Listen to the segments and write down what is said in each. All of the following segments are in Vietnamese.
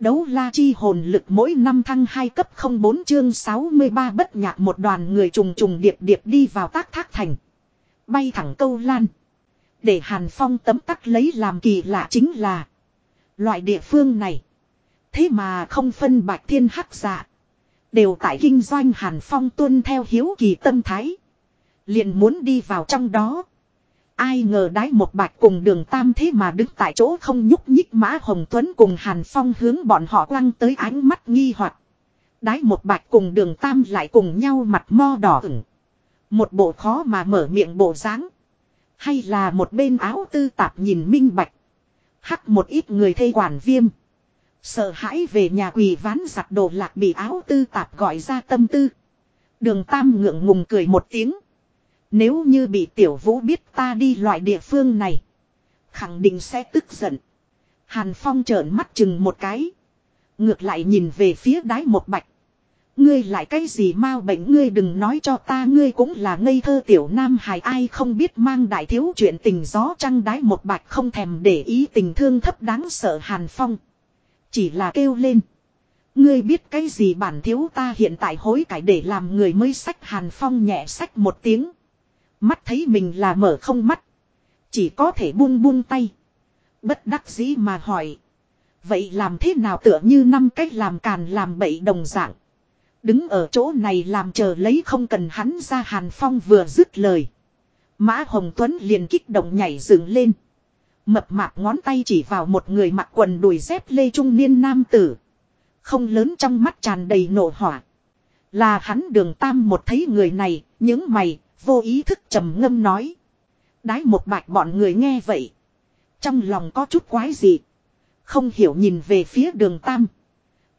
Đấu la chi hồn lực mỗi năm thăng 2 cấp 04 chương 63 bất nhạc một đoàn người trùng trùng điệp điệp đi vào tác thác thành. Bay thẳng câu lan. Để Hàn Phong tấm tắc lấy làm kỳ lạ chính là. Loại địa phương này. Thế mà không phân bạch thiên hắc dạ. Đều tại kinh doanh Hàn Phong tuân theo hiếu kỳ tâm thái. Liền muốn đi vào trong đó. Ai ngờ đái một bạch cùng đường tam thế mà đứng tại chỗ không nhúc nhích mã hồng tuấn cùng hàn phong hướng bọn họ quăng tới ánh mắt nghi hoặc Đái một bạch cùng đường tam lại cùng nhau mặt mo đỏ ửng. Một bộ khó mà mở miệng bộ dáng Hay là một bên áo tư tạp nhìn minh bạch. Hắc một ít người thê quản viêm. Sợ hãi về nhà quỳ ván giặt đồ lạc bị áo tư tạp gọi ra tâm tư. Đường tam ngượng ngùng cười một tiếng. Nếu như bị tiểu vũ biết ta đi loại địa phương này. Khẳng định sẽ tức giận. Hàn Phong trợn mắt chừng một cái. Ngược lại nhìn về phía đái một bạch. Ngươi lại cái gì mau bệnh ngươi đừng nói cho ta ngươi cũng là ngây thơ tiểu nam hài ai không biết mang đại thiếu chuyện tình gió trăng đái một bạch không thèm để ý tình thương thấp đáng sợ Hàn Phong. Chỉ là kêu lên. Ngươi biết cái gì bản thiếu ta hiện tại hối cải để làm người mới sách Hàn Phong nhẹ sách một tiếng. Mắt thấy mình là mở không mắt. Chỉ có thể buông buông tay. Bất đắc dĩ mà hỏi. Vậy làm thế nào tựa như năm cách làm càn làm bậy đồng dạng. Đứng ở chỗ này làm chờ lấy không cần hắn ra Hàn Phong vừa dứt lời. Mã Hồng Tuấn liền kích động nhảy dựng lên. Mập mạp ngón tay chỉ vào một người mặc quần đùi dép lê trung niên nam tử. Không lớn trong mắt tràn đầy nổ hỏa. Là hắn đường tam một thấy người này, những mày, vô ý thức trầm ngâm nói. Đái một bạch bọn người nghe vậy. Trong lòng có chút quái gì. Không hiểu nhìn về phía đường tam.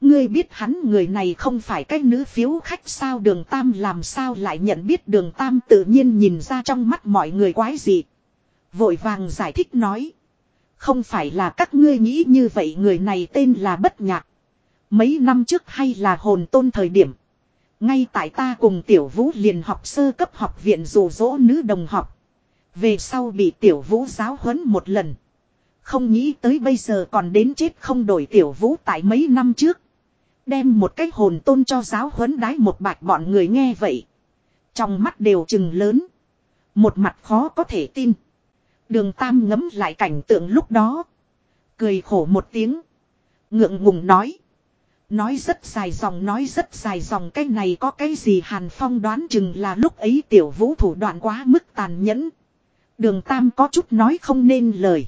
Ngươi biết hắn người này không phải cái nữ phiếu khách sao đường tam làm sao lại nhận biết đường tam tự nhiên nhìn ra trong mắt mọi người quái gì. Vội vàng giải thích nói. Không phải là các ngươi nghĩ như vậy người này tên là bất nhạc. Mấy năm trước hay là hồn tôn thời điểm. Ngay tại ta cùng tiểu vũ liền học sơ cấp học viện rủ rỗ nữ đồng học. Về sau bị tiểu vũ giáo huấn một lần. Không nghĩ tới bây giờ còn đến chết không đổi tiểu vũ tại mấy năm trước. Đem một cái hồn tôn cho giáo huấn đái một bạch bọn người nghe vậy. Trong mắt đều chừng lớn. Một mặt khó có thể tin. Đường Tam ngấm lại cảnh tượng lúc đó. Cười khổ một tiếng. Ngượng ngùng nói. Nói rất dài dòng, nói rất dài dòng cái này có cái gì Hàn Phong đoán chừng là lúc ấy tiểu vũ thủ đoạn quá mức tàn nhẫn. Đường Tam có chút nói không nên lời.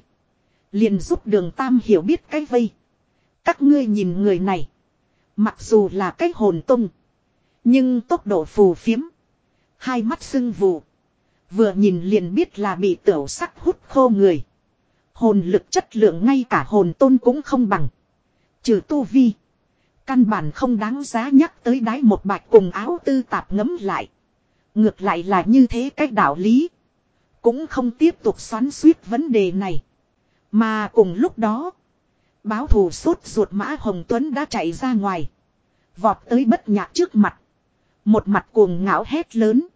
Liền giúp đường Tam hiểu biết cái vây. Các ngươi nhìn người này. Mặc dù là cái hồn tung. Nhưng tốc độ phù phiếm. Hai mắt sưng vù. Vừa nhìn liền biết là bị tiểu sắc hút khô người. Hồn lực chất lượng ngay cả hồn tôn cũng không bằng. Trừ tu vi. Căn bản không đáng giá nhắc tới đáy một bạch cùng áo tư tạp ngấm lại. Ngược lại là như thế cách đạo lý. Cũng không tiếp tục xoắn suýt vấn đề này. Mà cùng lúc đó. Báo thù sốt ruột mã Hồng Tuấn đã chạy ra ngoài. Vọt tới bất nhạc trước mặt. Một mặt cuồng ngạo hét lớn.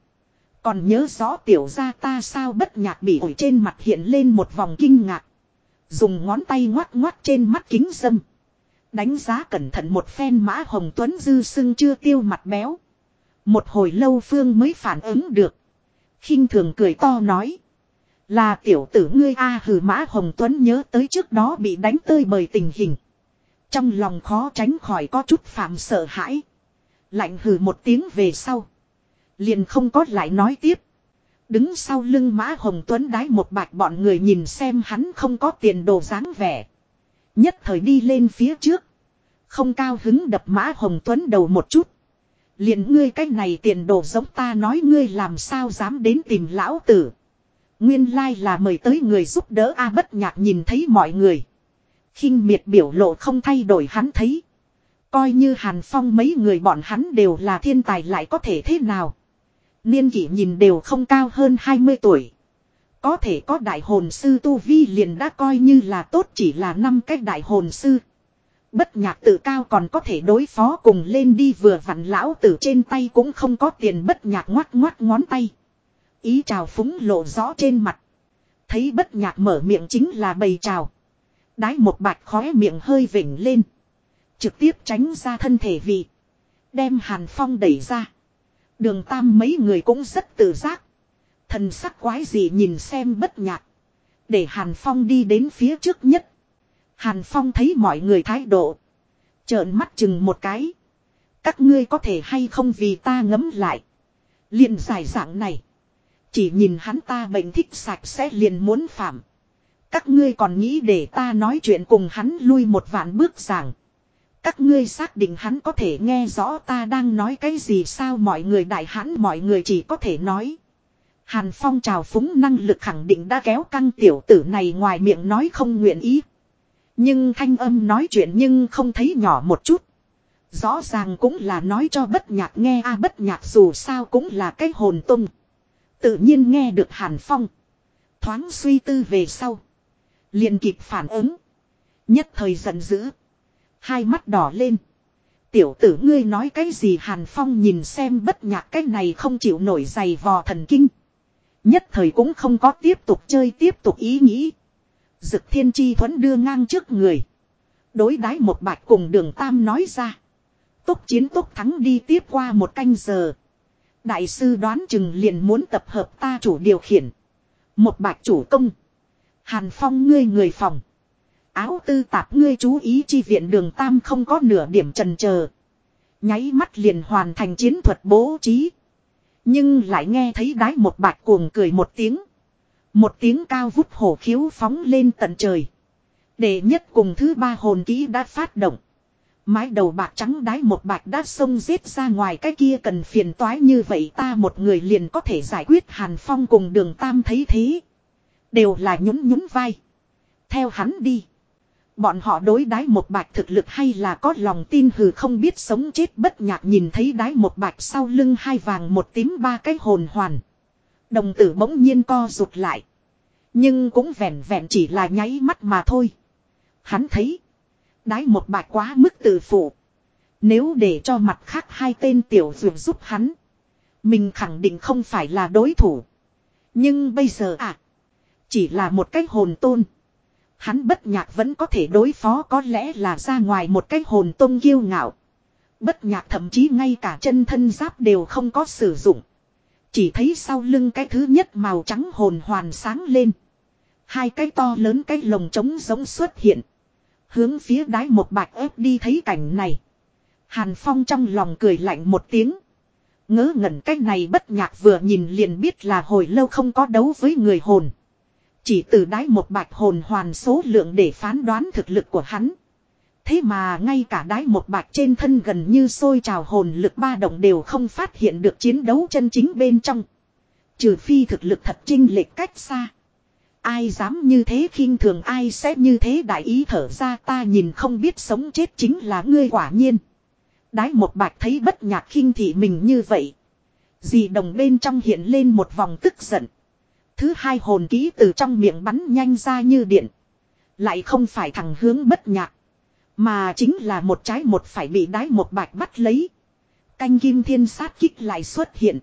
Còn nhớ rõ tiểu ra ta sao bất nhạc bị ổi trên mặt hiện lên một vòng kinh ngạc. Dùng ngón tay ngoát ngoát trên mắt kính dâm. Đánh giá cẩn thận một phen mã hồng tuấn dư sưng chưa tiêu mặt béo. Một hồi lâu phương mới phản ứng được. khinh thường cười to nói. Là tiểu tử ngươi A hừ mã hồng tuấn nhớ tới trước đó bị đánh tơi bởi tình hình. Trong lòng khó tránh khỏi có chút phạm sợ hãi. Lạnh hừ một tiếng về sau. Liền không có lại nói tiếp. Đứng sau lưng mã hồng tuấn đái một bạch bọn người nhìn xem hắn không có tiền đồ dáng vẻ. Nhất thời đi lên phía trước. Không cao hứng đập mã hồng tuấn đầu một chút. liền ngươi cách này tiền đồ giống ta nói ngươi làm sao dám đến tìm lão tử. Nguyên lai là mời tới người giúp đỡ A bất nhạc nhìn thấy mọi người. khinh miệt biểu lộ không thay đổi hắn thấy. Coi như Hàn Phong mấy người bọn hắn đều là thiên tài lại có thể thế nào. Niên kỷ nhìn đều không cao hơn 20 tuổi. Có thể có đại hồn sư Tu Vi liền đã coi như là tốt chỉ là năm cách đại hồn sư. Bất nhạc tự cao còn có thể đối phó cùng lên đi vừa vặn lão tử trên tay cũng không có tiền bất nhạc ngoắt ngoắt ngón tay. Ý chào phúng lộ rõ trên mặt. Thấy bất nhạc mở miệng chính là bầy chào. Đái một bạch khóe miệng hơi vỉnh lên. Trực tiếp tránh ra thân thể vị. Đem Hàn Phong đẩy ra. Đường Tam mấy người cũng rất tự giác. Thần sắc quái gì nhìn xem bất nhạc. Để Hàn Phong đi đến phía trước nhất. Hàn Phong thấy mọi người thái độ. Trợn mắt chừng một cái. Các ngươi có thể hay không vì ta ngấm lại. liền giải dạng này. Chỉ nhìn hắn ta bệnh thích sạch sẽ liền muốn phạm. Các ngươi còn nghĩ để ta nói chuyện cùng hắn lui một vạn bước giảng. Các ngươi xác định hắn có thể nghe rõ ta đang nói cái gì sao mọi người đại hãn mọi người chỉ có thể nói. Hàn Phong trào phúng năng lực khẳng định đã kéo căng tiểu tử này ngoài miệng nói không nguyện ý. Nhưng thanh âm nói chuyện nhưng không thấy nhỏ một chút. Rõ ràng cũng là nói cho bất nhạc nghe, a, bất nhạc dù sao cũng là cái hồn tung. Tự nhiên nghe được Hàn Phong. Thoáng suy tư về sau. liền kịp phản ứng. Nhất thời giận dữ. Hai mắt đỏ lên. Tiểu tử ngươi nói cái gì Hàn Phong nhìn xem bất nhạc cái này không chịu nổi giày vò thần kinh. Nhất thời cũng không có tiếp tục chơi, tiếp tục ý nghĩ. Dực thiên chi thuẫn đưa ngang trước người. Đối đái một bạch cùng đường tam nói ra. Tốc chiến tốc thắng đi tiếp qua một canh giờ. Đại sư đoán chừng liền muốn tập hợp ta chủ điều khiển. Một bạch chủ công. Hàn phong ngươi người phòng. Áo tư tạp ngươi chú ý chi viện đường tam không có nửa điểm trần chờ Nháy mắt liền hoàn thành chiến thuật bố trí. Nhưng lại nghe thấy đái một bạch cuồng cười một tiếng. Một tiếng cao vút hổ khiếu phóng lên tận trời. Đệ nhất cùng thứ ba hồn kỹ đã phát động. Mái đầu bạc trắng đái một bạc đã xông giết ra ngoài cái kia cần phiền toái như vậy ta một người liền có thể giải quyết Hàn Phong cùng đường Tam thấy thế. Đều là nhún nhún vai. Theo hắn đi. Bọn họ đối đái một bạch thực lực hay là có lòng tin hừ không biết sống chết bất nhạc nhìn thấy đái một bạch sau lưng hai vàng một tím ba cái hồn hoàn. Đồng tử bỗng nhiên co rụt lại. Nhưng cũng vẹn vẹn chỉ là nháy mắt mà thôi. Hắn thấy. Đái một bạch quá mức tự phụ. Nếu để cho mặt khác hai tên tiểu dược giúp hắn. Mình khẳng định không phải là đối thủ. Nhưng bây giờ à. Chỉ là một cái hồn tôn. Hắn bất nhạc vẫn có thể đối phó, có lẽ là ra ngoài một cái hồn tôn kiêu ngạo. Bất nhạc thậm chí ngay cả chân thân giáp đều không có sử dụng. Chỉ thấy sau lưng cái thứ nhất màu trắng hồn hoàn sáng lên. Hai cái to lớn cái lồng trống giống xuất hiện. Hướng phía đáy một bạch ép đi thấy cảnh này. Hàn Phong trong lòng cười lạnh một tiếng. Ngớ ngẩn cái này bất nhạc vừa nhìn liền biết là hồi lâu không có đấu với người hồn. Chỉ từ đáy một bạch hồn hoàn số lượng để phán đoán thực lực của hắn. Thế mà ngay cả đái một bạch trên thân gần như sôi trào hồn lực ba động đều không phát hiện được chiến đấu chân chính bên trong. Trừ phi thực lực thật trinh lệch cách xa. Ai dám như thế khinh thường, ai sẽ như thế đại ý thở ra, ta nhìn không biết sống chết chính là ngươi quả nhiên. Đái một bạch thấy bất nhạc khinh thị mình như vậy. Dì đồng bên trong hiện lên một vòng tức giận. Thứ hai hồn ký từ trong miệng bắn nhanh ra như điện. Lại không phải thằng hướng bất nhạc. Mà chính là một trái một phải bị đái một bạch bắt lấy. Canh kim thiên sát kích lại xuất hiện.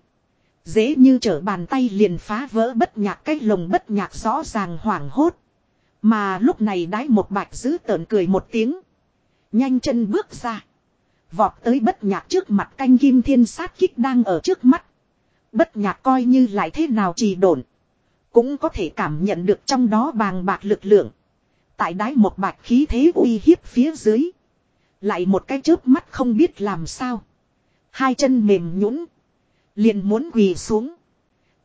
Dễ như trở bàn tay liền phá vỡ bất nhạc, cái lồng bất nhạc rõ ràng hoảng hốt. Mà lúc này đái một bạch giữ tợn cười một tiếng. Nhanh chân bước ra. Vọt tới bất nhạc trước mặt canh kim thiên sát kích đang ở trước mắt. Bất nhạc coi như lại thế nào trì độn. Cũng có thể cảm nhận được trong đó bàng bạc lực lượng. Tại đái một bạch khí thế uy hiếp phía dưới. Lại một cái chớp mắt không biết làm sao. Hai chân mềm nhũn Liền muốn quỳ xuống.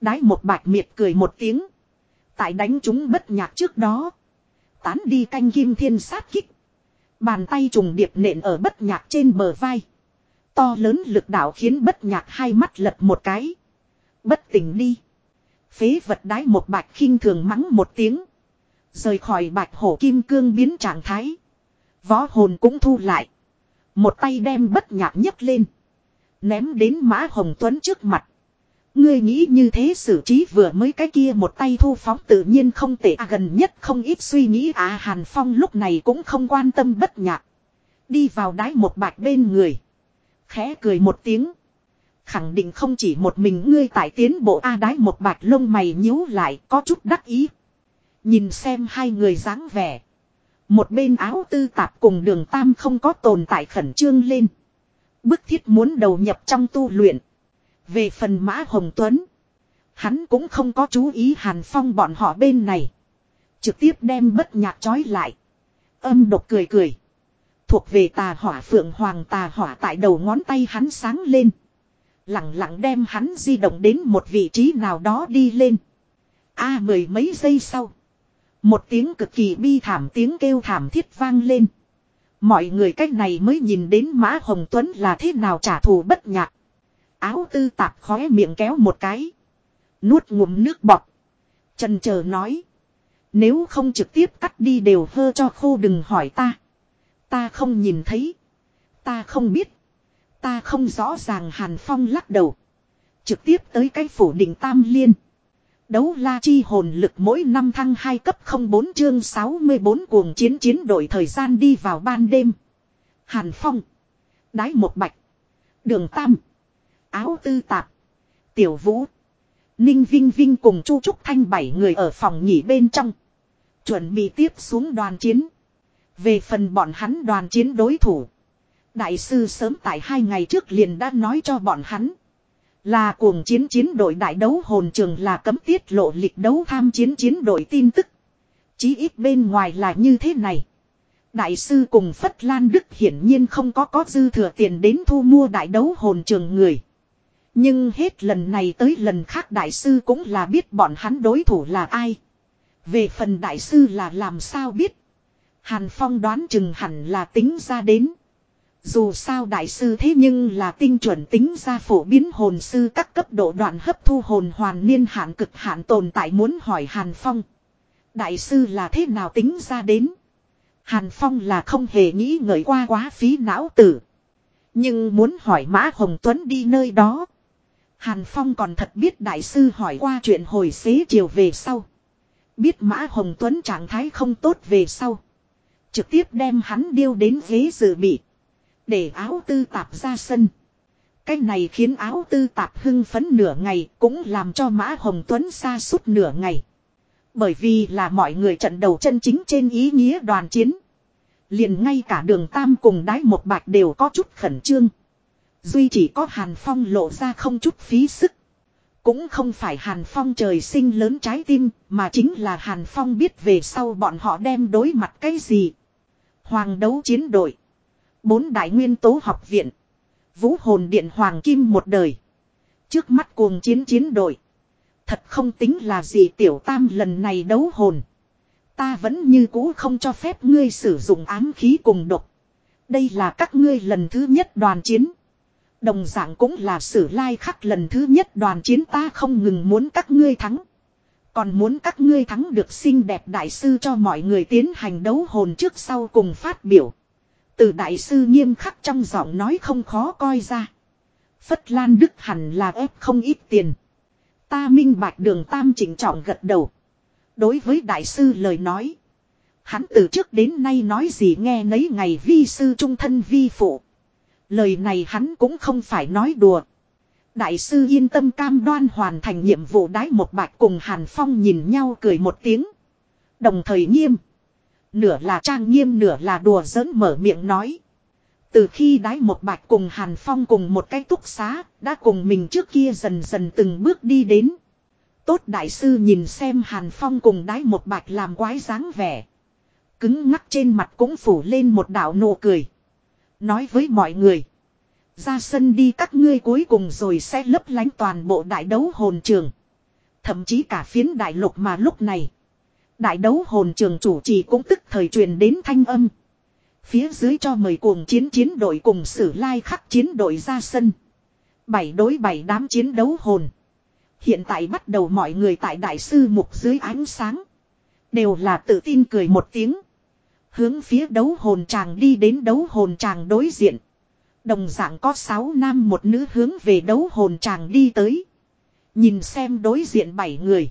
Đái một bạch miệt cười một tiếng. Tại đánh chúng bất nhạc trước đó. Tán đi canh kim thiên sát kích. Bàn tay trùng điệp nện ở bất nhạc trên bờ vai. To lớn lực đạo khiến bất nhạc hai mắt lật một cái. Bất tỉnh đi. Phế vật đái một bạch khinh thường mắng một tiếng. Rời khỏi bạch hổ kim cương biến trạng thái. Võ hồn cũng thu lại. Một tay đem bất nhạc nhấc lên. Ném đến Mã Hồng Tuấn trước mặt. Ngươi nghĩ như thế xử trí vừa mới cái kia một tay thu phóng tự nhiên không tệ à gần nhất không ít suy nghĩ à Hàn Phong lúc này cũng không quan tâm bất nhạc. Đi vào đái một bạch bên người. Khẽ cười một tiếng. Khẳng định không chỉ một mình ngươi tại tiến bộ A đái một bạch lông mày nhíu lại, có chút đắc ý. Nhìn xem hai người dáng vẻ. Một bên áo tư tạp cùng đường tam không có tồn tại khẩn trương lên. Bức thiết muốn đầu nhập trong tu luyện. Về phần mã Hồng Tuấn. Hắn cũng không có chú ý Hàn Phong bọn họ bên này. Trực tiếp đem bất nhạc trói lại. Âm độc cười cười. Thuộc về tà hỏa phượng hoàng tà hỏa tại đầu ngón tay hắn sáng lên. Lặng lặng đem hắn di động đến một vị trí nào đó đi lên. A mười mấy giây sau. Một tiếng cực kỳ bi thảm tiếng kêu thảm thiết vang lên. Mọi người cách này mới nhìn đến Mã Hồng Tuấn là thế nào trả thù bất nhạc. Áo tư tạp khóe miệng kéo một cái. Nuốt ngụm nước bọt. Trần chờ nói. Nếu không trực tiếp cắt đi đều hơ cho khô đừng hỏi ta. Ta không nhìn thấy. Ta không biết. Ta không rõ ràng Hàn Phong lắc đầu. Trực tiếp tới cái phủ định tam liên. Đấu la chi hồn lực mỗi năm thăng 2 cấp 04 chương 64 cuồng chiến chiến đổi thời gian đi vào ban đêm. Hàn Phong. Đái một bạch. Đường Tam. Áo tư tạp. Tiểu Vũ. Ninh Vinh Vinh cùng Chu Trúc Thanh bảy người ở phòng nghỉ bên trong. Chuẩn bị tiếp xuống đoàn chiến. Về phần bọn hắn đoàn chiến đối thủ. Đại sư sớm tại hai ngày trước liền đã nói cho bọn hắn. Là cuồng chiến chiến đội đại đấu hồn trường là cấm tiết lộ lịch đấu tham chiến chiến đội tin tức. Chí ít bên ngoài là như thế này. Đại sư cùng Phất Lan Đức hiển nhiên không có có dư thừa tiền đến thu mua đại đấu hồn trường người. Nhưng hết lần này tới lần khác đại sư cũng là biết bọn hắn đối thủ là ai. Về phần đại sư là làm sao biết. Hàn Phong đoán chừng hẳn là tính ra đến. Dù sao đại sư thế nhưng là tinh chuẩn tính ra phổ biến hồn sư các cấp độ đoạn hấp thu hồn hoàn niên hạn cực hạn tồn tại muốn hỏi Hàn Phong. Đại sư là thế nào tính ra đến? Hàn Phong là không hề nghĩ ngợi qua quá phí não tử. Nhưng muốn hỏi Mã Hồng Tuấn đi nơi đó. Hàn Phong còn thật biết đại sư hỏi qua chuyện hồi xế chiều về sau. Biết Mã Hồng Tuấn trạng thái không tốt về sau. Trực tiếp đem hắn điêu đến ghế dự bị. Để áo tư tạp ra sân. Cái này khiến áo tư tạp hưng phấn nửa ngày cũng làm cho Mã Hồng Tuấn xa suốt nửa ngày. Bởi vì là mọi người trận đầu chân chính trên ý nghĩa đoàn chiến. Liền ngay cả đường Tam cùng đái một bạch đều có chút khẩn trương. Duy chỉ có Hàn Phong lộ ra không chút phí sức. Cũng không phải Hàn Phong trời sinh lớn trái tim, mà chính là Hàn Phong biết về sau bọn họ đem đối mặt cái gì. Hoàng đấu chiến đội. Bốn đại nguyên tố học viện. Vũ hồn điện Hoàng Kim một đời. Trước mắt cuồng chiến chiến đội. Thật không tính là gì tiểu tam lần này đấu hồn. Ta vẫn như cũ không cho phép ngươi sử dụng ám khí cùng độc. Đây là các ngươi lần thứ nhất đoàn chiến. Đồng dạng cũng là sử lai khắc lần thứ nhất đoàn chiến ta không ngừng muốn các ngươi thắng. Còn muốn các ngươi thắng được xinh đẹp đại sư cho mọi người tiến hành đấu hồn trước sau cùng phát biểu. Từ đại sư nghiêm khắc trong giọng nói không khó coi ra. Phất Lan Đức hẳn là ép không ít tiền. Ta minh bạch đường tam chỉnh trọng gật đầu. Đối với đại sư lời nói. Hắn từ trước đến nay nói gì nghe nấy ngày vi sư trung thân vi phụ. Lời này hắn cũng không phải nói đùa. Đại sư yên tâm cam đoan hoàn thành nhiệm vụ đái một bạch cùng Hàn Phong nhìn nhau cười một tiếng. Đồng thời nghiêm. Nửa là trang nghiêm nửa là đùa giỡn mở miệng nói. Từ khi đái một bạch cùng Hàn Phong cùng một cái túc xá, đã cùng mình trước kia dần dần từng bước đi đến. Tốt đại sư nhìn xem Hàn Phong cùng đái một bạch làm quái dáng vẻ. Cứng ngắc trên mặt cũng phủ lên một đạo nụ cười. Nói với mọi người. Ra sân đi các ngươi cuối cùng rồi sẽ lấp lánh toàn bộ đại đấu hồn trường. Thậm chí cả phiến đại lục mà lúc này. Đại đấu hồn trường chủ trì cũng tức thời truyền đến thanh âm. Phía dưới cho mời cuồng chiến chiến đội cùng sử lai khắc chiến đội ra sân. Bảy đối bảy đám chiến đấu hồn. Hiện tại bắt đầu mọi người tại đại sư mục dưới ánh sáng. Đều là tự tin cười một tiếng. Hướng phía đấu hồn chàng đi đến đấu hồn chàng đối diện. Đồng dạng có sáu nam một nữ hướng về đấu hồn chàng đi tới. Nhìn xem đối diện bảy người.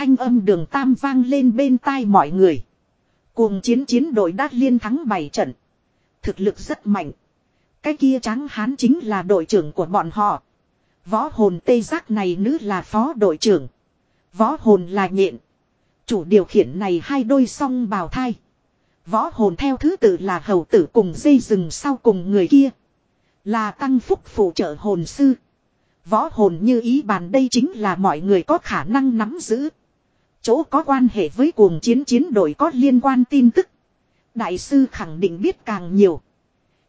Thanh âm đường tam vang lên bên tai mọi người. Cuồng chiến chiến đội đã liên thắng 7 trận. Thực lực rất mạnh. Cái kia trắng hán chính là đội trưởng của bọn họ. Võ hồn tê giác này nữ là phó đội trưởng. Võ hồn là nhện. Chủ điều khiển này hai đôi song bào thai. Võ hồn theo thứ tự là hầu tử cùng dây rừng sau cùng người kia. Là tăng phúc phụ trợ hồn sư. Võ hồn như ý bàn đây chính là mọi người có khả năng nắm giữ. Chỗ có quan hệ với cuồng chiến chiến đội có liên quan tin tức. Đại sư khẳng định biết càng nhiều.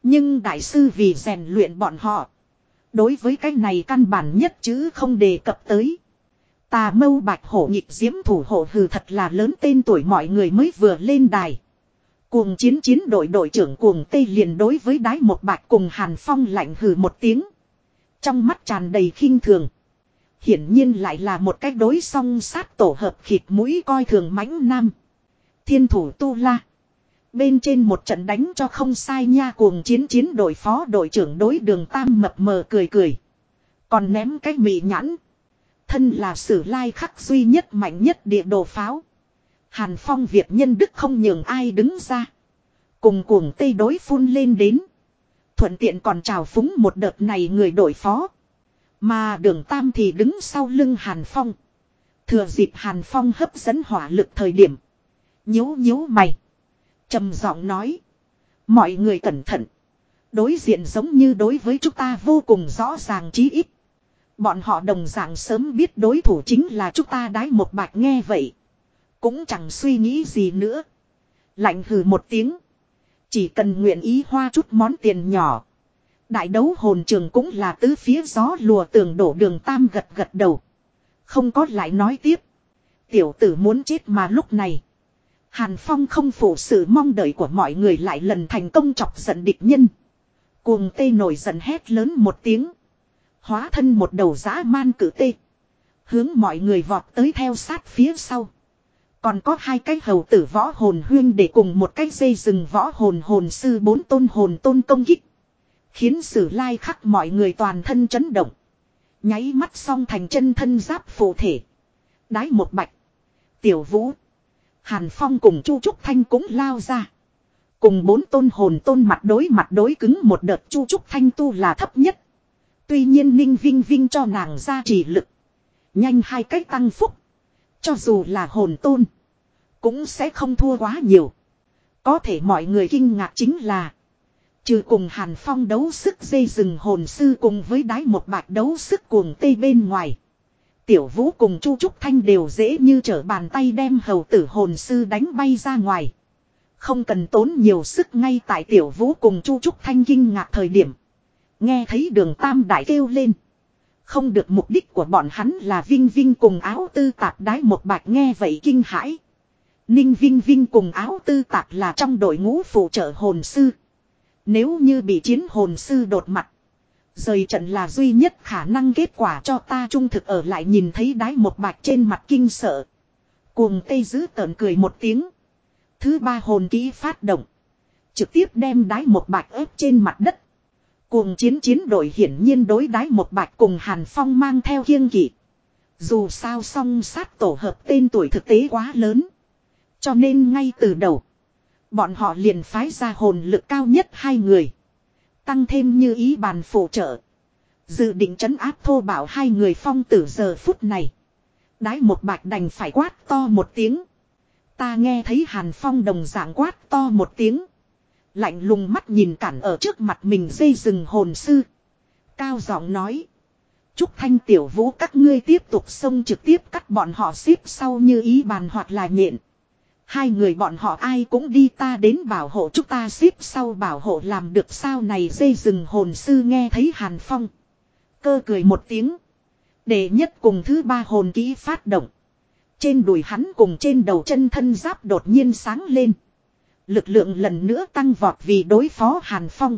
Nhưng đại sư vì rèn luyện bọn họ. Đối với cái này căn bản nhất chứ không đề cập tới. Tà mâu bạch hổ nhịp diễm thủ hộ hừ thật là lớn tên tuổi mọi người mới vừa lên đài. Cuồng chiến chiến đội đội trưởng cuồng Tây liền đối với đái một bạch cùng Hàn Phong lạnh hừ một tiếng. Trong mắt tràn đầy khinh thường. Hiển nhiên lại là một cách đối song sát tổ hợp khịt mũi coi thường mãnh nam. Thiên thủ tu la. Bên trên một trận đánh cho không sai nha cuồng chiến chiến đội phó đội trưởng đối đường tam mập mờ cười cười. Còn ném cái mị nhãn. Thân là sử lai khắc duy nhất mạnh nhất địa đồ pháo. Hàn Phong Việt nhân đức không nhường ai đứng ra. Cùng cuồng tây đối phun lên đến. Thuận tiện còn chào phúng một đợt này người đội phó. Mà đường Tam thì đứng sau lưng Hàn Phong. Thừa dịp Hàn Phong hấp dẫn hỏa lực thời điểm. Nhíu nhíu mày. trầm giọng nói. Mọi người cẩn thận. Đối diện giống như đối với chúng ta vô cùng rõ ràng chí ít. Bọn họ đồng dạng sớm biết đối thủ chính là chúng ta đái một bạch nghe vậy. Cũng chẳng suy nghĩ gì nữa. Lạnh hừ một tiếng. Chỉ cần nguyện ý hoa chút món tiền nhỏ. Đại đấu hồn trường cũng là tứ phía gió lùa tường đổ đường tam gật gật đầu. Không có lại nói tiếp. Tiểu tử muốn chết mà lúc này. Hàn Phong không phụ sự mong đợi của mọi người lại lần thành công chọc giận địch nhân. Cuồng tê nổi giận hét lớn một tiếng. Hóa thân một đầu giã man cử tê. Hướng mọi người vọt tới theo sát phía sau. Còn có hai cái hầu tử võ hồn huyên để cùng một cái dây rừng võ hồn hồn sư bốn tôn hồn tôn công kích. Khiến sử lai khắc mọi người toàn thân chấn động. Nháy mắt xong thành chân thân giáp phụ thể. Đái một bạch. Tiểu vũ. Hàn Phong cùng Chu Trúc Thanh cũng lao ra. Cùng bốn tôn hồn tôn mặt đối mặt đối cứng một đợt Chu Trúc Thanh tu là thấp nhất. Tuy nhiên Ninh Vinh Vinh cho nàng ra chỉ lực. Nhanh hai cách tăng phúc. Cho dù là hồn tôn. Cũng sẽ không thua quá nhiều. Có thể mọi người kinh ngạc chính là. Trừ cùng Hàn Phong đấu sức dây rừng hồn sư cùng với đái một bạch đấu sức cuồng tây bên ngoài. Tiểu vũ cùng Chu Trúc Thanh đều dễ như trở bàn tay đem hầu tử hồn sư đánh bay ra ngoài. Không cần tốn nhiều sức ngay tại tiểu vũ cùng Chu Trúc Thanh kinh ngạc thời điểm. Nghe thấy đường tam đại kêu lên. Không được mục đích của bọn hắn là Vinh Vinh cùng áo tư tạp đái một bạch nghe vậy kinh hãi. Ninh Vinh Vinh cùng áo tư tạp là trong đội ngũ phụ trợ hồn sư. Nếu như bị chiến hồn sư đột mặt. Rời trận là duy nhất khả năng kết quả cho ta trung thực ở lại nhìn thấy đái một bạch trên mặt kinh sợ. Cuồng tây giữ tợn cười một tiếng. Thứ ba hồn kỹ phát động. Trực tiếp đem đái một bạch ép trên mặt đất. Cuồng chiến chiến đội hiển nhiên đối đái một bạch cùng Hàn Phong mang theo kiêng kỵ. Dù sao song sát tổ hợp tên tuổi thực tế quá lớn. Cho nên ngay từ đầu. Bọn họ liền phái ra hồn lực cao nhất hai người. Tăng thêm như ý bàn phụ trợ. Dự định trấn áp thô bảo hai người phong tử giờ phút này. Đái một bạch đành phải quát to một tiếng. Ta nghe thấy hàn phong đồng dạng quát to một tiếng. Lạnh lùng mắt nhìn cản ở trước mặt mình dây rừng hồn sư. Cao giọng nói. Chúc thanh tiểu vũ các ngươi tiếp tục xông trực tiếp cắt bọn họ xếp sau như ý bàn hoặc là nhện. Hai người bọn họ ai cũng đi ta đến bảo hộ chúng ta xếp sau bảo hộ làm được sao này dây rừng hồn sư nghe thấy Hàn Phong. Cơ cười một tiếng. Để nhất cùng thứ ba hồn kỹ phát động. Trên đùi hắn cùng trên đầu chân thân giáp đột nhiên sáng lên. Lực lượng lần nữa tăng vọt vì đối phó Hàn Phong.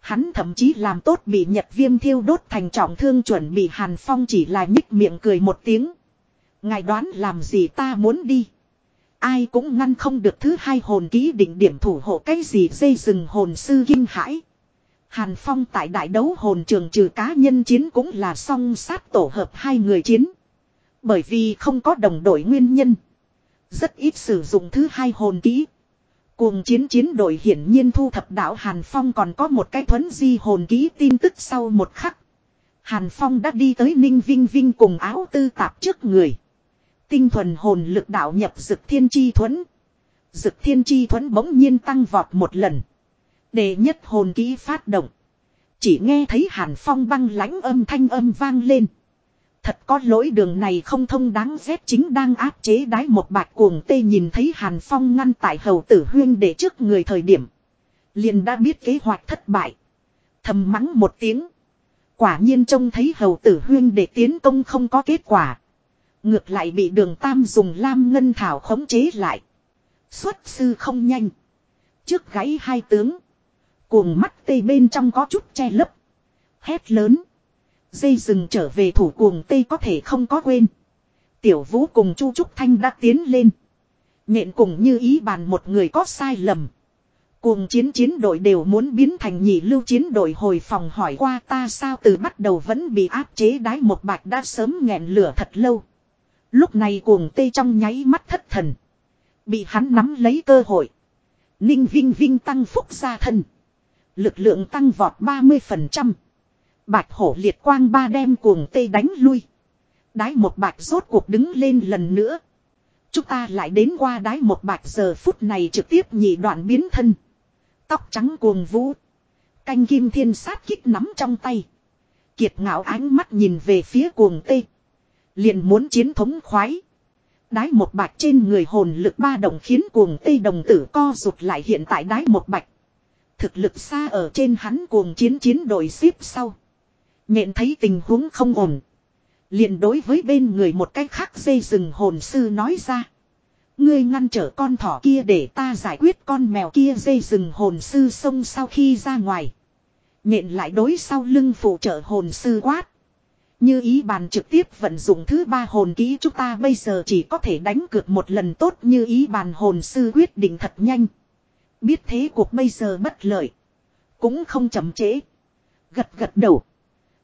Hắn thậm chí làm tốt bị nhật viêm thiêu đốt thành trọng thương chuẩn bị Hàn Phong chỉ là nhích miệng cười một tiếng. Ngài đoán làm gì ta muốn đi. Ai cũng ngăn không được thứ hai hồn ký định điểm thủ hộ cái gì dây rừng hồn sư kinh hãi. Hàn Phong tại đại đấu hồn trường trừ cá nhân chiến cũng là song sát tổ hợp hai người chiến. Bởi vì không có đồng đội nguyên nhân. Rất ít sử dụng thứ hai hồn ký. Cuồng chiến chiến đội hiển nhiên thu thập đạo Hàn Phong còn có một cái thuấn di hồn ký tin tức sau một khắc. Hàn Phong đã đi tới Ninh Vinh Vinh cùng áo tư tạp trước người. Tinh thuần hồn lực đạo nhập dực thiên chi thuẫn. Dực thiên chi thuẫn bỗng nhiên tăng vọt một lần. để nhất hồn kỹ phát động. Chỉ nghe thấy hàn phong băng lãnh âm thanh âm vang lên. Thật có lỗi đường này không thông đáng rét chính đang áp chế đái một bạch cuồng tê nhìn thấy hàn phong ngăn tại hầu tử huyên để trước người thời điểm. Liền đã biết kế hoạch thất bại. Thầm mắng một tiếng. Quả nhiên trông thấy hầu tử huyên để tiến công không có kết quả. Ngược lại bị đường tam dùng lam ngân thảo khống chế lại. Xuất sư không nhanh. Trước gáy hai tướng. Cuồng mắt Tây bên trong có chút che lấp. Hét lớn. Dây rừng trở về thủ cuồng Tây có thể không có quên. Tiểu vũ cùng Chu Trúc Thanh đã tiến lên. Nhện cùng như ý bàn một người có sai lầm. Cuồng chiến chiến đội đều muốn biến thành nhị lưu chiến đội hồi phòng hỏi qua ta sao từ bắt đầu vẫn bị áp chế đái một bạch đã sớm nghẹn lửa thật lâu. Lúc này cuồng tê trong nháy mắt thất thần. Bị hắn nắm lấy cơ hội. Ninh Vinh Vinh tăng phúc ra thân. Lực lượng tăng vọt 30%. Bạch hổ liệt quang ba đem cuồng tê đánh lui. Đái một bạch rốt cuộc đứng lên lần nữa. Chúng ta lại đến qua đái một bạch giờ phút này trực tiếp nhị đoạn biến thân. Tóc trắng cuồng vũ. Canh kim thiên sát kích nắm trong tay. Kiệt ngạo ánh mắt nhìn về phía cuồng tê. Liền muốn chiến thống khoái. Đái một bạch trên người hồn lực ba đồng khiến cuồng tây đồng tử co rụt lại hiện tại đái một bạch. Thực lực xa ở trên hắn cuồng chiến chiến đội xếp sau. Nhện thấy tình huống không ổn. liền đối với bên người một cách khác dây rừng hồn sư nói ra. Ngươi ngăn trở con thỏ kia để ta giải quyết con mèo kia dây rừng hồn sư xông sau khi ra ngoài. Nhện lại đối sau lưng phụ trợ hồn sư quát. Như ý bàn trực tiếp vận dụng thứ ba hồn ký chúng ta bây giờ chỉ có thể đánh cược một lần tốt như ý bàn hồn sư quyết định thật nhanh. Biết thế cuộc bây giờ bất lợi. Cũng không chậm trễ. Gật gật đầu.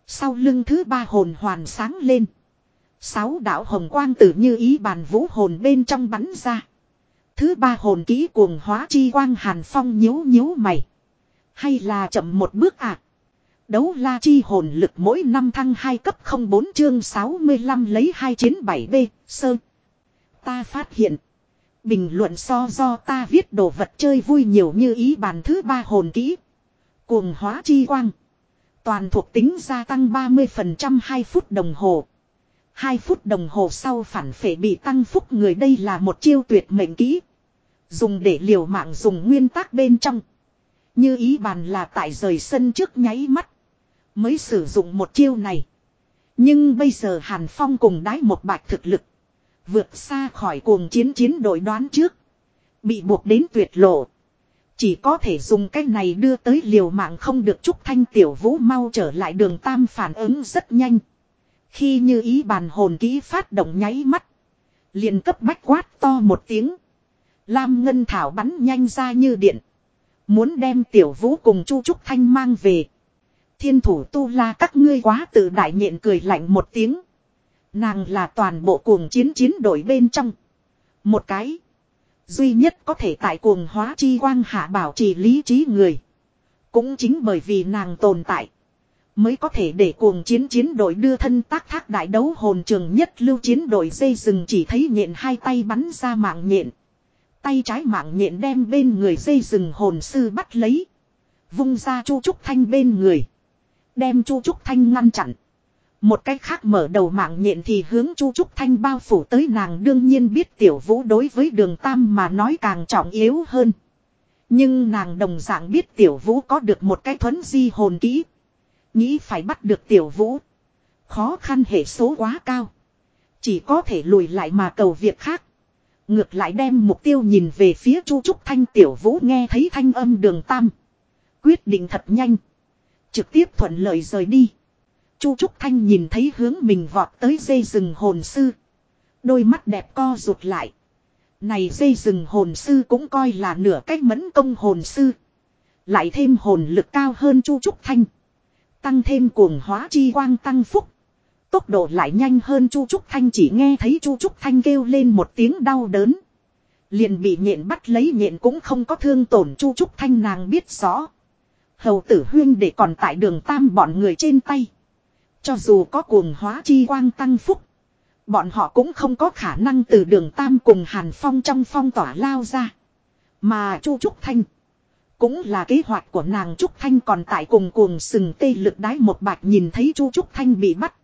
Sau lưng thứ ba hồn hoàn sáng lên. Sáu đạo hồng quang tử như ý bàn vũ hồn bên trong bắn ra. Thứ ba hồn ký cuồng hóa chi quang hàn phong nhíu nhíu mày. Hay là chậm một bước à? Đấu la chi hồn lực mỗi năm thăng 2 cấp 04 chương 65 lấy 297B, sơ. Ta phát hiện. Bình luận so do ta viết đồ vật chơi vui nhiều như ý bàn thứ ba hồn kỹ. Cuồng hóa chi quang. Toàn thuộc tính gia tăng 30% 2 phút đồng hồ. 2 phút đồng hồ sau phản phệ bị tăng phúc người đây là một chiêu tuyệt mệnh kỹ. Dùng để liều mạng dùng nguyên tắc bên trong. Như ý bàn là tại rời sân trước nháy mắt. Mới sử dụng một chiêu này. Nhưng bây giờ Hàn Phong cùng đái một bạch thực lực. Vượt xa khỏi cuồng chiến chiến đội đoán trước. Bị buộc đến tuyệt lộ. Chỉ có thể dùng cách này đưa tới liều mạng không được chúc thanh tiểu vũ mau trở lại đường tam phản ứng rất nhanh. Khi như ý bàn hồn kỹ phát động nháy mắt. liền cấp bách quát to một tiếng. Lam Ngân Thảo bắn nhanh ra như điện. Muốn đem tiểu vũ cùng Chu Trúc Thanh mang về. Thiên thủ tu la các ngươi quá tự đại nhện cười lạnh một tiếng. Nàng là toàn bộ cuồng chiến chiến đội bên trong. Một cái. Duy nhất có thể tại cuồng hóa chi quang hạ bảo trì lý trí người. Cũng chính bởi vì nàng tồn tại. Mới có thể để cuồng chiến chiến đội đưa thân tác thác đại đấu hồn trường nhất lưu chiến đội dây rừng chỉ thấy nhện hai tay bắn ra mạng nhện. Tay trái mạng nhện đem bên người dây rừng hồn sư bắt lấy. Vung ra chu trúc thanh bên người. Đem chu trúc thanh ngăn chặn. Một cách khác mở đầu mạng nhện thì hướng Chu Trúc Thanh bao phủ tới nàng đương nhiên biết tiểu vũ đối với đường tam mà nói càng trọng yếu hơn. Nhưng nàng đồng dạng biết tiểu vũ có được một cái thuấn di hồn kỹ. Nghĩ phải bắt được tiểu vũ. Khó khăn hệ số quá cao. Chỉ có thể lùi lại mà cầu việc khác. Ngược lại đem mục tiêu nhìn về phía Chu Trúc Thanh tiểu vũ nghe thấy thanh âm đường tam. Quyết định thật nhanh. Trực tiếp thuận lợi rời đi. Chu Trúc Thanh nhìn thấy hướng mình vọt tới dây rừng hồn sư. Đôi mắt đẹp co rụt lại. Này dây rừng hồn sư cũng coi là nửa cách mẫn công hồn sư. Lại thêm hồn lực cao hơn Chu Trúc Thanh. Tăng thêm cuồng hóa chi quang tăng phúc. Tốc độ lại nhanh hơn Chu Trúc Thanh chỉ nghe thấy Chu Trúc Thanh kêu lên một tiếng đau đớn. Liền bị nhện bắt lấy nhện cũng không có thương tổn Chu Trúc Thanh nàng biết rõ. Hầu tử huyên để còn tại đường tam bọn người trên tay. Cho dù có cuồng hóa chi quang tăng phúc. Bọn họ cũng không có khả năng từ đường Tam cùng Hàn Phong trong phong tỏa lao ra. Mà Chu Trúc Thanh. Cũng là kế hoạch của nàng Trúc Thanh còn tại cùng cuồng sừng tê lực đái một bạch nhìn thấy Chu Trúc Thanh bị bắt.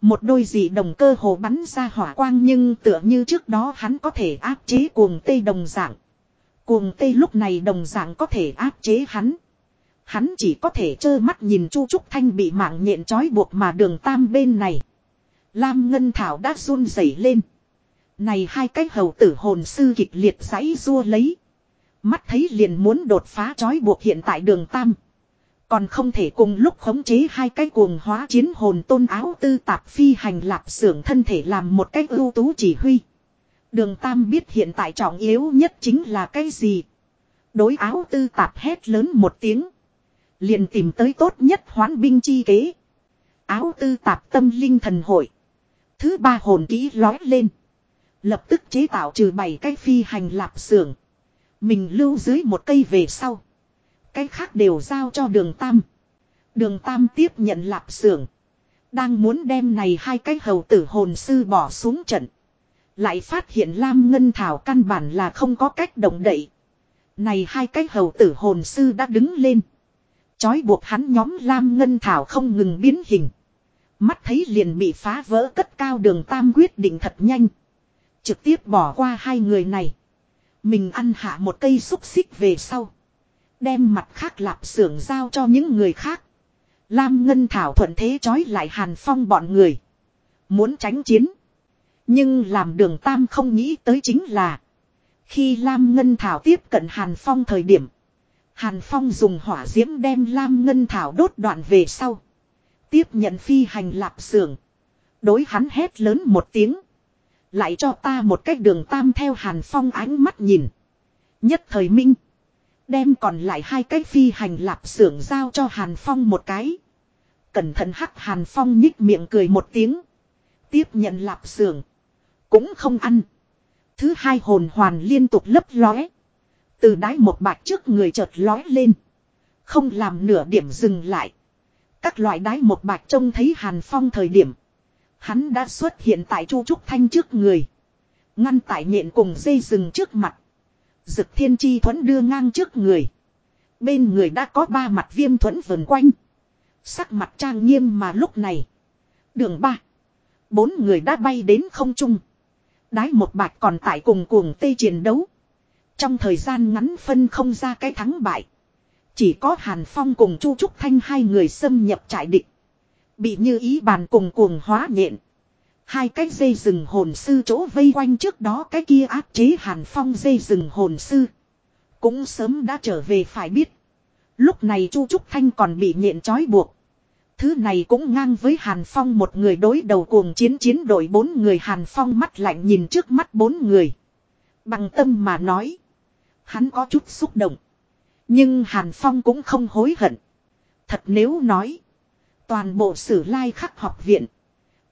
Một đôi dị đồng cơ hồ bắn ra hỏa quang nhưng tựa như trước đó hắn có thể áp chế cuồng tê đồng dạng. Cuồng tê lúc này đồng dạng có thể áp chế hắn. Hắn chỉ có thể trơ mắt nhìn Chu Trúc Thanh bị mạng nhện trói buộc mà đường tam bên này. Lam Ngân Thảo đã run rẩy lên. Này hai cái hầu tử hồn sư kịch liệt giấy rua lấy. Mắt thấy liền muốn đột phá trói buộc hiện tại đường tam. Còn không thể cùng lúc khống chế hai cái cuồng hóa chiến hồn tôn áo tư tạp phi hành lạp xưởng thân thể làm một cách ưu tú chỉ huy. Đường Tam biết hiện tại trọng yếu nhất chính là cái gì. Đối áo tư tạp hét lớn một tiếng. Liền tìm tới tốt nhất hoán binh chi kế. Áo tư tạp tâm linh thần hội. Thứ ba hồn kỹ lói lên. Lập tức chế tạo trừ bảy cái phi hành lạp xưởng. Mình lưu dưới một cây về sau. Cái khác đều giao cho đường Tam. Đường Tam tiếp nhận lạp xưởng. Đang muốn đem này hai cái hầu tử hồn sư bỏ xuống trận. Lại phát hiện Lam Ngân Thảo căn bản là không có cách động đậy. Này hai cái hầu tử hồn sư đã đứng lên. Chói buộc hắn nhóm Lam Ngân Thảo không ngừng biến hình. Mắt thấy liền bị phá vỡ cất cao đường Tam quyết định thật nhanh. Trực tiếp bỏ qua hai người này. Mình ăn hạ một cây xúc xích về sau. Đem mặt khác lạp xưởng giao cho những người khác. Lam Ngân Thảo thuận thế trói lại Hàn Phong bọn người. Muốn tránh chiến. Nhưng làm đường Tam không nghĩ tới chính là. Khi Lam Ngân Thảo tiếp cận Hàn Phong thời điểm. Hàn Phong dùng hỏa diễm đem Lam Ngân Thảo đốt đoạn về sau. Tiếp nhận phi hành lạp xưởng. Đối hắn hét lớn một tiếng. Lại cho ta một cách đường Tam theo Hàn Phong ánh mắt nhìn. Nhất thời minh. Đem còn lại hai cái phi hành lạp xưởng giao cho Hàn Phong một cái. Cẩn thận hắc Hàn Phong nhích miệng cười một tiếng. Tiếp nhận lạp xưởng. Cũng không ăn. Thứ hai hồn hoàn liên tục lấp lóe. Từ đáy một bạch trước người chợt lói lên. Không làm nửa điểm dừng lại. Các loại đáy một bạch trông thấy Hàn Phong thời điểm. Hắn đã xuất hiện tại Chu Trúc Thanh trước người. Ngăn tại nhện cùng dây rừng trước mặt. Dực thiên chi thuẫn đưa ngang trước người. Bên người đã có ba mặt viêm thuẫn vần quanh. Sắc mặt trang nghiêm mà lúc này. Đường ba. Bốn người đã bay đến không trung. Đái một bạch còn tại cùng cuồng tây chiến đấu. Trong thời gian ngắn phân không ra cái thắng bại. Chỉ có Hàn Phong cùng Chu Trúc Thanh hai người xâm nhập trại địch. Bị như ý bàn cùng cuồng hóa nhện. Hai cái dây rừng hồn sư chỗ vây quanh trước đó cái kia áp chế Hàn Phong dây rừng hồn sư. Cũng sớm đã trở về phải biết. Lúc này Chu Trúc Thanh còn bị nhện trói buộc. Thứ này cũng ngang với Hàn Phong một người đối đầu cuồng chiến chiến đội bốn người Hàn Phong mắt lạnh nhìn trước mắt bốn người. Bằng tâm mà nói. Hắn có chút xúc động. Nhưng Hàn Phong cũng không hối hận. Thật nếu nói. Toàn bộ sử lai khắc học viện.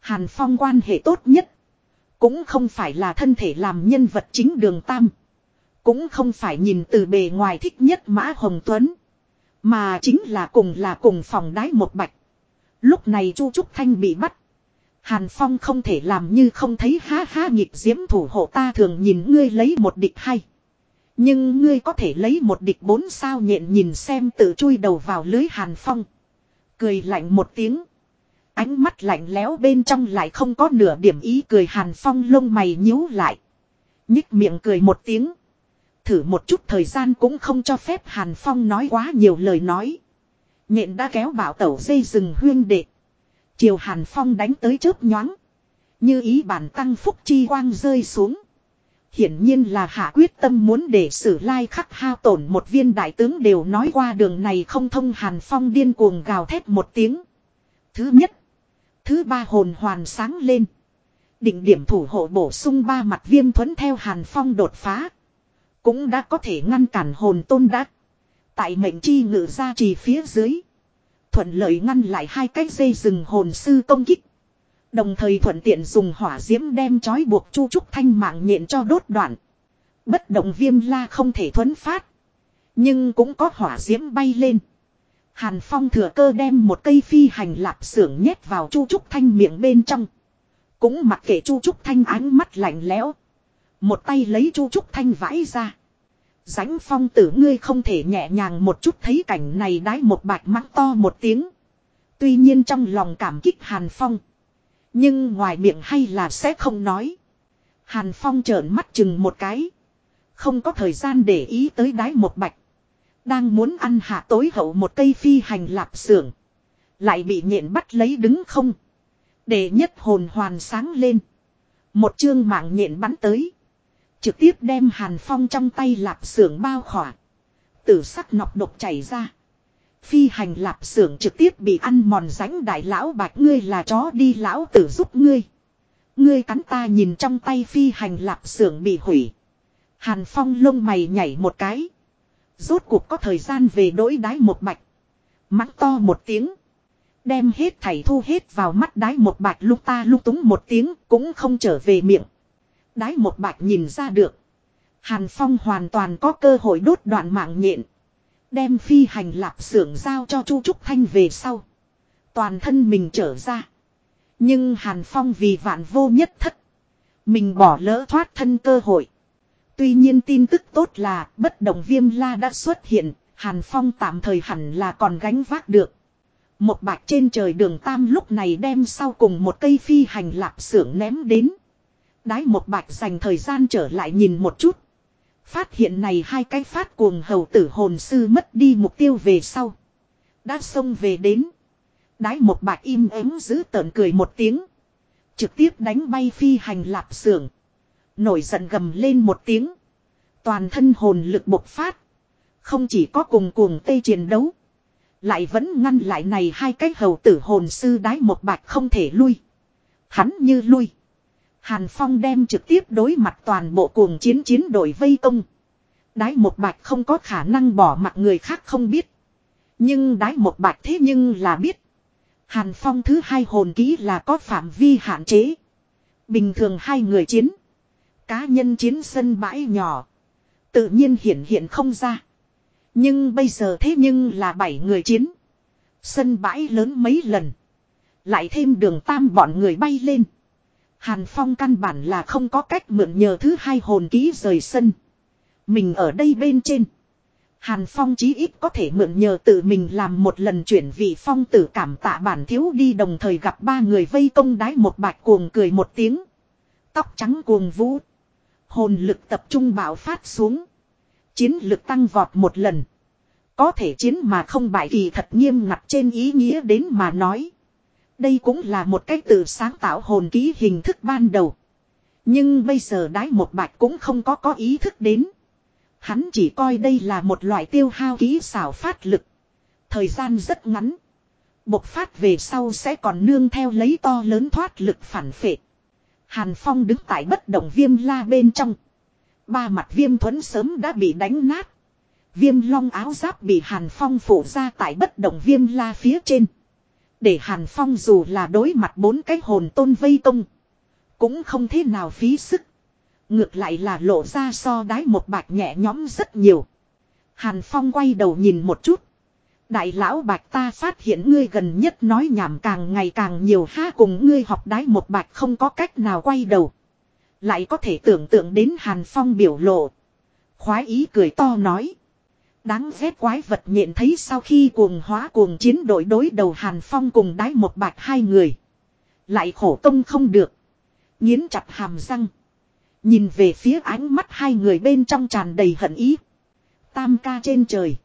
Hàn Phong quan hệ tốt nhất. Cũng không phải là thân thể làm nhân vật chính đường tam. Cũng không phải nhìn từ bề ngoài thích nhất Mã Hồng Tuấn. Mà chính là cùng là cùng phòng đái một bạch. Lúc này Chu Trúc Thanh bị bắt. Hàn Phong không thể làm như không thấy ha ha nhịp diễm thủ hộ ta thường nhìn ngươi lấy một địch hay. Nhưng ngươi có thể lấy một địch bốn sao nhện nhìn xem tự chui đầu vào lưới Hàn Phong. Cười lạnh một tiếng. Ánh mắt lạnh lẽo bên trong lại không có nửa điểm ý cười Hàn Phong lông mày nhíu lại. Nhích miệng cười một tiếng. Thử một chút thời gian cũng không cho phép Hàn Phong nói quá nhiều lời nói. Nhện đã kéo bảo tẩu dây rừng huyên đệ. Chiều Hàn Phong đánh tới chớp nhoáng. Như ý bản tăng phúc chi quang rơi xuống. Hiển nhiên là hạ quyết tâm muốn để sử lai khắc hao tổn một viên đại tướng đều nói qua đường này không thông Hàn Phong điên cuồng gào thét một tiếng. Thứ nhất. Thứ ba hồn hoàn sáng lên. Định điểm thủ hộ bổ sung ba mặt viêm thuẫn theo Hàn Phong đột phá. Cũng đã có thể ngăn cản hồn tôn đắc. Tại mệnh chi ngự ra trì phía dưới. Thuận lợi ngăn lại hai cái dây rừng hồn sư công kích. Đồng thời thuận tiện dùng hỏa diễm đem trói buộc chu trúc thanh mạng nhện cho đốt đoạn. Bất động viêm la không thể thuấn phát. Nhưng cũng có hỏa diễm bay lên. Hàn Phong thừa cơ đem một cây phi hành lạp xưởng nhét vào Chu Trúc Thanh miệng bên trong. Cũng mặc kệ Chu Trúc Thanh ánh mắt lạnh lẽo. Một tay lấy Chu Trúc Thanh vãi ra. ránh phong tử ngươi không thể nhẹ nhàng một chút thấy cảnh này đái một bạch mắng to một tiếng. Tuy nhiên trong lòng cảm kích Hàn Phong. Nhưng ngoài miệng hay là sẽ không nói. Hàn Phong trợn mắt chừng một cái. Không có thời gian để ý tới đái một bạch. Đang muốn ăn hạ tối hậu một cây phi hành lạp xưởng. Lại bị nhện bắt lấy đứng không. Để nhất hồn hoàn sáng lên. Một chương mạng nhện bắn tới. Trực tiếp đem Hàn Phong trong tay lạp xưởng bao khỏa. Tử sắc nọc độc chảy ra. Phi hành lạp xưởng trực tiếp bị ăn mòn ránh đại lão bạch ngươi là chó đi lão tử giúp ngươi. Ngươi cắn ta nhìn trong tay phi hành lạp xưởng bị hủy. Hàn Phong lông mày nhảy một cái. Rốt cuộc có thời gian về đối đái một bạch. Mắng to một tiếng. Đem hết thảy thu hết vào mắt đái một bạch lúc ta lúc túng một tiếng cũng không trở về miệng. Đái một bạch nhìn ra được. Hàn Phong hoàn toàn có cơ hội đốt đoạn mạng nhện. Đem phi hành lạp xưởng giao cho Chu Trúc Thanh về sau. Toàn thân mình trở ra. Nhưng Hàn Phong vì vạn vô nhất thất. Mình bỏ lỡ thoát thân cơ hội. Tuy nhiên tin tức tốt là bất động viêm la đã xuất hiện. Hàn Phong tạm thời hẳn là còn gánh vác được. Một bạch trên trời đường Tam lúc này đem sau cùng một cây phi hành lạp xưởng ném đến. Đái một bạch dành thời gian trở lại nhìn một chút. Phát hiện này hai cái phát cuồng hầu tử hồn sư mất đi mục tiêu về sau. Đã xông về đến. Đái một bạc im ắng giữ tợn cười một tiếng. Trực tiếp đánh bay phi hành lạp xưởng. Nổi giận gầm lên một tiếng. Toàn thân hồn lực bộc phát. Không chỉ có cùng cuồng tây chiến đấu. Lại vẫn ngăn lại này hai cái hầu tử hồn sư đái một bạc không thể lui. Hắn như lui. Hàn Phong đem trực tiếp đối mặt toàn bộ cuồng chiến chiến đội vây công. Đái một bạch không có khả năng bỏ mặt người khác không biết. Nhưng đái một bạch thế nhưng là biết. Hàn Phong thứ hai hồn ký là có phạm vi hạn chế. Bình thường hai người chiến. Cá nhân chiến sân bãi nhỏ. Tự nhiên hiển hiện không ra. Nhưng bây giờ thế nhưng là bảy người chiến. Sân bãi lớn mấy lần. Lại thêm đường tam bọn người bay lên. Hàn Phong căn bản là không có cách mượn nhờ thứ hai hồn ký rời sân. Mình ở đây bên trên. Hàn Phong chí ít có thể mượn nhờ tự mình làm một lần chuyển vị phong tử cảm tạ bản thiếu đi đồng thời gặp ba người vây công đái một bạch cuồng cười một tiếng. Tóc trắng cuồng vũ. Hồn lực tập trung bạo phát xuống. Chiến lực tăng vọt một lần. Có thể chiến mà không bại kỳ thật nghiêm ngặt trên ý nghĩa đến mà nói. Đây cũng là một cách tự sáng tạo hồn ký hình thức ban đầu. Nhưng bây giờ đái một bạch cũng không có có ý thức đến. Hắn chỉ coi đây là một loại tiêu hao ký xảo phát lực. Thời gian rất ngắn. Bộc phát về sau sẽ còn nương theo lấy to lớn thoát lực phản phệ. Hàn Phong đứng tại bất động viêm la bên trong. Ba mặt viêm thuẫn sớm đã bị đánh nát. Viêm long áo giáp bị Hàn Phong phủ ra tại bất động viêm la phía trên. Để Hàn Phong dù là đối mặt bốn cái hồn tôn vây công. Cũng không thế nào phí sức. Ngược lại là lộ ra so đái một bạch nhẹ nhõm rất nhiều. Hàn Phong quay đầu nhìn một chút. Đại lão bạch ta phát hiện ngươi gần nhất nói nhảm càng ngày càng nhiều ha cùng ngươi học đái một bạch không có cách nào quay đầu. Lại có thể tưởng tượng đến Hàn Phong biểu lộ. Khoái ý cười to nói. Đáng ghét quái vật nhện thấy sau khi cuồng hóa cuồng chiến đội đối đầu Hàn Phong cùng đái một bạch hai người. Lại khổ công không được. Nghiến chặt hàm răng. Nhìn về phía ánh mắt hai người bên trong tràn đầy hận ý. Tam ca trên trời.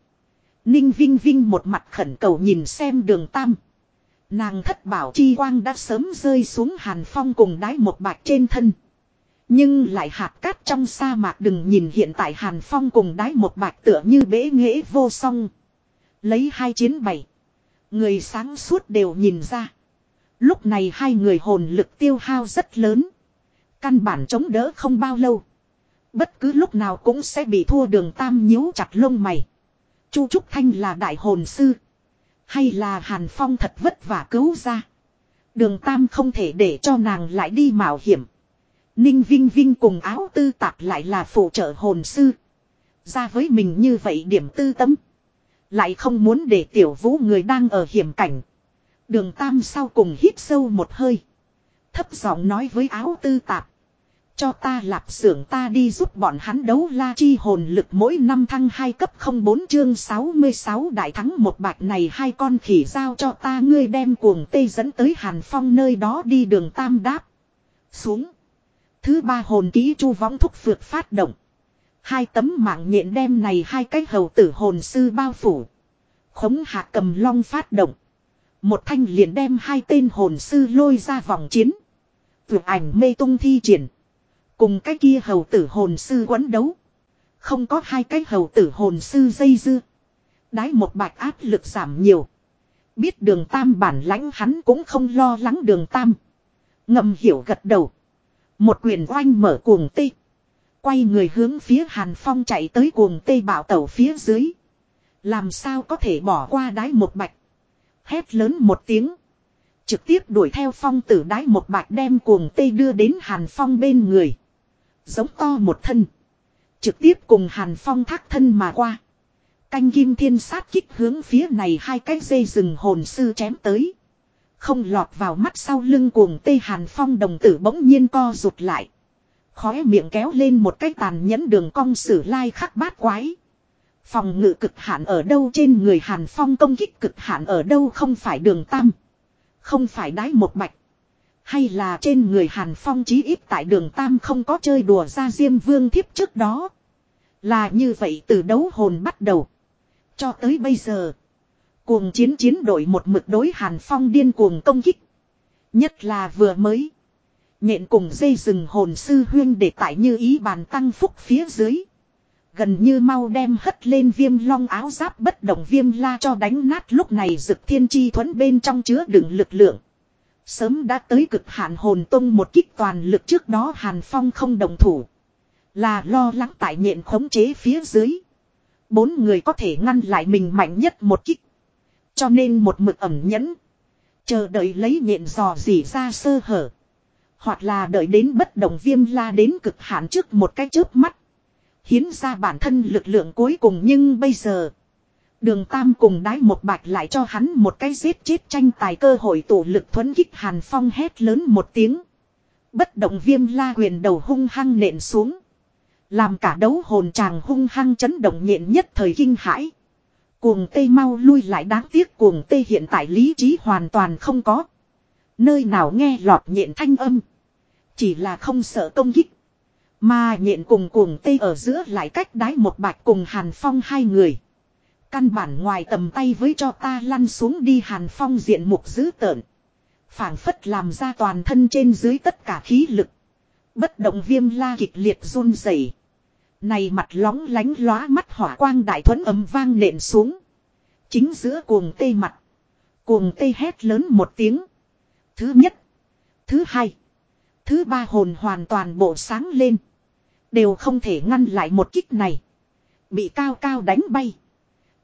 Ninh Vinh Vinh một mặt khẩn cầu nhìn xem đường tam. Nàng thất bảo chi quang đã sớm rơi xuống hàn phong cùng đái một bạch trên thân. Nhưng lại hạt cát trong sa mạc đừng nhìn hiện tại hàn phong cùng đái một bạch tựa như bế nghễ vô song. Lấy hai chiến bảy. Người sáng suốt đều nhìn ra. Lúc này hai người hồn lực tiêu hao rất lớn. Căn bản chống đỡ không bao lâu. Bất cứ lúc nào cũng sẽ bị thua đường tam nhíu chặt lông mày. Chu Trúc Thanh là đại hồn sư. Hay là Hàn Phong thật vất vả cứu ra. Đường tam không thể để cho nàng lại đi mạo hiểm. Ninh Vinh Vinh cùng áo tư tạp lại là phụ trợ hồn sư. Ra với mình như vậy điểm tư tâm. Lại không muốn để tiểu vũ người đang ở hiểm cảnh. Đường tam sau cùng hít sâu một hơi. Thấp giọng nói với áo tư tạp. Cho ta lạp xưởng ta đi giúp bọn hắn đấu la chi hồn lực mỗi năm thăng hai cấp 04 chương 66 đại thắng một bạch này hai con khỉ giao cho ta, ngươi đem cuồng tây dẫn tới Hàn Phong nơi đó đi, đường tam đáp. Xuống. Thứ ba hồn ký chu võng thúc phượt phát động. Hai tấm mạng nhện đem này hai cái hầu tử hồn sư bao phủ. Khống hạ cầm long phát động. Một thanh liền đem hai tên hồn sư lôi ra vòng chiến. Vượt ảnh mê tung thi triển. Cùng cái kia hầu tử hồn sư quấn đấu. Không có hai cái hầu tử hồn sư dây dưa. Đái một bạch áp lực giảm nhiều. Biết đường tam bản lãnh hắn cũng không lo lắng đường tam. Ngầm hiểu gật đầu. Một quyền oanh mở cuồng tê. Quay người hướng phía Hàn Phong chạy tới cuồng tê bảo tẩu phía dưới. Làm sao có thể bỏ qua đái một bạch. Hét lớn một tiếng. Trực tiếp đuổi theo phong tử đái một bạch đem cuồng tê đưa đến Hàn Phong bên người. Giống to một thân. Trực tiếp cùng Hàn Phong thác thân mà qua. Canh kim thiên sát kích hướng phía này hai cái dây rừng hồn sư chém tới. Không lọt vào mắt sau lưng cuồng tê Hàn Phong đồng tử bỗng nhiên co rụt lại. Khóe miệng kéo lên một cái tàn nhẫn đường cong sử lai khắc bát quái. Phòng ngự cực hạn ở đâu trên người Hàn Phong công kích cực hạn ở đâu không phải đường tam. Không phải đái một bạch. Hay là trên người Hàn Phong chí ít tại đường Tam không có chơi đùa ra Diêm Vương thiếp trước đó. Là như vậy từ đấu hồn bắt đầu. Cho tới bây giờ. Cuồng chiến chiến đội một mực đối Hàn Phong điên cuồng công kích. Nhất là vừa mới. Nhện cùng dây rừng hồn sư huyên để tại như ý bàn tăng phúc phía dưới. Gần như mau đem hất lên viêm long áo giáp bất động viêm la cho đánh nát lúc này rực thiên chi thuẫn bên trong chứa đựng lực lượng. Sớm đã tới cực hạn hồn tung một kích toàn lực trước đó Hàn Phong không đồng thủ. Là lo lắng tại nhện khống chế phía dưới. Bốn người có thể ngăn lại mình mạnh nhất một kích. Cho nên một mực ẩm nhẫn. Chờ đợi lấy nhện dò dỉ ra sơ hở. Hoặc là đợi đến bất đồng viêm la đến cực hạn trước một cái chớp mắt. Hiến ra bản thân lực lượng cuối cùng nhưng bây giờ. Đường Tam cùng đái một bạch lại cho hắn một cái giết chết tranh tài cơ hội tụ lực thuấn kích Hàn Phong hét lớn một tiếng. Bất động viêm la quyền đầu hung hăng nện xuống. Làm cả đấu hồn tràng hung hăng chấn động nhện nhất thời kinh hãi. Cuồng tê mau lui lại đáng tiếc cuồng tê hiện tại lý trí hoàn toàn không có. Nơi nào nghe lọt nhện thanh âm. Chỉ là không sợ công kích. Mà nhện cùng cuồng tê ở giữa lại cách đái một bạch cùng Hàn Phong hai người. Căn bản ngoài tầm tay với cho ta lăn xuống đi hàn phong diện mục dữ tợn. phảng phất làm ra toàn thân trên dưới tất cả khí lực. Bất động viêm la kịch liệt run rẩy. Này mặt lóng lánh lóa mắt hỏa quang đại thuẫn ấm vang nện xuống. Chính giữa cuồng tê mặt. Cuồng tê hét lớn một tiếng. Thứ nhất. Thứ hai. Thứ ba hồn hoàn toàn bộ sáng lên. Đều không thể ngăn lại một kích này. Bị cao cao đánh bay.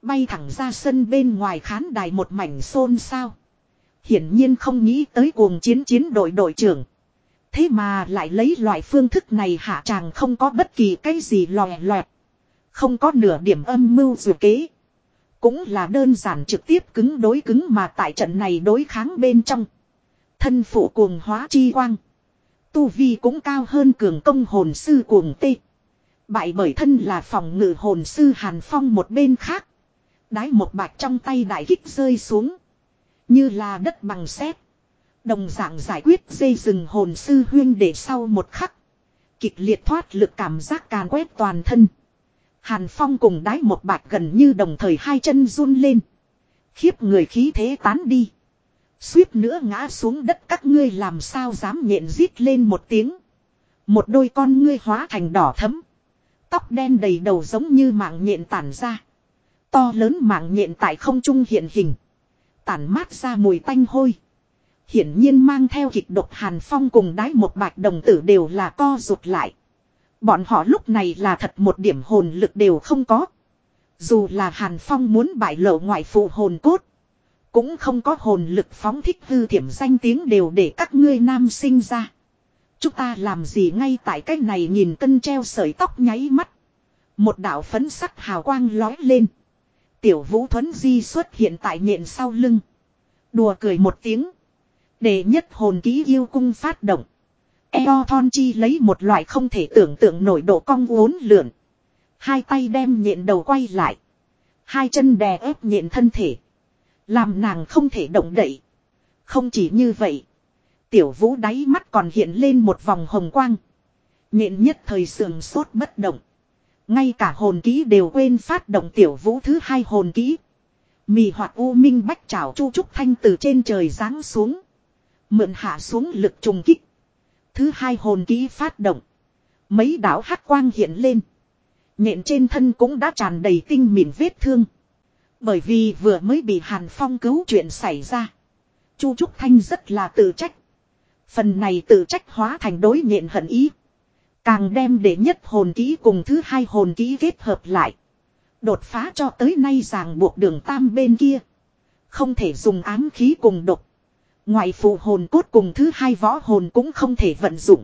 Bay thẳng ra sân bên ngoài khán đài một mảnh xôn xao. Hiển nhiên không nghĩ tới cuồng chiến chiến đội đội trưởng. Thế mà lại lấy loại phương thức này hạ chàng không có bất kỳ cái gì lòe loẹt. Không có nửa điểm âm mưu dù kế. Cũng là đơn giản trực tiếp cứng đối cứng mà tại trận này đối kháng bên trong. Thân phụ cuồng hóa chi quang. Tu vi cũng cao hơn cường công hồn sư cuồng tê. Bại bởi thân là phòng ngự hồn sư Hàn Phong một bên khác. Đái một bạch trong tay đại kích rơi xuống. Như là đất bằng sét. Đồng dạng giải quyết dây rừng hồn sư huyên để sau một khắc. Kịch liệt thoát lực cảm giác càn quét toàn thân. Hàn Phong cùng đái một bạch gần như đồng thời hai chân run lên. Khiếp người khí thế tán đi. Suýt nữa ngã xuống đất các ngươi làm sao dám nhện rít lên một tiếng. Một đôi con ngươi hóa thành đỏ thấm. Tóc đen đầy đầu giống như mạng nhện tản ra. To lớn mạng nhện tại không trung hiện hình. Tản mát ra mùi tanh hôi. Hiển nhiên mang theo kịch độc hàn phong cùng đái một bạch đồng tử đều là co rụt lại. Bọn họ lúc này là thật một điểm hồn lực đều không có. Dù là hàn phong muốn bại lộ ngoại phụ hồn cốt. Cũng không có hồn lực phóng thích hư thiểm danh tiếng đều để các ngươi nam sinh ra. Chúng ta làm gì ngay tại cách này nhìn cân treo sợi tóc nháy mắt. Một đạo phấn sắc hào quang lói lên. Tiểu vũ thuấn di xuất hiện tại nhện sau lưng. Đùa cười một tiếng. Để nhất hồn ký yêu cung phát động. Eo thon chi lấy một loại không thể tưởng tượng nổi độ cong uốn lượn. Hai tay đem nhện đầu quay lại. Hai chân đè ép nhện thân thể. Làm nàng không thể động đậy. Không chỉ như vậy. Tiểu vũ đáy mắt còn hiện lên một vòng hồng quang. Nhện nhất thời sườn sốt bất động. Ngay cả hồn ký đều quên phát động tiểu vũ thứ hai hồn ký. Mì hoạt u minh bách trảo chu trúc thanh từ trên trời giáng xuống. Mượn hạ xuống lực trùng kích. Thứ hai hồn ký phát động. Mấy đảo hắc quang hiện lên. Nhện trên thân cũng đã tràn đầy tinh mịn vết thương. Bởi vì vừa mới bị Hàn Phong cứu chuyện xảy ra. Chu Trúc Thanh rất là tự trách. Phần này tự trách hóa thành đối nhện hận ý. Càng đem để nhất hồn ký cùng thứ hai hồn ký kết hợp lại. Đột phá cho tới nay ràng buộc đường tam bên kia. Không thể dùng ám khí cùng độc. Ngoại phụ hồn cốt cùng thứ hai võ hồn cũng không thể vận dụng.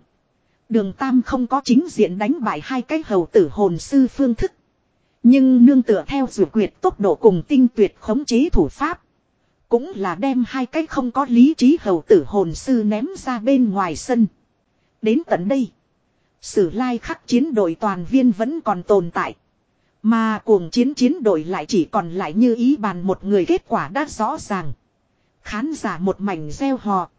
Đường tam không có chính diện đánh bại hai cái hầu tử hồn sư phương thức. Nhưng nương tựa theo dụ quyệt tốc độ cùng tinh tuyệt khống chế thủ pháp. Cũng là đem hai cái không có lý trí hầu tử hồn sư ném ra bên ngoài sân. Đến tận đây. Sử lai khắc chiến đội toàn viên vẫn còn tồn tại. Mà cuồng chiến chiến đội lại chỉ còn lại như ý bàn một người kết quả đã rõ ràng. Khán giả một mảnh gieo hò.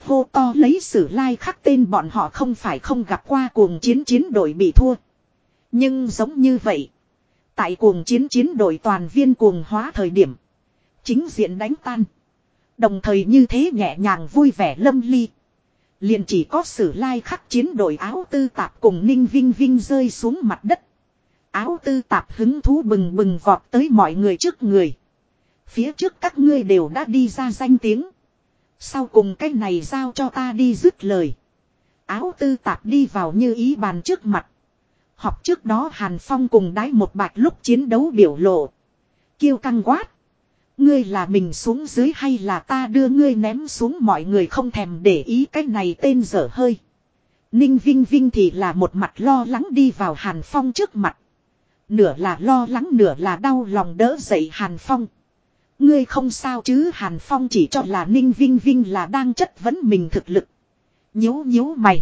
Hô to lấy sử lai khắc tên bọn họ không phải không gặp qua cuồng chiến chiến đội bị thua. Nhưng giống như vậy. Tại cuồng chiến chiến đội toàn viên cuồng hóa thời điểm. Chính diện đánh tan. Đồng thời như thế nhẹ nhàng vui vẻ lâm ly. Liền chỉ có sử lai khắc chiến đội áo tư tạp cùng ninh vinh vinh rơi xuống mặt đất. Áo tư tạp hứng thú bừng bừng vọt tới mọi người trước người. Phía trước các ngươi đều đã đi ra danh tiếng. Sau cùng cái này giao cho ta đi dứt lời. Áo tư tạp đi vào như ý bàn trước mặt. Học trước đó Hàn Phong cùng đái một bạch lúc chiến đấu biểu lộ. Kiêu căng quát. Ngươi là mình xuống dưới hay là ta đưa ngươi ném xuống mọi người không thèm để ý cái này tên dở hơi. Ninh Vinh Vinh thì là một mặt lo lắng đi vào Hàn Phong trước mặt. Nửa là lo lắng nửa là đau lòng đỡ dậy Hàn Phong. Ngươi không sao chứ Hàn Phong chỉ cho là Ninh Vinh Vinh là đang chất vấn mình thực lực. Nhếu nhếu mày.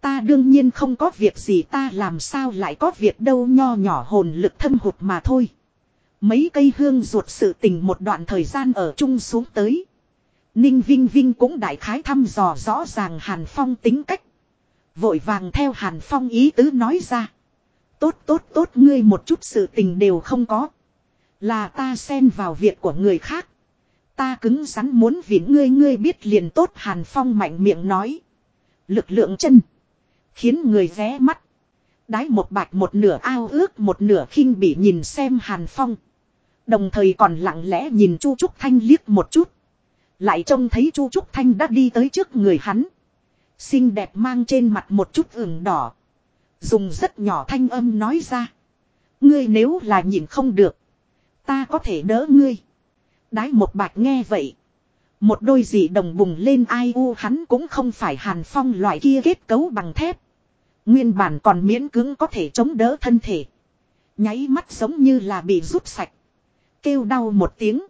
Ta đương nhiên không có việc gì, ta làm sao lại có việc đâu nho nhỏ hồn lực thâm hụt mà thôi. Mấy cây hương ruột sự tình một đoạn thời gian ở chung xuống tới. Ninh Vinh Vinh cũng đại khái thăm dò rõ ràng Hàn Phong tính cách. Vội vàng theo Hàn Phong ý tứ nói ra. Tốt tốt tốt, ngươi một chút sự tình đều không có. Là ta xen vào việc của người khác. Ta cứng rắn muốn vì ngươi ngươi biết liền tốt, Hàn Phong mạnh miệng nói. Lực lượng chân. Khiến người ghé mắt. Đái một bạch, một nửa ao ước, một nửa khinh bị nhìn xem Hàn Phong. Đồng thời còn lặng lẽ nhìn Chu Trúc Thanh liếc một chút. Lại trông thấy Chu Trúc Thanh đã đi tới trước người hắn. Xinh đẹp mang trên mặt một chút ửng đỏ. Dùng rất nhỏ thanh âm nói ra. Ngươi nếu là nhìn không được. Ta có thể đỡ ngươi. Đái một bạch nghe vậy. Một đôi dị đồng bùng lên ai u hắn cũng không phải hàn phong loại kia kết cấu bằng thép. Nguyên bản còn miễn cứng có thể chống đỡ thân thể. Nháy mắt giống như là bị rút sạch. Kêu đau một tiếng.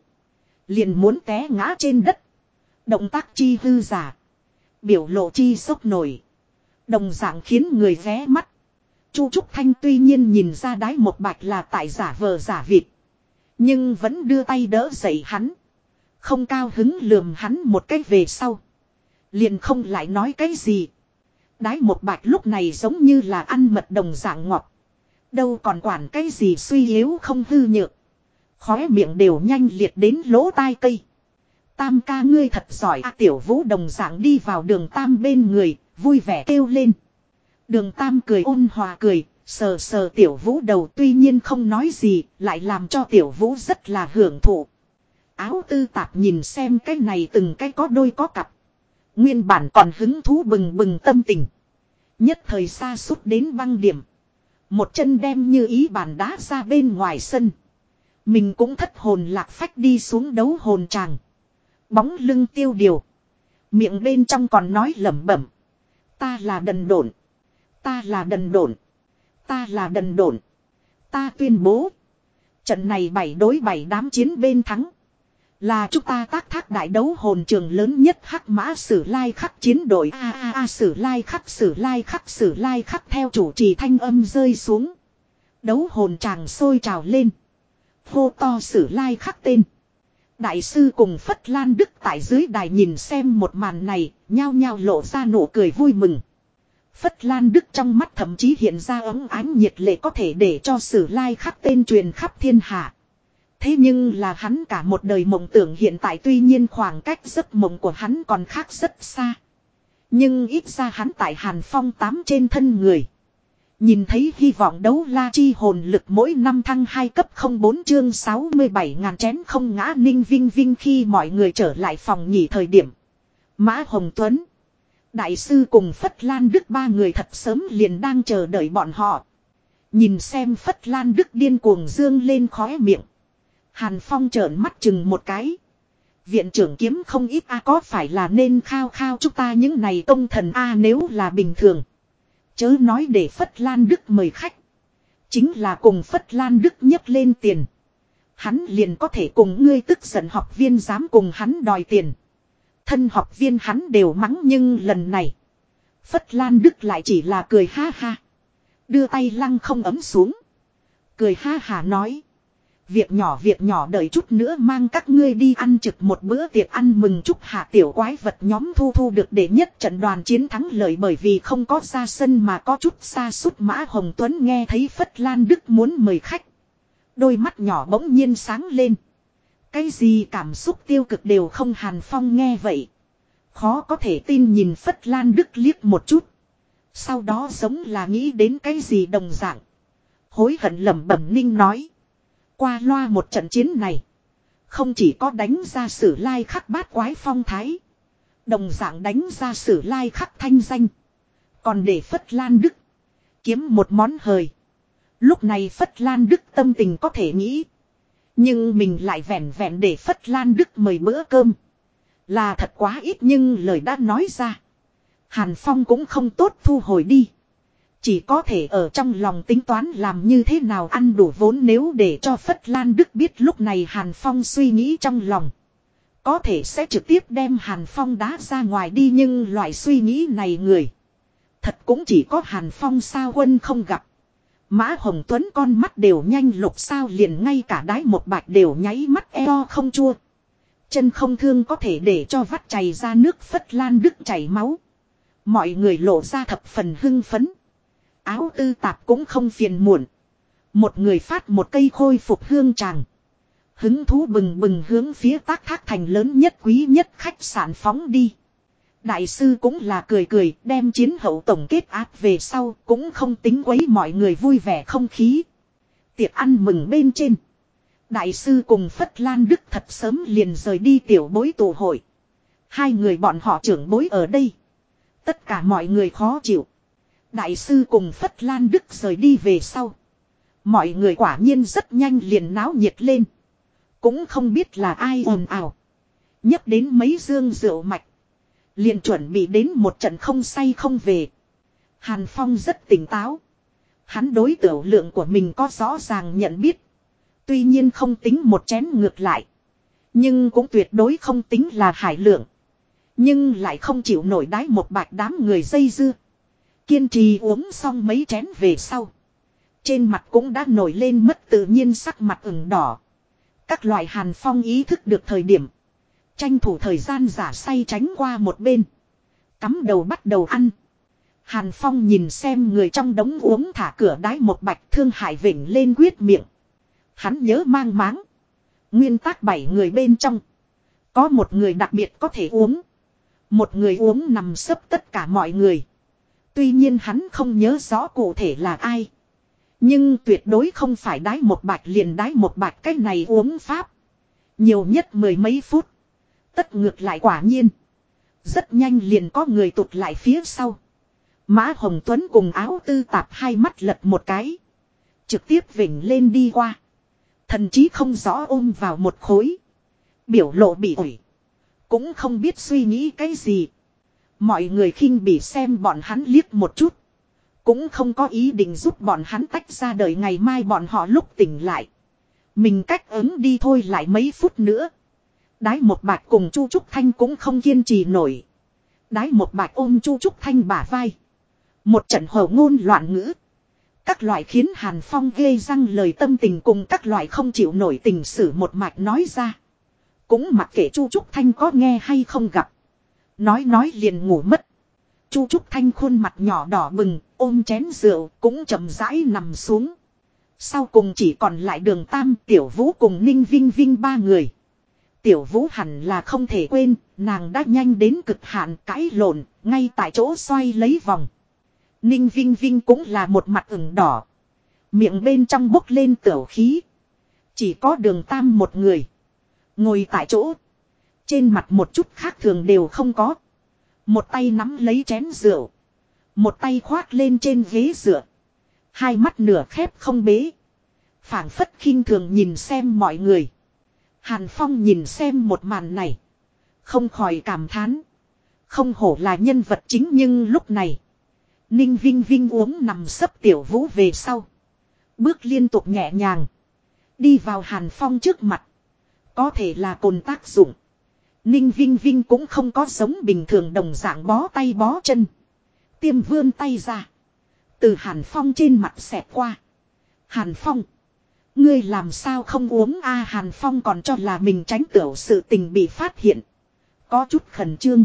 Liền muốn té ngã trên đất. Động tác chi hư giả. Biểu lộ chi sốc nổi. Đồng dạng khiến người ghé mắt. Chu Trúc Thanh tuy nhiên nhìn ra đái một bạch là tại giả vờ giả vịt. Nhưng vẫn đưa tay đỡ dậy hắn. Không cao hứng lườm hắn một cách về sau. Liền không lại nói cái gì. Đái một bạch lúc này giống như là ăn mật đồng dạng ngọt. Đâu còn quản cái gì suy yếu không hư nhược. Khóe miệng đều nhanh liệt đến lỗ tai cây. Tam ca ngươi thật giỏi à, tiểu vũ đồng dạng đi vào đường tam bên người, vui vẻ kêu lên. Đường tam cười ôn hòa cười, sờ sờ tiểu vũ đầu tuy nhiên không nói gì, lại làm cho tiểu vũ rất là hưởng thụ. Áo tư tạp nhìn xem cái này từng cái có đôi có cặp. Nguyên bản còn hứng thú bừng bừng tâm tình. Nhất thời xa suốt đến băng điểm. Một chân đem như ý bàn đá ra bên ngoài sân. Mình cũng thất hồn lạc phách đi xuống đấu hồn tràng. Bóng lưng tiêu điều. Miệng bên trong còn nói lẩm bẩm. Ta là đần độn. Ta là đần độn. Ta là đần độn. Ta tuyên bố. Trận này bảy đối bảy đám chiến bên thắng. Là chúng ta tác thác đại đấu hồn trường lớn nhất hắc mã sử lai khắc chiến đội a a a sử lai khắc sử lai khắc sử lai khắc theo chủ trì thanh âm rơi xuống. Đấu hồn chàng sôi trào lên. Hô to sử lai khắc tên. Đại sư cùng Phất Lan Đức tại dưới đài nhìn xem một màn này, nhao nhao lộ ra nụ cười vui mừng. Phất Lan Đức trong mắt thậm chí hiện ra ấm ánh nhiệt lệ có thể để cho sử lai khắc tên truyền khắp thiên hạ. Thế nhưng là hắn cả một đời mộng tưởng hiện tại tuy nhiên khoảng cách giấc mộng của hắn còn khác rất xa. Nhưng ít ra hắn tại Hàn Phong tám trên thân người. Nhìn thấy hy vọng đấu la chi hồn lực mỗi năm thăng 2 cấp 04 chương 67 ngàn chén không ngã ninh vinh vinh khi mọi người trở lại phòng nghỉ thời điểm. Mã Hồng Tuấn. Đại sư cùng Phất Lan Đức ba người thật sớm liền đang chờ đợi bọn họ. Nhìn xem Phất Lan Đức điên cuồng dương lên khóe miệng. Hàn Phong trợn mắt chừng một cái. Viện trưởng kiếm không ít a, có phải là nên khao khao chúng ta những này công thần a nếu là bình thường. Chớ nói để Phất Lan Đức mời khách. Chính là cùng Phất Lan Đức nhấc lên tiền. Hắn liền có thể cùng ngươi tức giận học viên dám cùng hắn đòi tiền. Thân học viên hắn đều mắng nhưng lần này. Phất Lan Đức lại chỉ là cười ha ha. Đưa tay lăng không ấm xuống. Cười ha hà nói. Việc nhỏ việc nhỏ đợi chút nữa mang các ngươi đi ăn trực một bữa tiệc ăn mừng chúc hạ tiểu quái vật nhóm thu thu được để nhất trận đoàn chiến thắng lợi bởi vì không có ra sân mà có chút xa suốt mã Hồng Tuấn nghe thấy Phất Lan Đức muốn mời khách. Đôi mắt nhỏ bỗng nhiên sáng lên. Cái gì cảm xúc tiêu cực đều không hàn phong nghe vậy. Khó có thể tin nhìn Phất Lan Đức liếc một chút. Sau đó giống là nghĩ đến cái gì đồng dạng. Hối hận lẩm bẩm ninh nói. Qua loa một trận chiến này. Không chỉ có đánh ra sử lai khắc bát quái phong thái. Đồng dạng đánh ra sử lai khắc thanh danh. Còn để Phất Lan Đức. Kiếm một món hời. Lúc này Phất Lan Đức tâm tình có thể nghĩ. Nhưng mình lại vẹn vẹn để Phất Lan Đức mời bữa cơm. Là thật quá ít nhưng lời đã nói ra. Hàn Phong cũng không tốt thu hồi đi. Chỉ có thể ở trong lòng tính toán làm như thế nào ăn đủ vốn nếu để cho Phất Lan Đức biết lúc này Hàn Phong suy nghĩ trong lòng. Có thể sẽ trực tiếp đem Hàn Phong đá ra ngoài đi nhưng loại suy nghĩ này người. Thật cũng chỉ có Hàn Phong sao quân không gặp. Mã Hồng Tuấn con mắt đều nhanh lục sao liền ngay cả đái một bạch đều nháy mắt eo không chua. Chân không thương có thể để cho vắt chảy ra nước Phất Lan Đức chảy máu. Mọi người lộ ra thập phần hưng phấn áo tư tạp cũng không phiền muộn. Một người phát một cây khôi phục hương tràng. Hứng thú bừng bừng hướng phía tác thác thành lớn nhất quý nhất khách sạn phóng đi. Đại sư cũng là cười cười, đem chiến hậu tổng kết áp về sau, cũng không tính quấy mọi người vui vẻ không khí. Tiệc ăn mừng bên trên. Đại sư cùng Phất Lan Đức thật sớm liền rời đi tiểu bối tổ hội. Hai người bọn họ trưởng bối ở đây. Tất cả mọi người khó chịu. Đại sư cùng Phất Lan Đức rời đi về sau. Mọi người quả nhiên rất nhanh liền náo nhiệt lên. Cũng không biết là ai ồn ào. nhấp đến mấy dương rượu mạch. Liền chuẩn bị đến một trận không say không về. Hàn Phong rất tỉnh táo. Hắn đối tiểu lượng của mình có rõ ràng nhận biết. Tuy nhiên không tính một chén ngược lại. Nhưng cũng tuyệt đối không tính là hải lượng. Nhưng lại không chịu nổi đái một bạch đám người dây dưa. Kiên trì uống xong mấy chén về sau. Trên mặt cũng đã nổi lên mất tự nhiên sắc mặt ửng đỏ. Các loại hàn phong ý thức được thời điểm. Tranh thủ thời gian giả say tránh qua một bên. Cắm đầu bắt đầu ăn. Hàn Phong nhìn xem người trong đống uống thả cửa đái một bạch thương hải vỉnh lên quyết miệng. Hắn nhớ mang máng. Nguyên tắc bảy người bên trong. Có một người đặc biệt có thể uống. Một người uống nằm sấp tất cả mọi người. Tuy nhiên hắn không nhớ rõ cụ thể là ai. Nhưng tuyệt đối không phải đái một bạch liền đái một bạch cái này uống pháp. Nhiều nhất mười mấy phút. Tất ngược lại quả nhiên. Rất nhanh liền có người tụt lại phía sau. Mã Hồng Tuấn cùng áo tư tạp hai mắt lật một cái. Trực tiếp vỉnh lên đi qua. Thần chí không rõ ôm vào một khối. Biểu lộ bị ủi. Cũng không biết suy nghĩ cái gì. Mọi người khinh bỉ xem bọn hắn liếc một chút. Cũng không có ý định giúp bọn hắn tách ra đời ngày mai bọn họ lúc tỉnh lại. Mình cách ứng đi thôi lại mấy phút nữa. Đái một bạch cùng Chu Trúc Thanh cũng không kiên trì nổi. Đái một bạch ôm Chu Trúc Thanh bả vai. Một trận hồ ngôn loạn ngữ. Các loại khiến Hàn Phong ghê răng lời tâm tình cùng các loại không chịu nổi tình sử một mạch nói ra. Cũng mặc kệ Chu Trúc Thanh có nghe hay không gặp. Nói nói liền ngủ mất. Chu Trúc Thanh khuôn mặt nhỏ đỏ bừng, ôm chén rượu, cũng chậm rãi nằm xuống. Sau cùng chỉ còn lại đường Tam, Tiểu Vũ cùng Ninh Vinh Vinh ba người. Tiểu Vũ hẳn là không thể quên, nàng đã nhanh đến cực hạn cãi lộn, ngay tại chỗ xoay lấy vòng. Ninh Vinh Vinh cũng là một mặt ửng đỏ. Miệng bên trong bốc lên tiểu khí. Chỉ có đường Tam một người. Ngồi tại chỗ. Trên mặt một chút khác thường đều không có. Một tay nắm lấy chén rượu. Một tay khoác lên trên ghế dựa. Hai mắt nửa khép không bế. phảng phất khinh thường nhìn xem mọi người. Hàn Phong nhìn xem một màn này. Không khỏi cảm thán. Không hổ là nhân vật chính nhưng lúc này. Ninh Vinh Vinh uống nằm sấp tiểu vũ về sau. Bước liên tục nhẹ nhàng. Đi vào Hàn Phong trước mặt. Có thể là cồn tác dụng. Ninh Vinh Vinh cũng không có giống bình thường đồng dạng bó tay bó chân. Tiêm vươn tay ra. Từ Hàn Phong trên mặt xẹt qua. Hàn Phong. Ngươi làm sao không uống a Hàn Phong còn cho là mình tránh tiểu sự tình bị phát hiện. Có chút khẩn trương.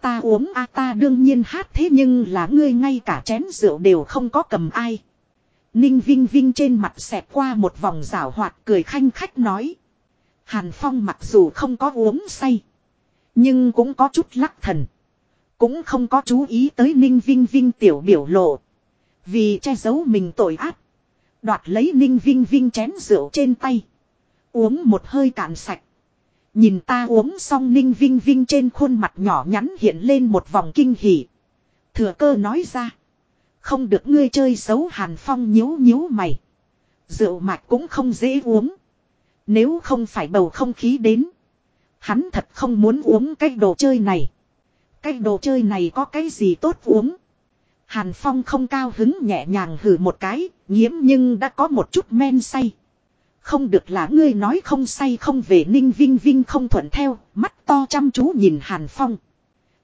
Ta uống a ta đương nhiên hát thế nhưng là ngươi ngay cả chén rượu đều không có cầm ai. Ninh Vinh Vinh trên mặt xẹt qua một vòng rảo hoạt cười khanh khách nói. Hàn Phong mặc dù không có uống say. Nhưng cũng có chút lắc thần. Cũng không có chú ý tới Ninh Vinh Vinh tiểu biểu lộ. Vì che giấu mình tội ác. Đoạt lấy Ninh Vinh Vinh chén rượu trên tay. Uống một hơi cạn sạch. Nhìn ta uống xong Ninh Vinh Vinh trên khuôn mặt nhỏ nhắn hiện lên một vòng kinh hỉ. Thừa cơ nói ra. Không được ngươi chơi xấu Hàn Phong nhíu nhíu mày. Rượu mạch cũng không dễ uống. Nếu không phải bầu không khí đến. Hắn thật không muốn uống cái đồ chơi này. Cái đồ chơi này có cái gì tốt uống. Hàn Phong không cao hứng nhẹ nhàng hử một cái, nhiễm nhưng đã có một chút men say. Không được là ngươi nói không say không về ninh vinh vinh không thuận theo, mắt to chăm chú nhìn Hàn Phong.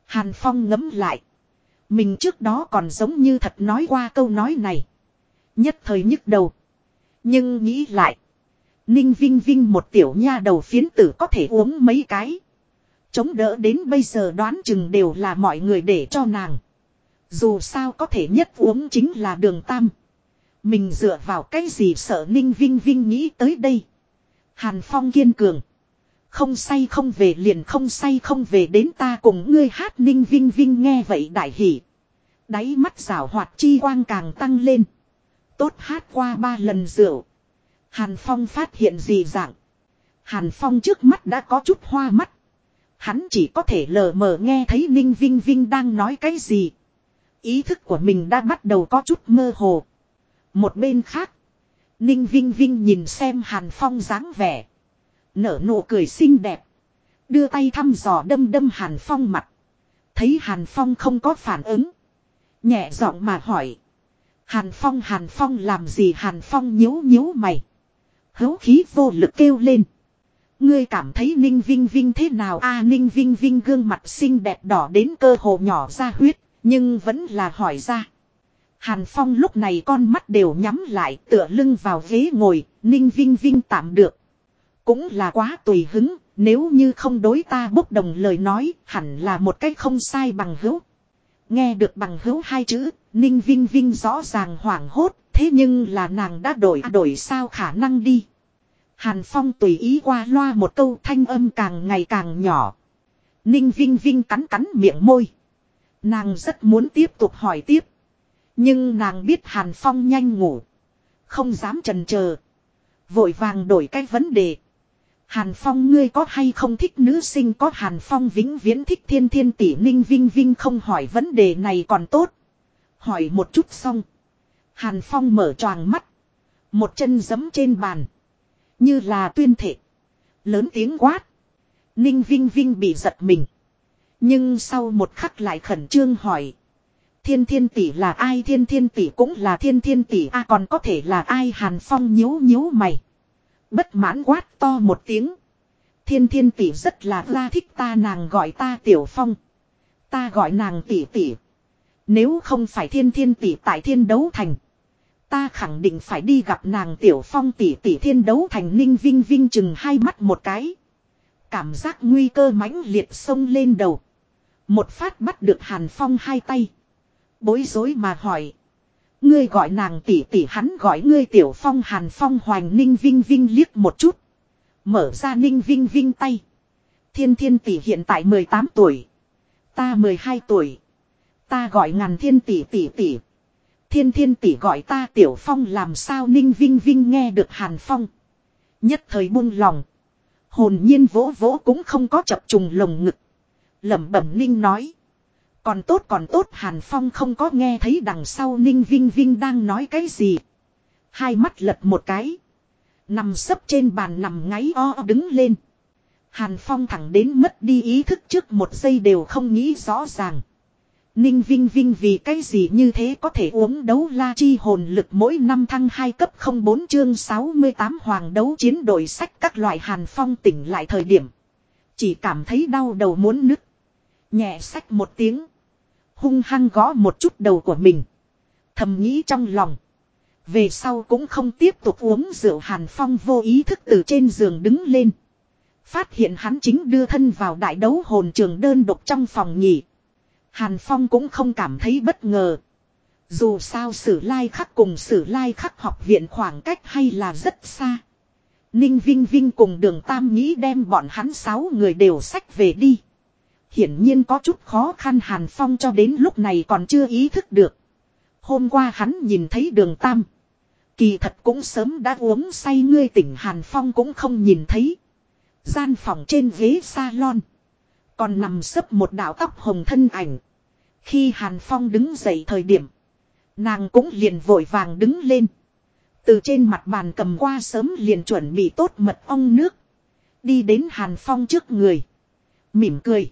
Hàn Phong ngấm lại. Mình trước đó còn giống như thật nói qua câu nói này. Nhất thời nhức đầu. Nhưng nghĩ lại. Ninh Vinh Vinh một tiểu nha đầu phiến tử có thể uống mấy cái. Chống đỡ đến bây giờ đoán chừng đều là mọi người để cho nàng. Dù sao có thể nhất uống chính là đường tam. Mình dựa vào cái gì sợ Ninh Vinh Vinh nghĩ tới đây. Hàn Phong kiên cường. Không say không về liền không say không về đến ta cùng ngươi hát Ninh Vinh Vinh nghe vậy đại hỉ. Đáy mắt rảo hoạt chi quang càng tăng lên. Tốt hát qua ba lần rượu. Hàn Phong phát hiện gì dạng. Hàn Phong trước mắt đã có chút hoa mắt. Hắn chỉ có thể lờ mờ nghe thấy Ninh Vinh Vinh đang nói cái gì. Ý thức của mình đã bắt đầu có chút mơ hồ. Một bên khác. Ninh Vinh Vinh nhìn xem Hàn Phong dáng vẻ. Nở nụ cười xinh đẹp. Đưa tay thăm dò đâm đâm Hàn Phong mặt. Thấy Hàn Phong không có phản ứng. Nhẹ giọng mà hỏi. Hàn Phong Hàn Phong làm gì Hàn Phong nhíu nhíu mày. Hấu khí vô lực kêu lên. Ngươi cảm thấy Ninh Vinh Vinh thế nào a Ninh Vinh Vinh gương mặt xinh đẹp đỏ đến cơ hồ nhỏ ra huyết, nhưng vẫn là hỏi ra. Hàn Phong lúc này con mắt đều nhắm lại tựa lưng vào ghế ngồi, Ninh Vinh Vinh tạm được. Cũng là quá tùy hứng, nếu như không đối ta bốc đồng lời nói, hẳn là một cách không sai bằng hữu. Nghe được bằng hữu hai chữ, Ninh Vinh Vinh rõ ràng hoảng hốt, thế nhưng là nàng đã đổi đổi sao khả năng đi. Hàn Phong tùy ý qua loa một câu thanh âm càng ngày càng nhỏ. Ninh Vinh Vinh cắn cắn miệng môi. Nàng rất muốn tiếp tục hỏi tiếp. Nhưng nàng biết Hàn Phong nhanh ngủ. Không dám trần chờ Vội vàng đổi cái vấn đề. Hàn Phong ngươi có hay không thích nữ sinh có Hàn Phong vĩnh viễn thích thiên thiên tỷ ninh vinh vinh không hỏi vấn đề này còn tốt. Hỏi một chút xong. Hàn Phong mở choàng mắt. Một chân giấm trên bàn. Như là tuyên thệ. Lớn tiếng quát. Ninh Vinh Vinh bị giật mình. Nhưng sau một khắc lại khẩn trương hỏi. Thiên thiên tỷ là ai thiên thiên tỷ cũng là thiên thiên tỷ a, còn có thể là ai Hàn Phong nhíu nhíu mày. Bất mãn quát to một tiếng. Thiên thiên tỷ rất là la thích ta, nàng gọi ta tiểu phong. Ta gọi nàng tỷ tỷ. Nếu không phải thiên thiên tỷ tại thiên đấu thành. Ta khẳng định phải đi gặp nàng tiểu phong tỷ tỷ thiên đấu thành, ninh vinh vinh chừng hai mắt một cái. Cảm giác nguy cơ mãnh liệt sông lên đầu. Một phát bắt được hàn phong hai tay. Bối rối mà hỏi. Ngươi gọi nàng tỷ tỷ, hắn gọi ngươi tiểu phong hàn phong hoành ninh vinh vinh liếc một chút. Mở ra ninh vinh vinh tay. Thiên thiên tỷ hiện tại 18 tuổi. Ta 12 tuổi. Ta gọi ngàn thiên tỷ tỷ tỷ. Thiên thiên tỷ gọi ta tiểu phong làm sao ninh vinh vinh nghe được hàn phong. Nhất thời buông lòng. Hồn nhiên vỗ vỗ cũng không có chập trùng lồng ngực lẩm bẩm ninh nói. Còn tốt còn tốt, Hàn Phong không có nghe thấy đằng sau Ninh Vinh Vinh đang nói cái gì. Hai mắt lật một cái. Nằm sấp trên bàn nằm ngáy o đứng lên. Hàn Phong thẳng đến mất đi ý thức trước một giây đều không nghĩ rõ ràng. Ninh Vinh Vinh vì cái gì như thế có thể uống đấu la chi hồn lực mỗi năm thăng hai cấp 04 chương 68 hoàng đấu chiến đội sách các loại Hàn Phong tỉnh lại thời điểm. Chỉ cảm thấy đau đầu muốn nứt. Nhẹ sách một tiếng. Hung hăng gõ một chút đầu của mình. Thầm nghĩ trong lòng. Về sau cũng không tiếp tục uống rượu Hàn Phong vô ý thức từ trên giường đứng lên. Phát hiện hắn chính đưa thân vào đại đấu hồn trường đơn độc trong phòng nhỉ. Hàn Phong cũng không cảm thấy bất ngờ. Dù sao sử lai khắc cùng sử lai khắc học viện khoảng cách hay là rất xa. Ninh Vinh Vinh cùng đường Tam nghĩ đem bọn hắn sáu người đều sách về đi. Hiển nhiên có chút khó khăn Hàn Phong cho đến lúc này còn chưa ý thức được. Hôm qua hắn nhìn thấy đường Tam. Kỳ thật cũng sớm đã uống say ngươi tỉnh Hàn Phong cũng không nhìn thấy. Gian phòng trên ghế salon. Còn nằm sấp một đạo tóc hồng thân ảnh. Khi Hàn Phong đứng dậy thời điểm. Nàng cũng liền vội vàng đứng lên. Từ trên mặt bàn cầm qua sớm liền chuẩn bị tốt mật ong nước. Đi đến Hàn Phong trước người. Mỉm cười.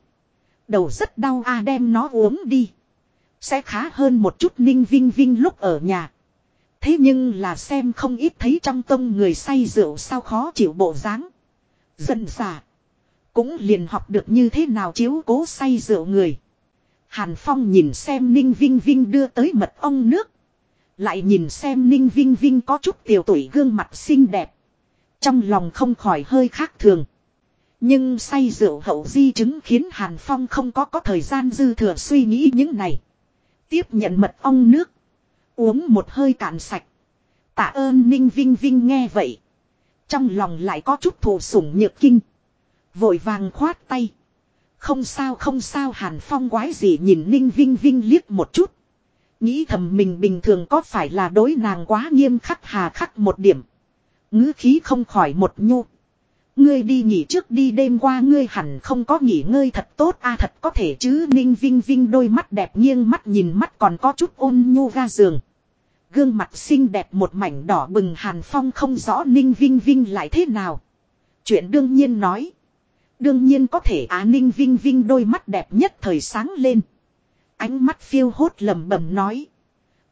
Đầu rất đau a, đem nó uống đi. Sẽ khá hơn một chút ninh vinh vinh lúc ở nhà. Thế nhưng là xem không ít thấy trong tông người say rượu sao khó chịu bộ dáng. Dần xả. Cũng liền học được như thế nào chiếu cố say rượu người. Hàn Phong nhìn xem Ninh Vinh Vinh đưa tới mật ong nước. Lại nhìn xem Ninh Vinh Vinh có chút tiểu tuổi gương mặt xinh đẹp. Trong lòng không khỏi hơi khác thường. Nhưng say rượu hậu di chứng khiến Hàn Phong không có có thời gian dư thừa suy nghĩ những này. Tiếp nhận mật ong nước. Uống một hơi cạn sạch. Tạ ơn Ninh Vinh Vinh nghe vậy. Trong lòng lại có chút thù sủng nhược kinh. Vội vàng khoát tay. Không sao không sao Hàn Phong quái gì nhìn Ninh Vinh Vinh liếc một chút. Nghĩ thầm mình bình thường có phải là đối nàng quá nghiêm khắc hà khắc một điểm. ngữ khí không khỏi một nhu. Ngươi đi nghỉ trước đi, đêm qua ngươi hẳn không có nghỉ ngơi thật tốt a, thật có thể chứ Ninh Vinh Vinh đôi mắt đẹp nghiêng mắt nhìn mắt còn có chút ôn nhu ga giường. Gương mặt xinh đẹp một mảnh đỏ bừng Hàn Phong không rõ Ninh Vinh Vinh lại thế nào. Chuyện đương nhiên nói. Đương nhiên có thể Á Ninh Vinh Vinh đôi mắt đẹp nhất thời sáng lên. Ánh mắt phiêu hốt lầm bầm nói.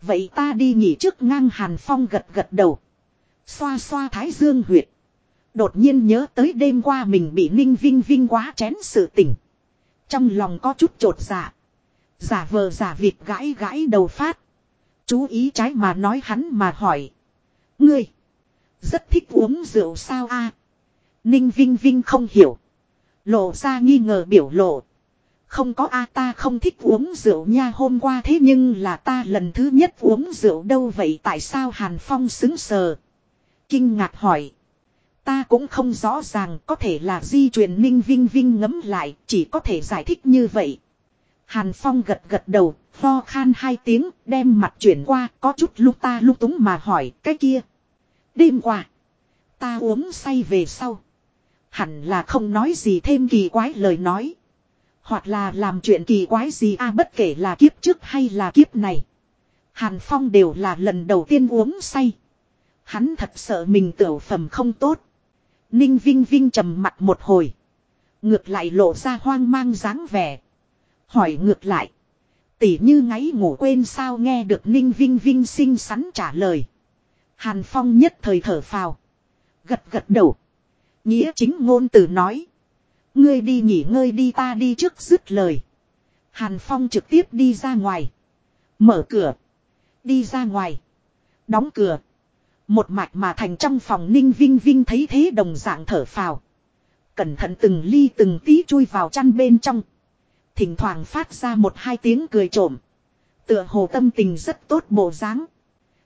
Vậy ta đi nghỉ trước ngang Hàn Phong gật gật đầu. Xoa xoa thái dương huyệt. Đột nhiên nhớ tới đêm qua mình bị Ninh Vinh Vinh quá chén sự tỉnh. Trong lòng có chút trột dạ. Giả vờ giả vịt gãi gãi đầu phát. Chú ý trái mà nói hắn mà hỏi. Ngươi. Rất thích uống rượu sao a Ninh Vinh Vinh không hiểu. Lộ ra nghi ngờ biểu lộ. Không có a ta không thích uống rượu nha hôm qua thế nhưng là ta lần thứ nhất uống rượu đâu vậy tại sao Hàn Phong xứng sờ. Kinh ngạc hỏi. Ta cũng không rõ ràng có thể là di truyền ninh vinh vinh ngấm lại chỉ có thể giải thích như vậy. Hàn Phong gật gật đầu, pho khan hai tiếng, đem mặt chuyển qua, có chút lúc ta lúc túng mà hỏi, cái kia. Đêm qua, ta uống say về sau. Hẳn là không nói gì thêm kỳ quái lời nói. Hoặc là làm chuyện kỳ quái gì a bất kể là kiếp trước hay là kiếp này. Hàn Phong đều là lần đầu tiên uống say. Hắn thật sợ mình tiểu phẩm không tốt. Ninh Vinh Vinh trầm mặt một hồi. Ngược lại lộ ra hoang mang dáng vẻ. Hỏi ngược lại. Tỉ như ngáy ngủ quên sao nghe được Ninh Vinh Vinh xinh xắn trả lời. Hàn Phong nhất thời thở phào. Gật gật đầu. Nghĩa chính ngôn từ nói. Ngươi đi nghỉ ngơi đi ta đi trước dứt lời. Hàn Phong trực tiếp đi ra ngoài. Mở cửa. Đi ra ngoài. Đóng cửa. Một mạch mà thành trong phòng ninh vinh vinh thấy thế đồng dạng thở phào. Cẩn thận từng ly từng tí chui vào chăn bên trong. Thỉnh thoảng phát ra một hai tiếng cười trộm. Tựa hồ tâm tình rất tốt bộ dáng.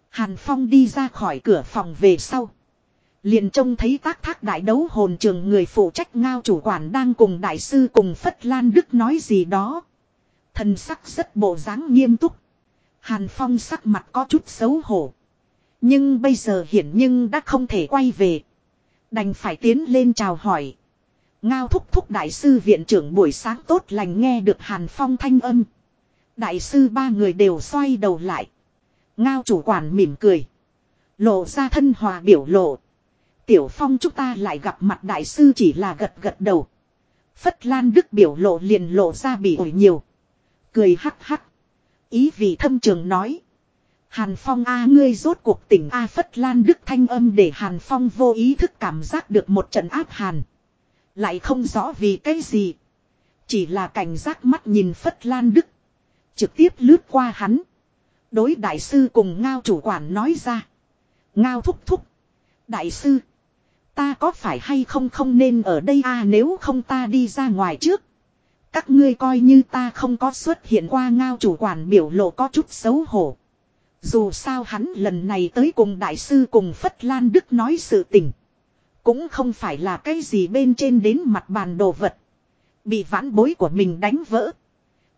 Hàn Phong đi ra khỏi cửa phòng về sau. Liền trông thấy tác thác đại đấu hồn trường người phụ trách ngao chủ quản đang cùng đại sư cùng Phất Lan Đức nói gì đó. Thần sắc rất bộ dáng nghiêm túc. Hàn Phong sắc mặt có chút xấu hổ. Nhưng bây giờ hiển nhưng đã không thể quay về. Đành phải tiến lên chào hỏi. Ngao thúc thúc đại sư viện trưởng buổi sáng tốt lành nghe được Hàn Phong thanh âm. Đại sư ba người đều xoay đầu lại. Ngao chủ quản mỉm cười. Lộ ra thân hòa biểu lộ. Tiểu Phong chúng ta lại gặp mặt đại sư chỉ là gật gật đầu. Phất Lan Đức biểu lộ liền lộ ra bị ổi nhiều. Cười hắc hắc. Ý vị thâm trường nói. Hàn Phong a, ngươi rốt cuộc tỉnh a Phất Lan Đức thanh âm để Hàn Phong vô ý thức cảm giác được một trận áp hàn. Lại không rõ vì cái gì. Chỉ là cảnh giác mắt nhìn Phất Lan Đức. Trực tiếp lướt qua hắn. Đối đại sư cùng ngao chủ quản nói ra. Ngao thúc thúc. Đại sư. Ta có phải hay không không nên ở đây a, nếu không ta đi ra ngoài trước. Các ngươi coi như ta không có xuất hiện qua ngao chủ quản biểu lộ có chút xấu hổ. Dù sao hắn lần này tới cùng đại sư cùng Phất Lan Đức nói sự tình. Cũng không phải là cái gì bên trên đến mặt bàn đồ vật. Bị vãn bối của mình đánh vỡ.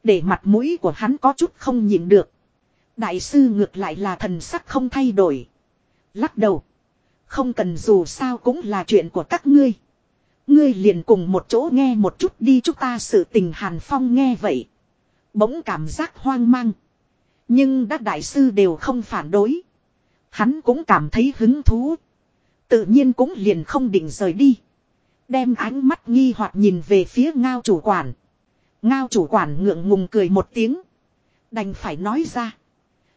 Để mặt mũi của hắn có chút không nhịn được. Đại sư ngược lại là thần sắc không thay đổi. Lắc đầu. Không cần dù sao cũng là chuyện của các ngươi. Ngươi liền cùng một chỗ nghe một chút đi chúng ta sự tình Hàn Phong nghe vậy. Bỗng cảm giác hoang mang. Nhưng các đại sư đều không phản đối. Hắn cũng cảm thấy hứng thú. Tự nhiên cũng liền không định rời đi. Đem ánh mắt nghi hoặc nhìn về phía ngao chủ quản. Ngao chủ quản ngượng ngùng cười một tiếng. Đành phải nói ra.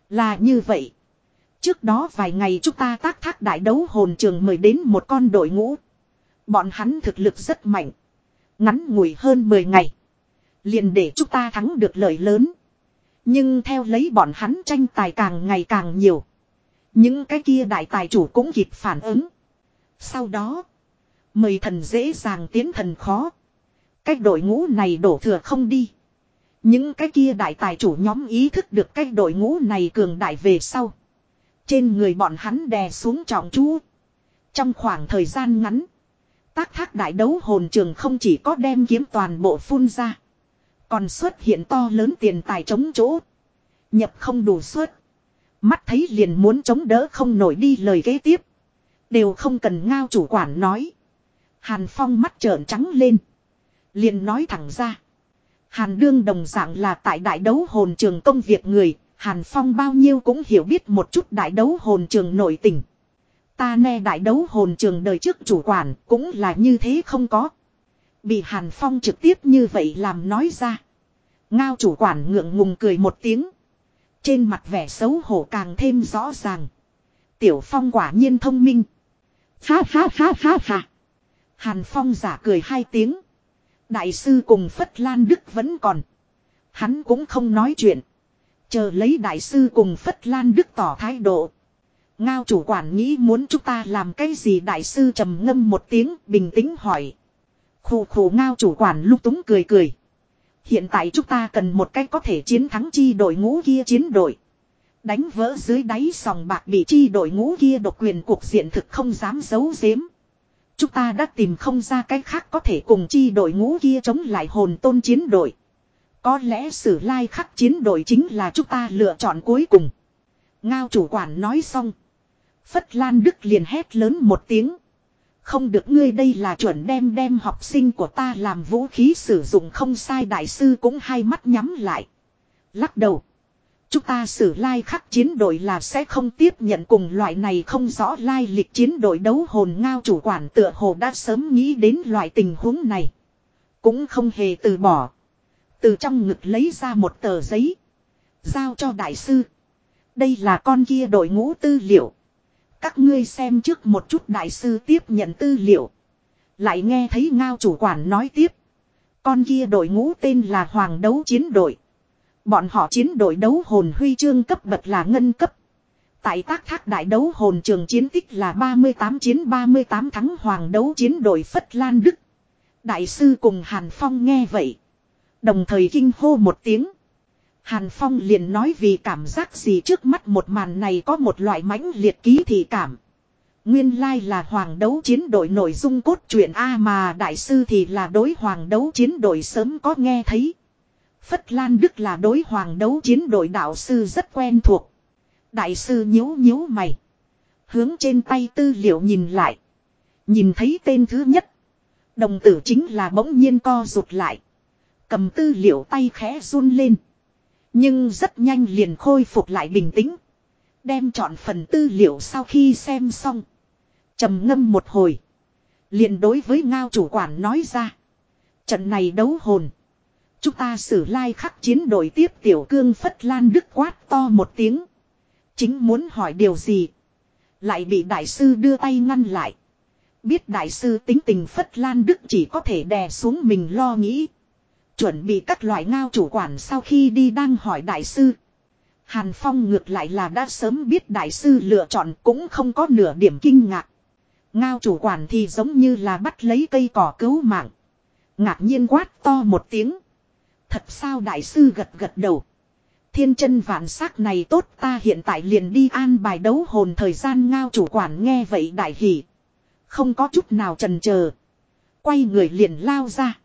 Là như vậy. Trước đó vài ngày chúng ta tác thác đại đấu hồn trường mời đến một con đội ngũ. Bọn hắn thực lực rất mạnh. Ngắn ngủi hơn 10 ngày. liền để chúng ta thắng được lợi lớn. Nhưng theo lấy bọn hắn tranh tài càng ngày càng nhiều. Những cái kia đại tài chủ cũng kịp phản ứng. Sau đó. Mời thần dễ dàng tiến thần khó. Cách đội ngũ này đổ thừa không đi. Những cái kia đại tài chủ nhóm ý thức được cách đội ngũ này cường đại về sau. Trên người bọn hắn đè xuống trọng chú. Trong khoảng thời gian ngắn. Tác thác đại đấu hồn trường không chỉ có đem kiếm toàn bộ phun ra. Còn xuất hiện to lớn tiền tài chống chỗ. Nhập không đủ suất. Mắt thấy liền muốn chống đỡ không nổi đi lời kế tiếp. Đều không cần ngao chủ quản nói. Hàn Phong mắt trợn trắng lên. Liền nói thẳng ra. Hàn đương đồng dạng là tại đại đấu hồn trường công việc người. Hàn Phong bao nhiêu cũng hiểu biết một chút đại đấu hồn trường nội tình. Ta nghe đại đấu hồn trường đời trước chủ quản cũng là như thế không có. Bị Hàn Phong trực tiếp như vậy làm nói ra. Ngao chủ quản ngượng ngùng cười một tiếng. Trên mặt vẻ xấu hổ càng thêm rõ ràng. Tiểu Phong quả nhiên thông minh. Ha ha ha ha ha. Hàn Phong giả cười hai tiếng. Đại sư cùng Phất Lan Đức vẫn còn. Hắn cũng không nói chuyện. Chờ lấy đại sư cùng Phất Lan Đức tỏ thái độ. Ngao chủ quản nghĩ muốn chúng ta làm cái gì đại sư trầm ngâm một tiếng, bình tĩnh hỏi. Khù khù ngao chủ quản lúc túng cười cười. Hiện tại chúng ta cần một cách có thể chiến thắng chi đội ngũ kia chiến đội. Đánh vỡ dưới đáy sòng bạc bị chi đội ngũ kia độc quyền cuộc diện thực không dám giấu giếm. Chúng ta đã tìm không ra cách khác có thể cùng chi đội ngũ kia chống lại hồn tôn chiến đội. Có lẽ sử lai khắc chiến đội chính là chúng ta lựa chọn cuối cùng. Ngao chủ quản nói xong. Phất Lan Đức liền hét lớn một tiếng. Không được ngươi đây là chuẩn đem đem học sinh của ta làm vũ khí sử dụng không sai đại sư cũng hai mắt nhắm lại. Lắc đầu. Chúng ta xử lai khắc chiến đội là sẽ không tiếp nhận cùng loại này không rõ lai lịch chiến đội đấu hồn ngao chủ quản tựa hồ đã sớm nghĩ đến loại tình huống này. Cũng không hề từ bỏ. Từ trong ngực lấy ra một tờ giấy. Giao cho đại sư. Đây là con kia đội ngũ tư liệu. Các ngươi xem trước một chút đại sư tiếp nhận tư liệu. Lại nghe thấy ngao chủ quản nói tiếp. Con kia đội ngũ tên là Hoàng đấu chiến đội. Bọn họ chiến đội đấu hồn huy chương cấp bậc là ngân cấp. Tại tác thác đại đấu hồn trường chiến tích là 38 chiến 38 thắng hoàng đấu chiến đội Phất Lan Đức. Đại sư cùng Hàn Phong nghe vậy. Đồng thời kinh hô một tiếng. Hàn Phong liền nói vì cảm giác gì trước mắt một màn này có một loại mãnh liệt ký thị cảm. Nguyên lai là hoàng đấu chiến đội nội dung cốt truyện A mà đại sư thì là đối hoàng đấu chiến đội sớm có nghe thấy. Phất Lan Đức là đối hoàng đấu chiến đội đạo sư rất quen thuộc. Đại sư nhíu nhíu mày. Hướng trên tay tư liệu nhìn lại. Nhìn thấy tên thứ nhất. Đồng tử chính là bỗng nhiên co rụt lại. Cầm tư liệu tay khẽ run lên. Nhưng rất nhanh liền khôi phục lại bình tĩnh. Đem chọn phần tư liệu sau khi xem xong. trầm ngâm một hồi. Liền đối với ngao chủ quản nói ra. Trận này đấu hồn. Chúng ta xử lai khắc chiến đội tiếp tiểu cương phất lan đức quát to một tiếng. Chính muốn hỏi điều gì. Lại bị đại sư đưa tay ngăn lại. Biết đại sư tính tình phất lan đức chỉ có thể đè xuống mình lo nghĩ. Chuẩn bị các loại ngao chủ quản sau khi đi đang hỏi đại sư. Hàn Phong ngược lại là đã sớm biết đại sư lựa chọn cũng không có nửa điểm kinh ngạc. Ngao chủ quản thì giống như là bắt lấy cây cỏ cứu mạng. Ngạc nhiên quát to một tiếng. Thật sao đại sư gật gật đầu. Thiên chân vạn sắc này tốt ta hiện tại liền đi an bài đấu hồn thời gian ngao chủ quản nghe vậy đại hỉ. Không có chút nào trần chờ Quay người liền lao ra.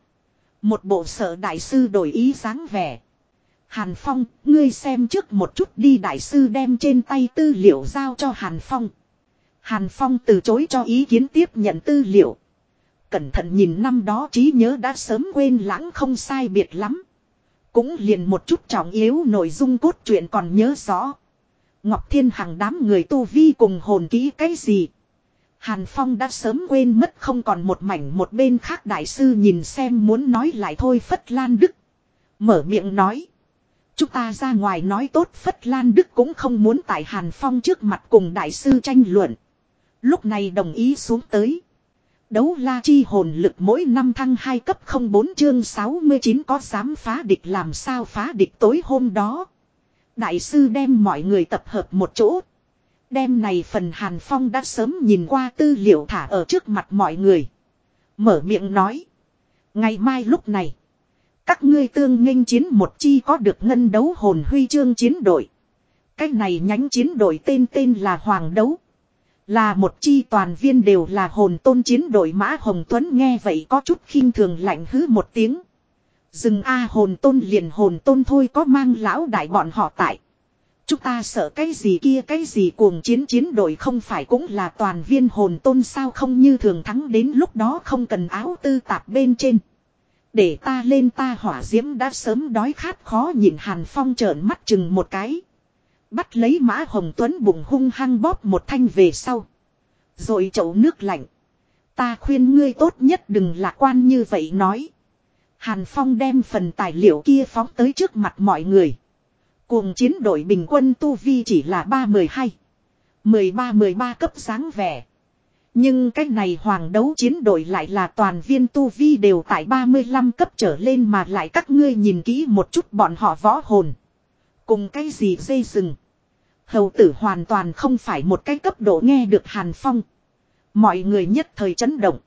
Một bộ sợ đại sư đổi ý dáng vẻ. Hàn Phong, ngươi xem trước một chút đi đại sư đem trên tay tư liệu giao cho Hàn Phong. Hàn Phong từ chối cho ý kiến tiếp nhận tư liệu. Cẩn thận nhìn năm đó trí nhớ đã sớm quên lãng không sai biệt lắm. Cũng liền một chút trọng yếu nội dung cốt truyện còn nhớ rõ. Ngọc Thiên Hằng đám người tu vi cùng hồn kỹ cái gì. Hàn Phong đã sớm quên mất không còn một mảnh một bên khác đại sư nhìn xem muốn nói lại thôi Phất Lan Đức. Mở miệng nói. Chúng ta ra ngoài nói tốt Phất Lan Đức cũng không muốn tại Hàn Phong trước mặt cùng đại sư tranh luận. Lúc này đồng ý xuống tới. Đấu la chi hồn lực mỗi năm thăng 2 cấp 04 chương 69 có dám phá địch làm sao phá địch tối hôm đó. Đại sư đem mọi người tập hợp một chỗ đêm này phần Hàn Phong đã sớm nhìn qua tư liệu thả ở trước mặt mọi người. Mở miệng nói. Ngày mai lúc này. Các ngươi tương nghênh chiến một chi có được ngân đấu hồn huy chương chiến đội. Cái này nhánh chiến đội tên tên là Hoàng Đấu. Là một chi toàn viên đều là hồn tôn chiến đội Mã Hồng Tuấn nghe vậy có chút khinh thường lạnh hứ một tiếng. Dừng A à, hồn tôn liền hồn tôn thôi có mang lão đại bọn họ tại. Chúng ta sợ cái gì kia cái gì cuồng chiến chiến đội không phải cũng là toàn viên hồn tôn sao không như thường thắng đến lúc đó không cần áo tư tạp bên trên. Để ta lên ta hỏa diễm đã sớm đói khát khó nhìn Hàn Phong trợn mắt chừng một cái. Bắt lấy mã hồng tuấn bụng hung hăng bóp một thanh về sau. Rồi chậu nước lạnh. Ta khuyên ngươi tốt nhất đừng lạc quan như vậy nói. Hàn Phong đem phần tài liệu kia phóng tới trước mặt mọi người. Cuồng chiến đội bình quân tu vi chỉ là 3-12. 13-13 cấp sáng vẻ. Nhưng cách này hoàng đấu chiến đội lại là toàn viên tu vi đều tại 35 cấp trở lên mà lại các ngươi nhìn kỹ một chút bọn họ võ hồn. Cùng cái gì dây rừng. Hầu tử hoàn toàn không phải một cái cấp độ nghe được Hàn Phong. Mọi người nhất thời chấn động.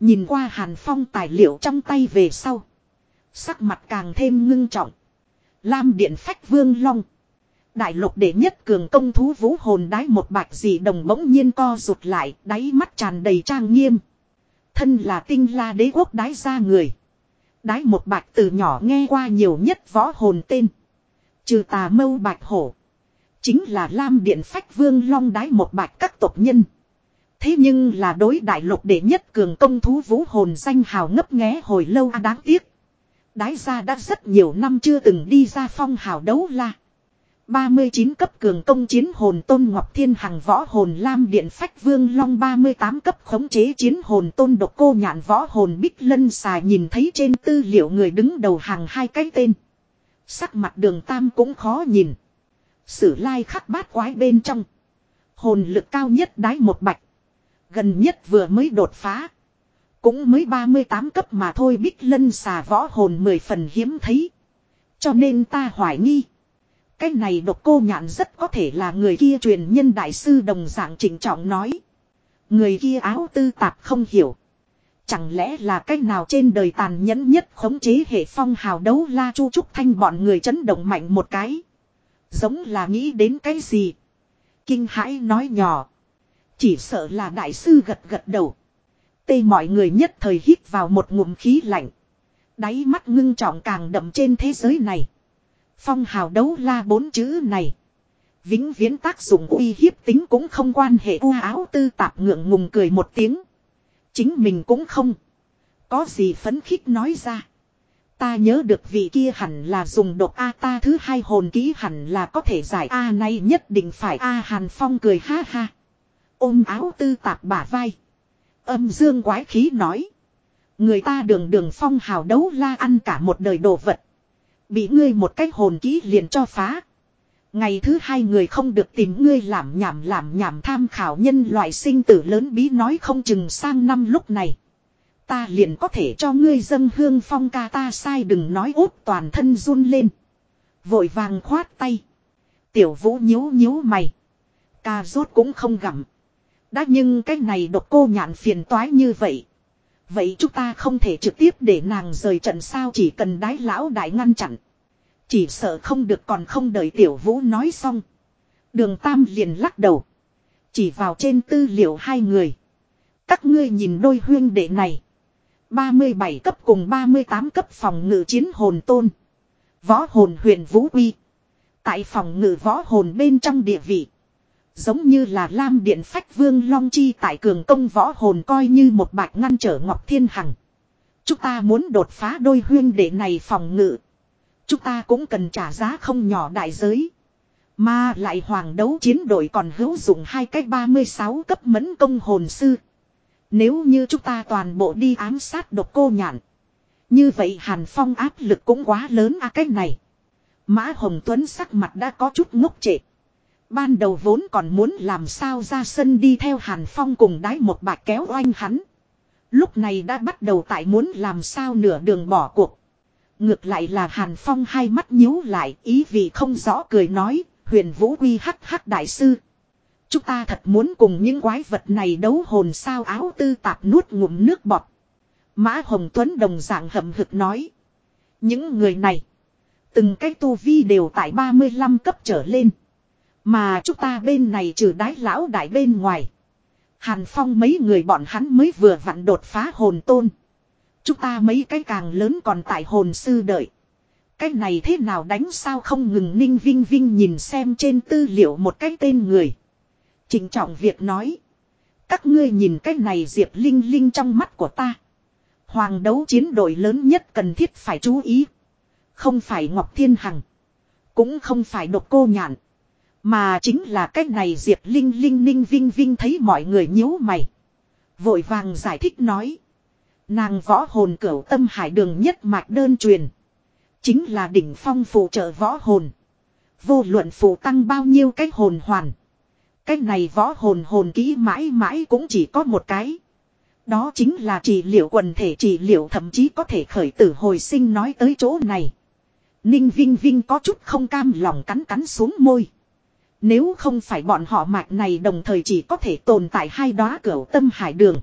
Nhìn qua Hàn Phong tài liệu trong tay về sau. Sắc mặt càng thêm ngưng trọng. Lam điện phách vương long. Đại lục đệ nhất cường công thú vũ hồn đái một bạch dị đồng bỗng nhiên co rụt lại, đáy mắt tràn đầy trang nghiêm. Thân là tinh la đế quốc đái ra người. Đái một bạch từ nhỏ nghe qua nhiều nhất võ hồn tên. Trừ tà mâu bạch hổ. Chính là Lam Điện Phách Vương Long đái một bạch các tộc nhân. Thế nhưng là đối đại lục đệ nhất cường công thú vũ hồn danh hào ngấp nghé hồi lâu à đáng tiếc. Đái gia đã rất nhiều năm chưa từng đi ra phong hào đấu la. 39 cấp cường công chiến hồn tôn Ngọc Thiên Hằng võ hồn Lam Điện Phách Vương Long 38 cấp khống chế chiến hồn tôn độc cô nhạn võ hồn Bích Lân xài nhìn thấy trên tư liệu người đứng đầu hàng hai cái tên. Sắc mặt đường tam cũng khó nhìn. Sử lai khắc bát quái bên trong. Hồn lực cao nhất đái một bạch. Gần nhất vừa mới đột phá. Cũng mới 38 cấp mà thôi, bích lân xà võ hồn mười phần hiếm thấy. Cho nên ta hoài nghi. Cái này độc cô nhạn rất có thể là người kia truyền nhân đại sư đồng dạng chỉnh trọng nói. Người kia áo tư tạp không hiểu. Chẳng lẽ là cách nào trên đời tàn nhẫn nhất khống chế hệ phong hào đấu la chu trúc thanh bọn người chấn động mạnh một cái. Giống là nghĩ đến cái gì. Kinh hãi nói nhỏ. Chỉ sợ là đại sư gật gật đầu. Tê mọi người nhất thời hít vào một ngụm khí lạnh. Đáy mắt ngưng trọng càng đậm trên thế giới này. Phong hào đấu la bốn chữ này. Vĩnh viễn tác dụng uy hiếp tính cũng không quan hệ u áo tư tạp ngượng ngùng cười một tiếng. Chính mình cũng không. Có gì phấn khích nói ra. Ta nhớ được vị kia hẳn là dùng độc A ta thứ hai hồn ký hẳn là có thể giải A này nhất định phải A Hàn Phong cười ha ha. Ôm áo tư tạp bả vai. Âm dương quái khí nói. Người ta đường đường phong hào đấu la ăn cả một đời đồ vật. Bị ngươi một cách hồn ký liền cho phá. Ngày thứ hai người không được tìm ngươi làm nhảm làm nhảm tham khảo nhân loại sinh tử lớn bí nói không chừng sang năm lúc này. Ta liền có thể cho ngươi dâng hương phong ca ta sai đừng nói út toàn thân run lên. Vội vàng khoát tay. Tiểu vũ nhíu nhíu mày. Ca rốt cũng không gặm. Đã nhưng cái này độc cô nhạn phiền toái như vậy. Vậy chúng ta không thể trực tiếp để nàng rời trận sao chỉ cần đái lão đại ngăn chặn. Chỉ sợ không được còn không đợi tiểu vũ nói xong. Đường Tam liền lắc đầu. Chỉ vào trên tư liệu hai người. Các ngươi nhìn đôi huyên đệ này. 37 cấp cùng 38 cấp phòng ngự chiến hồn tôn. Võ hồn huyền vũ uy. Tại phòng ngự võ hồn bên trong địa vị. Giống như là Lam Điện Phách Vương Long Chi tại cường công võ hồn coi như một bạch ngăn trở Ngọc Thiên Hằng. Chúng ta muốn đột phá đôi huyên đệ này phòng ngự. Chúng ta cũng cần trả giá không nhỏ đại giới. Mà lại hoàng đấu chiến đội còn hữu dụng hai cách 36 cấp mẫn công hồn sư. Nếu như chúng ta toàn bộ đi ám sát độc cô nhạn. Như vậy Hàn Phong áp lực cũng quá lớn à cách này. Mã Hồng Tuấn sắc mặt đã có chút ngốc trệ. Ban đầu vốn còn muốn làm sao ra sân đi theo Hàn Phong cùng đái một bạc kéo oanh hắn. Lúc này đã bắt đầu tại muốn làm sao nửa đường bỏ cuộc. Ngược lại là Hàn Phong hai mắt nhíu lại ý vì không rõ cười nói, huyền vũ quy hắc hắc đại sư. Chúng ta thật muốn cùng những quái vật này đấu hồn sao áo tư tạp nuốt ngụm nước bọt. Mã Hồng Tuấn đồng dạng hậm hực nói. Những người này, từng cái tu vi đều tại 35 cấp trở lên. Mà chúng ta bên này trừ đái lão đại bên ngoài. Hàn Phong mấy người bọn hắn mới vừa vặn đột phá hồn tôn. Chúng ta mấy cái càng lớn còn tại hồn sư đợi. Cái này thế nào đánh sao không ngừng ninh vinh vinh nhìn xem trên tư liệu một cái tên người. Trình trọng việc nói. Các ngươi nhìn cái này diệp linh linh trong mắt của ta. Hoàng đấu chiến đội lớn nhất cần thiết phải chú ý. Không phải Ngọc Thiên Hằng. Cũng không phải độc cô nhạn. Mà chính là cái này diệp linh linh ninh vinh vinh thấy mọi người nhíu mày. Vội vàng giải thích nói. Nàng võ hồn cửu tâm hải đường nhất mạch đơn truyền. Chính là đỉnh phong phụ trợ võ hồn. Vô luận phụ tăng bao nhiêu cái hồn hoàn. Cái này võ hồn hồn kỹ mãi mãi cũng chỉ có một cái. Đó chính là trị liệu quần thể trị liệu thậm chí có thể khởi tử hồi sinh nói tới chỗ này. Ninh Vinh Vinh có chút không cam lòng cắn cắn xuống môi. Nếu không phải bọn họ mạch này đồng thời chỉ có thể tồn tại hai đóa cửa tâm hải đường.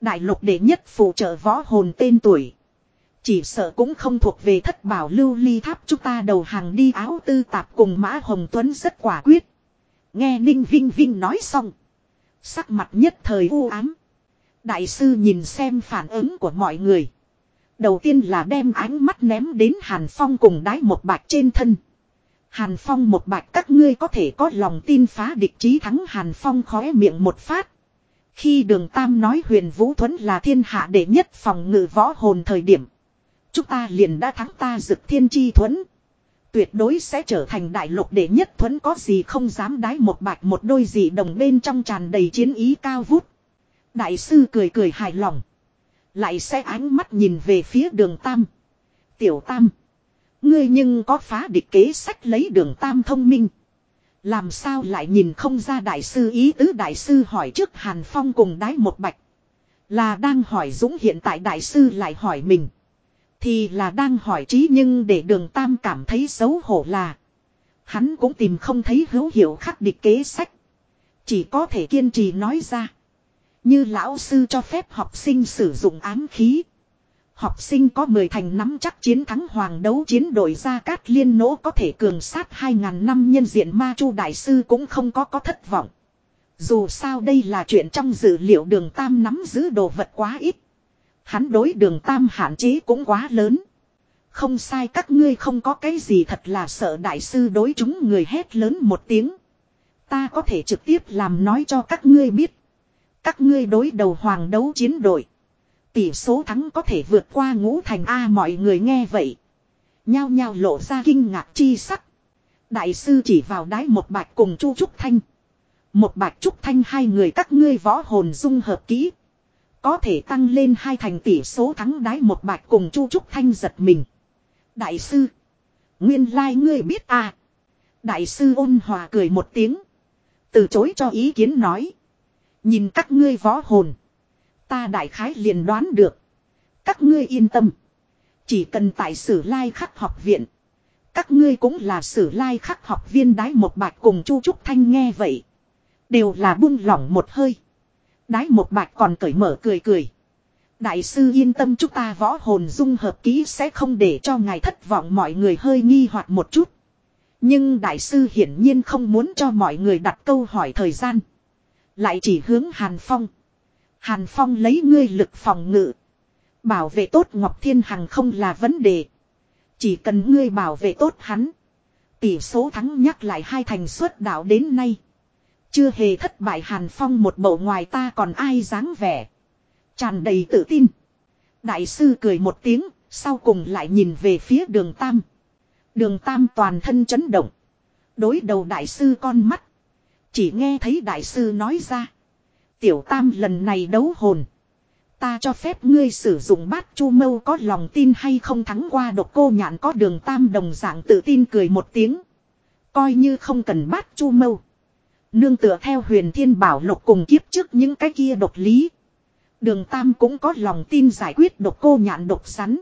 Đại lục đệ nhất phụ trợ võ hồn tên tuổi. Chỉ sợ cũng không thuộc về thất bảo lưu ly tháp chúng ta đầu hàng đi áo tư tạp cùng Mã Hồng Tuấn rất quả quyết. Nghe Ninh Vinh Vinh nói xong. Sắc mặt nhất thời u ám. Đại sư nhìn xem phản ứng của mọi người. Đầu tiên là đem ánh mắt ném đến Hàn Phong cùng đái một bạch trên thân. Hàn Phong một bạch các ngươi có thể có lòng tin phá địch chí thắng Hàn Phong khóe miệng một phát. Khi đường Tam nói huyền Vũ Thuấn là thiên hạ đệ nhất phòng ngự võ hồn thời điểm. Chúng ta liền đã thắng ta dực thiên chi Thuấn. Tuyệt đối sẽ trở thành đại lục đệ nhất Thuấn có gì không dám đái một bạch một đôi gì đồng bên trong tràn đầy chiến ý cao vút. Đại sư cười cười hài lòng. Lại sẽ ánh mắt nhìn về phía đường Tam. Tiểu Tam. Ngươi nhưng có phá địch kế sách lấy đường Tam thông minh. Làm sao lại nhìn không ra đại sư ý tứ đại sư hỏi trước Hàn Phong cùng đái một bạch. Là đang hỏi Dũng hiện tại đại sư lại hỏi mình. Thì là đang hỏi trí nhưng để đường Tam cảm thấy xấu hổ là. Hắn cũng tìm không thấy hữu hiệu khắc địch kế sách. Chỉ có thể kiên trì nói ra. Như lão sư cho phép học sinh sử dụng ám khí. Học sinh có 10 thành nắm chắc chiến thắng hoàng đấu chiến đội ra cát liên nỗ có thể cường sát 2.000 năm nhân diện ma chu đại sư cũng không có có thất vọng. Dù sao đây là chuyện trong dữ liệu đường tam nắm giữ đồ vật quá ít. Hắn đối đường tam hạn chế cũng quá lớn. Không sai các ngươi không có cái gì thật là sợ đại sư đối chúng người hét lớn một tiếng. Ta có thể trực tiếp làm nói cho các ngươi biết. Các ngươi đối đầu hoàng đấu chiến đội. Tỷ số thắng có thể vượt qua ngũ thành A, mọi người nghe vậy. Nhao nhao lộ ra kinh ngạc chi sắc. Đại sư chỉ vào đái một bạch cùng Chu Trúc Thanh. Một bạch Trúc Thanh, hai người các ngươi võ hồn dung hợp kỹ. Có thể tăng lên hai thành tỷ số thắng đái một bạch cùng Chu Trúc Thanh giật mình. Đại sư. Nguyên lai like ngươi biết à. Đại sư ôn hòa cười một tiếng. Từ chối cho ý kiến nói. Nhìn các ngươi võ hồn. Ta đại khái liền đoán được. Các ngươi yên tâm. Chỉ cần tại sử lai khắc học viện. Các ngươi cũng là sử lai khắc học viên đái một bạch cùng Chu Trúc Thanh nghe vậy. Đều là buông lỏng một hơi. Đái một bạch còn cởi mở cười cười. Đại sư yên tâm chúng ta võ hồn dung hợp ký sẽ không để cho ngài thất vọng mọi người hơi nghi hoặc một chút. Nhưng đại sư hiển nhiên không muốn cho mọi người đặt câu hỏi thời gian. Lại chỉ hướng Hàn Phong. Hàn Phong lấy ngươi lực phòng ngự. Bảo vệ tốt Ngọc Thiên Hằng không là vấn đề. Chỉ cần ngươi bảo vệ tốt hắn. Tỷ số thắng nhắc lại hai thành suất đạo đến nay. Chưa hề thất bại Hàn Phong một bộ ngoài ta còn ai dáng vẻ. Tràn đầy tự tin. Đại sư cười một tiếng, sau cùng lại nhìn về phía đường Tam. Đường Tam toàn thân chấn động. Đối đầu đại sư con mắt. Chỉ nghe thấy đại sư nói ra. Tiểu Tam lần này đấu hồn. Ta cho phép ngươi sử dụng bát chu mâu có lòng tin hay không thắng qua độc cô nhạn có đường Tam đồng dạng tự tin cười một tiếng. Coi như không cần bát chu mâu. Nương tựa theo huyền thiên bảo lục cùng kiếp trước những cái kia độc lý. Đường Tam cũng có lòng tin giải quyết độc cô nhạn độc sắn.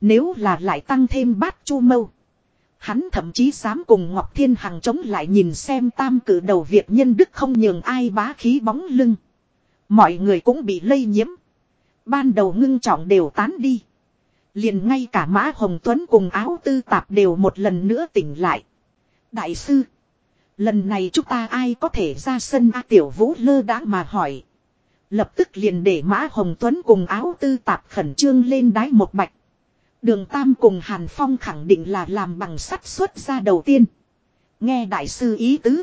Nếu là lại tăng thêm bát chu mâu. Hắn thậm chí dám cùng Ngọc Thiên Hằng chống lại nhìn xem tam cử đầu Việt nhân đức không nhường ai bá khí bóng lưng. Mọi người cũng bị lây nhiễm. Ban đầu ngưng trọng đều tán đi. Liền ngay cả Mã Hồng Tuấn cùng áo tư tạp đều một lần nữa tỉnh lại. Đại sư. Lần này chúng ta ai có thể ra sân A Tiểu Vũ lơ đã mà hỏi. Lập tức liền để Mã Hồng Tuấn cùng áo tư tạp khẩn trương lên đáy một bạch. Đường Tam cùng Hàn Phong khẳng định là làm bằng sắt xuất ra đầu tiên. Nghe đại sư ý tứ.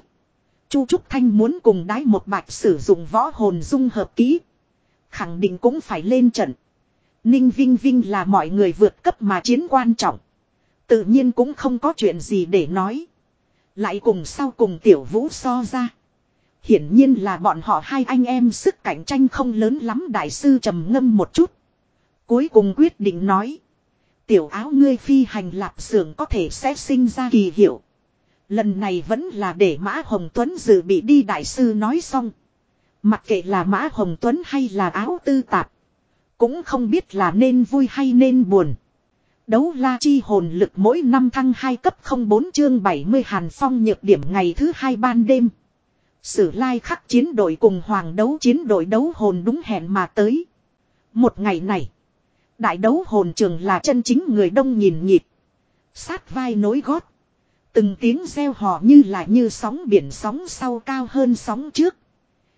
Chu Trúc Thanh muốn cùng đái một bạch sử dụng võ hồn dung hợp kỹ. Khẳng định cũng phải lên trận. Ninh Vinh Vinh là mọi người vượt cấp mà chiến quan trọng. Tự nhiên cũng không có chuyện gì để nói. Lại cùng sau cùng tiểu vũ so ra. Hiển nhiên là bọn họ hai anh em sức cạnh tranh không lớn lắm, đại sư trầm ngâm một chút. Cuối cùng quyết định nói. Tiểu áo ngươi phi hành lạp xưởng có thể sẽ sinh ra kỳ hiệu. Lần này vẫn là để Mã Hồng Tuấn dự bị đi đại sư nói xong. Mặc kệ là Mã Hồng Tuấn hay là áo tư tạp. Cũng không biết là nên vui hay nên buồn. Đấu la chi hồn lực mỗi năm thăng 2 cấp 04 chương 70 Hàn Phong nhược điểm ngày thứ hai ban đêm. Sử lai khắc chiến đội cùng hoàng đấu chiến đội đấu hồn đúng hẹn mà tới. Một ngày này. Đại đấu hồn trường là chân chính người đông nhìn nhịp. Sát vai nối gót. Từng tiếng reo hò như là như sóng biển sóng sau cao hơn sóng trước.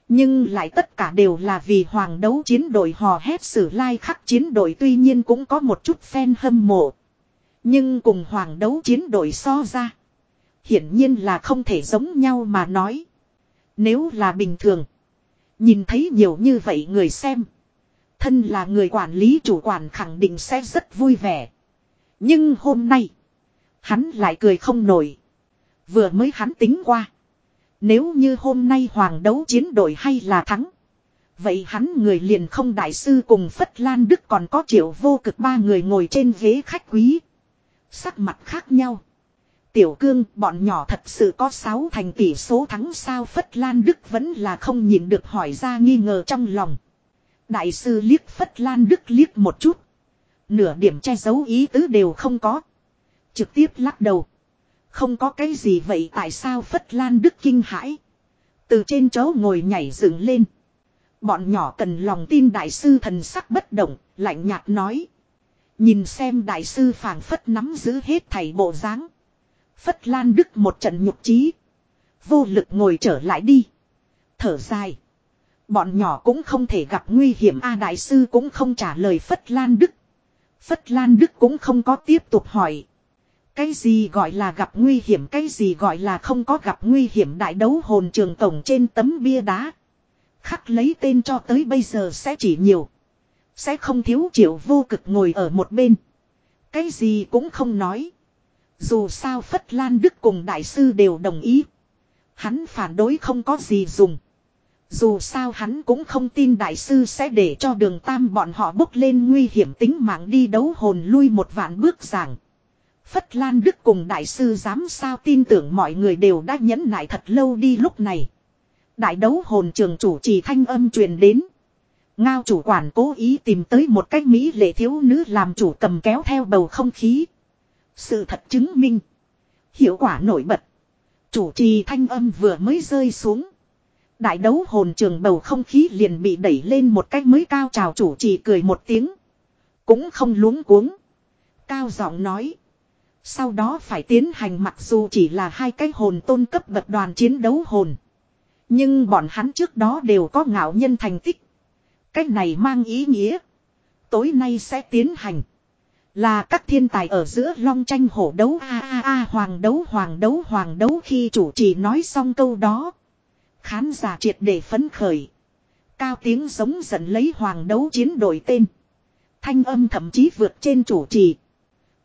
Nhưng lại tất cả đều là vì hoàng đấu chiến đội hò hét sử lai khắc chiến đội tuy nhiên cũng có một chút fan hâm mộ. Nhưng cùng hoàng đấu chiến đội so ra. Hiển nhiên là không thể giống nhau mà nói. Nếu là bình thường. Nhìn thấy nhiều như vậy người xem. Thân là người quản lý chủ quản khẳng định sẽ rất vui vẻ. Nhưng hôm nay. Hắn lại cười không nổi. Vừa mới hắn tính qua. Nếu như hôm nay hoàng đấu chiến đội hay là thắng. Vậy hắn người liền không đại sư cùng Phất Lan Đức còn có triệu vô cực ba người ngồi trên ghế khách quý. Sắc mặt khác nhau. Tiểu cương, bọn nhỏ thật sự có sáu thành tỷ số thắng sao Phất Lan Đức vẫn là không nhìn được hỏi ra nghi ngờ trong lòng. Đại sư liếc Phất Lan Đức liếc một chút. Nửa điểm che giấu ý tứ đều không có. Trực tiếp lắc đầu. Không có cái gì vậy tại sao Phất Lan Đức kinh hãi. Từ trên chỗ ngồi nhảy dựng lên. Bọn nhỏ cần lòng tin đại sư thần sắc bất động, lạnh nhạt nói. Nhìn xem đại sư phảng phất nắm giữ hết thảy bộ dáng. Phất Lan Đức một trận nhục trí. Vô lực ngồi trở lại đi. Thở dài. Bọn nhỏ cũng không thể gặp nguy hiểm A đại sư cũng không trả lời Phất Lan Đức. Phất Lan Đức cũng không có tiếp tục hỏi. Cái gì gọi là gặp nguy hiểm cái gì gọi là không có gặp nguy hiểm đại đấu hồn trường tổng trên tấm bia đá. Khắc lấy tên cho tới bây giờ sẽ chỉ nhiều. Sẽ không thiếu triệu vô cực ngồi ở một bên. Cái gì cũng không nói. Dù sao Phất Lan Đức cùng đại sư đều đồng ý. Hắn phản đối không có gì dùng. Dù sao hắn cũng không tin đại sư sẽ để cho đường tam bọn họ bốc lên nguy hiểm tính mạng đi đấu hồn lui một vạn bước giảng. Phất Lan Đức cùng đại sư dám sao tin tưởng mọi người đều đã nhẫn nại thật lâu đi lúc này. Đại đấu hồn trường chủ trì thanh âm truyền đến. Ngao chủ quản cố ý tìm tới một cách Mỹ lệ thiếu nữ làm chủ cầm kéo theo bầu không khí. Sự thật chứng minh. Hiệu quả nổi bật. Chủ trì thanh âm vừa mới rơi xuống. Đại đấu hồn trường bầu không khí liền bị đẩy lên một cách mới cao trào chủ trì cười một tiếng. Cũng không luống cuống. Cao giọng nói. Sau đó phải tiến hành mặc dù chỉ là hai cái hồn tôn cấp bậc đoàn chiến đấu hồn. Nhưng bọn hắn trước đó đều có ngạo nhân thành tích. Cách này mang ý nghĩa. Tối nay sẽ tiến hành. Là các thiên tài ở giữa long tranh hổ đấu a a a, hoàng đấu hoàng đấu hoàng đấu khi chủ trì nói xong câu đó. Khán giả triệt để phấn khởi. Cao tiếng giống giận lấy hoàng đấu chiến đổi tên. Thanh âm thậm chí vượt trên chủ trì.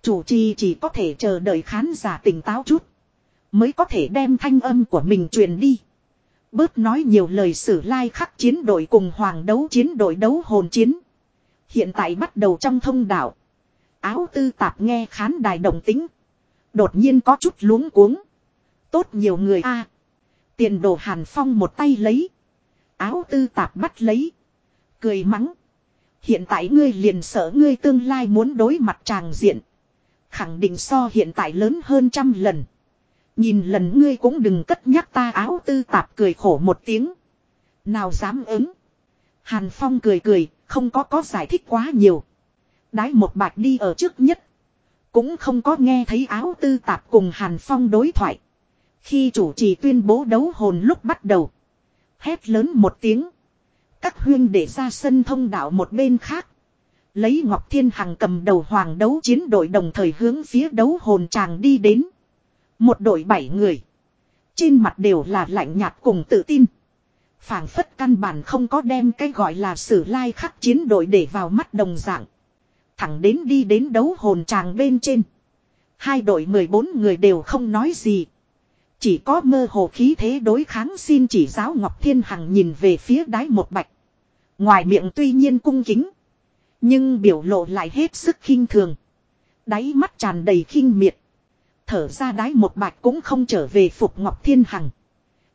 Chủ trì chỉ có thể chờ đợi khán giả tỉnh táo chút. Mới có thể đem thanh âm của mình truyền đi. Bớt nói nhiều lời sử lai like khắc chiến đội cùng hoàng đấu chiến đội đấu hồn chiến. Hiện tại bắt đầu trong thông đạo. Áo tư tạp nghe khán đài đồng tính. Đột nhiên có chút luống cuống. Tốt nhiều người a Tiền đồ hàn phong một tay lấy. Áo tư tạp bắt lấy. Cười mắng. Hiện tại ngươi liền sợ ngươi tương lai muốn đối mặt tràng diện. Khẳng định so hiện tại lớn hơn trăm lần. Nhìn lần ngươi cũng đừng cất nhắc ta áo tư tạp cười khổ một tiếng. Nào dám ứng. Hàn Phong cười cười, không có có giải thích quá nhiều. Đái một bạch đi ở trước nhất. Cũng không có nghe thấy áo tư tạp cùng Hàn Phong đối thoại. Khi chủ trì tuyên bố đấu hồn lúc bắt đầu. Hét lớn một tiếng. Các huyên để ra sân thông đạo một bên khác. Lấy Ngọc Thiên Hằng cầm đầu hoàng đấu chiến đội đồng thời hướng phía đấu hồn chàng đi đến. Một đội bảy người. Trên mặt đều là lạnh nhạt cùng tự tin. phảng phất căn bản không có đem cái gọi là sử lai khắc chiến đội để vào mắt đồng dạng. Thẳng đến đi đến đấu hồn tràng bên trên. Hai đội 14 người đều không nói gì. Chỉ có mơ hồ khí thế đối kháng xin chỉ giáo Ngọc Thiên Hằng nhìn về phía đáy một bạch. Ngoài miệng tuy nhiên cung kính. Nhưng biểu lộ lại hết sức khinh thường. Đáy mắt tràn đầy khinh miệt. Thở ra đáy một bạch cũng không trở về phục Ngọc Thiên Hằng.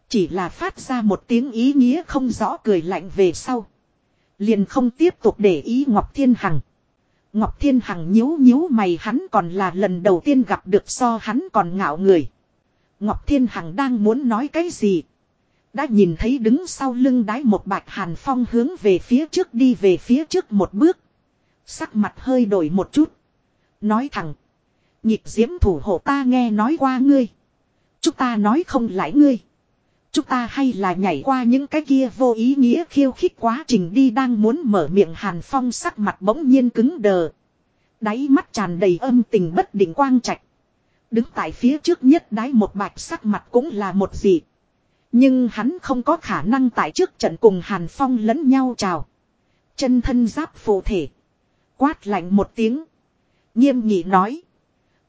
Chỉ là phát ra một tiếng ý nghĩa không rõ cười lạnh về sau. Liền không tiếp tục để ý Ngọc Thiên Hằng. Ngọc Thiên Hằng nhíu nhíu mày hắn còn là lần đầu tiên gặp được so hắn còn ngạo người. Ngọc Thiên Hằng đang muốn nói cái gì? Đã nhìn thấy đứng sau lưng đái một bạch hàn phong hướng về phía trước đi về phía trước một bước. Sắc mặt hơi đổi một chút. Nói thẳng. Nhịp diễm thủ hộ ta nghe nói qua ngươi. Chúng ta nói không lại ngươi. Chúng ta hay là nhảy qua những cái kia vô ý nghĩa khiêu khích quá trình đi đang muốn mở miệng hàn phong sắc mặt bỗng nhiên cứng đờ. Đáy mắt tràn đầy âm tình bất định quang trạch. Đứng tại phía trước nhất đái một bạch sắc mặt cũng là một gì. Nhưng hắn không có khả năng tại trước trận cùng hàn phong lẫn nhau chào. Chân thân giáp phù thể. Quát lạnh một tiếng. Nghiêm nghị nói.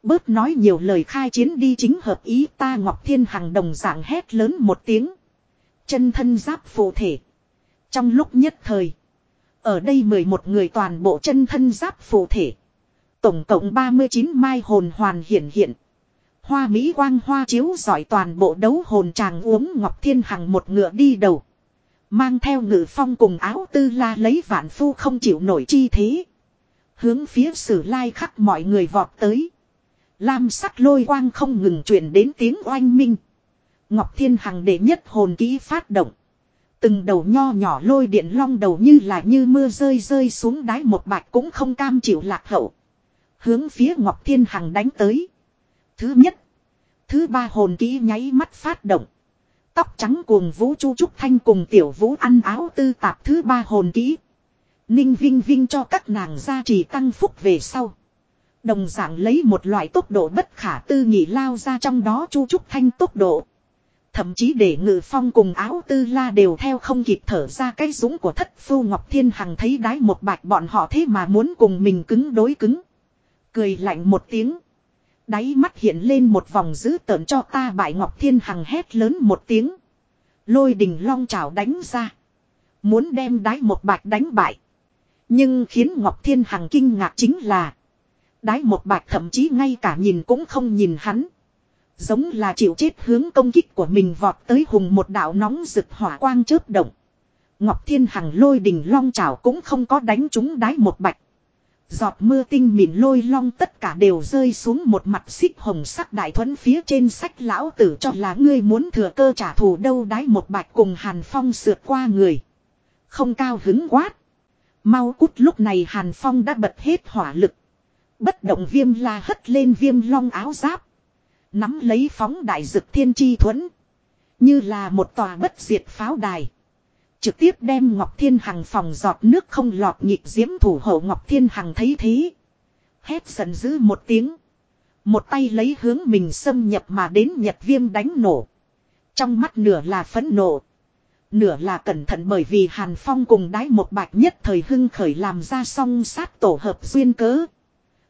Bớt nói nhiều lời khai chiến đi chính hợp ý ta Ngọc Thiên Hằng đồng dạng hét lớn một tiếng. Chân thân giáp phù thể. Trong lúc nhất thời. Ở đây 11 người toàn bộ chân thân giáp phù thể. Tổng cộng 39 mai hồn hoàn hiện hiện. Hoa Mỹ quang hoa chiếu giỏi toàn bộ đấu hồn chàng uống Ngọc Thiên Hằng một ngựa đi đầu. Mang theo ngự phong cùng áo tư la lấy vạn phu không chịu nổi chi thế. Hướng phía sử lai khắc mọi người vọt tới. Lam sắc lôi quang không ngừng truyền đến tiếng oanh minh. Ngọc Thiên Hằng đệ nhất hồn kỹ phát động. Từng đầu nho nhỏ lôi điện long đầu như là như mưa rơi rơi xuống đáy một bạch cũng không cam chịu lạc hậu. Hướng phía Ngọc Thiên Hằng đánh tới. Thứ nhất. Thứ ba hồn kỹ nháy mắt phát động. Tóc trắng cuồng vũ chu trúc thanh cùng tiểu vũ ăn áo tư tạp thứ ba hồn kỹ. Ninh vinh vinh cho các nàng gia trì tăng phúc về sau. Đồng dạng lấy một loại tốc độ bất khả tư nghị lao ra trong đó chu trúc thanh tốc độ. Thậm chí để ngự phong cùng áo tư la đều theo không kịp thở ra cái dũng của thất phu Ngọc Thiên Hằng thấy đái một bạch bọn họ thế mà muốn cùng mình cứng đối cứng. Cười lạnh một tiếng. Đáy mắt hiện lên một vòng dữ tợn cho ta bại Ngọc Thiên Hằng hét lớn một tiếng. Lôi đình long chảo đánh ra. Muốn đem đái một bạch đánh bại. Nhưng khiến Ngọc Thiên Hằng kinh ngạc chính là. Đái một bạch thậm chí ngay cả nhìn cũng không nhìn hắn. Giống là chịu chết hướng công kích của mình vọt tới hùng một đạo nóng rực hỏa quang chớp động. Ngọc Thiên Hằng lôi đình long chảo cũng không có đánh trúng đái một bạch. Giọt mưa tinh mịn lôi long tất cả đều rơi xuống một mặt xích hồng sắc đại thuẫn phía trên sách lão tử cho là ngươi muốn thừa cơ trả thù đâu đái một bạch cùng Hàn Phong sượt qua người. Không cao hứng quát. Mau cút lúc này Hàn Phong đã bật hết hỏa lực. Bất động viêm la hất lên viêm long áo giáp. Nắm lấy phóng đại dực thiên chi thuẫn. Như là một tòa bất diệt pháo đài. Trực tiếp đem Ngọc Thiên Hằng phòng giọt nước không lọt nhịp diễm thủ hộ Ngọc Thiên Hằng thấy thế. Hét giận dữ một tiếng. Một tay lấy hướng mình xâm nhập mà đến nhật viêm đánh nổ. Trong mắt nửa là phẫn nộ. Nửa là cẩn thận bởi vì Hàn Phong cùng đái một bạch nhất thời hưng khởi làm ra song sát tổ hợp duyên cớ.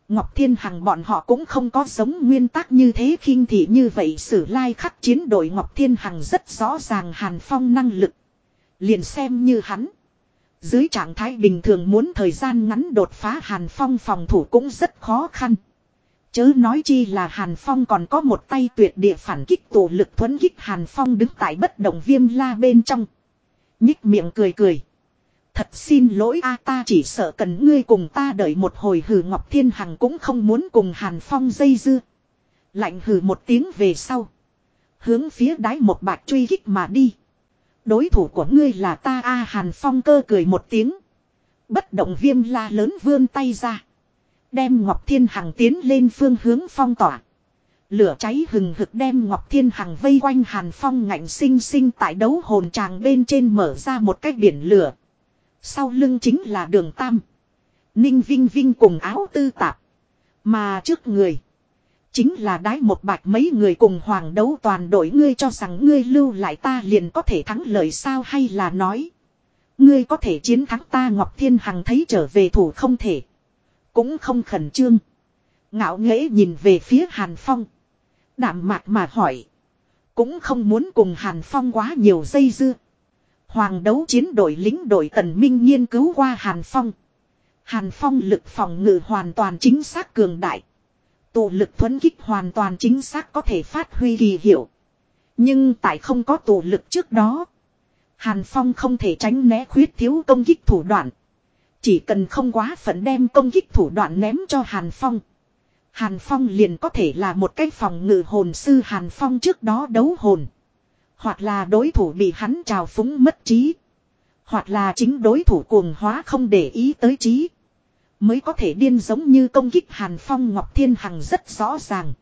Ngọc Thiên Hằng bọn họ cũng không có giống nguyên tắc như thế khinh thị như vậy sử lai khắc chiến đội Ngọc Thiên Hằng rất rõ ràng Hàn Phong năng lực. Liền xem như hắn. Dưới trạng thái bình thường muốn thời gian ngắn đột phá Hàn Phong phòng thủ cũng rất khó khăn. Chớ nói chi là Hàn Phong còn có một tay tuyệt địa phản kích tổ lực thuấn kích Hàn Phong đứng tại bất động viêm la bên trong. Nhích miệng cười cười. Thật xin lỗi a, ta chỉ sợ cần ngươi cùng ta đợi một hồi hử Ngọc Thiên Hằng cũng không muốn cùng Hàn Phong dây dưa. Lạnh hừ một tiếng về sau. Hướng phía đáy một bạc truy kích mà đi. Đối thủ của ngươi là ta a Hàn Phong cơ cười một tiếng. Bất động viêm la lớn vươn tay ra. Đem Ngọc Thiên Hằng tiến lên phương hướng phong tỏa. Lửa cháy hừng hực đem Ngọc Thiên Hằng vây quanh Hàn Phong ngạnh sinh sinh tại đấu hồn tràng bên trên mở ra một cái biển lửa. Sau lưng chính là đường Tam. Ninh Vinh Vinh cùng áo tư tạp. Mà trước người. Chính là đái một bạch mấy người cùng hoàng đấu toàn đội ngươi cho rằng ngươi lưu lại ta liền có thể thắng lợi sao hay là nói. Ngươi có thể chiến thắng ta Ngọc Thiên Hằng thấy trở về thủ không thể. Cũng không khẩn trương. Ngạo nghễ nhìn về phía Hàn Phong. Đảm mạc mà hỏi. Cũng không muốn cùng Hàn Phong quá nhiều dây dưa. Hoàng đấu chiến đội lính đội tần minh nghiên cứu qua Hàn Phong. Hàn Phong lực phòng ngự hoàn toàn chính xác cường đại. Tụ lực thuấn kích hoàn toàn chính xác có thể phát huy kỳ hiệu. Nhưng tại không có tụ lực trước đó. Hàn Phong không thể tránh né khuyết thiếu công kích thủ đoạn. Chỉ cần không quá phận đem công kích thủ đoạn ném cho Hàn Phong. Hàn Phong liền có thể là một cái phòng ngự hồn sư Hàn Phong trước đó đấu hồn. Hoặc là đối thủ bị hắn trào phúng mất trí. Hoặc là chính đối thủ cuồng hóa không để ý tới trí. Mới có thể điên giống như công kích Hàn Phong Ngọc Thiên Hằng rất rõ ràng.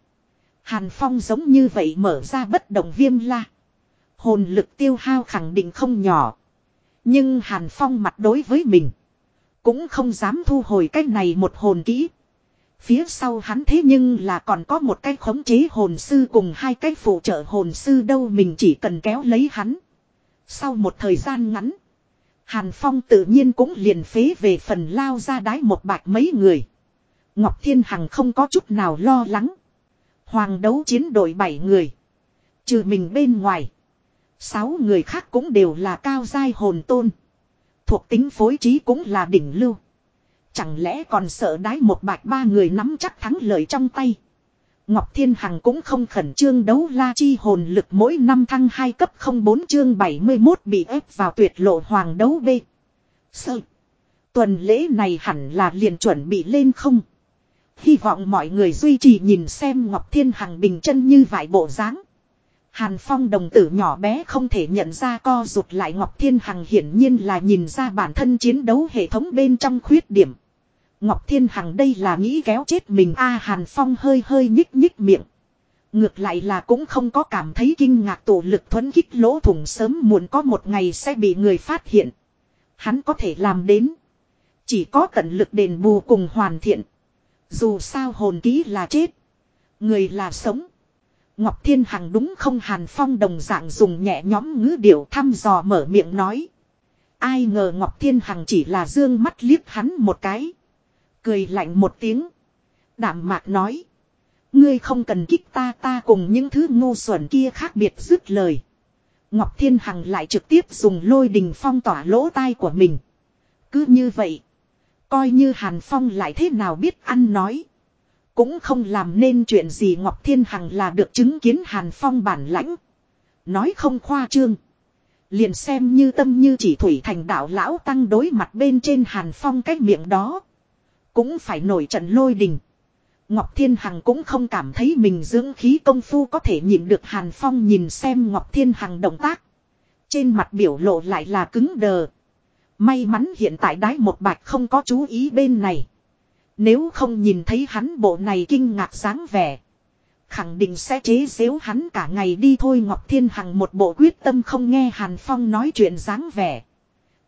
Hàn Phong giống như vậy mở ra bất động viêm la. Hồn lực tiêu hao khẳng định không nhỏ. Nhưng Hàn Phong mặt đối với mình. Cũng không dám thu hồi cái này một hồn kỹ. Phía sau hắn thế nhưng là còn có một cái khống chế hồn sư cùng hai cái phụ trợ hồn sư đâu mình chỉ cần kéo lấy hắn. Sau một thời gian ngắn. Hàn Phong tự nhiên cũng liền phế về phần lao ra đái một bạch mấy người. Ngọc Thiên Hằng không có chút nào lo lắng. Hoàng đấu chiến đội bảy người. Trừ mình bên ngoài. Sáu người khác cũng đều là cao giai hồn tôn. Thuộc tính phối trí cũng là đỉnh lưu. Chẳng lẽ còn sợ đái một bạch ba người nắm chắc thắng lợi trong tay. Ngọc Thiên Hằng cũng không khẩn trương đấu la chi hồn lực mỗi năm thăng 2 cấp 04 chương 71 bị ép vào tuyệt lộ hoàng đấu B. Sợ. Tuần lễ này hẳn là liền chuẩn bị lên không. Hy vọng mọi người duy trì nhìn xem Ngọc Thiên Hằng bình chân như vải bộ dáng. Hàn Phong đồng tử nhỏ bé không thể nhận ra co rụt lại Ngọc Thiên Hằng hiển nhiên là nhìn ra bản thân chiến đấu hệ thống bên trong khuyết điểm. Ngọc Thiên Hằng đây là nghĩ kéo chết mình a Hàn Phong hơi hơi nhích nhích miệng. Ngược lại là cũng không có cảm thấy kinh ngạc tổ lực thuấn kích lỗ thủng sớm muộn có một ngày sẽ bị người phát hiện. Hắn có thể làm đến. Chỉ có tận lực đền bù cùng hoàn thiện. Dù sao hồn ký là chết. Người là sống. Ngọc Thiên Hằng đúng không Hàn Phong đồng dạng dùng nhẹ nhóm ngữ điệu thăm dò mở miệng nói. Ai ngờ Ngọc Thiên Hằng chỉ là dương mắt liếc hắn một cái. Cười lạnh một tiếng. Đảm mạc nói. Ngươi không cần kích ta ta cùng những thứ ngu xuẩn kia khác biệt dứt lời. Ngọc Thiên Hằng lại trực tiếp dùng lôi đình phong tỏa lỗ tai của mình. Cứ như vậy. Coi như Hàn Phong lại thế nào biết ăn nói. Cũng không làm nên chuyện gì Ngọc Thiên Hằng là được chứng kiến Hàn Phong bản lãnh. Nói không khoa trương. Liền xem như tâm như chỉ thủy thành đạo lão tăng đối mặt bên trên Hàn Phong cái miệng đó. Cũng phải nổi trận lôi đình. Ngọc Thiên Hằng cũng không cảm thấy mình dưỡng khí công phu có thể nhìn được Hàn Phong nhìn xem Ngọc Thiên Hằng động tác. Trên mặt biểu lộ lại là cứng đờ. May mắn hiện tại đái một bạch không có chú ý bên này. Nếu không nhìn thấy hắn bộ này kinh ngạc dáng vẻ. Khẳng định sẽ chế xếu hắn cả ngày đi thôi Ngọc Thiên Hằng một bộ quyết tâm không nghe Hàn Phong nói chuyện dáng vẻ.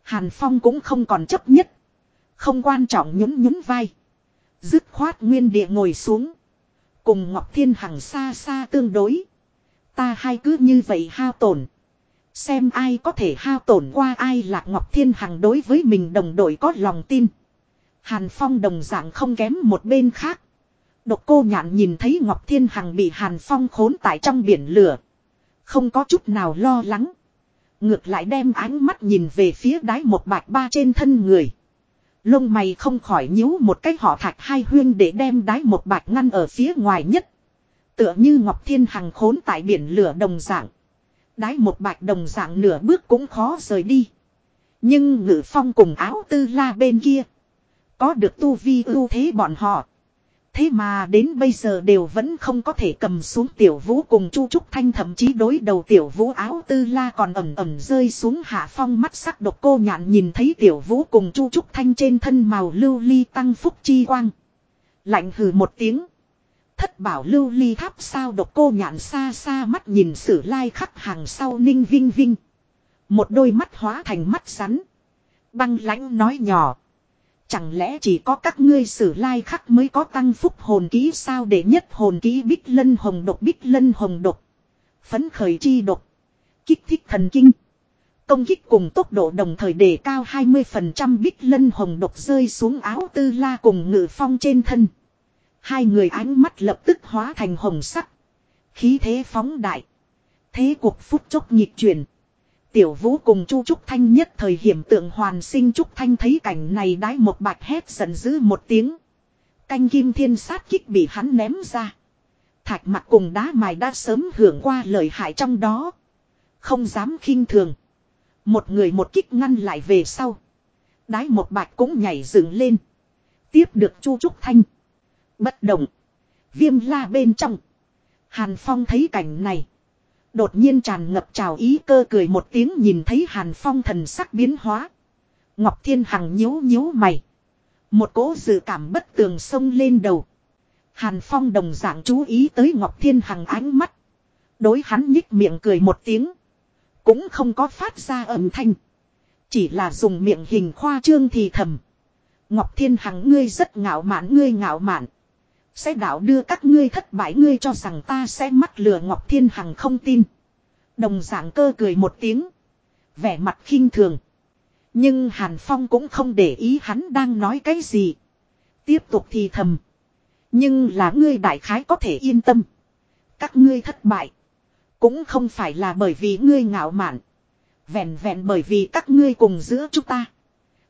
Hàn Phong cũng không còn chấp nhất. Không quan trọng nhún nhún vai. Dứt khoát nguyên địa ngồi xuống. Cùng Ngọc Thiên Hằng xa xa tương đối. Ta hai cứ như vậy hao tổn. Xem ai có thể hao tổn qua ai là Ngọc Thiên Hằng đối với mình đồng đội có lòng tin. Hàn Phong đồng dạng không kém một bên khác. Độc cô nhạn nhìn thấy Ngọc Thiên Hằng bị Hàn Phong khốn tại trong biển lửa. Không có chút nào lo lắng. Ngược lại đem ánh mắt nhìn về phía đáy một bạch ba trên thân người. Lông mày không khỏi nhíu một cách họ thạch hai huyên để đem đái một bạch ngăn ở phía ngoài nhất. Tựa như Ngọc Thiên Hằng khốn tại biển lửa đồng dạng. Đái một bạch đồng dạng nửa bước cũng khó rời đi. Nhưng ngự phong cùng áo tư la bên kia. Có được tu vi ưu thế bọn họ. Thế mà đến bây giờ đều vẫn không có thể cầm xuống tiểu vũ cùng Chu Trúc Thanh, thậm chí đối đầu tiểu vũ áo tư la còn ẩm ẩm rơi xuống hạ phong mắt sắc độc cô nhạn nhìn thấy tiểu vũ cùng Chu Trúc Thanh trên thân màu lưu ly tăng phúc chi quang. Lạnh hừ một tiếng. Thất bảo lưu ly tháp sao độc cô nhạn xa xa mắt nhìn sử lai khắc hàng sau ninh vinh vinh. Một đôi mắt hóa thành mắt rắn. Băng lãnh nói nhỏ. Chẳng lẽ chỉ có các ngươi sử lai khắc mới có tăng phúc hồn ký sao để nhất hồn ký bích lân hồng độc, bích lân hồng độc. Phấn khởi chi độc. Kích thích thần kinh. Công kích cùng tốc độ đồng thời đề cao 20% bích lân hồng độc rơi xuống áo tư la cùng ngự phong trên thân. Hai người ánh mắt lập tức hóa thành hồng sắc. Khí thế phóng đại. Thế cuộc phút chốc nhịp chuyển. Tiểu vũ cùng Chu Trúc Thanh nhất thời hiểm tượng hoàn sinh Trúc Thanh thấy cảnh này đái một bạch hét giận dữ một tiếng. Canh kim thiên sát kích bị hắn ném ra. Thạch mặt cùng đá mài đã sớm hưởng qua lời hại trong đó. Không dám khinh thường. Một người một kích ngăn lại về sau. Đái một bạch cũng nhảy dựng lên. Tiếp được Chu Trúc Thanh. Bất động. Viêm la bên trong. Hàn Phong thấy cảnh này. Đột nhiên tràn ngập trào ý cơ cười một tiếng nhìn thấy Hàn Phong thần sắc biến hóa. Ngọc Thiên Hằng nhíu nhíu mày. Một cỗ dự cảm bất tường sông lên đầu. Hàn Phong đồng dạng chú ý tới Ngọc Thiên Hằng ánh mắt. Đối hắn nhích miệng cười một tiếng. Cũng không có phát ra âm thanh. Chỉ là dùng miệng hình khoa trương thì thầm. Ngọc Thiên Hằng ngươi rất ngạo mạn, ngươi ngạo mạn. Sẽ đạo đưa các ngươi thất bại ngươi cho rằng ta sẽ mắc lừa Ngọc Thiên Hằng không tin. Đồng giảng cơ cười một tiếng. Vẻ mặt khinh thường. Nhưng Hàn Phong cũng không để ý hắn đang nói cái gì. Tiếp tục thì thầm. Nhưng là ngươi đại khái có thể yên tâm. Các ngươi thất bại. Cũng không phải là bởi vì ngươi ngạo mạn. Vẹn vẹn bởi vì các ngươi cùng giữa chúng ta.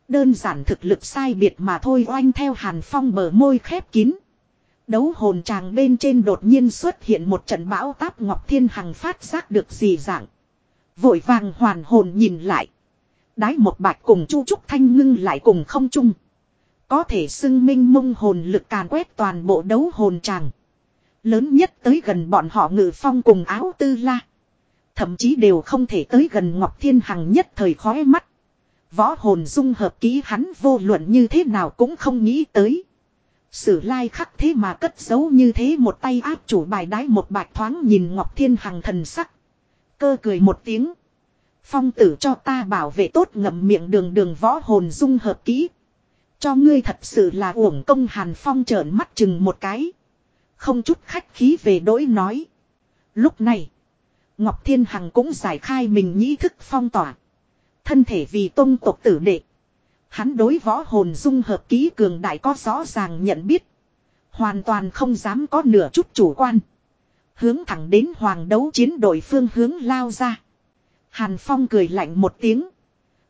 Đơn giản thực lực sai biệt mà thôi oanh theo Hàn Phong bờ môi khép kín. Đấu hồn tràng bên trên đột nhiên xuất hiện một trận bão táp Ngọc Thiên Hằng phát giác được gì dạng. Vội vàng hoàn hồn nhìn lại. Đái một bạch cùng Chu Trúc Thanh ngưng lại cùng không chung. Có thể xưng minh mông hồn lực càn quét toàn bộ đấu hồn tràng. Lớn nhất tới gần bọn họ ngự phong cùng áo tư la. Thậm chí đều không thể tới gần Ngọc Thiên Hằng nhất thời khói mắt. Võ hồn dung hợp ký hắn vô luận như thế nào cũng không nghĩ tới. Sử lai khắc thế mà cất giấu như thế một tay áp chủ bài đái một bạch thoáng nhìn Ngọc Thiên Hằng thần sắc. Cơ cười một tiếng. Phong tử cho ta bảo vệ tốt ngậm miệng đường đường võ hồn dung hợp kỹ. Cho ngươi thật sự là uổng công hàn phong trợn mắt chừng một cái. Không chút khách khí về đối nói. Lúc này. Ngọc Thiên Hằng cũng giải khai mình nhĩ thức phong tỏa. Thân thể vì tôn tộc tử đệ. Hắn đối võ hồn dung hợp ký cường đại có rõ ràng nhận biết. Hoàn toàn không dám có nửa chút chủ quan. Hướng thẳng đến hoàng đấu chiến đội phương hướng lao ra. Hàn Phong cười lạnh một tiếng.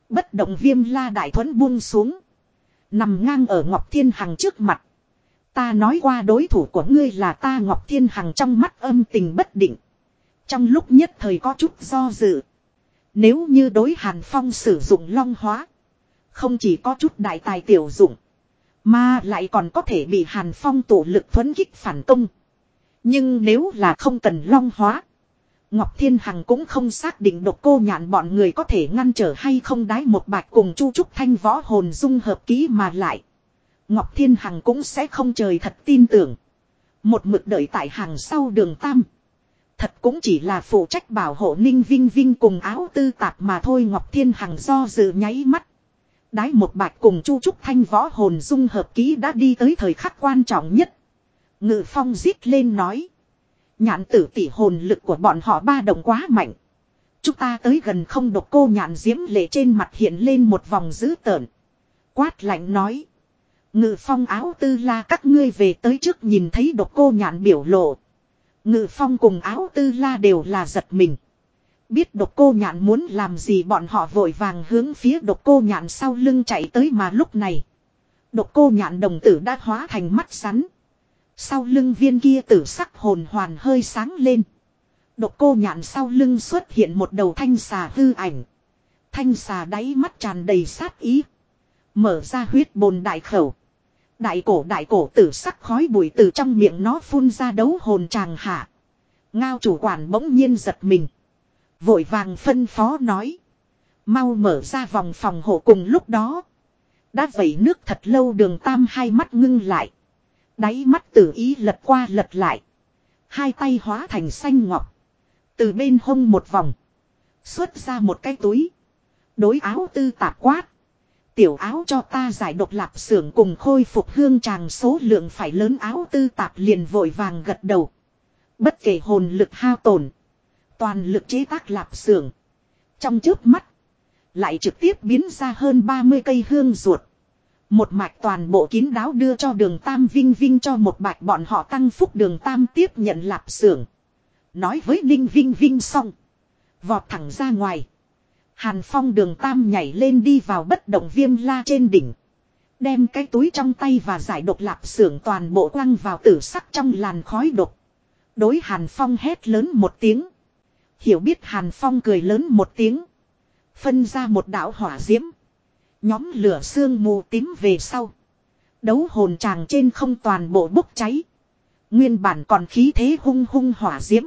Bất động viêm la đại thuẫn buông xuống. Nằm ngang ở Ngọc Thiên Hằng trước mặt. Ta nói qua đối thủ của ngươi là ta Ngọc Thiên Hằng trong mắt âm tình bất định. Trong lúc nhất thời có chút do dự. Nếu như đối Hàn Phong sử dụng long hóa. Không chỉ có chút đại tài tiểu dụng. Mà lại còn có thể bị Hàn Phong tổ lực thuấn kích phản công. Nhưng nếu là không cần long hóa. Ngọc Thiên Hằng cũng không xác định độc cô nhạn bọn người có thể ngăn trở hay không đái một bạch cùng Chu Trúc Thanh võ hồn dung hợp ký mà lại. Ngọc Thiên Hằng cũng sẽ không trời thật tin tưởng. Một mực đợi tại hàng sau đường Tam. Thật cũng chỉ là phụ trách bảo hộ Ninh Vinh Vinh cùng áo tư tạp mà thôi Ngọc Thiên Hằng do dự nháy mắt. Đái một bạch cùng Chu Trúc Thanh võ hồn dung hợp ký đã đi tới thời khắc quan trọng nhất. Ngự phong rít lên nói. Nhạn tử tỷ hồn lực của bọn họ ba đồng quá mạnh. Chúng ta tới gần không độc cô nhạn diễm lệ trên mặt hiện lên một vòng dữ tợn. Quát lạnh nói. Ngự phong áo tư la các ngươi về tới trước nhìn thấy độc cô nhạn biểu lộ. Ngự phong cùng áo tư la đều là giật mình. Biết độc cô nhạn muốn làm gì bọn họ vội vàng hướng phía độc cô nhạn sau lưng chạy tới mà lúc này. Độc cô nhạn đồng tử đã hóa thành mắt rắn. Sau lưng viên kia tử sắc hồn hoàn hơi sáng lên. Độc cô nhạn sau lưng xuất hiện một đầu thanh xà hư ảnh. Thanh xà đáy mắt tràn đầy sát ý. Mở ra huyết bồn đại khẩu. Đại cổ đại cổ tử sắc khói bụi từ trong miệng nó phun ra đấu hồn tràng hạ. Ngao chủ quản bỗng nhiên giật mình. Vội vàng phân phó nói. Mau mở ra vòng phòng hộ cùng lúc đó. Đã vẩy nước thật lâu đường tam hai mắt ngưng lại. Đáy mắt tử ý lật qua lật lại. Hai tay hóa thành xanh ngọc. Từ bên hông một vòng. Xuất ra một cái túi. Đối áo tư tạp quát. Tiểu áo cho ta giải độc lạp xưởng cùng khôi phục hương tràng số lượng phải lớn áo tư tạp liền vội vàng gật đầu. Bất kể hồn lực hao tổn. Toàn lực chế tác lạp xưởng. Trong trước mắt. Lại trực tiếp biến ra hơn 30 cây hương ruột. Một mạch toàn bộ kín đáo đưa cho đường Tam Vinh Vinh cho một bạch bọn họ tăng phúc đường Tam tiếp nhận lạp xưởng. Nói với Ninh Vinh Vinh xong. Vọt thẳng ra ngoài. Hàn Phong đường Tam nhảy lên đi vào bất động viêm la trên đỉnh. Đem cái túi trong tay và giải độc lạp xưởng toàn bộ quăng vào tử sắc trong làn khói độc. Đối Hàn Phong hét lớn một tiếng. Hiểu biết Hàn Phong cười lớn một tiếng. Phân ra một đạo hỏa diễm. Nhóm lửa xương mù tím về sau. Đấu hồn tràng trên không toàn bộ bốc cháy. Nguyên bản còn khí thế hung hung hỏa diễm.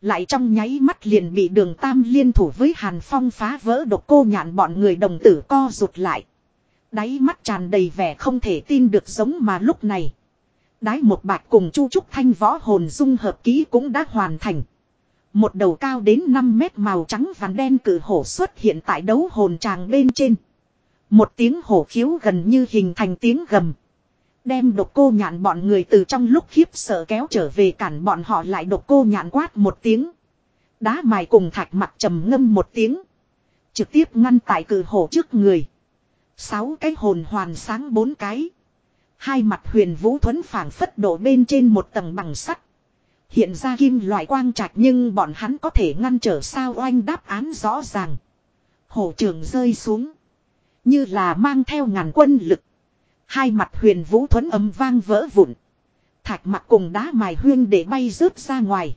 Lại trong nháy mắt liền bị đường tam liên thủ với Hàn Phong phá vỡ độc cô nhạn bọn người đồng tử co rụt lại. Đáy mắt tràn đầy vẻ không thể tin được giống mà lúc này. Đái một bạch cùng chu trúc thanh võ hồn dung hợp ký cũng đã hoàn thành. Một đầu cao đến 5 mét màu trắng vàng đen cử hổ xuất hiện tại đấu hồn tràng bên trên. Một tiếng hổ khiếu gần như hình thành tiếng gầm. Đem độc cô nhạn bọn người từ trong lúc khiếp sợ kéo trở về cản bọn họ lại độc cô nhạn quát một tiếng. Đá mài cùng thạch mặt trầm ngâm một tiếng. Trực tiếp ngăn tại cử hổ trước người. Sáu cái hồn hoàn sáng bốn cái. Hai mặt huyền vũ thuấn phảng phất đổ bên trên một tầng bằng sắt. Hiện ra kim loại quang trạch nhưng bọn hắn có thể ngăn trở sao oanh đáp án rõ ràng. Hổ trường rơi xuống. Như là mang theo ngàn quân lực. Hai mặt huyền vũ thuấn âm vang vỡ vụn. Thạch mặt cùng đá mài huyên để bay rớt ra ngoài.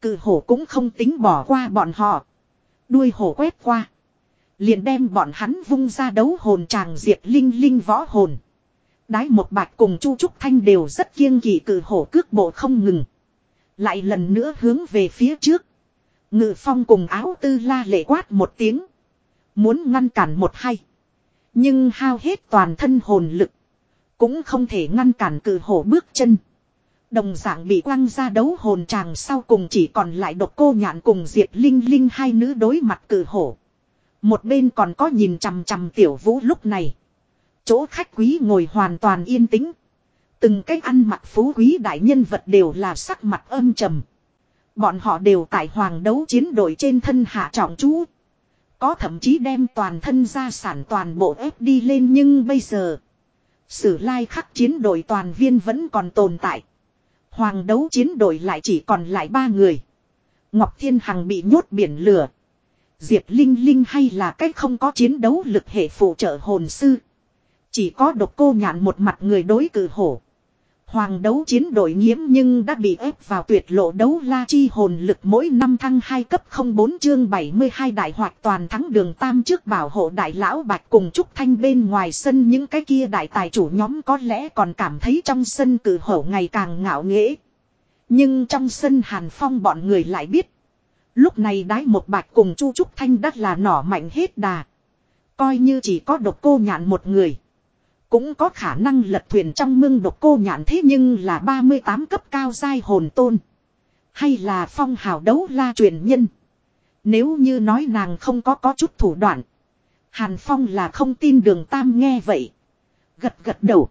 Cự hổ cũng không tính bỏ qua bọn họ. Đuôi hổ quét qua. Liền đem bọn hắn vung ra đấu hồn tràng diệt linh linh võ hồn. Đái một bạch cùng Chu Trúc Thanh đều rất kiêng kỵ cự hổ cước bộ không ngừng. Lại lần nữa hướng về phía trước. Ngự phong cùng áo tư la lệ quát một tiếng. Muốn ngăn cản một hay. Nhưng hao hết toàn thân hồn lực. Cũng không thể ngăn cản cử hổ bước chân. Đồng dạng bị quăng ra đấu hồn tràng sau cùng chỉ còn lại độc cô nhạn cùng Diệp Linh Linh hai nữ đối mặt cử hổ. Một bên còn có nhìn chằm chằm tiểu vũ lúc này. Chỗ khách quý ngồi hoàn toàn yên tĩnh. Từng cách ăn mặc phú quý đại nhân vật đều là sắc mặt âm trầm. Bọn họ đều tại hoàng đấu chiến đội trên thân hạ trọng chú. Có thậm chí đem toàn thân gia sản toàn bộ ép đi lên nhưng bây giờ. Sử lai khắc chiến đội toàn viên vẫn còn tồn tại. Hoàng đấu chiến đội lại chỉ còn lại ba người. Ngọc Thiên Hằng bị nhốt biển lửa. Diệp Linh Linh hay là cách không có chiến đấu lực hệ phụ trợ hồn sư. Chỉ có độc cô nhạn một mặt người đối cử hổ. Hoàng đấu chiến đội nhiễm nhưng đã bị ép vào tuyệt lộ đấu la chi hồn lực mỗi năm thăng 2 cấp 04 chương 72 đại hoạt toàn thắng đường tam trước bảo hộ đại lão bạch cùng Trúc Thanh bên ngoài sân những cái kia đại tài chủ nhóm có lẽ còn cảm thấy trong sân cử hổ ngày càng ngạo nghễ. Nhưng trong sân hàn phong bọn người lại biết. Lúc này đái một bạch cùng Chu Trúc Thanh đắt là nỏ mạnh hết đà. Coi như chỉ có độc cô nhạn một người. Cũng có khả năng lật thuyền trong mương độc cô nhạn thế nhưng là 38 cấp cao giai hồn tôn. Hay là phong hào đấu la truyền nhân. Nếu như nói nàng không có có chút thủ đoạn. Hàn Phong là không tin đường Tam nghe vậy. Gật gật đầu.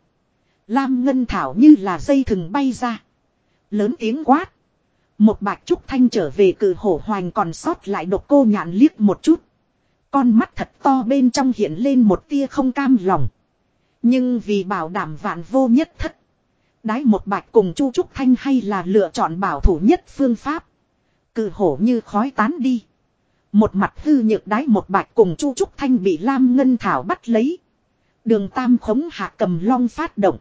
Lam Ngân Thảo như là dây thừng bay ra. Lớn tiếng quát. Một bạch trúc thanh trở về cử hổ hoành còn sót lại độc cô nhạn liếc một chút. Con mắt thật to bên trong hiện lên một tia không cam lòng. Nhưng vì bảo đảm vạn vô nhất thất. Đái một bạch cùng Chu Trúc Thanh hay là lựa chọn bảo thủ nhất phương pháp. Cự hổ như khói tán đi. Một mặt hư nhược đái một bạch cùng Chu Trúc Thanh bị Lam Ngân Thảo bắt lấy. Đường Tam khống hạ cầm long phát động.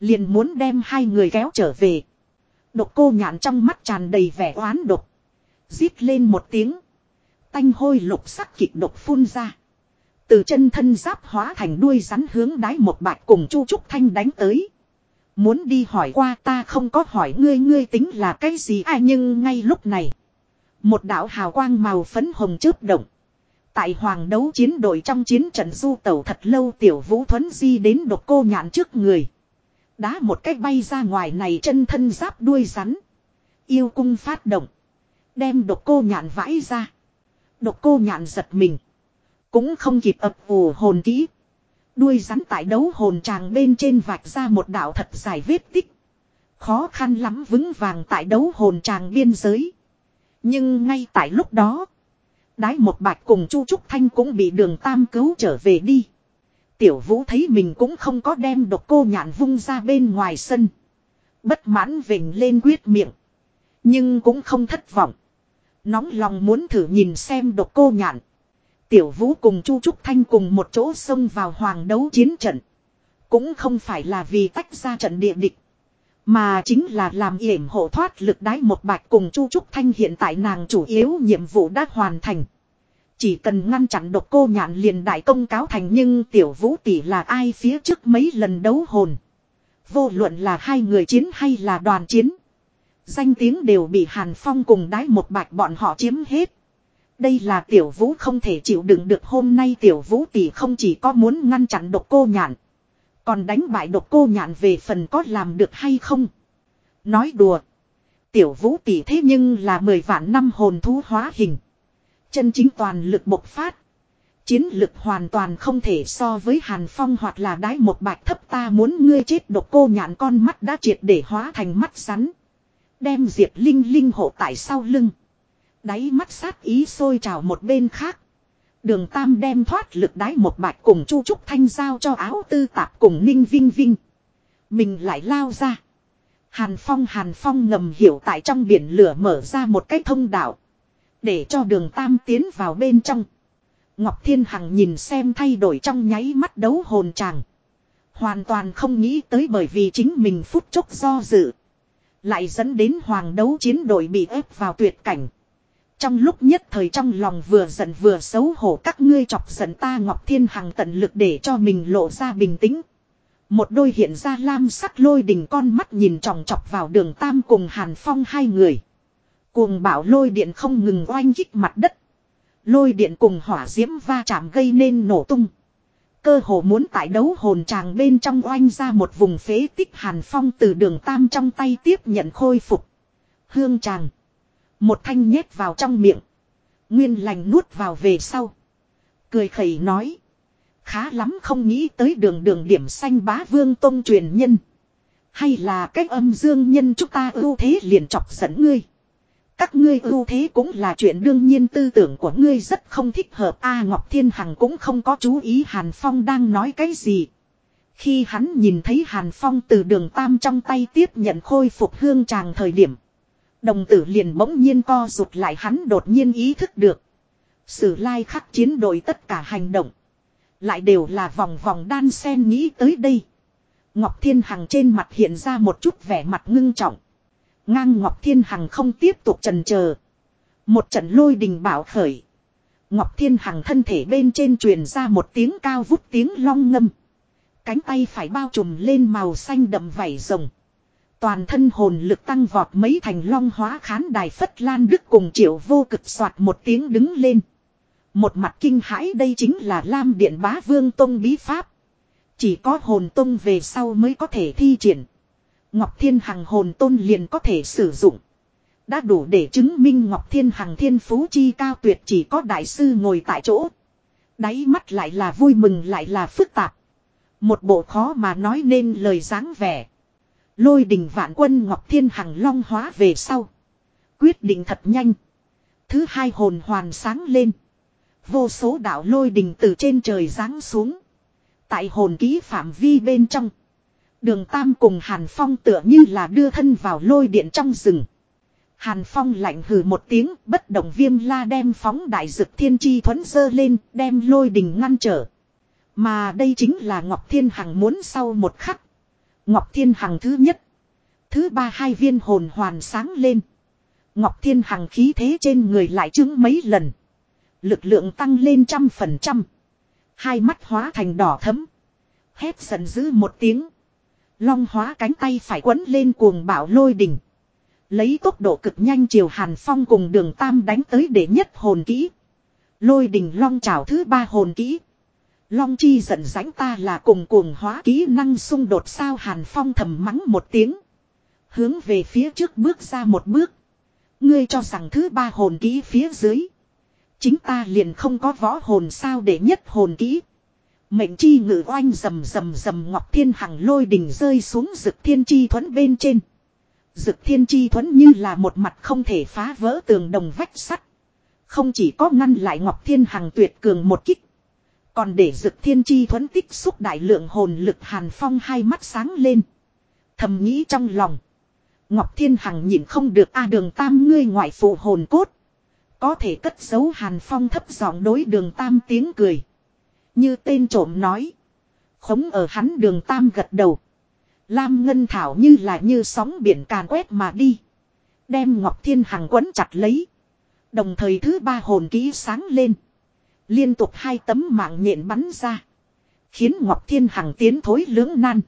Liền muốn đem hai người kéo trở về. Độc cô nhạn trong mắt tràn đầy vẻ oán độc. Rít lên một tiếng. Tanh hôi lục sắc kịch độc phun ra. Từ chân thân giáp hóa thành đuôi rắn hướng đái một bạch cùng Chu Trúc Thanh đánh tới. Muốn đi hỏi qua ta không có hỏi ngươi ngươi tính là cái gì ai nhưng ngay lúc này. Một đạo hào quang màu phấn hồng chớp động. Tại hoàng đấu chiến đội trong chiến trận du tẩu thật lâu, tiểu vũ thuấn di đến độc cô nhạn trước người. Đá một cách bay ra ngoài này chân thân giáp đuôi rắn. Yêu cung phát động. Đem độc cô nhạn vãi ra. Độc cô nhạn giật mình. Cũng không kịp ập ủ hồn kỹ. Đuôi rắn tại đấu hồn tràng bên trên vạch ra một đạo thật dài vết tích. Khó khăn lắm vững vàng tại đấu hồn tràng biên giới. Nhưng ngay tại lúc đó. Đái một bạch cùng Chu Trúc Thanh cũng bị đường tam cứu trở về đi. Tiểu vũ thấy mình cũng không có đem độc cô nhạn vung ra bên ngoài sân. Bất mãn vỉnh lên quyết miệng. Nhưng cũng không thất vọng. Nóng lòng muốn thử nhìn xem độc cô nhạn. Tiểu vũ cùng Chu Trúc Thanh cùng một chỗ xông vào hoàng đấu chiến trận. Cũng không phải là vì tách ra trận địa địch. Mà chính là làm yểm hộ thoát lực đái một bạch cùng Chu Trúc Thanh hiện tại nàng chủ yếu nhiệm vụ đã hoàn thành. Chỉ cần ngăn chặn độc cô nhạn liền đại công cáo thành nhưng tiểu vũ tỷ là ai phía trước mấy lần đấu hồn. Vô luận là hai người chiến hay là đoàn chiến. Danh tiếng đều bị Hàn Phong cùng đái một bạch bọn họ chiếm hết. Đây là tiểu vũ không thể chịu đựng được hôm nay tiểu vũ tỷ không chỉ có muốn ngăn chặn độc cô nhạn. Còn đánh bại độc cô nhạn về phần có làm được hay không. Nói đùa. Tiểu vũ tỷ thế nhưng là mười vạn năm hồn thú hóa hình. Chân chính toàn lực bộc phát. Chiến lực hoàn toàn không thể so với Hàn Phong hoặc là đái một bạch thấp ta muốn ngươi chết, độc cô nhạn con mắt đã triệt để hóa thành mắt rắn. Đem Diệp Linh Linh hộ tại sau lưng. Đáy mắt sát ý sôi trào một bên khác. Đường Tam đem thoát lực đái một bạch cùng Chu Trúc Thanh giao cho áo tư tạp cùng Ninh Vinh Vinh. Mình lại lao ra. Hàn Phong Hàn Phong ngầm hiểu tại trong biển lửa mở ra một cái thông đạo. Để cho đường Tam tiến vào bên trong. Ngọc Thiên Hằng nhìn xem thay đổi trong nháy mắt đấu hồn chàng. Hoàn toàn không nghĩ tới bởi vì chính mình phút chốc do dự. Lại dẫn đến hoàng đấu chiến đội bị ép vào tuyệt cảnh. Trong lúc nhất thời trong lòng vừa giận vừa xấu hổ, các ngươi chọc giận ta Ngọc Thiên Hằng tận lực để cho mình lộ ra bình tĩnh. Một đôi hiện ra lam sắc lôi đình con mắt nhìn tròng chọc vào đường Tam cùng Hàn Phong hai người. Cuồng bảo lôi điện không ngừng oanh kích mặt đất. Lôi điện cùng hỏa diễm va chạm gây nên nổ tung. Cơ hồ muốn tại đấu hồn tràng bên trong oanh ra một vùng phế tích Hàn Phong từ đường Tam trong tay tiếp nhận khôi phục. Hương tràng. Một thanh nhét vào trong miệng. Nguyên lành nuốt vào về sau. Cười khẩy nói. Khá lắm không nghĩ tới đường đường điểm xanh bá vương tông truyền nhân. Hay là cách âm dương nhân chúng ta ưu thế liền chọc dẫn ngươi. Các ngươi ưu thế cũng là chuyện đương nhiên tư tưởng của ngươi rất không thích hợp. A Ngọc Thiên Hằng cũng không có chú ý Hàn Phong đang nói cái gì. Khi hắn nhìn thấy Hàn Phong từ đường Tam trong tay tiếp nhận khôi phục hương tràng thời điểm. Đồng tử liền bỗng nhiên co rụt lại hắn đột nhiên ý thức được. Sử lai khắc chiến đội tất cả hành động. Lại đều là vòng vòng đan sen nghĩ tới đây. Ngọc Thiên Hằng trên mặt hiện ra một chút vẻ mặt ngưng trọng. Ngang Ngọc Thiên Hằng không tiếp tục trần chờ Một trận lôi đình bảo khởi. Ngọc Thiên Hằng thân thể bên trên truyền ra một tiếng cao vút tiếng long ngâm. Cánh tay phải bao trùm lên màu xanh đậm vảy rồng. Toàn thân hồn lực tăng vọt mấy thành long hóa khán đài phất lan đức cùng triệu vô cực soạt một tiếng đứng lên. Một mặt kinh hãi đây chính là Lam Điện Bá Vương Tông bí pháp. Chỉ có hồn tông về sau mới có thể thi triển. Ngọc Thiên Hằng hồn tôn liền có thể sử dụng. Đã đủ để chứng minh Ngọc Thiên Hằng thiên phú chi cao tuyệt chỉ có đại sư ngồi tại chỗ. Đáy mắt lại là vui mừng lại là phức tạp. Một bộ khó mà nói nên lời dáng vẻ. Lôi đình vạn quân Ngọc Thiên Hằng long hóa về sau. Quyết định thật nhanh. Thứ hai hồn hoàn sáng lên. Vô số đạo lôi đình từ trên trời giáng xuống. Tại hồn ký phạm vi bên trong. Đường Tam cùng Hàn Phong tựa như là đưa thân vào lôi điện trong rừng. Hàn Phong lạnh hừ một tiếng, bất động viêm la đem phóng đại dực thiên chi thuẫn dơ lên, đem lôi đình ngăn trở. Mà đây chính là Ngọc Thiên Hằng muốn sau một khắc. Ngọc Thiên Hằng thứ nhất. Thứ ba hai viên hồn hoàn sáng lên. Ngọc Thiên Hằng khí thế trên người lại chứng mấy lần. Lực lượng tăng lên trăm phần trăm. Hai mắt hóa thành đỏ thấm. Hét giận dữ một tiếng. Long hóa cánh tay phải quấn lên cuồng bạo lôi đỉnh. Lấy tốc độ cực nhanh chiều Hàn Phong cùng đường Tam đánh tới để nhất hồn kỹ. Lôi đỉnh long trảo thứ ba hồn kỹ. Long chi giận dãnh ta là cùng cuồng hóa kỹ năng xung đột sao Hàn Phong thầm mắng một tiếng. Hướng về phía trước bước ra một bước. Ngươi cho rằng thứ ba hồn kỹ phía dưới. Chính ta liền không có võ hồn sao để nhất hồn kỹ. Mệnh chi ngự oanh rầm rầm rầm ngọc thiên hằng lôi đỉnh rơi xuống rực thiên chi thuẫn bên trên. Dực thiên chi thuẫn như là một mặt không thể phá vỡ tường đồng vách sắt. Không chỉ có ngăn lại ngọc thiên hằng tuyệt cường một kích. Còn để dực thiên chi thuấn tích xúc đại lượng hồn lực hàn phong hai mắt sáng lên. Thầm nghĩ trong lòng. Ngọc thiên hằng nhìn không được a đường tam ngươi ngoại phụ hồn cốt. Có thể cất giấu hàn phong thấp giọng đối đường tam tiếng cười. Như tên trộm nói. Khống ở hắn đường tam gật đầu. Lam Ngân Thảo như là như sóng biển càn quét mà đi. Đem Ngọc Thiên Hằng quấn chặt lấy. Đồng thời thứ ba hồn ký sáng lên. Liên tục hai tấm mạng nhện bắn ra. Khiến Ngọc Thiên Hằng tiến thối lưỡng nan.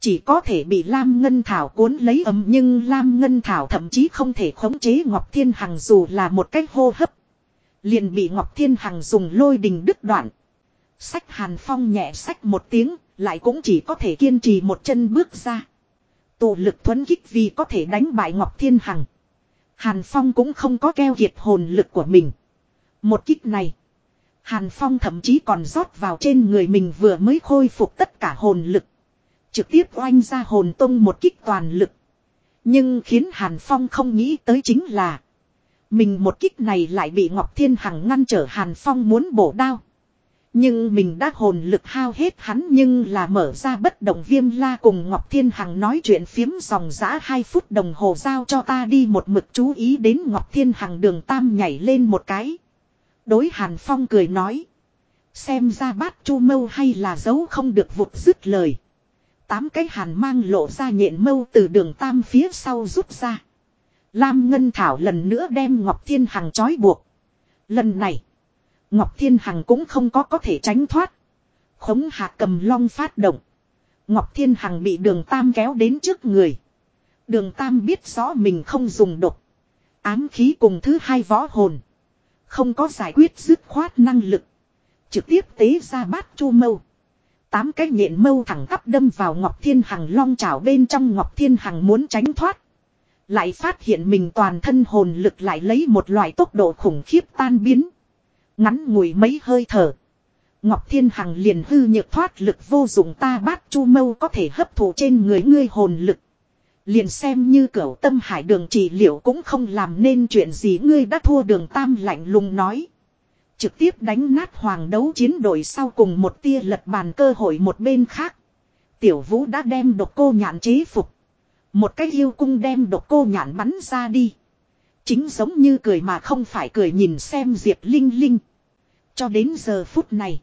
Chỉ có thể bị Lam Ngân Thảo cuốn lấy ấm nhưng Lam Ngân Thảo thậm chí không thể khống chế Ngọc Thiên Hằng dù là một cách hô hấp. Liền bị Ngọc Thiên Hằng dùng lôi đình đứt đoạn. Sách Hàn Phong nhẹ sách một tiếng, lại cũng chỉ có thể kiên trì một chân bước ra. Tụ lực thuấn kích vì có thể đánh bại Ngọc Thiên Hằng. Hàn Phong cũng không có keo kiệt hồn lực của mình. Một kích này. Hàn Phong thậm chí còn rót vào trên người mình vừa mới khôi phục tất cả hồn lực. Trực tiếp oanh ra hồn tông một kích toàn lực. Nhưng khiến Hàn Phong không nghĩ tới chính là. Mình một kích này lại bị Ngọc Thiên Hằng ngăn trở Hàn Phong muốn bổ đao. Nhưng mình đã hồn lực hao hết hắn nhưng là mở ra bất động viêm la cùng Ngọc Thiên Hằng nói chuyện phiếm dòng giã 2 phút đồng hồ giao cho ta đi một mực chú ý đến Ngọc Thiên Hằng đường tam nhảy lên một cái. Đối Hàn Phong cười nói. Xem ra bát chu mâu hay là dấu không được vụt dứt lời. Tám cái hàn mang lộ ra nhện mâu từ đường tam phía sau rút ra. Lam Ngân Thảo lần nữa đem Ngọc Thiên Hằng trói buộc. Lần này, Ngọc Thiên Hằng cũng không có có thể tránh thoát. Khống hạ cầm long phát động. Ngọc Thiên Hằng bị đường Tam kéo đến trước người. Đường Tam biết rõ mình không dùng độc. Ám khí cùng thứ hai võ hồn. Không có giải quyết dứt khoát năng lực. Trực tiếp tế ra bát chu mâu. Tám cái nhện mâu thẳng tắp đâm vào Ngọc Thiên Hằng long chảo bên trong Ngọc Thiên Hằng muốn tránh thoát. Lại phát hiện mình toàn thân hồn lực lại lấy một loại tốc độ khủng khiếp tan biến. Ngắn ngủi mấy hơi thở. Ngọc Thiên Hằng liền hư nhược thoát lực vô dụng ta bát chu mâu có thể hấp thụ trên người ngươi hồn lực. Liền xem như cửu tâm hải đường trị liệu cũng không làm nên chuyện gì, ngươi đã thua đường tam lạnh lùng nói. Trực tiếp đánh nát hoàng đấu chiến đội sau cùng một tia lật bàn cơ hội một bên khác. Tiểu vũ đã đem độc cô nhạn chế phục. Một cái yêu cung đem độc cô nhạn bắn ra đi. Chính giống như cười mà không phải cười nhìn xem Diệp Linh Linh. Cho đến giờ phút này.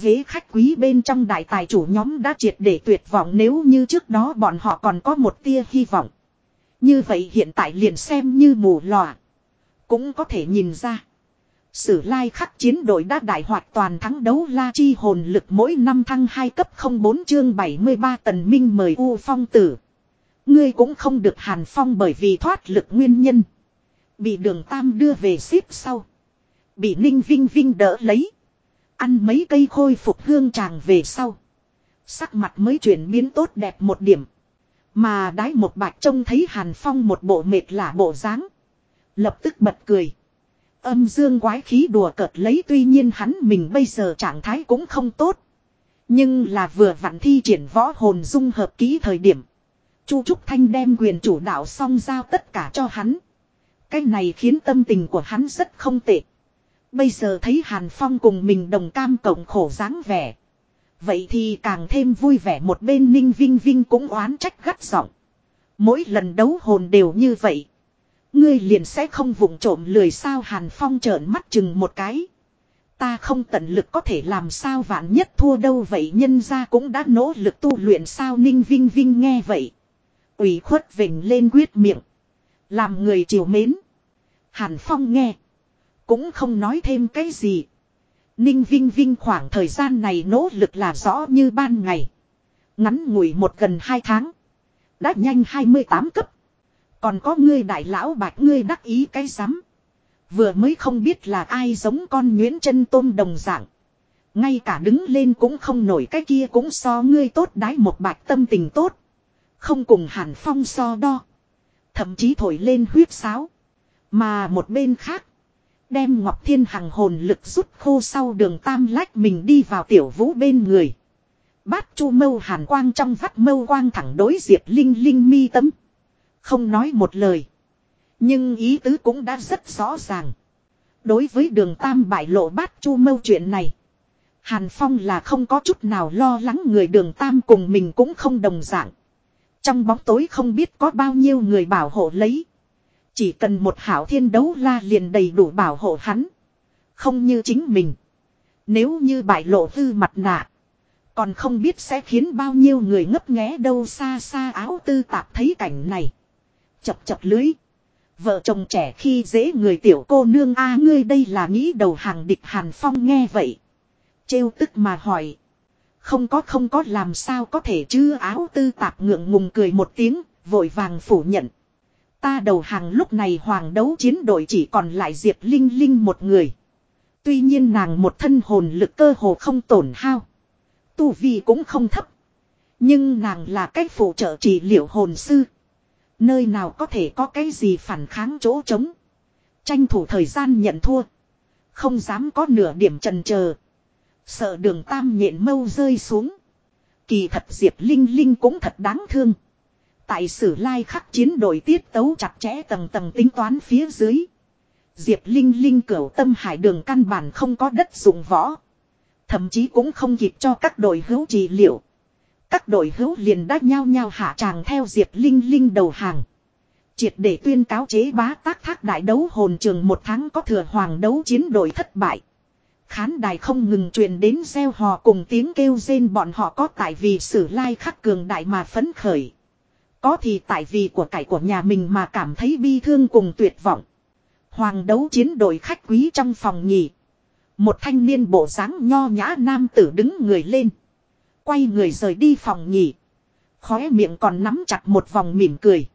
Ghế khách quý bên trong đại tài chủ nhóm đã triệt để tuyệt vọng nếu như trước đó bọn họ còn có một tia hy vọng. Như vậy hiện tại liền xem như mù lòa. Cũng có thể nhìn ra. Sử lai khắc chiến đội đã đại hoạt toàn thắng đấu la chi hồn lực mỗi năm thăng 2 cấp 04 chương 73 tần minh mời U Phong tử. Ngươi cũng không được hàn phong bởi vì thoát lực nguyên nhân. Bị đường tam đưa về xếp sau. Bị ninh vinh vinh đỡ lấy. Ăn mấy cây khôi phục hương tràng về sau. Sắc mặt mới chuyển biến tốt đẹp một điểm. Mà đái một bạch trông thấy hàn phong một bộ mệt lả bộ dáng Lập tức bật cười. Âm dương quái khí đùa cợt lấy tuy nhiên hắn mình bây giờ trạng thái cũng không tốt. Nhưng là vừa vặn thi triển võ hồn dung hợp ký thời điểm. Chu Trúc Thanh đem quyền chủ đạo xong giao tất cả cho hắn. Cái này khiến tâm tình của hắn rất không tệ. Bây giờ thấy Hàn Phong cùng mình đồng cam cộng khổ dáng vẻ. Vậy thì càng thêm vui vẻ một bên Ninh Vinh Vinh cũng oán trách gắt giọng. Mỗi lần đấu hồn đều như vậy. Ngươi liền sẽ không vụng trộm lười sao Hàn Phong trợn mắt chừng một cái. Ta không tận lực có thể làm sao vạn nhất thua đâu vậy nhân ra cũng đã nỗ lực tu luyện sao Ninh Vinh Vinh nghe vậy ủy khuất vỉnh lên quyết miệng. Làm người chiều mến. Hàn Phong nghe. Cũng không nói thêm cái gì. Ninh Vinh Vinh khoảng thời gian này nỗ lực là rõ như ban ngày. Ngắn ngủi một gần hai tháng. Đã nhanh 28 cấp. Còn có ngươi đại lão bạch ngươi đắc ý cái rắm Vừa mới không biết là ai giống con Nguyễn chân tôm đồng dạng. Ngay cả đứng lên cũng không nổi cái kia cũng so ngươi tốt đái một bạch tâm tình tốt. Không cùng Hàn Phong so đo. Thậm chí thổi lên huyết sáo. Mà một bên khác. Đem Ngọc Thiên Hằng hồn lực rút khô sau đường tam lách mình đi vào tiểu vũ bên người. Bát chu mâu hàn quang trong vắt mâu quang thẳng đối diệp linh linh mi tấm. Không nói một lời. Nhưng ý tứ cũng đã rất rõ ràng. Đối với đường tam bại lộ bát chu mâu chuyện này. Hàn Phong là không có chút nào lo lắng người đường tam cùng mình cũng không đồng dạng. Trong bóng tối không biết có bao nhiêu người bảo hộ lấy. Chỉ cần một hảo thiên đấu la liền đầy đủ bảo hộ hắn. Không như chính mình. Nếu như bại lộ hư mặt nạ. Còn không biết sẽ khiến bao nhiêu người ngấp nghé đâu xa xa áo tư tạp thấy cảnh này. Chập chập lưới. Vợ chồng trẻ khi dễ người tiểu cô nương a ngươi đây là nghĩ đầu hàng địch Hàn Phong nghe vậy. Trêu tức mà hỏi. Không có không có làm sao có thể chứ áo tư tạp ngượng ngùng cười một tiếng, vội vàng phủ nhận. Ta đầu hàng lúc này hoàng đấu chiến đội chỉ còn lại Diệp Linh Linh một người. Tuy nhiên nàng một thân hồn lực cơ hồ không tổn hao. Tu vi cũng không thấp. Nhưng nàng là cách phụ trợ trị liệu hồn sư. Nơi nào có thể có cái gì phản kháng chỗ trống. Tranh thủ thời gian nhận thua. Không dám có nửa điểm trần chờ Sợ đường tam nhện mâu rơi xuống. Kỳ thật Diệp Linh Linh cũng thật đáng thương. Tại sử lai khắc chiến đội tiết tấu chặt chẽ tầng tầng tính toán phía dưới. Diệp Linh Linh cửu tâm hải đường căn bản không có đất dụng võ. Thậm chí cũng không kịp cho các đội hữu trị liệu. Các đội hữu liền đã nhao nhao hạ tràng theo Diệp Linh Linh đầu hàng. Triệt để tuyên cáo chế bá tác thác đại đấu hồn trường một tháng có thừa hoàng đấu chiến đội thất bại. Khán đài không ngừng truyền đến gieo hò cùng tiếng kêu rên bọn họ có tại vì sử lai khắc cường đại mà phấn khởi. Có thì tại vì của cải của nhà mình mà cảm thấy bi thương cùng tuyệt vọng. Hoàng đấu chiến đội khách quý trong phòng nhỉ. Một thanh niên bộ dáng nho nhã nam tử đứng người lên. Quay người rời đi phòng nhỉ. Khóe miệng còn nắm chặt một vòng mỉm cười.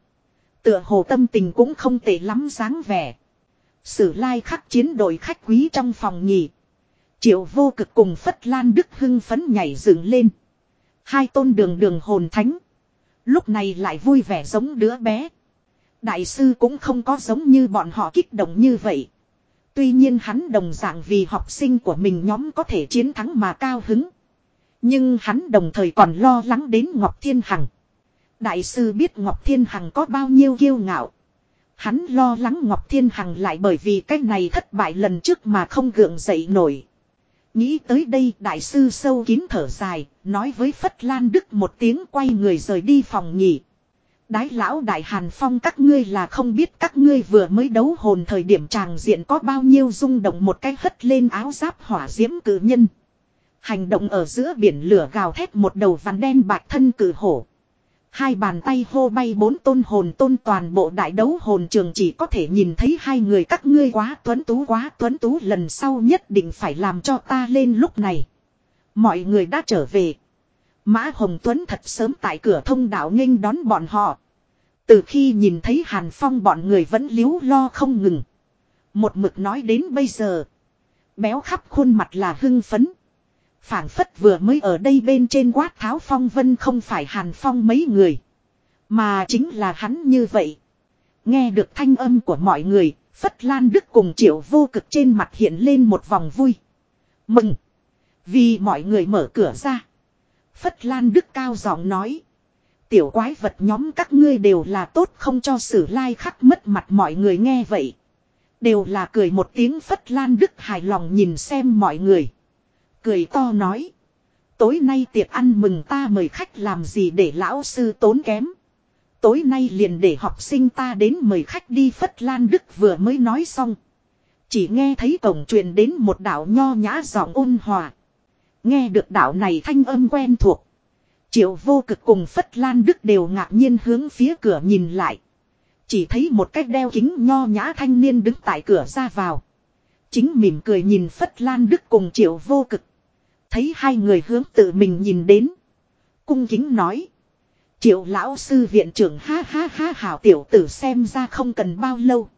Tựa hồ tâm tình cũng không tệ lắm dáng vẻ. Sử lai khắc chiến đội khách quý trong phòng nhỉ. Triệu vô cực cùng Phất Lan Đức hưng phấn nhảy dựng lên. Hai tôn đường đường hồn thánh. Lúc này lại vui vẻ giống đứa bé. Đại sư cũng không có giống như bọn họ kích động như vậy. Tuy nhiên hắn đồng dạng vì học sinh của mình nhóm có thể chiến thắng mà cao hứng. Nhưng hắn đồng thời còn lo lắng đến Ngọc Thiên Hằng. Đại sư biết Ngọc Thiên Hằng có bao nhiêu kiêu ngạo. Hắn lo lắng Ngọc Thiên Hằng lại bởi vì cái này thất bại lần trước mà không gượng dậy nổi. Nghĩ tới đây đại sư sâu kín thở dài, nói với Phất Lan Đức một tiếng quay người rời đi phòng nghỉ. Đái lão đại hàn phong các ngươi là không biết các ngươi vừa mới đấu hồn thời điểm tràng diện có bao nhiêu rung động một cái hất lên áo giáp hỏa diễm cử nhân. Hành động ở giữa biển lửa gào thét một đầu vằn đen bạc thân cử hổ. Hai bàn tay hô bay bốn tôn hồn tôn toàn bộ đại đấu hồn trường chỉ có thể nhìn thấy hai người các ngươi quá tuấn tú quá tuấn tú lần sau nhất định phải làm cho ta lên lúc này. Mọi người đã trở về. Mã Hồng Tuấn thật sớm tại cửa thông đạo nghênh đón bọn họ. Từ khi nhìn thấy Hàn Phong bọn người vẫn liếu lo không ngừng. Một mực nói đến bây giờ. Béo khắp khuôn mặt là hưng phấn phảng phất vừa mới ở đây bên trên quát tháo phong vân không phải Hàn Phong mấy người. Mà chính là hắn như vậy. Nghe được thanh âm của mọi người, Phất Lan Đức cùng triệu vô cực trên mặt hiện lên một vòng vui. Mừng! Vì mọi người mở cửa ra. Phất Lan Đức cao giọng nói. Tiểu quái vật nhóm các ngươi đều là tốt không cho sử lai like khắc mất mặt mọi người nghe vậy. Đều là cười một tiếng Phất Lan Đức hài lòng nhìn xem mọi người. Cười to nói. Tối nay tiệc ăn mừng ta mời khách làm gì để lão sư tốn kém. Tối nay liền để học sinh ta đến mời khách đi Phất Lan Đức vừa mới nói xong. Chỉ nghe thấy cổng truyền đến một đạo nho nhã giọng ôn hòa. Nghe được đạo này thanh âm quen thuộc. Triệu vô cực cùng Phất Lan Đức đều ngạc nhiên hướng phía cửa nhìn lại. Chỉ thấy một cách đeo kính nho nhã thanh niên đứng tại cửa ra vào. Chính mỉm cười nhìn Phất Lan Đức cùng Triệu vô cực. Thấy hai người hướng tự mình nhìn đến. Cung kính nói. Triệu lão sư viện trưởng ha ha ha hảo tiểu tử xem ra không cần bao lâu.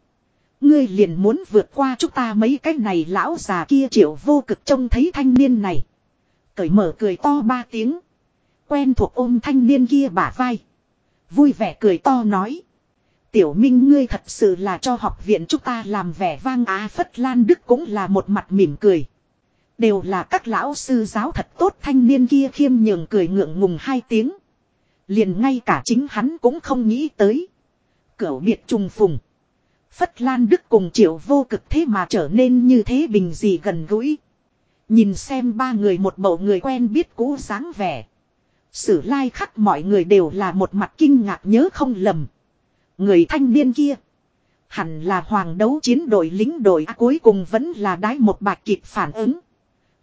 Ngươi liền muốn vượt qua chúng ta mấy cái này lão già kia triệu vô cực trông thấy thanh niên này. Cởi mở cười to ba tiếng. Quen thuộc ôm thanh niên kia bả vai. Vui vẻ cười to nói. Tiểu Minh ngươi thật sự là cho học viện chúng ta làm vẻ vang á Phất Lan Đức cũng là một mặt mỉm cười. Đều là các lão sư giáo thật tốt thanh niên kia khiêm nhường cười ngượng ngùng hai tiếng. Liền ngay cả chính hắn cũng không nghĩ tới. Cửu biệt trùng phùng. Phất Lan Đức cùng triệu vô cực thế mà trở nên như thế bình gì gần gũi. Nhìn xem ba người một bầu người quen biết cũ dáng vẻ. Sử lai like khắc mọi người đều là một mặt kinh ngạc nhớ không lầm. Người thanh niên kia. Hẳn là hoàng đấu chiến đội lính đội à, cuối cùng vẫn là đái một bạc kịp phản ứng.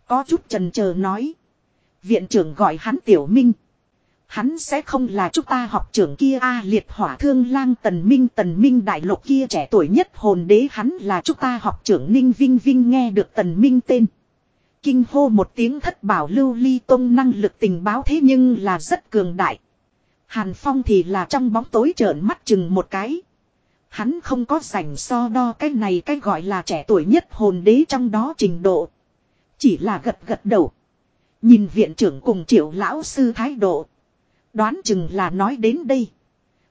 Có chút trần chờ nói. Viện trưởng gọi hắn Tiểu Minh. Hắn sẽ không là chúng ta học trưởng kia a liệt hỏa thương lang tần minh tần minh đại lục kia trẻ tuổi nhất hồn đế, hắn là chúng ta học trưởng ninh vinh vinh nghe được tần minh tên. Kinh hô một tiếng thất bảo lưu ly tông năng lực tình báo thế nhưng là rất cường đại. Hàn Phong thì là trong bóng tối trợn mắt chừng một cái. Hắn không có rảnh so đo cái này cái gọi là trẻ tuổi nhất hồn đế trong đó trình độ. Chỉ là gật gật đầu. Nhìn viện trưởng cùng triệu lão sư thái độ. Đoán chừng là nói đến đây.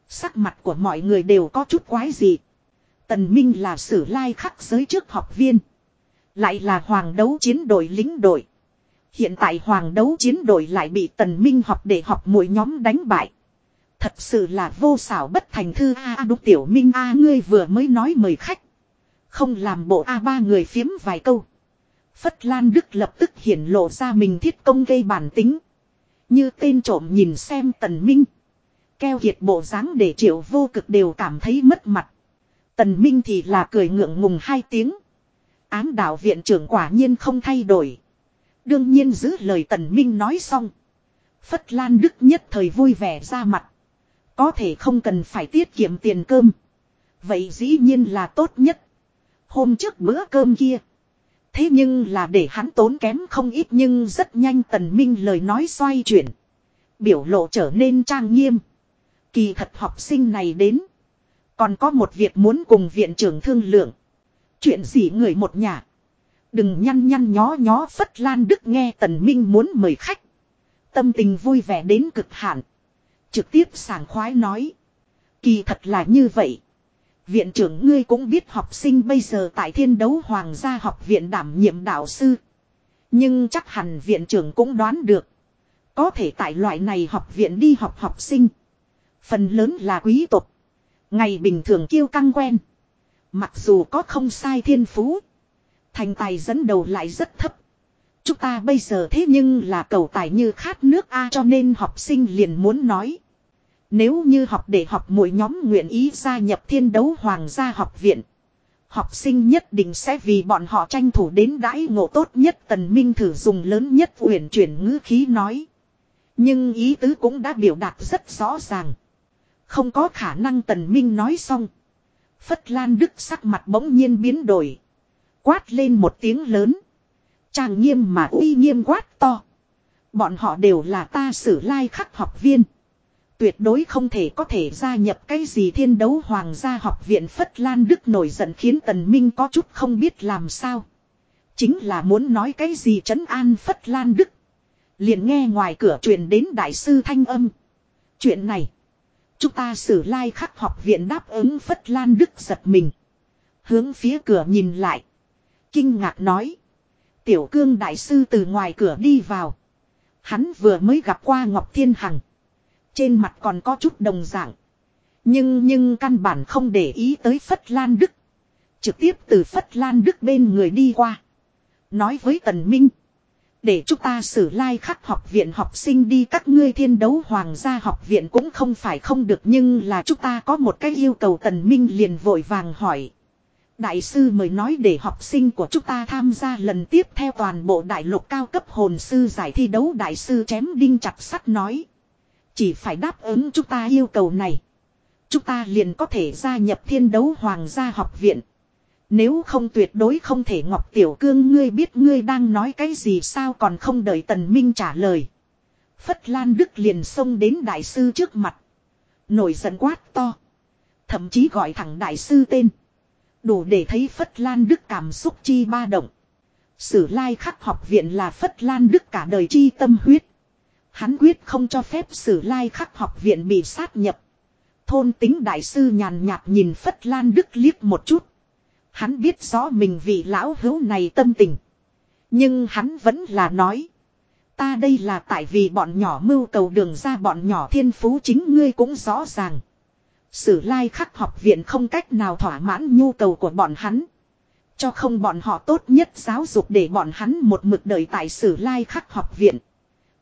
Sắc mặt của mọi người đều có chút quái gì. Tần Minh là sử lai khắc giới trước học viên. Lại là hoàng đấu chiến đội lính đội. Hiện tại hoàng đấu chiến đội lại bị tần minh học để học mỗi nhóm đánh bại. Thật sự là vô xảo bất thành thư A à, tiểu minh A ngươi vừa mới nói mời khách. Không làm bộ A ba người phiếm vài câu. Phất Lan Đức lập tức hiển lộ ra mình thiết công gây bản tính. Như tên trộm nhìn xem tần minh. Keo kiệt bộ dáng để triệu vô cực đều cảm thấy mất mặt. Tần minh thì là cười ngượng ngùng hai tiếng. Ám đạo viện trưởng quả nhiên không thay đổi. Đương nhiên giữ lời tần minh nói xong. Phất Lan Đức nhất thời vui vẻ ra mặt. Có thể không cần phải tiết kiệm tiền cơm. Vậy dĩ nhiên là tốt nhất. Hôm trước bữa cơm kia. Thế nhưng là để hắn tốn kém không ít nhưng rất nhanh tần minh lời nói xoay chuyển. Biểu lộ trở nên trang nghiêm. Kỳ thật học sinh này đến. Còn có một việc muốn cùng viện trưởng thương lượng. Chuyện gì người một nhà. Đừng nhăn nhăn nhó nhó Phất Lan Đức nghe Tần Minh muốn mời khách. Tâm tình vui vẻ đến cực hạn. Trực tiếp sảng khoái nói. Kỳ thật là như vậy. Viện trưởng ngươi cũng biết học sinh bây giờ tại thiên đấu hoàng gia học viện đảm nhiệm đạo sư. Nhưng chắc hẳn viện trưởng cũng đoán được. Có thể tại loại này học viện đi học học sinh. Phần lớn là quý tộc. Ngày bình thường kiêu căng quen. Mặc dù có không sai thiên phú. Thành tài dẫn đầu lại rất thấp. Chúng ta bây giờ thế nhưng là cầu tài như khát nước A cho nên học sinh liền muốn nói. Nếu như học để học mỗi nhóm nguyện ý gia nhập thiên đấu hoàng gia học viện. Học sinh nhất định sẽ vì bọn họ tranh thủ đến đãi ngộ tốt nhất tần minh thử dùng lớn nhất uyển chuyển ngữ khí nói. Nhưng ý tứ cũng đã biểu đạt rất rõ ràng. Không có khả năng tần minh nói xong. Phất Lan Đức sắc mặt bỗng nhiên biến đổi. Quát lên một tiếng lớn. Trang nghiêm mà uy nghiêm quát to. Bọn họ đều là ta sử lai khắc học viên. Tuyệt đối không thể có thể gia nhập cái gì thiên đấu hoàng gia học viện Phất Lan Đức nổi giận khiến Tần Minh có chút không biết làm sao. Chính là muốn nói cái gì trấn an Phất Lan Đức. Liền nghe ngoài cửa truyền đến đại sư thanh âm. Chuyện này. Chúng ta xử lai khắc học viện đáp ứng Phất Lan Đức giật mình. Hướng phía cửa nhìn lại. Kinh ngạc nói. Tiểu cương đại sư từ ngoài cửa đi vào. Hắn vừa mới gặp qua Ngọc Thiên Hằng. Trên mặt còn có chút đồng dạng. Nhưng nhưng căn bản không để ý tới Phất Lan Đức. Trực tiếp từ Phất Lan Đức bên người đi qua. Nói với Tần Minh. Để chúng ta xử lai like khắc học viện học sinh đi, các ngươi thiên đấu hoàng gia học viện cũng không phải không được, nhưng là chúng ta có một cái yêu cầu Tần Minh liền vội vàng hỏi. Đại sư mới nói để học sinh của chúng ta tham gia lần tiếp theo toàn bộ đại lục cao cấp hồn sư giải thi đấu đại sư chém đinh chặt sắt nói. Chỉ phải đáp ứng chúng ta yêu cầu này. Chúng ta liền có thể gia nhập thiên đấu hoàng gia học viện. Nếu không tuyệt đối không thể Ngọc Tiểu Cương, ngươi biết ngươi đang nói cái gì sao còn không đợi Tần Minh trả lời. Phất Lan Đức liền xông đến đại sư trước mặt. Nổi giận quát to. Thậm chí gọi thẳng đại sư tên. Đủ để thấy Phất Lan Đức cảm xúc chi ba động. Sử lai khắc học viện là Phất Lan Đức cả đời chi tâm huyết. Hắn quyết không cho phép sử lai khắc học viện bị sát nhập. Thôn tính đại sư nhàn nhạt nhìn Phất Lan Đức liếc một chút. Hắn biết rõ mình vị lão hữu này tâm tình. Nhưng hắn vẫn là nói. Ta đây là tại vì bọn nhỏ mưu cầu đường ra bọn nhỏ thiên phú chính ngươi cũng rõ ràng. Sử lai khắc học viện không cách nào thỏa mãn nhu cầu của bọn hắn. Cho không bọn họ tốt nhất giáo dục để bọn hắn một mực đời tại sử lai khắc học viện.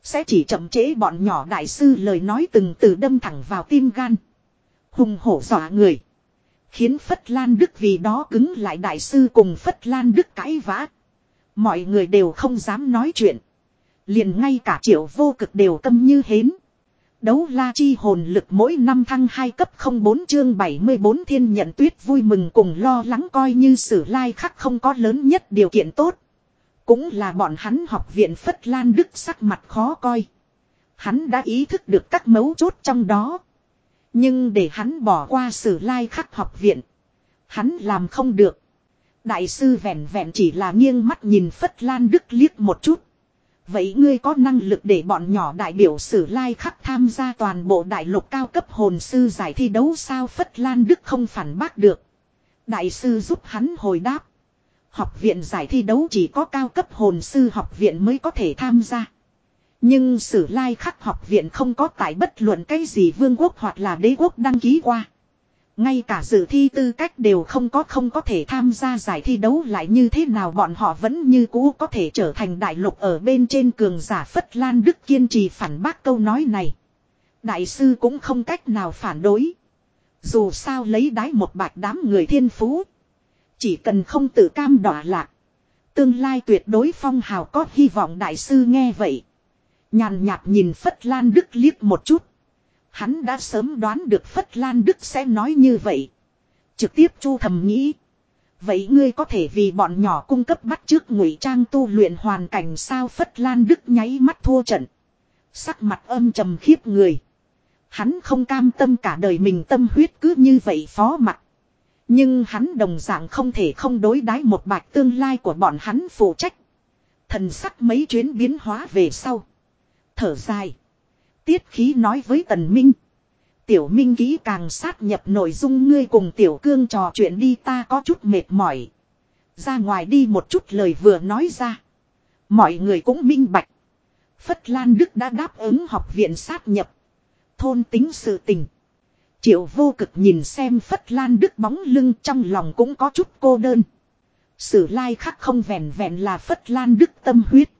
Sẽ chỉ chậm chế bọn nhỏ đại sư lời nói từng từ đâm thẳng vào tim gan. Hùng hổ dọa người. Khiến Phất Lan Đức vì đó cứng lại đại sư cùng Phất Lan Đức cãi vã. Mọi người đều không dám nói chuyện. Liền ngay cả triệu vô cực đều tâm như hến. Đấu la chi hồn lực mỗi năm thăng 2 cấp 04 chương 74 thiên nhận tuyết vui mừng cùng lo lắng coi như sử lai khắc không có lớn nhất điều kiện tốt. Cũng là bọn hắn học viện Phất Lan Đức sắc mặt khó coi. Hắn đã ý thức được các mấu chốt trong đó. Nhưng để hắn bỏ qua sử lai khắc học viện. Hắn làm không được. Đại sư vẹn vẹn chỉ là nghiêng mắt nhìn Phất Lan Đức liếc một chút. Vậy ngươi có năng lực để bọn nhỏ đại biểu sử lai khắc tham gia toàn bộ đại lục cao cấp hồn sư giải thi đấu sao Phất Lan Đức không phản bác được. Đại sư giúp hắn hồi đáp. Học viện giải thi đấu chỉ có cao cấp hồn sư học viện mới có thể tham gia. Nhưng sử lai khắc học viện không có tại bất luận cái gì vương quốc hoặc là đế quốc đăng ký qua. Ngay cả dự thi tư cách đều không có không có thể tham gia giải thi đấu lại như thế nào bọn họ vẫn như cũ có thể trở thành đại lục ở bên trên cường giả Phất Lan Đức kiên trì phản bác câu nói này. Đại sư cũng không cách nào phản đối. Dù sao lấy đái một bạch đám người thiên phú. Chỉ cần không tự cam đỏ lạc. Tương lai tuyệt đối phong hào có hy vọng đại sư nghe vậy. Nhàn nhạt nhìn Phất Lan Đức liếc một chút. Hắn đã sớm đoán được Phất Lan Đức sẽ nói như vậy. Trực tiếp chu thầm nghĩ. Vậy ngươi có thể vì bọn nhỏ cung cấp bắt trước ngụy trang tu luyện hoàn cảnh sao Phất Lan Đức nháy mắt thua trận. Sắc mặt âm trầm khiếp người. Hắn không cam tâm cả đời mình tâm huyết cứ như vậy phó mặt. Nhưng hắn đồng dạng không thể không đối đái một bạch tương lai của bọn hắn phụ trách. Thần sắc mấy chuyến biến hóa về sau. Thở dài. Tiết khí nói với tần minh. Tiểu minh kỹ càng sát nhập nội dung ngươi cùng tiểu cương trò chuyện đi ta có chút mệt mỏi. Ra ngoài đi một chút lời vừa nói ra. Mọi người cũng minh bạch. Phất Lan Đức đã đáp ứng học viện sát nhập. Thôn tính sự tình. Triệu vô cực nhìn xem Phất Lan Đức bóng lưng trong lòng cũng có chút cô đơn. Sử lai khắc không vẹn vẹn là Phất Lan Đức tâm huyết.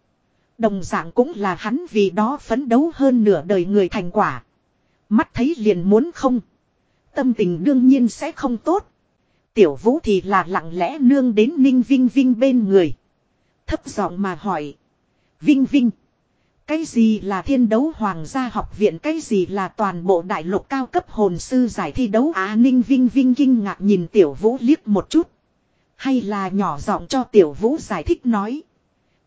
Đồng dạng cũng là hắn vì đó phấn đấu hơn nửa đời người thành quả. Mắt thấy liền muốn không. Tâm tình đương nhiên sẽ không tốt. Tiểu vũ thì là lặng lẽ nương đến ninh vinh vinh bên người. Thấp giọng mà hỏi. Vinh vinh. Cái gì là thiên đấu hoàng gia học viện cái gì là toàn bộ đại lục cao cấp hồn sư giải thi đấu Á, Ninh Vinh Vinh kinh ngạc nhìn tiểu vũ liếc một chút. Hay là nhỏ giọng cho tiểu vũ giải thích nói.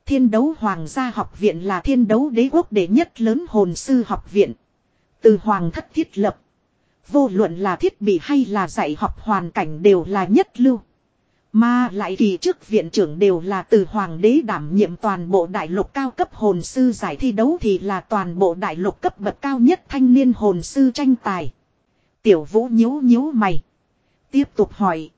Thiên đấu hoàng gia học viện là thiên đấu đế quốc đệ nhất lớn hồn sư học viện. Từ hoàng thất thiết lập. Vô luận là thiết bị hay là dạy học hoàn cảnh đều là nhất lưu. Mà lại kỳ trước viện trưởng đều là từ hoàng đế đảm nhiệm toàn bộ đại lục cao cấp hồn sư giải thi đấu thì là toàn bộ đại lục cấp bậc cao nhất thanh niên hồn sư tranh tài. Tiểu vũ nhíu nhíu mày. Tiếp tục hỏi.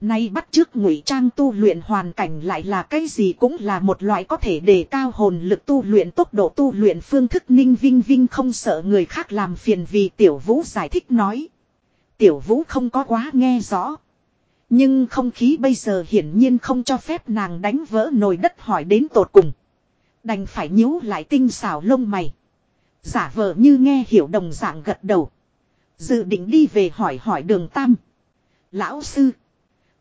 Nay bắt trước ngụy trang tu luyện hoàn cảnh lại là cái gì cũng là một loại có thể đề cao hồn lực tu luyện, tốc độ tu luyện, phương thức ninh vinh vinh, không sợ người khác làm phiền vì tiểu vũ giải thích nói. Tiểu vũ không có quá nghe rõ. Nhưng không khí bây giờ hiển nhiên không cho phép nàng đánh vỡ nồi đất hỏi đến tột cùng. Đành phải nhíu lại tinh xảo lông mày. Giả vờ như nghe hiểu đồng dạng gật đầu. Dự định đi về hỏi hỏi đường Tam. Lão sư.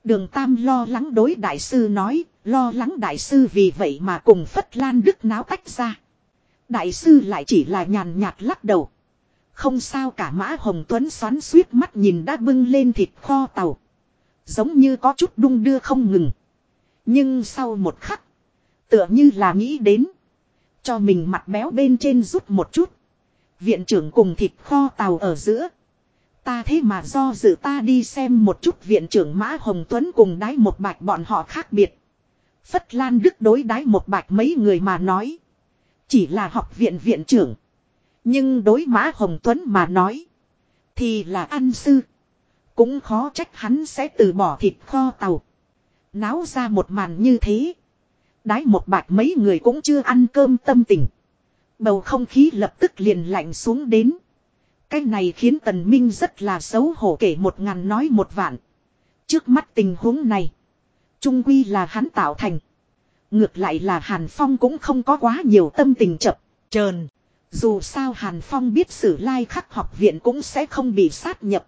Đường Tam lo lắng đối đại sư nói, lo lắng đại sư vì vậy mà cùng Phất Lan Đức náo tách ra. Đại sư lại chỉ là nhàn nhạt lắc đầu. Không sao cả Mã Hồng Tuấn xoắn suýt mắt nhìn đã bưng lên thịt kho tàu. Giống như có chút đung đưa không ngừng. Nhưng sau một khắc. Tựa như là nghĩ đến. Cho mình mặt béo bên trên rút một chút. Viện trưởng cùng thịt kho tàu ở giữa. Ta thế mà do dự ta đi xem một chút viện trưởng Mã Hồng Tuấn cùng đái một bạch bọn họ khác biệt. Phất Lan Đức đối đái một bạch mấy người mà nói. Chỉ là học viện viện trưởng. Nhưng đối Mã Hồng Tuấn mà nói. Thì là ăn sư. Cũng khó trách hắn sẽ từ bỏ thịt kho tàu. Náo ra một màn như thế. Đái một bạc mấy người cũng chưa ăn cơm tâm tình. Bầu không khí lập tức liền lạnh xuống đến. Cái này khiến Tần Minh rất là xấu hổ kể một ngàn nói một vạn. Trước mắt tình huống này. Trung quy là hắn tạo thành. Ngược lại là Hàn Phong cũng không có quá nhiều tâm tình chập, trờn. Dù sao Hàn Phong biết sử lai khắc học viện cũng sẽ không bị sát nhập.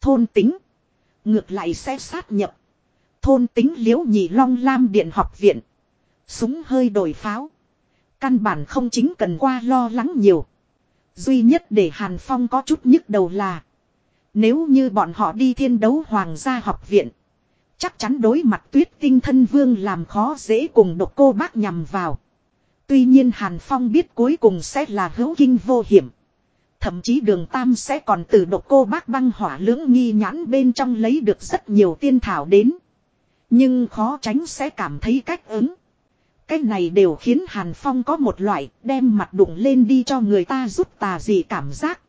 Thôn tính. Ngược lại sẽ sát nhập. Thôn tính liễu nhị long lam điện học viện. Súng hơi đổi pháo. Căn bản không chính cần qua lo lắng nhiều. Duy nhất để Hàn Phong có chút nhức đầu là. Nếu như bọn họ đi thiên đấu hoàng gia học viện. Chắc chắn đối mặt tuyết tinh thân vương làm khó dễ cùng độc cô bác nhằm vào. Tuy nhiên Hàn Phong biết cuối cùng sẽ là hữu kinh vô hiểm. Thậm chí đường Tam sẽ còn từ độc cô bác băng hỏa lưỡng nghi nhãn bên trong lấy được rất nhiều tiên thảo đến. Nhưng khó tránh sẽ cảm thấy cách ứng. Cái này đều khiến Hàn Phong có một loại đem mặt đụng lên đi cho người ta giúp tà gì cảm giác.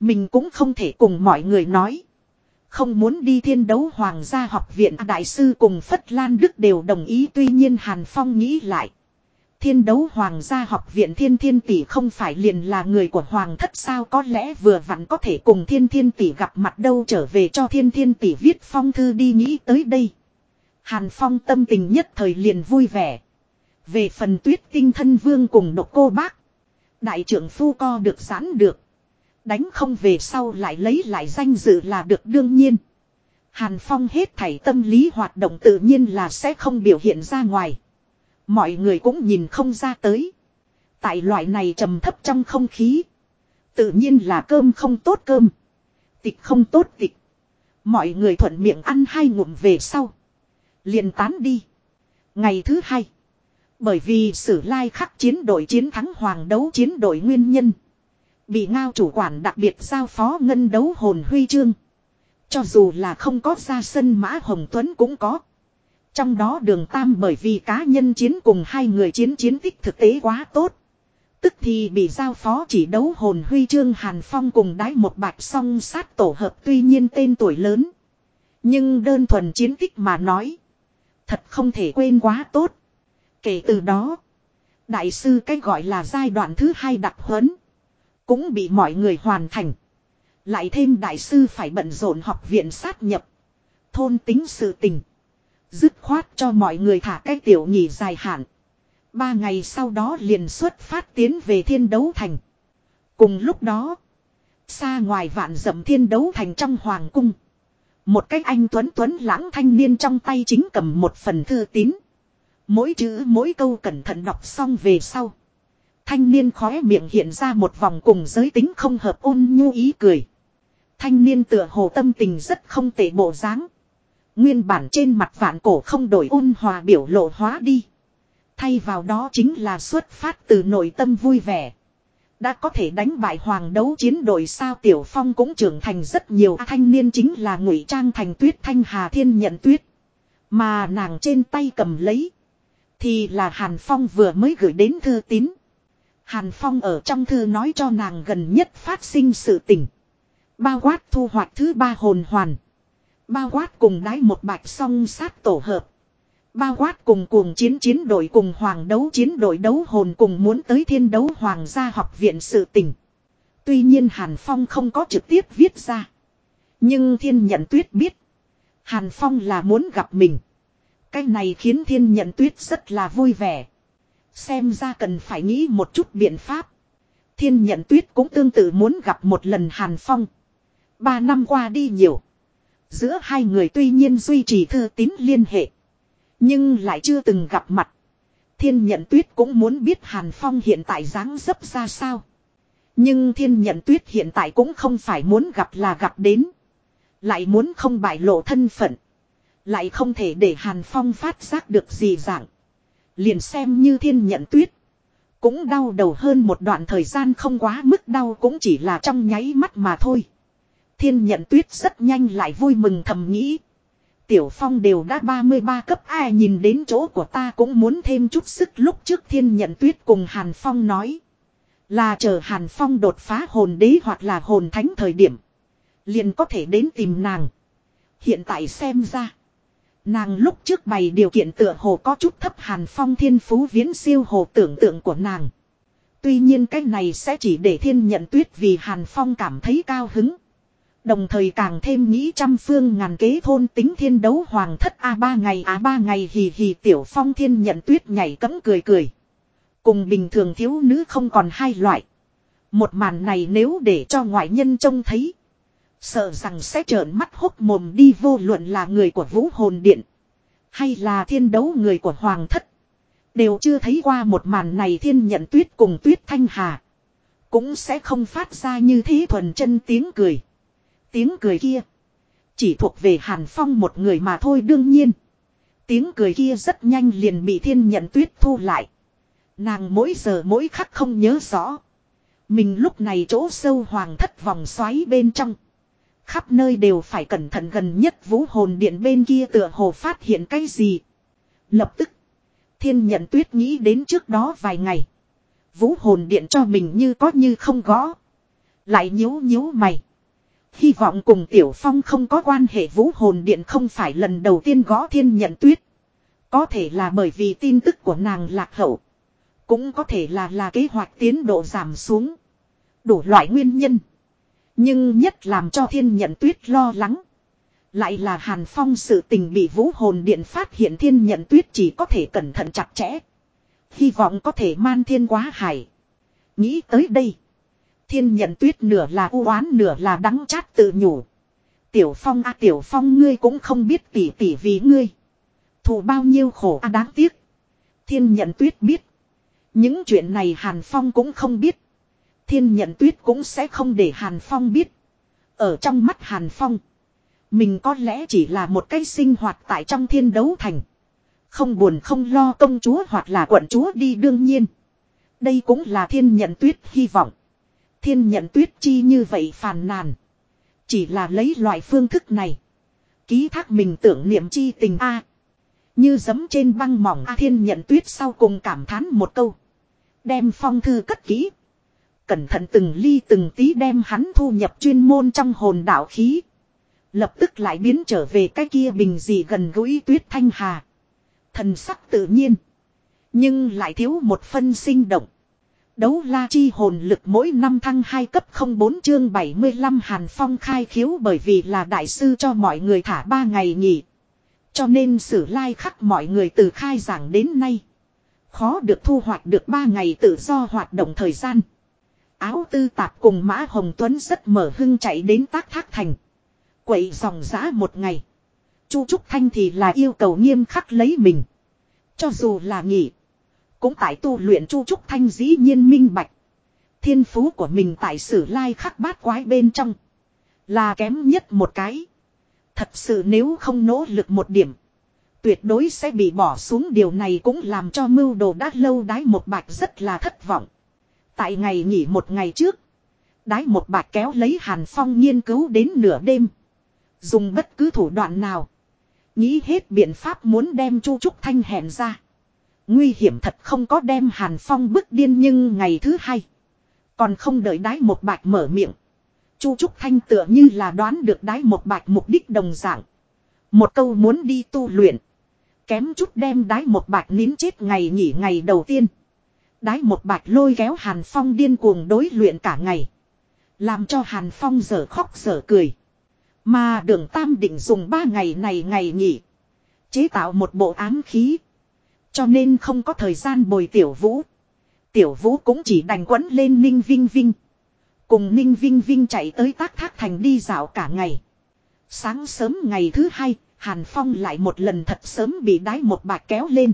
Mình cũng không thể cùng mọi người nói. Không muốn đi thiên đấu hoàng gia học viện, đại sư cùng Phất Lan Đức đều đồng ý, tuy nhiên Hàn Phong nghĩ lại. Thiên đấu hoàng gia học viện thiên thiên tỷ không phải liền là người của hoàng thất sao có lẽ vừa vặn có thể cùng thiên thiên tỷ gặp mặt đâu trở về cho thiên thiên tỷ viết phong thư đi nghĩ tới đây. Hàn Phong tâm tình nhất thời liền vui vẻ. Về phần tuyết tinh thân vương cùng độc cô bác. Đại trưởng phu co được giãn được. Đánh không về sau lại lấy lại danh dự là được đương nhiên. Hàn Phong hết thảy tâm lý hoạt động tự nhiên là sẽ không biểu hiện ra ngoài. Mọi người cũng nhìn không ra tới. Tại loại này trầm thấp trong không khí. Tự nhiên là cơm không tốt cơm. Tịch không tốt tịch. Mọi người thuận miệng ăn hai ngụm về sau. liền tán đi. Ngày thứ hai. Bởi vì sử lai khắc chiến đội chiến thắng hoàng đấu chiến đội nguyên nhân. Bị ngao chủ quản đặc biệt giao phó ngân đấu hồn huy chương. Cho dù là không có ra sân Mã Hồng Tuấn cũng có. Trong đó đường Tam bởi vì cá nhân chiến cùng hai người chiến chiến tích thực tế quá tốt. Tức thì bị giao phó chỉ đấu hồn huy chương Hàn Phong cùng đái một bạch song sát tổ hợp tuy nhiên tên tuổi lớn. Nhưng đơn thuần chiến tích mà nói. Thật không thể quên quá tốt. Kể từ đó. Đại sư cách gọi là giai đoạn thứ hai đặc huấn. Cũng bị mọi người hoàn thành. Lại thêm đại sư phải bận rộn học viện sát nhập. Thôn tính sự tình. Dứt khoát cho mọi người thả cái tiểu nhị dài hạn. Ba ngày sau đó liền xuất phát tiến về thiên đấu thành. Cùng lúc đó. Xa ngoài vạn dặm thiên đấu thành trong hoàng cung. Một cách anh tuấn tuấn lãng thanh niên trong tay chính cầm một phần thư tín. Mỗi chữ, mỗi câu cẩn thận đọc xong về sau. Thanh niên khóe miệng hiện ra một vòng cùng giới tính không hợp ôn nhu ý cười. Thanh niên tựa hồ tâm tình rất không tệ bộ dáng. Nguyên bản trên mặt vạn cổ không đổi ôn hòa biểu lộ hóa đi. Thay vào đó chính là xuất phát từ nội tâm vui vẻ. Đã có thể đánh bại hoàng đấu chiến đội sao Tiểu Phong cũng trưởng thành rất nhiều thanh niên chính là ngụy trang thành tuyết thanh hà thiên nhận tuyết. Mà nàng trên tay cầm lấy. Thì là Hàn Phong vừa mới gửi đến thư tín. Hàn Phong ở trong thư nói cho nàng gần nhất phát sinh sự tình. Bao quát thu hoạch thứ ba hồn hoàn. Bao quát cùng đái một bạch song sát tổ hợp. Bao quát cùng cuồng chiến chiến đội cùng hoàng đấu chiến đội đấu hồn cùng muốn tới thiên đấu hoàng gia học viện sự tình. Tuy nhiên Hàn Phong không có trực tiếp viết ra. Nhưng thiên nhận tuyết biết. Hàn Phong là muốn gặp mình. Cái này khiến thiên nhận tuyết rất là vui vẻ. Xem ra cần phải nghĩ một chút biện pháp. Thiên nhận tuyết cũng tương tự muốn gặp một lần Hàn Phong. Ba năm qua đi nhiều. Giữa hai người tuy nhiên duy trì thư tín liên hệ. Nhưng lại chưa từng gặp mặt. Thiên nhận tuyết cũng muốn biết Hàn Phong hiện tại dáng dấp ra sao. Nhưng thiên nhận tuyết hiện tại cũng không phải muốn gặp là gặp đến. Lại muốn không bại lộ thân phận. Lại không thể để Hàn Phong phát giác được gì dạng. Liền xem như thiên nhận tuyết. Cũng đau đầu hơn một đoạn thời gian không quá mức đau cũng chỉ là trong nháy mắt mà thôi. Thiên nhận tuyết rất nhanh lại vui mừng thầm nghĩ. Tiểu Phong đều đã 33 cấp, ai nhìn đến chỗ của ta cũng muốn thêm chút sức lúc trước thiên nhận tuyết cùng Hàn Phong nói. Là chờ Hàn Phong đột phá hồn đế hoặc là hồn thánh thời điểm. Liền có thể đến tìm nàng. Hiện tại xem ra. Nàng lúc trước bày điều kiện tựa hồ có chút thấp Hàn Phong thiên phú viễn siêu hồ tưởng tượng của nàng. Tuy nhiên cái này sẽ chỉ để thiên nhận tuyết vì Hàn Phong cảm thấy cao hứng. Đồng thời càng thêm nghĩ trăm phương ngàn kế thôn tính thiên đấu hoàng thất A ba ngày, A ba ngày hì hì tiểu phong thiên nhận tuyết nhảy cấm cười cười. Cùng bình thường thiếu nữ không còn hai loại. Một màn này nếu để cho ngoại nhân trông thấy. Sợ rằng sẽ trợn mắt hốc mồm đi vô luận là người của vũ hồn điện. Hay là thiên đấu người của hoàng thất. Đều chưa thấy qua một màn này thiên nhận tuyết cùng tuyết thanh hà. Cũng sẽ không phát ra như thế thuần chân tiếng cười. Tiếng cười kia. Chỉ thuộc về Hàn Phong một người mà thôi đương nhiên. Tiếng cười kia rất nhanh liền bị thiên nhận tuyết thu lại. Nàng mỗi giờ mỗi khắc không nhớ rõ. Mình lúc này chỗ sâu hoàng thất vòng xoáy bên trong. Khắp nơi đều phải cẩn thận gần nhất vũ hồn điện bên kia tựa hồ phát hiện cái gì. Lập tức. Thiên nhận tuyết nghĩ đến trước đó vài ngày. Vũ hồn điện cho mình như có như không gõ. Lại nhíu nhíu mày. Hy vọng cùng Tiểu Phong không có quan hệ vũ hồn điện không phải lần đầu tiên gõ thiên nhận tuyết. Có thể là bởi vì tin tức của nàng lạc hậu. Cũng có thể là là kế hoạch tiến độ giảm xuống. Đủ loại nguyên nhân. Nhưng nhất làm cho thiên nhận tuyết lo lắng. Lại là Hàn Phong sự tình bị vũ hồn điện phát hiện thiên nhận tuyết chỉ có thể cẩn thận chặt chẽ. Hy vọng có thể man thiên quá hải. Nghĩ tới đây. Thiên nhận tuyết nửa là u oán nửa là đắng chát tự nhủ. Tiểu Phong a Tiểu Phong, ngươi cũng không biết tỉ tỉ vì ngươi. Thù bao nhiêu khổ a đáng tiếc. Thiên nhận tuyết biết. Những chuyện này Hàn Phong cũng không biết. Thiên nhận tuyết cũng sẽ không để Hàn Phong biết. Ở trong mắt Hàn Phong. Mình có lẽ chỉ là một cái sinh hoạt tại trong thiên đấu thành. Không buồn không lo công chúa hoặc là quận chúa đi đương nhiên. Đây cũng là thiên nhận tuyết hy vọng. Thiên nhận tuyết chi như vậy phàn nàn. Chỉ là lấy loại phương thức này. Ký thác mình tưởng niệm chi tình A. Như giấm trên băng mỏng A thiên nhận tuyết sau cùng cảm thán một câu. Đem phong thư cất kỹ. Cẩn thận từng ly từng tí đem hắn thu nhập chuyên môn trong hồn đạo khí. Lập tức lại biến trở về cái kia bình gì gần gũi tuyết thanh hà. Thần sắc tự nhiên. Nhưng lại thiếu một phân sinh động. Đấu la chi hồn lực mỗi năm thăng 2 cấp 04 chương 75 Hàn Phong khai khiếu bởi vì là đại sư cho mọi người thả 3 ngày nghỉ. Cho nên sử lai like khắc mọi người từ khai giảng đến nay. Khó được thu hoạch được 3 ngày tự do hoạt động thời gian. Áo tư tạp cùng Mã Hồng Tuấn rất mở hưng chạy đến tác thác thành. Quậy dòng giã một ngày. Chu Trúc Thanh thì là yêu cầu nghiêm khắc lấy mình. Cho dù là nghỉ. Cũng tại tu luyện Chu Trúc Thanh dĩ nhiên minh bạch. Thiên phú của mình tại sử lai khắc bát quái bên trong. Là kém nhất một cái. Thật sự nếu không nỗ lực một điểm. Tuyệt đối sẽ bị bỏ xuống điều này cũng làm cho mưu đồ đã lâu đái một bạch rất là thất vọng. Tại ngày nghỉ một ngày trước. Đái một bạch kéo lấy Hàn Phong nghiên cứu đến nửa đêm. Dùng bất cứ thủ đoạn nào. Nghĩ hết biện pháp muốn đem Chu Trúc Thanh hẹn ra. Nguy hiểm thật không có đem Hàn Phong bức điên nhưng ngày thứ hai. Còn không đợi đái một bạch mở miệng. Chu Trúc Thanh tựa như là đoán được đái một bạch mục đích đồng dạng. Một câu muốn đi tu luyện. Kém chút đem đái một bạch nín chết ngày nghỉ ngày đầu tiên. Đái một bạch lôi kéo Hàn Phong điên cuồng đối luyện cả ngày. Làm cho Hàn Phong giờ khóc giờ cười. Mà đường Tam định dùng ba ngày này ngày nghỉ. Chế tạo một bộ ám khí. Cho nên không có thời gian bồi tiểu vũ. Tiểu vũ cũng chỉ đành quấn lên Ninh Vinh Vinh. Cùng Ninh Vinh Vinh chạy tới tác thác thành đi dạo cả ngày. Sáng sớm ngày thứ hai, Hàn Phong lại một lần thật sớm bị đái một bạc kéo lên.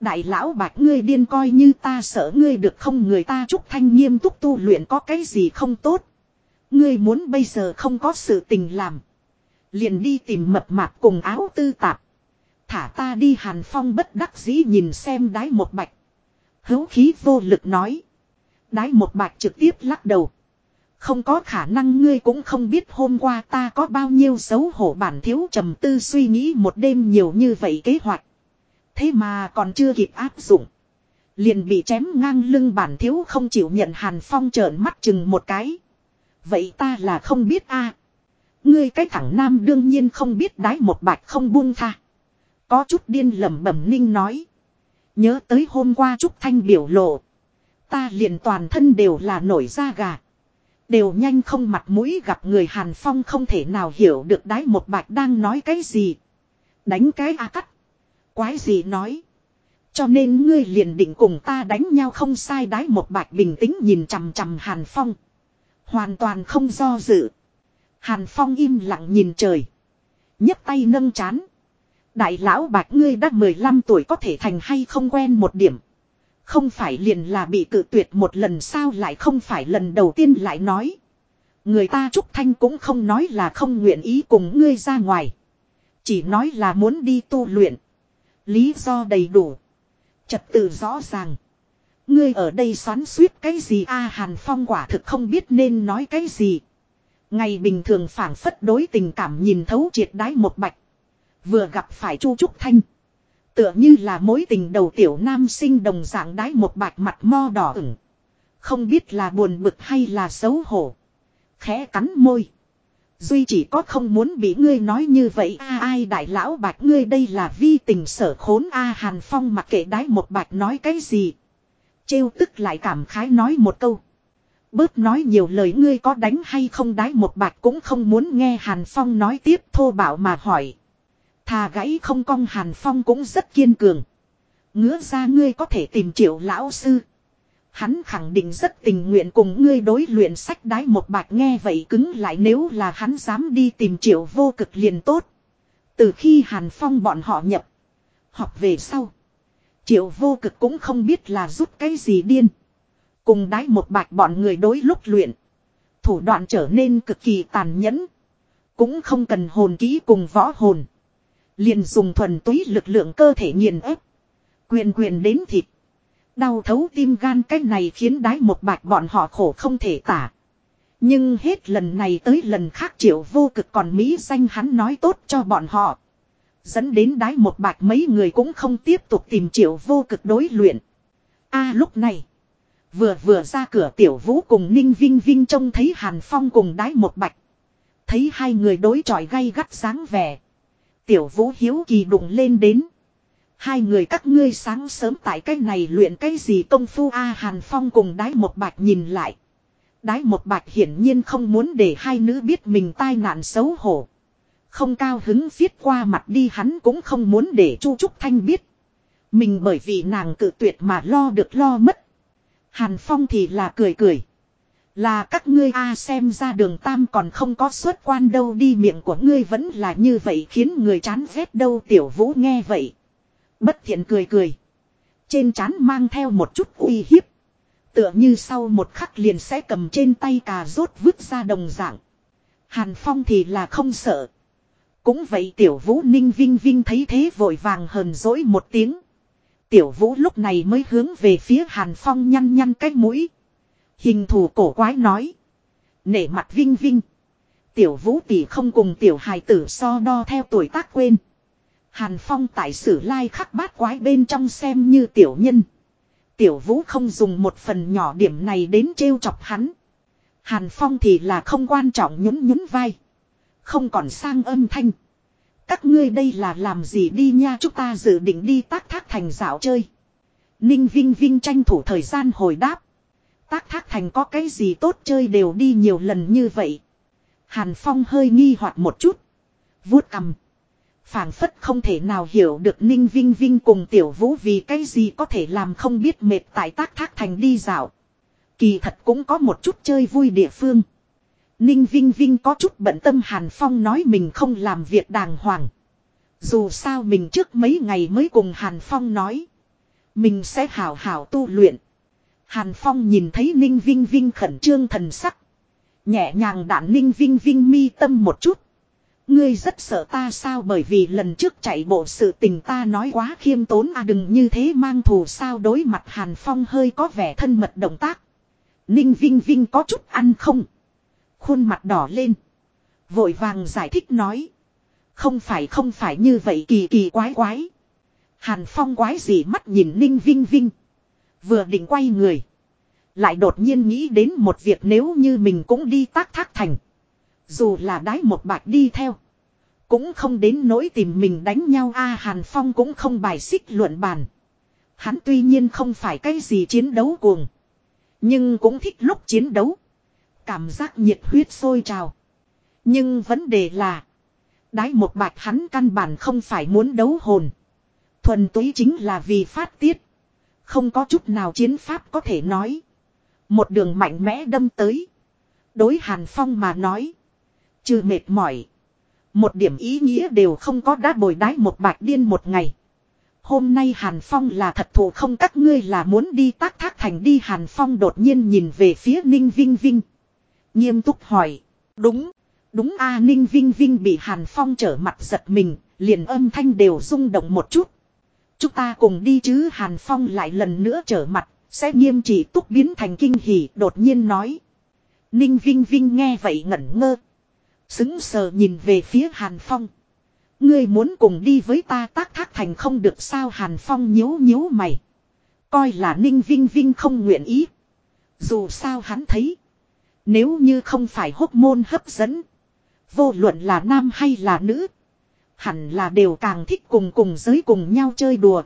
Đại lão bạc ngươi điên coi như ta sợ ngươi được không người ta chúc thanh nghiêm túc tu luyện có cái gì không tốt. Ngươi muốn bây giờ không có sự tình làm. Liền đi tìm mập mạp cùng áo tư tạp. Thả ta đi Hàn Phong bất đắc dĩ nhìn xem đái một bạch. Hấu khí vô lực nói. Đái một bạch trực tiếp lắc đầu. Không có khả năng ngươi cũng không biết hôm qua ta có bao nhiêu xấu hổ bản thiếu trầm tư suy nghĩ một đêm nhiều như vậy kế hoạch. Thế mà còn chưa kịp áp dụng. Liền bị chém ngang lưng bản thiếu không chịu nhận Hàn Phong trợn mắt chừng một cái. Vậy ta là không biết a Ngươi cái thẳng nam đương nhiên không biết đái một bạch không buông tha. Có chút điên lẩm bẩm ninh nói. Nhớ tới hôm qua Trúc Thanh biểu lộ. Ta liền toàn thân đều là nổi da gà. Đều nhanh không mặt mũi gặp người Hàn Phong không thể nào hiểu được đái một bạch đang nói cái gì. Đánh cái a cắt. Quái gì nói. Cho nên ngươi liền định cùng ta đánh nhau không sai đái một bạch bình tĩnh nhìn chằm chằm Hàn Phong. Hoàn toàn không do dự. Hàn Phong im lặng nhìn trời. nhấc tay nâng chán. Đại lão bạch ngươi đã 15 tuổi có thể thành hay không quen một điểm. Không phải liền là bị cự tuyệt một lần sao lại không phải lần đầu tiên lại nói. Người ta Trúc Thanh cũng không nói là không nguyện ý cùng ngươi ra ngoài. Chỉ nói là muốn đi tu luyện. Lý do đầy đủ. Trật tự rõ ràng. Ngươi ở đây xoắn suýt cái gì a Hàn Phong quả thực không biết nên nói cái gì. Ngày bình thường phảng phất đối tình cảm nhìn thấu triệt đái một bạch. Vừa gặp phải Chu Trúc Thanh. Tựa như là mối tình đầu tiểu nam sinh đồng dạng đái một bạch mặt mo đỏ ửng. Không biết là buồn bực hay là xấu hổ. Khẽ cắn môi. Duy chỉ có không muốn bị ngươi nói như vậy a, ai đại lão bạch ngươi đây là vi tình sở khốn a, Hàn Phong mặc kệ đái một bạch nói cái gì. Trêu tức lại cảm khái nói một câu. Bớt nói nhiều lời ngươi có đánh hay không đái một bạch cũng không muốn nghe Hàn Phong nói tiếp thô bạo mà hỏi. Thà gãy không cong Hàn Phong cũng rất kiên cường. Ngứa ra ngươi có thể tìm triệu lão sư. Hắn khẳng định rất tình nguyện cùng ngươi đối luyện sách đái một bạch nghe vậy cứng lại nếu là hắn dám đi tìm triệu vô cực liền tốt. Từ khi Hàn Phong bọn họ nhập. Học về sau. Triệu vô cực cũng không biết là rút cái gì điên. Cùng đái một bạch bọn người đối lúc luyện. Thủ đoạn trở nên cực kỳ tàn nhẫn. Cũng không cần hồn kỹ cùng võ hồn. Liền dùng thuần túy lực lượng cơ thể nghiền ép. Quyền quyền đến thịt. Đau thấu tim gan cái này khiến đái một bạch bọn họ khổ không thể tả. Nhưng hết lần này tới lần khác triệu vô cực còn Mỹ danh hắn nói tốt cho bọn họ. Dẫn đến đái một bạch mấy người cũng không tiếp tục tìm triệu vô cực đối luyện. a à, lúc này. Vừa vừa ra cửa tiểu vũ cùng ninh vinh vinh trông thấy hàn phong cùng đái một bạch. Thấy hai người đối chọi gay gắt sáng vẻ. Tiểu vũ hiếu kỳ đụng lên đến. Hai người các ngươi sáng sớm tại cái này luyện cái gì công phu A Hàn Phong cùng đái một bạch nhìn lại. Đái một bạch hiển nhiên không muốn để hai nữ biết mình tai nạn xấu hổ. Không cao hứng viết qua mặt đi hắn cũng không muốn để Chu Trúc Thanh biết. Mình bởi vì nàng cự tuyệt mà lo được lo mất. Hàn Phong thì là cười cười. Là các ngươi a xem ra đường tam còn không có xuất quan đâu đi, miệng của ngươi vẫn là như vậy khiến người chán ghét đâu, tiểu vũ nghe vậy. Bất thiện cười cười. Trên chán mang theo một chút uy hiếp. Tựa như sau một khắc liền sẽ cầm trên tay cà rốt vứt ra đồng dạng. Hàn Phong thì là không sợ. Cũng vậy tiểu vũ ninh vinh vinh thấy thế vội vàng hờn dỗi một tiếng. Tiểu vũ lúc này mới hướng về phía Hàn Phong nhăn nhăn cái mũi. Hình thù cổ quái nói. Nể mặt vinh vinh. Tiểu vũ tỷ không cùng tiểu hài tử so đo theo tuổi tác quên. Hàn Phong tại sử lai khắc bát quái bên trong xem như tiểu nhân. Tiểu vũ không dùng một phần nhỏ điểm này đến trêu chọc hắn. Hàn Phong thì là không quan trọng nhún nhún vai. Không còn sang âm thanh. Các ngươi đây là làm gì đi nha, chúng ta dự định đi tác thác thành dạo chơi. Ninh Vinh Vinh tranh thủ thời gian hồi đáp. Tác thác thành có cái gì tốt chơi đều đi nhiều lần như vậy. Hàn Phong hơi nghi hoặc một chút. vuốt cầm phảng phất không thể nào hiểu được Ninh Vinh Vinh cùng Tiểu Vũ vì cái gì có thể làm không biết mệt tại tác thác thành đi dạo. Kỳ thật cũng có một chút chơi vui địa phương. Ninh Vinh Vinh có chút bận tâm Hàn Phong nói mình không làm việc đàng hoàng. Dù sao mình trước mấy ngày mới cùng Hàn Phong nói. Mình sẽ hảo hảo tu luyện. Hàn Phong nhìn thấy Ninh Vinh Vinh khẩn trương thần sắc. Nhẹ nhàng đạn Ninh Vinh Vinh mi tâm một chút. Ngươi rất sợ ta sao bởi vì lần trước chạy bộ sự tình ta nói quá khiêm tốn à đừng như thế mang thù sao đối mặt Hàn Phong hơi có vẻ thân mật động tác. Ninh Vinh Vinh có chút ăn không. Khuôn mặt đỏ lên. Vội vàng giải thích nói. Không phải không phải như vậy kỳ kỳ quái quái. Hàn Phong quái gì mắt nhìn Ninh Vinh Vinh. Vừa định quay người. Lại đột nhiên nghĩ đến một việc nếu như mình cũng đi tác thác thành. Dù là đái một bạch đi theo. Cũng không đến nỗi tìm mình đánh nhau a Hàn Phong cũng không bài xích luận bàn. Hắn tuy nhiên không phải cái gì chiến đấu cuồng. Nhưng cũng thích lúc chiến đấu. Cảm giác nhiệt huyết sôi trào. Nhưng vấn đề là. Đái một bạch hắn căn bản không phải muốn đấu hồn. Thuần túy chính là vì phát tiết. Không có chút nào chiến pháp có thể nói. Một đường mạnh mẽ đâm tới. Đối Hàn Phong mà nói. Trừ mệt mỏi. Một điểm ý nghĩa đều không có đã bồi đái một bạch điên một ngày. Hôm nay Hàn Phong là thật thù không các ngươi là muốn đi tác thác thành đi Hàn Phong đột nhiên nhìn về phía Ninh Vinh Vinh. Nghiêm túc hỏi. Đúng. Đúng a Ninh Vinh Vinh bị Hàn Phong trở mặt giật mình, liền âm thanh đều rung động một chút. Chúng ta cùng đi chứ Hàn Phong lại lần nữa trở mặt, sẽ nghiêm trị túc biến thành kinh hỉ đột nhiên nói. Ninh Vinh Vinh nghe vậy ngẩn ngơ. Xứng sờ nhìn về phía Hàn Phong. Ngươi muốn cùng đi với ta tác thác thành không được sao Hàn Phong nhíu nhíu mày. Coi là Ninh Vinh Vinh không nguyện ý. Dù sao hắn thấy. Nếu như không phải hốc môn hấp dẫn. Vô luận là nam hay là nữ. Hẳn là đều càng thích cùng cùng giới cùng nhau chơi đùa.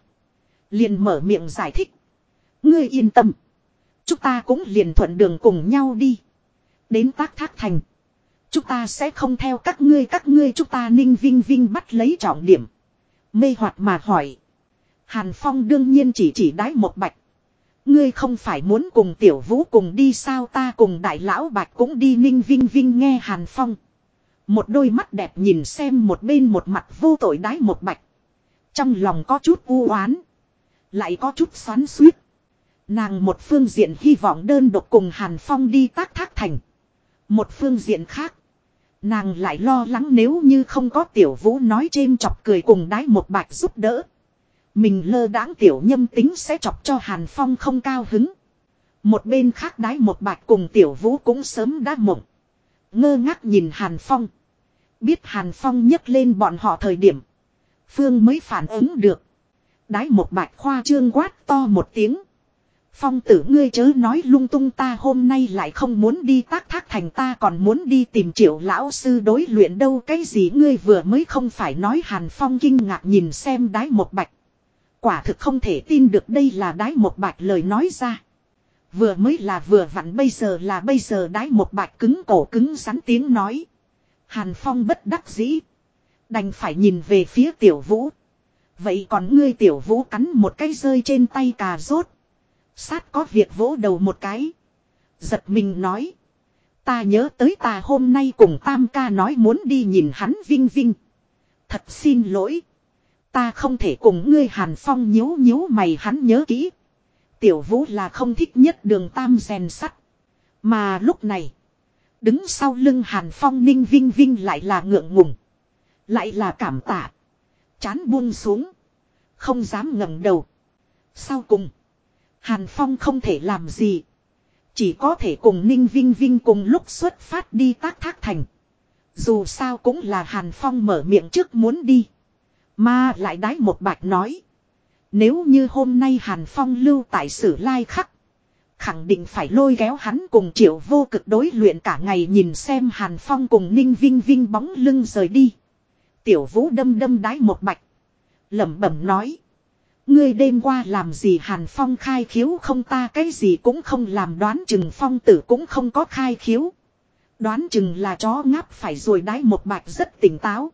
Liền mở miệng giải thích. Ngươi yên tâm. Chúng ta cũng liền thuận đường cùng nhau đi. Đến tác thác thành. Chúng ta sẽ không theo các ngươi các ngươi chúng ta ninh vinh vinh bắt lấy trọng điểm. Mê hoạt mà hỏi. Hàn Phong đương nhiên chỉ chỉ đái một bạch. Ngươi không phải muốn cùng tiểu vũ cùng đi sao ta cùng đại lão bạch cũng đi ninh vinh vinh nghe Hàn Phong. Một đôi mắt đẹp nhìn xem một bên một mặt vô tội đái một bạch. Trong lòng có chút u oán. Lại có chút xoắn suýt. Nàng một phương diện hy vọng đơn độc cùng Hàn Phong đi tác thác thành. Một phương diện khác. Nàng lại lo lắng nếu như không có tiểu vũ nói trên chọc cười cùng đái một bạch giúp đỡ. Mình lơ đãng tiểu nhâm tính sẽ chọc cho Hàn Phong không cao hứng. Một bên khác đái một bạch cùng tiểu vũ cũng sớm đã mộng. Ngơ ngác nhìn Hàn Phong. Biết Hàn Phong nhấc lên bọn họ thời điểm. Phương mới phản ứng được. Đái một bạch khoa trương quát to một tiếng. Phong tử ngươi chớ nói lung tung ta hôm nay lại không muốn đi tác thác thành ta còn muốn đi tìm triệu lão sư đối luyện đâu cái gì ngươi vừa mới không phải nói Hàn Phong kinh ngạc nhìn xem đái một bạch. Quả thực không thể tin được đây là đái một bạch lời nói ra. Vừa mới là vừa vặn bây giờ là bây giờ đái một bạch cứng cổ cứng rắn tiếng nói. Hàn Phong bất đắc dĩ. Đành phải nhìn về phía tiểu vũ. Vậy còn ngươi tiểu vũ cắn một cái rơi trên tay cà rốt. Sát có việc vỗ đầu một cái. Giật mình nói. Ta nhớ tới ta hôm nay cùng Tam ca nói muốn đi nhìn hắn vinh vinh. Thật xin lỗi. Ta không thể cùng ngươi Hàn Phong nhíu nhíu mày hắn nhớ kỹ. Tiểu vũ là không thích nhất đường tam rèn sắt. Mà lúc này. Đứng sau lưng Hàn Phong ninh vinh vinh lại là ngượng ngùng. Lại là cảm tạ. Chán buông xuống. Không dám ngẩng đầu. Sau cùng. Hàn Phong không thể làm gì. Chỉ có thể cùng Ninh Vinh Vinh cùng lúc xuất phát đi tác thác thành. Dù sao cũng là Hàn Phong mở miệng trước muốn đi. Mà lại đái một bạch nói. Nếu như hôm nay Hàn Phong lưu tại sử lai khắc. Khẳng định phải lôi kéo hắn cùng triệu vô cực đối luyện cả ngày nhìn xem Hàn Phong cùng Ninh Vinh Vinh bóng lưng rời đi. Tiểu vũ đâm đâm đái một bạch. lẩm bẩm nói. Ngươi đêm qua làm gì Hàn Phong khai khiếu không ta cái gì cũng không làm, đoán chừng Phong tử cũng không có khai khiếu. Đoán chừng là chó ngáp phải rồi đái một bạch rất tỉnh táo.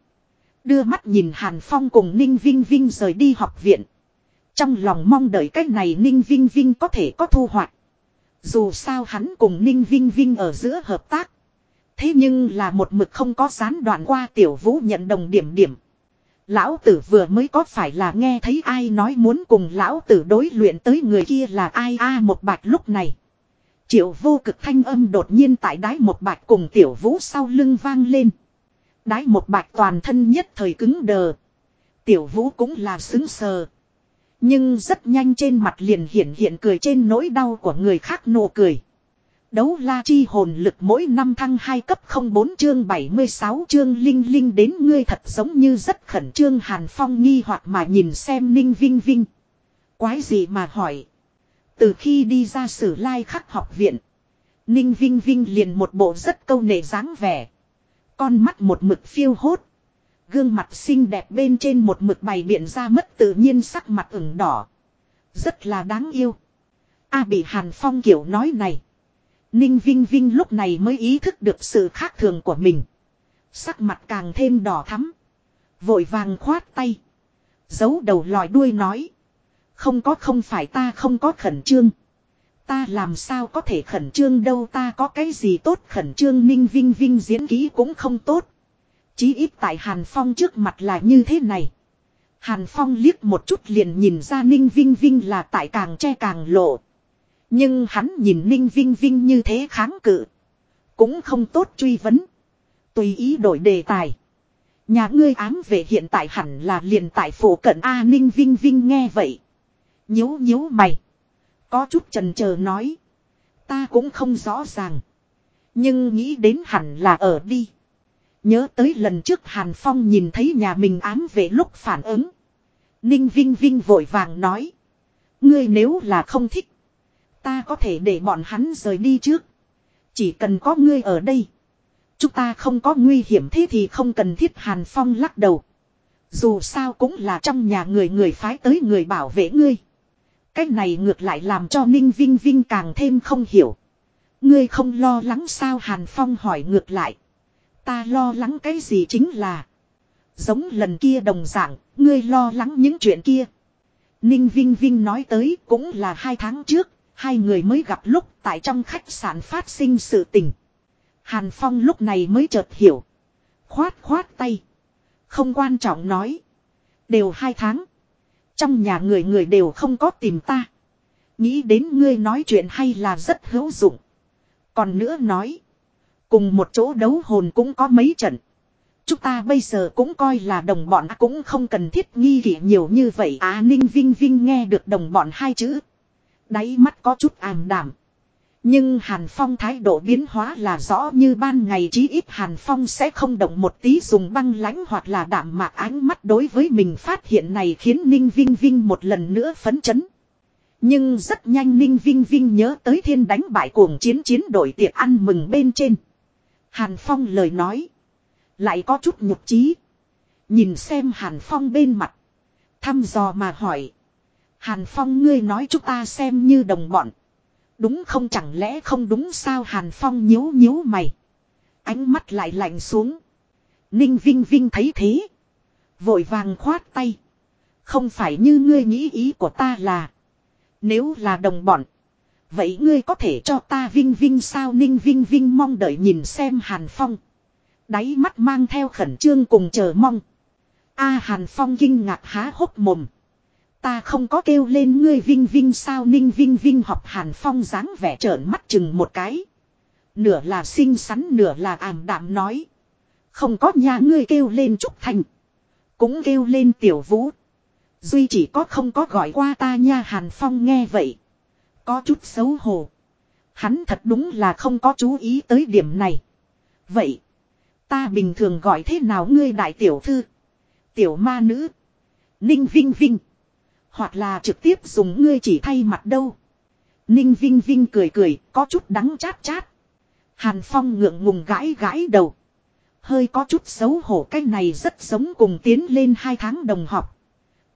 Đưa mắt nhìn Hàn Phong cùng Ninh Vinh Vinh rời đi học viện. Trong lòng mong đợi cách này Ninh Vinh Vinh có thể có thu hoạch. Dù sao hắn cùng Ninh Vinh Vinh ở giữa hợp tác. Thế nhưng là một mực không có gián đoạn qua tiểu vũ nhận đồng điểm điểm. Lão tử vừa mới có phải là nghe thấy ai nói muốn cùng lão tử đối luyện tới người kia là ai a một bạch lúc này. Triệu vô cực thanh âm đột nhiên tại đái một bạch cùng tiểu vũ sau lưng vang lên. đái một bạch toàn thân nhất thời cứng đờ. Tiểu vũ cũng là xứng sờ. Nhưng rất nhanh trên mặt liền hiện hiện cười trên nỗi đau của người khác nụ cười. Đấu la chi hồn lực mỗi năm thăng 2 cấp 04 chương 76 chương linh linh đến ngươi thật giống như rất khẩn trương Hàn Phong nghi hoặc mà nhìn xem Ninh Vinh Vinh. Quái gì mà hỏi. Từ khi đi ra sử lai khắc học viện. Ninh Vinh Vinh liền một bộ rất câu nệ dáng vẻ. Con mắt một mực phiêu hốt. Gương mặt xinh đẹp bên trên một mực bày biện ra mất tự nhiên sắc mặt ửng đỏ. Rất là đáng yêu. A bị Hàn Phong kiểu nói này. Ninh Vinh Vinh lúc này mới ý thức được sự khác thường của mình. Sắc mặt càng thêm đỏ thắm. Vội vàng khoát tay. Giấu đầu lòi đuôi nói. Không có không phải ta không có khẩn trương. Ta làm sao có thể khẩn trương đâu, ta có cái gì tốt khẩn trương Ninh Vinh Vinh diễn kỹ cũng không tốt. Chí ít tại Hàn Phong trước mặt là như thế này. Hàn Phong liếc một chút liền nhìn ra Ninh Vinh Vinh là tại càng che càng lộ. Nhưng hắn nhìn Ninh Vinh Vinh như thế kháng cự. Cũng không tốt truy vấn. Tùy ý đổi đề tài. Nhà ngươi ám về hiện tại hẳn là liền tại phủ cận A Ninh Vinh Vinh nghe vậy. Nhíu nhíu mày. Có chút trần chờ nói. Ta cũng không rõ ràng. Nhưng nghĩ đến hẳn là ở đi. Nhớ tới lần trước Hàn Phong nhìn thấy nhà mình ám về lúc phản ứng. Ninh Vinh Vinh vội vàng nói. Ngươi nếu là không thích. Ta có thể để bọn hắn rời đi trước. Chỉ cần có ngươi ở đây. Chúng ta không có nguy hiểm thế thì không cần thiết Hàn Phong lắc đầu. Dù sao cũng là trong nhà người người phái tới người bảo vệ ngươi. Cái này ngược lại làm cho Ninh Vinh Vinh càng thêm không hiểu. Ngươi không lo lắng sao Hàn Phong hỏi ngược lại. Ta lo lắng cái gì chính là. Giống lần kia đồng dạng, ngươi lo lắng những chuyện kia. Ninh Vinh Vinh nói tới cũng là hai tháng trước, Hai người mới gặp lúc tại trong khách sạn phát sinh sự tình. Hàn Phong lúc này mới chợt hiểu. Khoát khoát tay. Không quan trọng nói. Đều hai tháng. Trong nhà người người đều không có tìm ta. Nghĩ đến ngươi nói chuyện hay là rất hữu dụng. Còn nữa nói. Cùng một chỗ đấu hồn cũng có mấy trận. Chúng ta bây giờ cũng coi là đồng bọn cũng không cần thiết nghi kỷ nhiều như vậy. Á, Ninh Vinh Vinh nghe được đồng bọn hai chữ. Đáy mắt có chút ảm đảm. Nhưng Hàn Phong thái độ biến hóa là rõ như ban ngày chí ít Hàn Phong sẽ không động một tí dùng băng lãnh hoặc là đảm mạc ánh mắt đối với mình phát hiện này khiến Ninh Vinh Vinh một lần nữa phấn chấn. Nhưng rất nhanh Ninh Vinh Vinh nhớ tới thiên đánh bại cuồng chiến chiến đội tiệc ăn mừng bên trên. Hàn Phong lời nói. Lại có chút nhục trí. Nhìn xem Hàn Phong bên mặt. Thăm dò mà hỏi. Hàn Phong ngươi nói chúng ta xem như đồng bọn. Đúng không chẳng lẽ không đúng sao Hàn Phong nhíu nhíu mày. Ánh mắt lại lạnh xuống. Ninh Vinh Vinh thấy thế. Vội vàng khoát tay. Không phải như ngươi nghĩ ý của ta là. Nếu là đồng bọn. Vậy ngươi có thể cho ta Vinh Vinh sao Ninh Vinh Vinh mong đợi nhìn xem Hàn Phong. Đáy mắt mang theo khẩn trương cùng chờ mong. A Hàn Phong kinh ngạc há hốc mồm. Ta không có kêu lên ngươi Vinh Vinh sao Ninh Vinh Vinh học Hàn Phong dáng vẻ trợn mắt chừng một cái. Nửa là xinh xắn, nửa là ảm đạm nói. Không có nhà ngươi kêu lên Trúc Thành. Cũng kêu lên Tiểu Vũ. Duy chỉ có không có gọi qua ta nha, Hàn Phong nghe vậy. Có chút xấu hổ. Hắn thật đúng là không có chú ý tới điểm này. Vậy. Ta bình thường gọi thế nào ngươi đại tiểu thư. Tiểu ma nữ. Ninh Vinh Vinh. Hoặc là trực tiếp dùng ngươi chỉ thay mặt đâu. Ninh Vinh Vinh cười cười, có chút đắng chát chát. Hàn Phong ngượng ngùng gãi gãi đầu. Hơi có chút xấu hổ cái này rất giống cùng tiến lên hai tháng đồng học.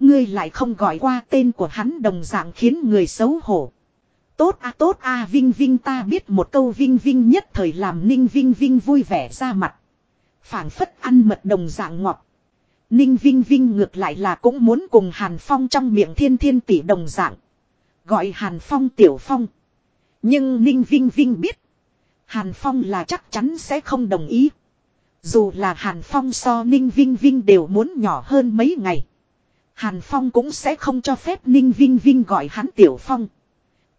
Ngươi lại không gọi qua tên của hắn đồng dạng khiến người xấu hổ. Tốt a tốt a Vinh Vinh ta biết một câu Vinh Vinh nhất thời làm Ninh Vinh Vinh vui vẻ ra mặt. phảng phất ăn mật đồng dạng ngọt. Ninh Vinh Vinh ngược lại là cũng muốn cùng Hàn Phong trong miệng thiên thiên tỷ đồng dạng. Gọi Hàn Phong tiểu phong. Nhưng Ninh Vinh Vinh biết. Hàn Phong là chắc chắn sẽ không đồng ý. Dù là Hàn Phong so Ninh Vinh Vinh đều muốn nhỏ hơn mấy ngày. Hàn Phong cũng sẽ không cho phép Ninh Vinh Vinh gọi hắn Tiểu Phong.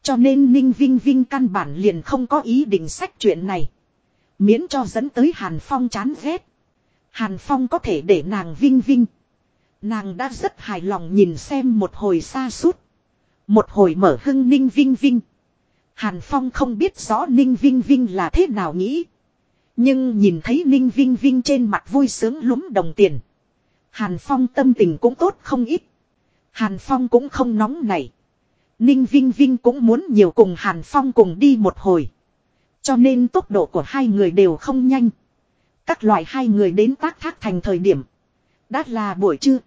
Cho nên Ninh Vinh Vinh căn bản liền không có ý định sách chuyện này. Miễn cho dẫn tới Hàn Phong chán ghét. Hàn Phong có thể để nàng Vinh Vinh. Nàng đã rất hài lòng nhìn xem một hồi xa suốt. Một hồi mở hưng Ninh Vinh Vinh. Hàn Phong không biết rõ Ninh Vinh Vinh là thế nào nghĩ. Nhưng nhìn thấy Ninh Vinh Vinh trên mặt vui sướng lúm đồng tiền. Hàn Phong tâm tình cũng tốt không ít. Hàn Phong cũng không nóng nảy. Ninh Vinh Vinh cũng muốn nhiều cùng Hàn Phong cùng đi một hồi. Cho nên tốc độ của hai người đều không nhanh. Các loại hai người đến tác thác thành thời điểm. Đã là buổi trưa.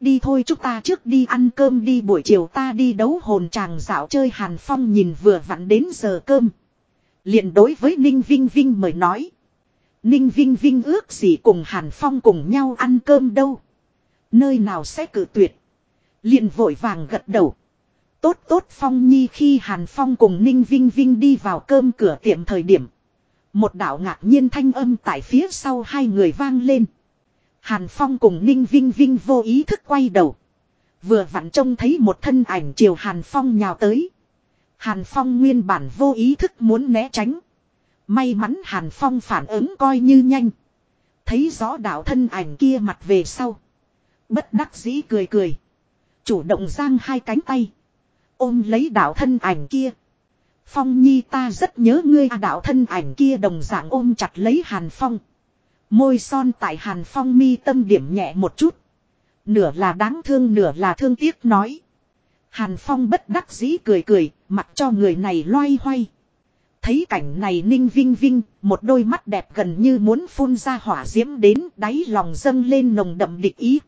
Đi thôi chúng ta trước đi ăn cơm đi buổi chiều ta đi đấu hồn chàng dạo chơi Hàn Phong nhìn vừa vặn đến giờ cơm. liền đối với Ninh Vinh Vinh mời nói. Ninh Vinh Vinh ước gì cùng Hàn Phong cùng nhau ăn cơm đâu. Nơi nào sẽ cử tuyệt. liền vội vàng gật đầu. Tốt tốt Phong Nhi khi Hàn Phong cùng Ninh Vinh Vinh đi vào cơm cửa tiệm thời điểm. Một đạo ngạc nhiên thanh âm tại phía sau hai người vang lên. Hàn Phong cùng Ninh Vinh Vinh vô ý thức quay đầu. Vừa vặn trông thấy một thân ảnh chiều Hàn Phong nhào tới. Hàn Phong nguyên bản vô ý thức muốn né tránh. May mắn Hàn Phong phản ứng coi như nhanh. Thấy rõ đạo thân ảnh kia mặt về sau. Bất đắc dĩ cười cười. Chủ động giang hai cánh tay. Ôm lấy đạo thân ảnh kia. Phong Nhi ta rất nhớ ngươi à đạo thân ảnh kia đồng dạng ôm chặt lấy Hàn Phong. Môi son tại Hàn Phong mi tâm điểm nhẹ một chút. Nửa là đáng thương nửa là thương tiếc nói. Hàn Phong bất đắc dĩ cười cười, mặc cho người này loay hoay. Thấy cảnh này ninh vinh vinh, một đôi mắt đẹp gần như muốn phun ra hỏa diễm đến đáy lòng dâng lên nồng đậm địch ý.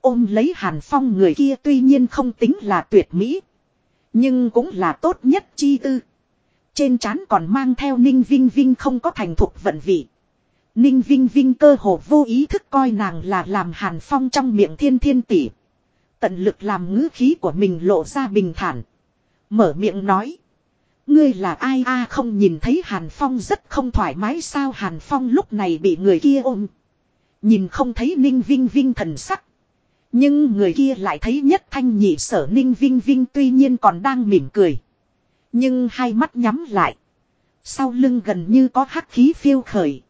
Ôm lấy Hàn Phong người kia tuy nhiên không tính là tuyệt mỹ. Nhưng cũng là tốt nhất chi tư. Trên trán còn mang theo Ninh Vinh Vinh không có thành thục vận vị. Ninh Vinh Vinh cơ hồ vô ý thức coi nàng là làm Hàn Phong trong miệng thiên thiên tỷ. Tận lực làm ngữ khí của mình lộ ra bình thản. Mở miệng nói. Ngươi là ai a không nhìn thấy Hàn Phong rất không thoải mái sao Hàn Phong lúc này bị người kia ôm. Nhìn không thấy Ninh Vinh Vinh thần sắc. Nhưng người kia lại thấy nhất thanh nhị sở ninh vinh vinh tuy nhiên còn đang mỉm cười. Nhưng hai mắt nhắm lại. Sau lưng gần như có hắc khí phiêu khởi.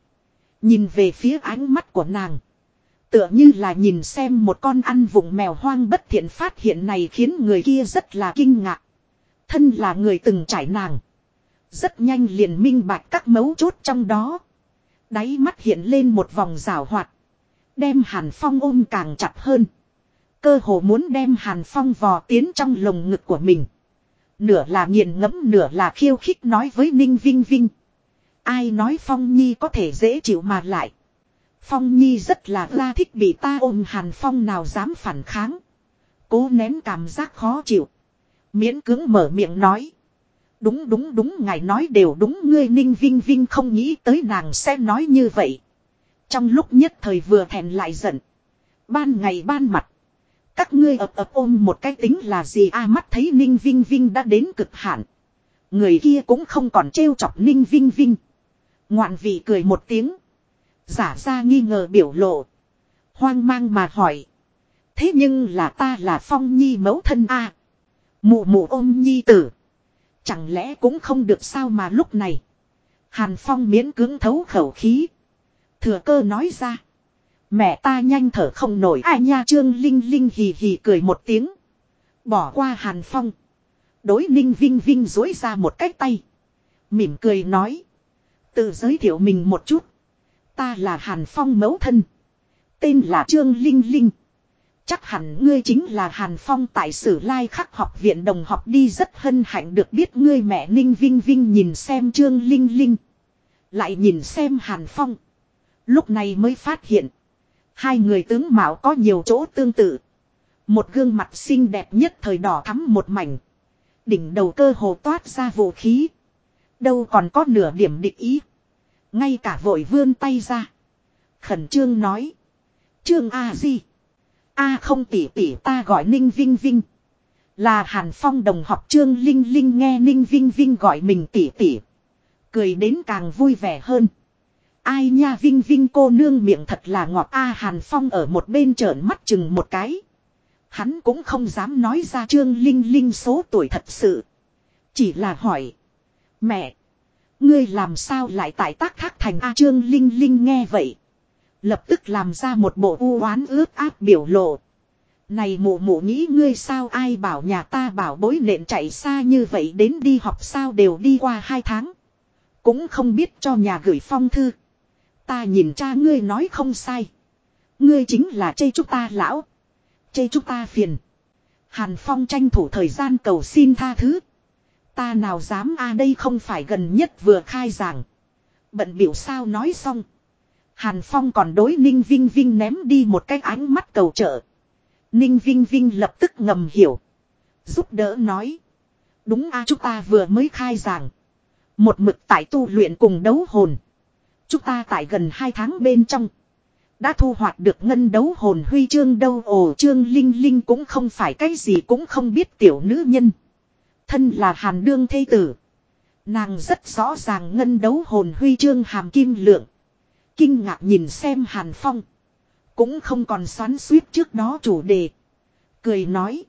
Nhìn về phía ánh mắt của nàng. Tựa như là nhìn xem một con ăn vùng mèo hoang bất thiện phát hiện này khiến người kia rất là kinh ngạc. Thân là người từng trải nàng. Rất nhanh liền minh bạch các mấu chốt trong đó. Đáy mắt hiện lên một vòng rào hoạt. Đem Hàn Phong ôm càng chặt hơn. Cơ hồ muốn đem Hàn Phong vò tiến trong lồng ngực của mình. Nửa là nghiền ngẫm, nửa là khiêu khích nói với Ninh Vinh Vinh. Ai nói Phong Nhi có thể dễ chịu mà lại. Phong Nhi rất là la thích bị ta ôm, Hàn Phong nào dám phản kháng. Cố nén cảm giác khó chịu. Miễn cứng mở miệng nói. Đúng đúng đúng, ngài nói đều đúng, ngươi Ninh Vinh Vinh không nghĩ tới nàng sẽ nói như vậy. Trong lúc nhất thời vừa thèn lại giận. Ban ngày ban mặt. Các ngươi ập ập ôm một cái tính là gì a, mắt thấy Ninh Vinh Vinh đã đến cực hạn. Người kia cũng không còn trêu chọc Ninh Vinh Vinh. Ngoạn vị cười một tiếng. Giả ra nghi ngờ biểu lộ. Hoang mang mà hỏi. Thế nhưng là ta là Phong Nhi mẫu thân a Mụ mụ ôm Nhi tử. Chẳng lẽ cũng không được sao mà lúc này. Hàn Phong miễn cứng thấu khẩu khí. Thừa cơ nói ra. Mẹ ta nhanh thở không nổi ai nha trương linh linh hì hì cười một tiếng. Bỏ qua Hàn Phong. Đối ninh vinh vinh dối ra một cái tay. Mỉm cười nói. Tự giới thiệu mình một chút. Ta là Hàn Phong mẫu thân. Tên là Trương Linh Linh. Chắc hẳn ngươi chính là Hàn Phong tại sử lai khắc học viện đồng học đi rất hân hạnh được biết ngươi mẹ Ninh Vinh Vinh nhìn xem Trương Linh Linh. Lại nhìn xem Hàn Phong. Lúc này mới phát hiện. Hai người tướng mạo có nhiều chỗ tương tự. Một gương mặt xinh đẹp nhất thời đỏ thắm một mảnh. Đỉnh đầu cơ hồ toát ra vũ khí. Đâu còn có nửa điểm địch ý. Ngay cả vội vươn tay ra. Khẩn trương nói. Trương A Di. A không tỉ tỉ ta gọi Ninh Vinh Vinh. Là Hàn Phong đồng học Trương Linh Linh nghe Ninh Vinh Vinh gọi mình tỉ tỉ. Cười đến càng vui vẻ hơn. Ai nha, Vinh Vinh cô nương miệng thật là ngọt A Hàn Phong ở một bên trợn mắt chừng một cái. Hắn cũng không dám nói ra Trương Linh Linh số tuổi thật sự. Chỉ là hỏi. Mẹ. Ngươi làm sao lại tại tác thác thành A Trương Linh Linh nghe vậy. Lập tức làm ra một bộ u oán ướt áp biểu lộ. Này mụ mụ nghĩ ngươi sao ai bảo nhà ta bảo bối nện chạy xa như vậy đến đi học sao đều đi qua hai tháng. Cũng không biết cho nhà gửi phong thư. Ta nhìn cha ngươi nói không sai. Ngươi chính là chê chúng ta lão. Chê chúng ta phiền. Hàn Phong tranh thủ thời gian cầu xin tha thứ. Ta nào dám a, đây không phải gần nhất vừa khai giảng. Bận biểu sao nói xong. Hàn Phong còn đối Ninh Vinh Vinh ném đi một cái ánh mắt cầu trợ. Ninh Vinh Vinh lập tức ngầm hiểu. Giúp đỡ nói. Đúng a, chúng ta vừa mới khai giảng. Một mực tại tu luyện cùng đấu hồn. Chúng ta tại gần 2 tháng bên trong. Đã thu hoạch được ngân đấu hồn huy chương đâu ồ trương linh linh cũng không phải cái gì cũng không biết tiểu nữ nhân. Thân là hàn đương thê tử. Nàng rất rõ ràng ngân đấu hồn huy chương hàm kim lượng. Kinh ngạc nhìn xem hàn phong. Cũng không còn xoắn suýt trước đó chủ đề. Cười nói.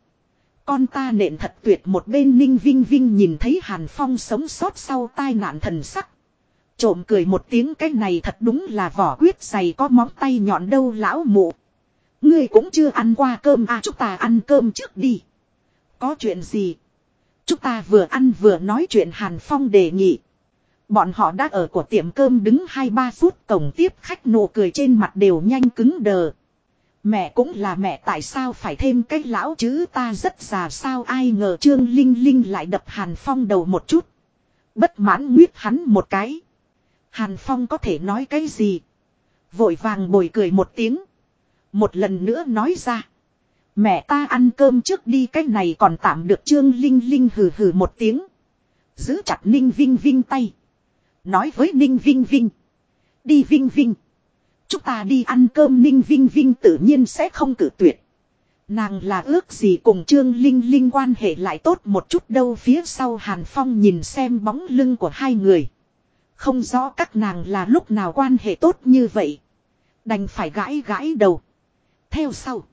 Con ta nện thật tuyệt một bên ninh vinh vinh nhìn thấy hàn phong sống sót sau tai nạn thần sắc. Trộm cười một tiếng cái này thật đúng là vỏ quyết dày có móng tay nhọn đâu lão mụ. Ngươi cũng chưa ăn qua cơm à chúng ta ăn cơm trước đi. Có chuyện gì? Chúng ta vừa ăn vừa nói chuyện Hàn Phong đề nghị. Bọn họ đã ở của tiệm cơm đứng 2-3 phút, cổng tiếp khách nụ cười trên mặt đều nhanh cứng đờ. Mẹ cũng là mẹ, tại sao phải thêm cái lão chứ ta rất già, sao ai ngờ Trương Linh Linh lại đập Hàn Phong đầu một chút. Bất mãn nguyết hắn một cái. Hàn Phong có thể nói cái gì? Vội vàng bồi cười một tiếng. Một lần nữa nói ra. Mẹ ta ăn cơm trước đi, cái này còn tạm được Trương Linh Linh hừ hừ một tiếng. Giữ chặt Ninh Vinh Vinh tay. Nói với Ninh Vinh Vinh. Đi Vinh Vinh. Chúng ta đi ăn cơm, Ninh Vinh Vinh tự nhiên sẽ không cử tuyệt. Nàng là ước gì cùng Trương Linh Linh quan hệ lại tốt một chút đâu phía sau Hàn Phong nhìn xem bóng lưng của hai người. Không rõ các nàng là lúc nào quan hệ tốt như vậy. Đành phải gãi gãi đầu. Theo sau.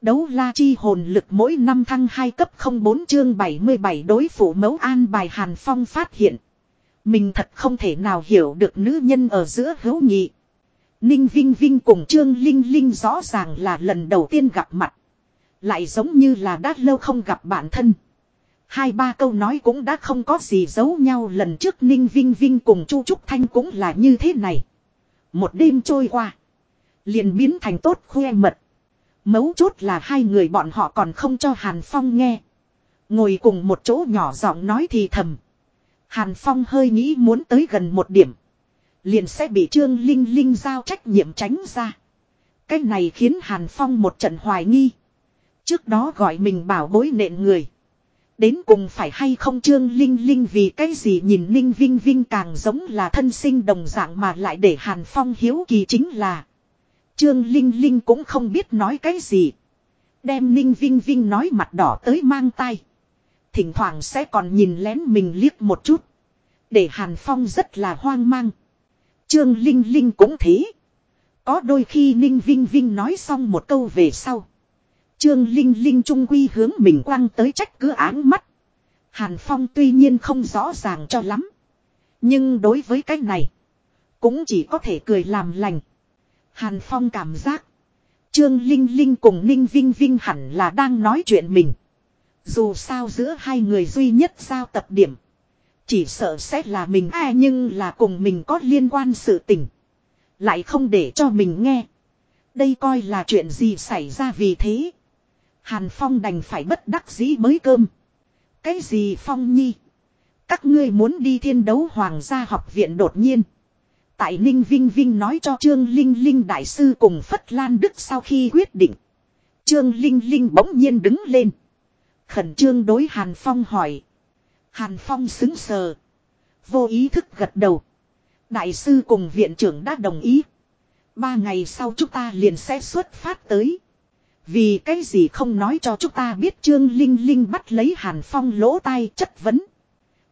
Đấu la chi hồn lực mỗi năm thăng 2 cấp 04 chương 77 đối phủ mẫu an bài Hàn Phong phát hiện. Mình thật không thể nào hiểu được nữ nhân ở giữa hữu nhị. Ninh Vinh Vinh cùng Trương Linh Linh rõ ràng là lần đầu tiên gặp mặt. Lại giống như là đã lâu không gặp bạn thân. Hai ba câu nói cũng đã không có gì giấu nhau lần trước Ninh Vinh Vinh cùng Chu Trúc Thanh cũng là như thế này. Một đêm trôi qua. Liền biến thành tốt khoe mật. Mấu chốt là hai người bọn họ còn không cho Hàn Phong nghe. Ngồi cùng một chỗ nhỏ giọng nói thì thầm. Hàn Phong hơi nghĩ muốn tới gần một điểm. Liền sẽ bị Trương Linh Linh giao trách nhiệm tránh ra. Cái này khiến Hàn Phong một trận hoài nghi. Trước đó gọi mình bảo bối nện người. Đến cùng phải hay không Trương Linh Linh vì cái gì nhìn Ninh Vinh Vinh càng giống là thân sinh đồng dạng mà lại để Hàn Phong hiếu kỳ chính là. Trương Linh Linh cũng không biết nói cái gì. Đem Ninh Vinh Vinh nói mặt đỏ tới mang tay. Thỉnh thoảng sẽ còn nhìn lén mình liếc một chút. Để Hàn Phong rất là hoang mang. Trương Linh Linh cũng thế. Có đôi khi Ninh Vinh Vinh nói xong một câu về sau. Trương Linh Linh trung quy hướng mình quăng tới trách cứ áng mắt. Hàn Phong tuy nhiên không rõ ràng cho lắm. Nhưng đối với cái này. Cũng chỉ có thể cười làm lành. Hàn Phong cảm giác. Trương Linh Linh cùng Ninh Vinh Vinh hẳn là đang nói chuyện mình. Dù sao giữa hai người duy nhất giao tập điểm. Chỉ sợ sẽ là mình ai nhưng là cùng mình có liên quan sự tình. Lại không để cho mình nghe. Đây coi là chuyện gì xảy ra vì thế. Hàn Phong đành phải bất đắc dĩ mới cơm. Cái gì Phong Nhi? Các ngươi muốn đi thiên đấu hoàng gia học viện đột nhiên. Tại Ninh Vinh Vinh nói cho Trương Linh Linh đại sư cùng Phất Lan Đức sau khi quyết định. Trương Linh Linh bỗng nhiên đứng lên. Khẩn trương đối Hàn Phong hỏi. Hàn Phong xứng sờ. Vô ý thức gật đầu. Đại sư cùng viện trưởng đã đồng ý. Ba ngày sau chúng ta liền sẽ xuất phát tới. Vì cái gì không nói cho chúng ta biết Trương Linh Linh bắt lấy Hàn Phong lỗ tai chất vấn.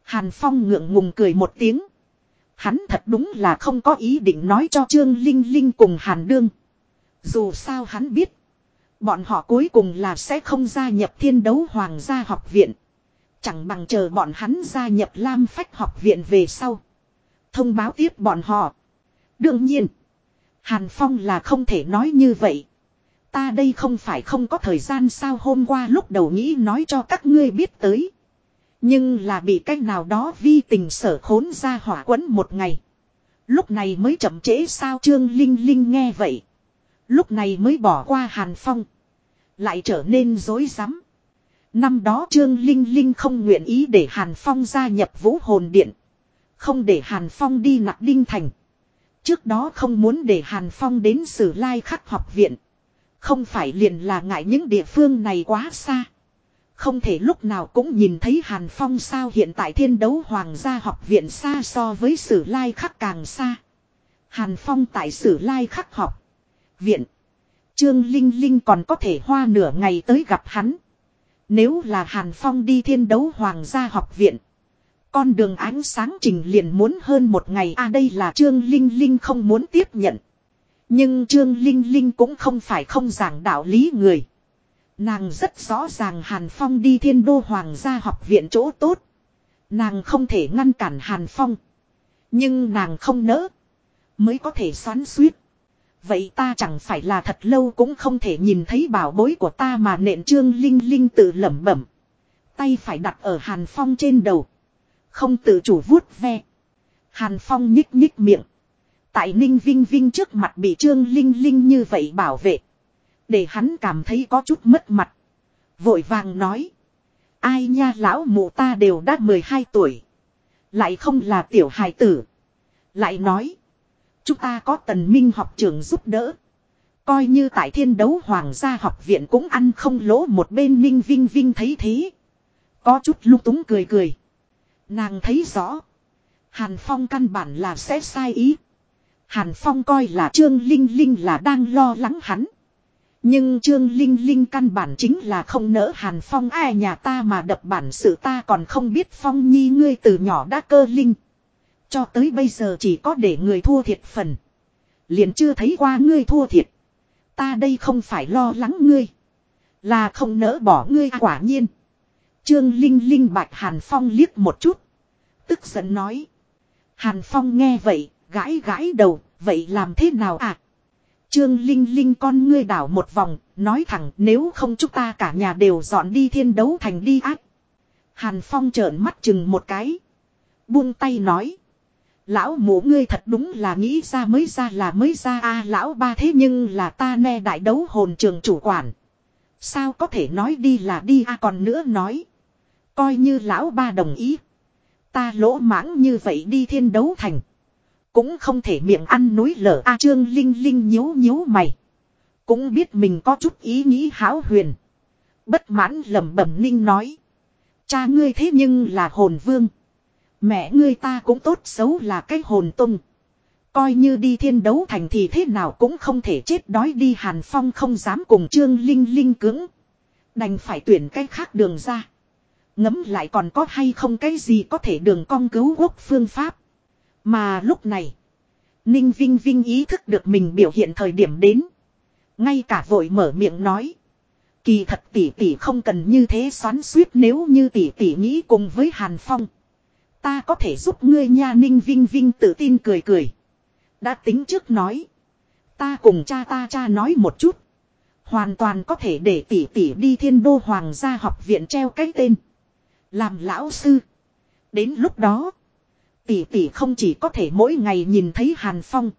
Hàn Phong ngượng ngùng cười một tiếng. Hắn thật đúng là không có ý định nói cho Trương Linh Linh cùng Hàn Đương. Dù sao hắn biết. Bọn họ cuối cùng là sẽ không gia nhập thiên đấu hoàng gia học viện. Chẳng bằng chờ bọn hắn gia nhập Lam Phách học viện về sau. Thông báo tiếp bọn họ. Đương nhiên. Hàn Phong là không thể nói như vậy. Ta đây không phải không có thời gian sao hôm qua lúc đầu nghĩ nói cho các ngươi biết tới. Nhưng là bị cách nào đó vi tình sở khốn ra hỏa quấn một ngày. Lúc này mới chậm trễ sao Trương Linh Linh nghe vậy. Lúc này mới bỏ qua Hàn Phong. Lại trở nên dối rắm Năm đó Trương Linh Linh không nguyện ý để Hàn Phong gia nhập vũ hồn điện. Không để Hàn Phong đi nặng đinh thành. Trước đó không muốn để Hàn Phong đến sử lai khắc học viện. Không phải liền là ngại những địa phương này quá xa. Không thể lúc nào cũng nhìn thấy Hàn Phong sao hiện tại thiên đấu hoàng gia học viện xa so với sử lai khắc càng xa. Hàn Phong tại sử lai khắc học. Viện. Trương Linh Linh còn có thể hoa nửa ngày tới gặp hắn. Nếu là Hàn Phong đi thiên đấu hoàng gia học viện. Con đường ánh sáng trình liền muốn hơn một ngày à đây là Trương Linh Linh không muốn tiếp nhận. Nhưng Trương Linh Linh cũng không phải không giảng đạo lý người. Nàng rất rõ ràng Hàn Phong đi thiên đô hoàng gia học viện chỗ tốt. Nàng không thể ngăn cản Hàn Phong. Nhưng nàng không nỡ. Mới có thể xoắn suýt. Vậy ta chẳng phải là thật lâu cũng không thể nhìn thấy bảo bối của ta mà nện trương linh linh tự lẩm bẩm. Tay phải đặt ở Hàn Phong trên đầu. Không tự chủ vuốt ve. Hàn Phong nhích nhích miệng. Tại Ninh Vinh Vinh trước mặt bị Trương Linh Linh như vậy bảo vệ. Để hắn cảm thấy có chút mất mặt. Vội vàng nói. Ai nha lão mụ ta đều đã 12 tuổi. Lại không là tiểu hài tử. Lại nói. Chúng ta có tần minh học trường giúp đỡ. Coi như tại thiên đấu hoàng gia học viện cũng ăn không lỗ một bên ninh vinh vinh thấy thế. Có chút lung túng cười cười. Nàng thấy rõ. Hàn Phong căn bản là sẽ sai ý. Hàn Phong coi là Trương Linh Linh là đang lo lắng hắn. Nhưng Trương Linh Linh căn bản chính là không nỡ Hàn Phong ai nhà ta mà đập bản sự ta còn không biết Phong Nhi ngươi từ nhỏ đã cơ linh. Cho tới bây giờ chỉ có để người thua thiệt phần. Liền chưa thấy qua ngươi thua thiệt. Ta đây không phải lo lắng ngươi. Là không nỡ bỏ ngươi à, quả nhiên. Trương Linh Linh bạch Hàn Phong liếc một chút. Tức giận nói. Hàn Phong nghe vậy, gãi gãi đầu, vậy làm thế nào à? Trương Linh Linh con ngươi đảo một vòng, nói thẳng nếu không chúng ta cả nhà đều dọn đi thiên đấu thành đi ác. Hàn Phong trợn mắt chừng một cái. Buông tay nói. Lão mụ ngươi thật đúng là nghĩ ra mới ra là mới ra a lão ba thế nhưng là ta nghe đại đấu hồn trường chủ quản. Sao có thể nói đi là đi a còn nữa nói. Coi như lão ba đồng ý. Ta lỗ mãng như vậy đi thiên đấu thành. Cũng không thể miệng ăn núi lở a trương linh linh nhíu nhíu mày. Cũng biết mình có chút ý nghĩ hão huyền. Bất mãn lẩm bẩm ninh nói. Cha ngươi thế nhưng là hồn vương. Mẹ ngươi ta cũng tốt xấu là cái hồn tung. Coi như đi thiên đấu thành thì thế nào cũng không thể chết đói đi Hàn Phong không dám cùng Trương Linh Linh cứng. Đành phải tuyển cái khác đường ra. Ngấm lại còn có hay không cái gì có thể đường cong cứu quốc phương pháp. Mà lúc này. Ninh Vinh Vinh ý thức được mình biểu hiện thời điểm đến. Ngay cả vội mở miệng nói. Kỳ thật tỷ tỷ không cần như thế xoắn suýt nếu như tỷ tỷ nghĩ cùng với Hàn Phong. Ta có thể giúp ngươi nha Ninh Vinh Vinh tự tin cười cười. Đã tính trước nói. Ta cùng cha ta cha nói một chút. Hoàn toàn có thể để tỷ tỷ đi thiên đô hoàng gia học viện treo cái tên. Làm lão sư. Đến lúc đó. Tỷ tỷ không chỉ có thể mỗi ngày nhìn thấy Hàn Phong.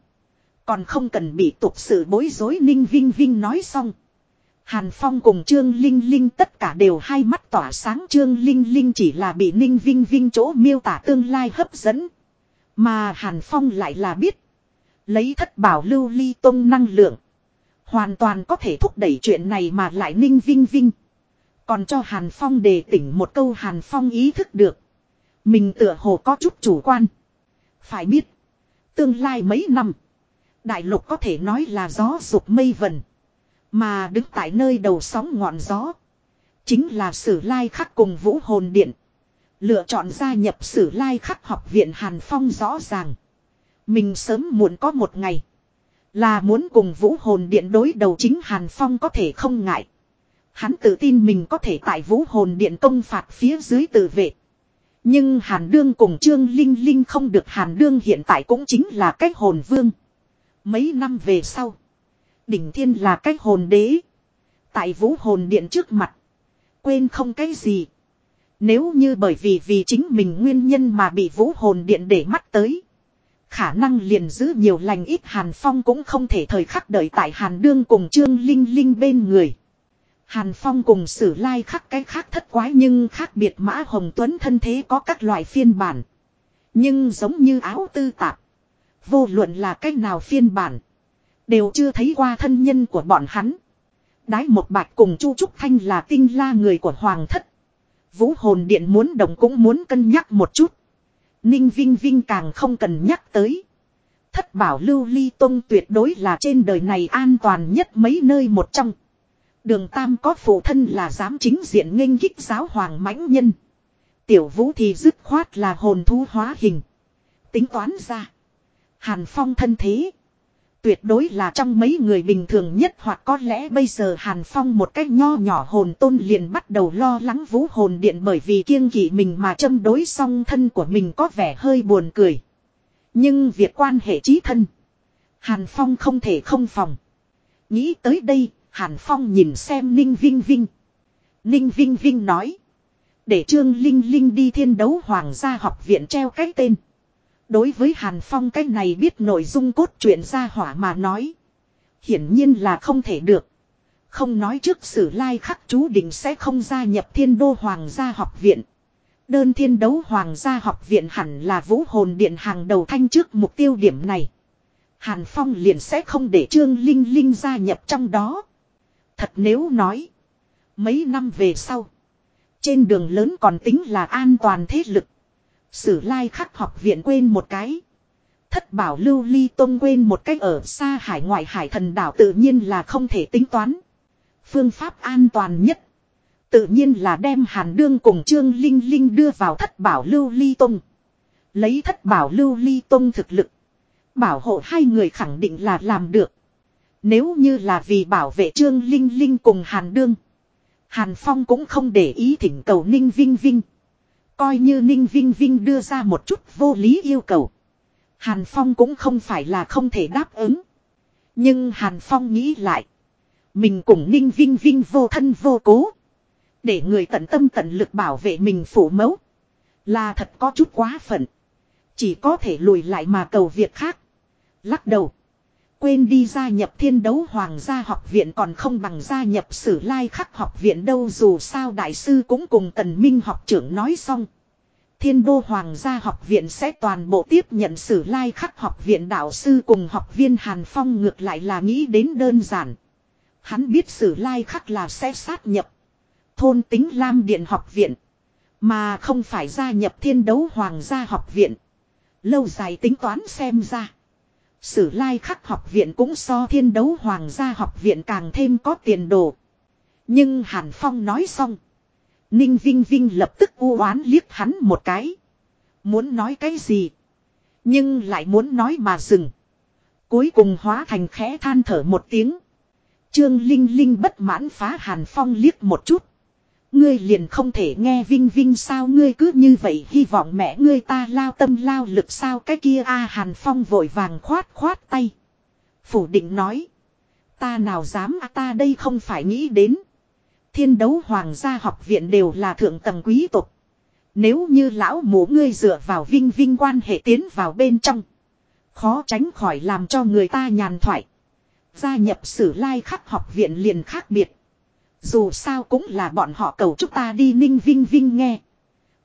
Còn không cần bị tục sự bối rối Ninh Vinh Vinh nói xong. Hàn Phong cùng Trương Linh Linh tất cả đều hai mắt tỏa sáng Trương Linh Linh chỉ là bị Ninh Vinh Vinh chỗ miêu tả tương lai hấp dẫn. Mà Hàn Phong lại là biết. Lấy thất bảo lưu ly tông năng lượng. Hoàn toàn có thể thúc đẩy chuyện này mà lại Ninh Vinh Vinh. Còn cho Hàn Phong đề tỉnh một câu Hàn Phong ý thức được. Mình tựa hồ có chút chủ quan. Phải biết. Tương lai mấy năm. Đại lục có thể nói là gió sụp mây vần. Mà đứng tại nơi đầu sóng ngọn gió. Chính là sử lai khắc cùng vũ hồn điện. Lựa chọn gia nhập sử lai khắc học viện Hàn Phong rõ ràng. Mình sớm muộn có một ngày. Là muốn cùng vũ hồn điện đối đầu chính Hàn Phong có thể không ngại. Hắn tự tin mình có thể tại vũ hồn điện công phạt phía dưới tự vệ. Nhưng Hàn Đương cùng Trương Linh Linh không được Hàn Đương hiện tại cũng chính là cách hồn vương. Mấy năm về sau. Đỉnh thiên là cách hồn đế. Tại vũ hồn điện trước mặt. Quên không cái gì. Nếu như bởi vì vì chính mình nguyên nhân mà bị vũ hồn điện để mắt tới. Khả năng liền giữ nhiều lành ít Hàn Phong cũng không thể thời khắc đợi tại Hàn Đương cùng Trương Linh Linh bên người. Hàn Phong cùng sử lai khắc cái khác thất quái nhưng khác biệt Mã Hồng Tuấn thân thế có các loại phiên bản. Nhưng giống như áo tư tạp. Vô luận là cách nào phiên bản. Đều chưa thấy qua thân nhân của bọn hắn. Đái một bạch cùng Chu Trúc Thanh là tinh la người của Hoàng thất. Vũ hồn điện muốn đồng cũng muốn cân nhắc một chút. Ninh Vinh Vinh càng không cần nhắc tới. Thất bảo lưu ly tông tuyệt đối là trên đời này an toàn nhất mấy nơi một trong. Đường Tam có phụ thân là dám chính diện nghênh kích giáo hoàng mãnh nhân. Tiểu vũ thì dứt khoát là hồn thú hóa hình. Tính toán ra. Hàn Phong thân thế. Tuyệt đối là trong mấy người bình thường nhất hoặc có lẽ bây giờ Hàn Phong một cách nho nhỏ hồn tôn liền bắt đầu lo lắng vũ hồn điện bởi vì kiêng kỵ mình mà châm đối song thân của mình có vẻ hơi buồn cười. Nhưng việc quan hệ trí thân. Hàn Phong không thể không phòng. Nghĩ tới đây, Hàn Phong nhìn xem Ninh Vinh Vinh. Ninh Vinh Vinh nói. Để Trương Linh Linh đi thiên đấu hoàng gia học viện treo cái tên. Đối với Hàn Phong cái này biết nội dung cốt truyện ra hỏa mà nói. Hiển nhiên là không thể được. Không nói trước sử lai khắc chú định sẽ không gia nhập thiên đô hoàng gia học viện. Đơn thiên đấu hoàng gia học viện hẳn là vũ hồn điện hàng đầu thanh trước mục tiêu điểm này. Hàn Phong liền sẽ không để Trương Linh Linh gia nhập trong đó. Thật nếu nói. Mấy năm về sau. Trên đường lớn còn tính là an toàn thế lực. Sử lai khắc học viện quên một cái. Thất bảo lưu ly tông quên một cách ở xa hải ngoại hải thần đảo tự nhiên là không thể tính toán. Phương pháp an toàn nhất. Tự nhiên là đem hàn đương cùng trương linh linh đưa vào thất bảo lưu ly tông. Lấy thất bảo lưu ly tông thực lực. Bảo hộ hai người khẳng định là làm được. Nếu như là vì bảo vệ trương linh linh cùng hàn đương. Hàn Phong cũng không để ý thỉnh cầu Ninh Vinh Vinh. Coi như Ninh Vinh Vinh đưa ra một chút vô lý yêu cầu. Hàn Phong cũng không phải là không thể đáp ứng. Nhưng Hàn Phong nghĩ lại. Mình cùng Ninh Vinh Vinh vô thân vô cố. Để người tận tâm tận lực bảo vệ mình phủ mẫu. Là thật có chút quá phận. Chỉ có thể lùi lại mà cầu việc khác. Lắc đầu. Quên đi gia nhập thiên đấu hoàng gia học viện còn không bằng gia nhập sử lai khắc học viện đâu dù sao đại sư cũng cùng tần minh học trưởng nói xong. Thiên đô hoàng gia học viện sẽ toàn bộ tiếp nhận sử lai khắc học viện đạo sư cùng học viên Hàn Phong ngược lại là nghĩ đến đơn giản. Hắn biết sử lai khắc là sẽ sát nhập. Thôn tính Lam Điện học viện. Mà không phải gia nhập thiên đấu hoàng gia học viện. Lâu dài tính toán xem ra. Sử lai khắc học viện cũng so thiên đấu hoàng gia học viện càng thêm có tiền đồ. Nhưng Hàn Phong nói xong. Ninh Vinh Vinh lập tức u oán liếc hắn một cái. Muốn nói cái gì. Nhưng lại muốn nói mà dừng. Cuối cùng hóa thành khẽ than thở một tiếng. Trương Linh Linh bất mãn phá Hàn Phong liếc một chút. Ngươi liền không thể nghe Vinh Vinh sao ngươi cứ như vậy, hy vọng mẹ ngươi ta lao tâm lao lực sao cái kia a Hàn Phong vội vàng khoát khoát tay. Phủ định nói. Ta nào dám, a, ta đây không phải nghĩ đến. Thiên đấu hoàng gia học viện đều là thượng tầng quý tộc. Nếu như lão mũ ngươi dựa vào Vinh Vinh quan hệ tiến vào bên trong. Khó tránh khỏi làm cho người ta nhàn thoại. Gia nhập sử lai khắc học viện liền khác biệt. Dù sao cũng là bọn họ cầu chúng ta đi ninh vinh vinh nghe.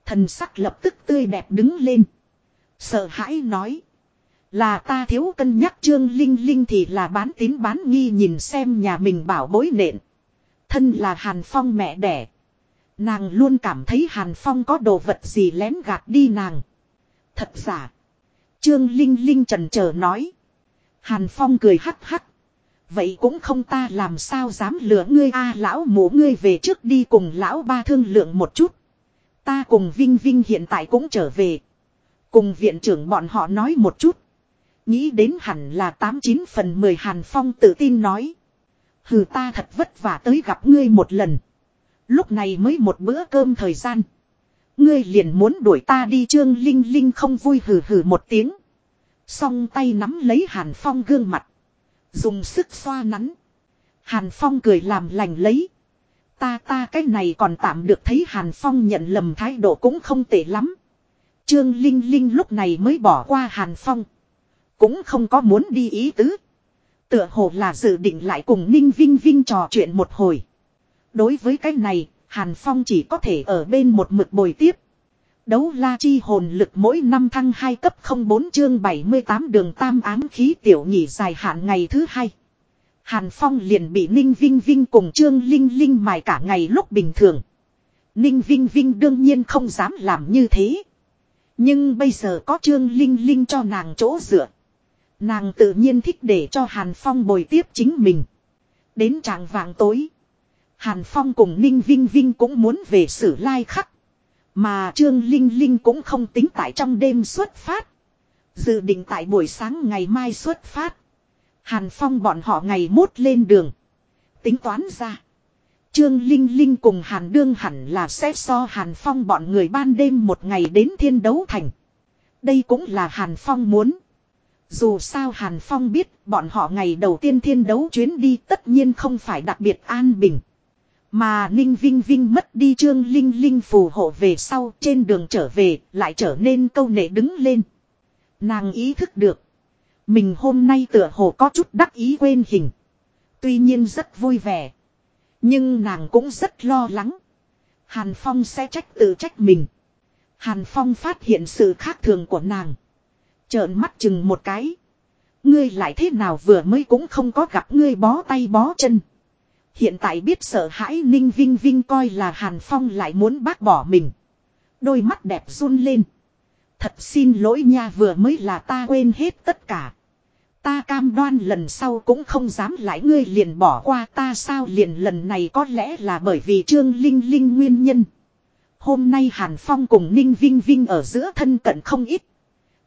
Thần sắc lập tức tươi đẹp đứng lên. Sợ hãi nói. Là ta thiếu cân nhắc trương linh linh thì là bán tín bán nghi nhìn xem nhà mình bảo bối nện. Thân là Hàn Phong mẹ đẻ. Nàng luôn cảm thấy Hàn Phong có đồ vật gì lén gạt đi nàng. Thật giả. Trương Linh Linh trần chờ nói. Hàn Phong cười hắc hắc. Vậy cũng không ta làm sao dám lừa ngươi a, lão mổ ngươi về trước đi cùng lão ba thương lượng một chút. Ta cùng Vinh Vinh hiện tại cũng trở về. Cùng viện trưởng bọn họ nói một chút. Nghĩ đến hẳn là 89 phần 10 Hàn Phong tự tin nói. Hừ, ta thật vất vả tới gặp ngươi một lần. Lúc này mới một bữa cơm thời gian. Ngươi liền muốn đuổi ta đi trương linh linh không vui hừ hừ một tiếng. Song tay nắm lấy Hàn Phong gương mặt. Dùng sức xoa nắn. Hàn Phong cười làm lành lấy. Ta ta cái này còn tạm được thấy Hàn Phong nhận lầm thái độ cũng không tệ lắm. Trương Linh Linh lúc này mới bỏ qua Hàn Phong. Cũng không có muốn đi ý tứ. Tựa hồ là dự định lại cùng Ninh Vinh Vinh trò chuyện một hồi. Đối với cái này, Hàn Phong chỉ có thể ở bên một mực bồi tiếp. Đấu la chi hồn lực mỗi năm thăng 2 cấp 04 chương 78 đường tam ám khí tiểu nhị dài hạn ngày thứ hai. Hàn Phong liền bị Ninh Vinh Vinh cùng Trương Linh Linh mài cả ngày lúc bình thường. Ninh Vinh Vinh đương nhiên không dám làm như thế. Nhưng bây giờ có Trương Linh Linh cho nàng chỗ dựa. Nàng tự nhiên thích để cho Hàn Phong bồi tiếp chính mình. Đến trạng vàng tối. Hàn Phong cùng Ninh Vinh Vinh cũng muốn về sử lai khắc. Mà Trương Linh Linh cũng không tính tại trong đêm xuất phát. Dự định tại buổi sáng ngày mai xuất phát. Hàn Phong bọn họ ngày mốt lên đường. Tính toán ra. Trương Linh Linh cùng Hàn Đương hẳn là sẽ so Hàn Phong bọn người ban đêm một ngày đến thiên đấu thành. Đây cũng là Hàn Phong muốn. Dù sao Hàn Phong biết bọn họ ngày đầu tiên thiên đấu chuyến đi tất nhiên không phải đặc biệt an bình. Mà Ninh Vinh Vinh mất đi Trương Linh Linh phù hộ về sau, trên đường trở về, lại trở nên câu nệ đứng lên. Nàng ý thức được. Mình hôm nay tựa hồ có chút đắc ý quên hình. Tuy nhiên rất vui vẻ. Nhưng nàng cũng rất lo lắng. Hàn Phong sẽ trách tự trách mình. Hàn Phong phát hiện sự khác thường của nàng. Trợn mắt chừng một cái. Ngươi lại thế nào vừa mới cũng không có gặp ngươi bó tay bó chân. Hiện tại biết sợ hãi Ninh Vinh Vinh coi là Hàn Phong lại muốn bác bỏ mình. Đôi mắt đẹp run lên. Thật xin lỗi nha, vừa mới là ta quên hết tất cả. Ta cam đoan lần sau cũng không dám lại ngươi liền bỏ qua ta sao liền lần này có lẽ là bởi vì Trương Linh Linh nguyên nhân. Hôm nay Hàn Phong cùng Ninh Vinh Vinh ở giữa thân cận không ít.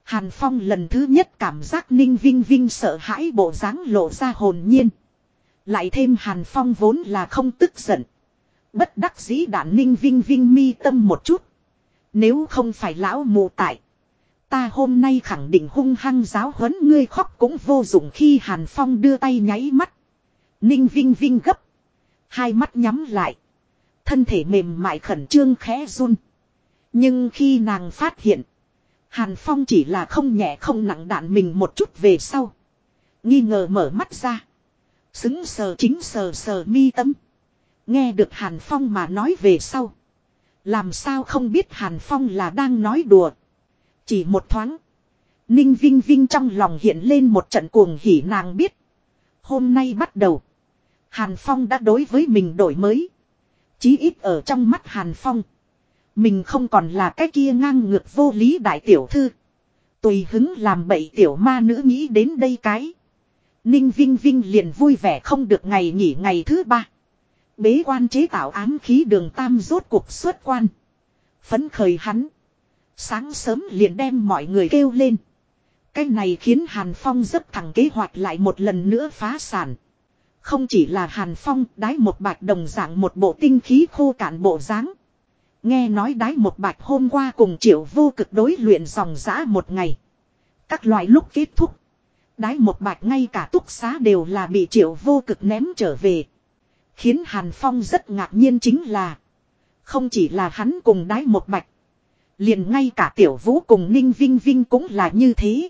Hàn Phong lần thứ nhất cảm giác Ninh Vinh Vinh sợ hãi bộ dáng lộ ra hồn nhiên. Lại thêm Hàn Phong vốn là không tức giận. Bất đắc dĩ đạn ninh vinh vinh mi tâm một chút. Nếu không phải lão mù tại. Ta hôm nay khẳng định hung hăng giáo huấn ngươi khóc cũng vô dụng khi Hàn Phong đưa tay nháy mắt. Ninh Vinh Vinh gấp. Hai mắt nhắm lại. Thân thể mềm mại khẩn trương khẽ run. Nhưng khi nàng phát hiện. Hàn Phong chỉ là không nhẹ không nặng đạn mình một chút về sau. Nghi ngờ mở mắt ra. Xứng sờ chính sờ sờ mi tâm. Nghe được Hàn Phong mà nói về sau. Làm sao không biết Hàn Phong là đang nói đùa. Chỉ một thoáng. Ninh Vinh Vinh trong lòng hiện lên một trận cuồng hỉ nàng biết. Hôm nay bắt đầu. Hàn Phong đã đối với mình đổi mới. Chí ít ở trong mắt Hàn Phong. Mình không còn là cái kia ngang ngược vô lý đại tiểu thư. Tùy hứng làm bậy tiểu ma nữ nghĩ đến đây cái. Ninh Vinh Vinh liền vui vẻ không được ngày nghỉ ngày thứ ba. Bế quan chế tạo ám khí đường tam rốt cuộc xuất quan. Phấn khởi hắn. Sáng sớm liền đem mọi người kêu lên. Cái này khiến Hàn Phong dấp thẳng kế hoạch lại một lần nữa phá sản. Không chỉ là Hàn Phong, đái một bạch đồng dạng một bộ tinh khí khô cạn bộ dáng Nghe nói đái một bạch hôm qua cùng triệu vô cực đối luyện dòng dã một ngày. Các loại lúc kết thúc. Đái một bạch ngay cả túc xá đều là bị triệu vô cực ném trở về. Khiến Hàn Phong rất ngạc nhiên chính là. Không chỉ là hắn cùng đái một bạch. Liền ngay cả tiểu vũ cùng ninh vinh vinh cũng là như thế.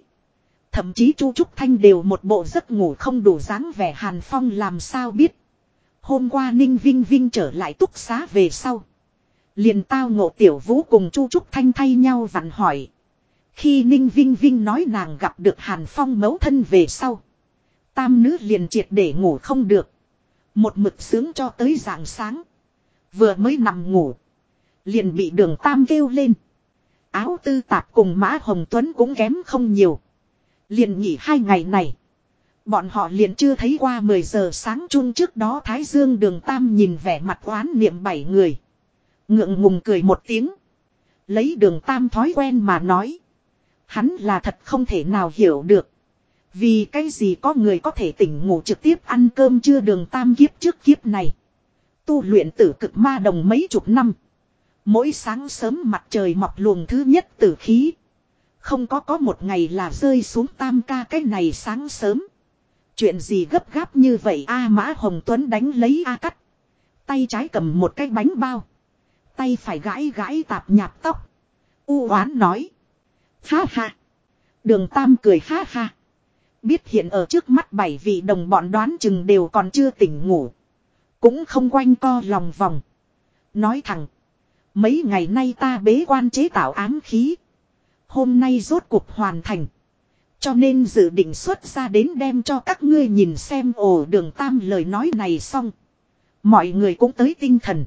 Thậm chí Chu Trúc Thanh đều một bộ giấc ngủ không đủ dáng vẻ Hàn Phong làm sao biết. Hôm qua Ninh Vinh Vinh trở lại túc xá về sau. Liền tao ngộ tiểu vũ cùng Chu Trúc Thanh thay nhau vặn hỏi. Khi Ninh Vinh Vinh nói nàng gặp được Hàn Phong mấu thân về sau. Tam nữ liền triệt để ngủ không được. Một mực sướng cho tới rạng sáng. Vừa mới nằm ngủ. Liền bị đường Tam kêu lên. Áo tư tạp cùng Mã Hồng Tuấn cũng kém không nhiều. Liền nghỉ hai ngày này. Bọn họ liền chưa thấy qua 10 giờ sáng chung trước đó Thái Dương đường Tam nhìn vẻ mặt oán niệm bảy người. Ngượng ngùng cười một tiếng. Lấy đường Tam thói quen mà nói. Hắn là thật không thể nào hiểu được. Vì cái gì có người có thể tỉnh ngủ trực tiếp ăn cơm chưa đường Tam kiếp trước kiếp này. Tu luyện tử cực ma đồng mấy chục năm. Mỗi sáng sớm mặt trời mọc luồng thứ nhất tử khí. Không có có một ngày là rơi xuống tam ca cái này sáng sớm. Chuyện gì gấp gáp như vậy A Mã Hồng Tuấn đánh lấy A cắt. Tay trái cầm một cái bánh bao. Tay phải gãi gãi tạp nhạp tóc. U oán nói. Ha ha. Đường Tam cười ha ha. Biết hiện ở trước mắt bảy vị đồng bọn đoán chừng đều còn chưa tỉnh ngủ. Cũng không quanh co lòng vòng. Nói thẳng. Mấy ngày nay ta bế quan chế tạo ám khí. Hôm nay rốt cuộc hoàn thành. Cho nên dự định xuất ra đến đem cho các ngươi nhìn xem ồ đường tam lời nói này xong. Mọi người cũng tới tinh thần.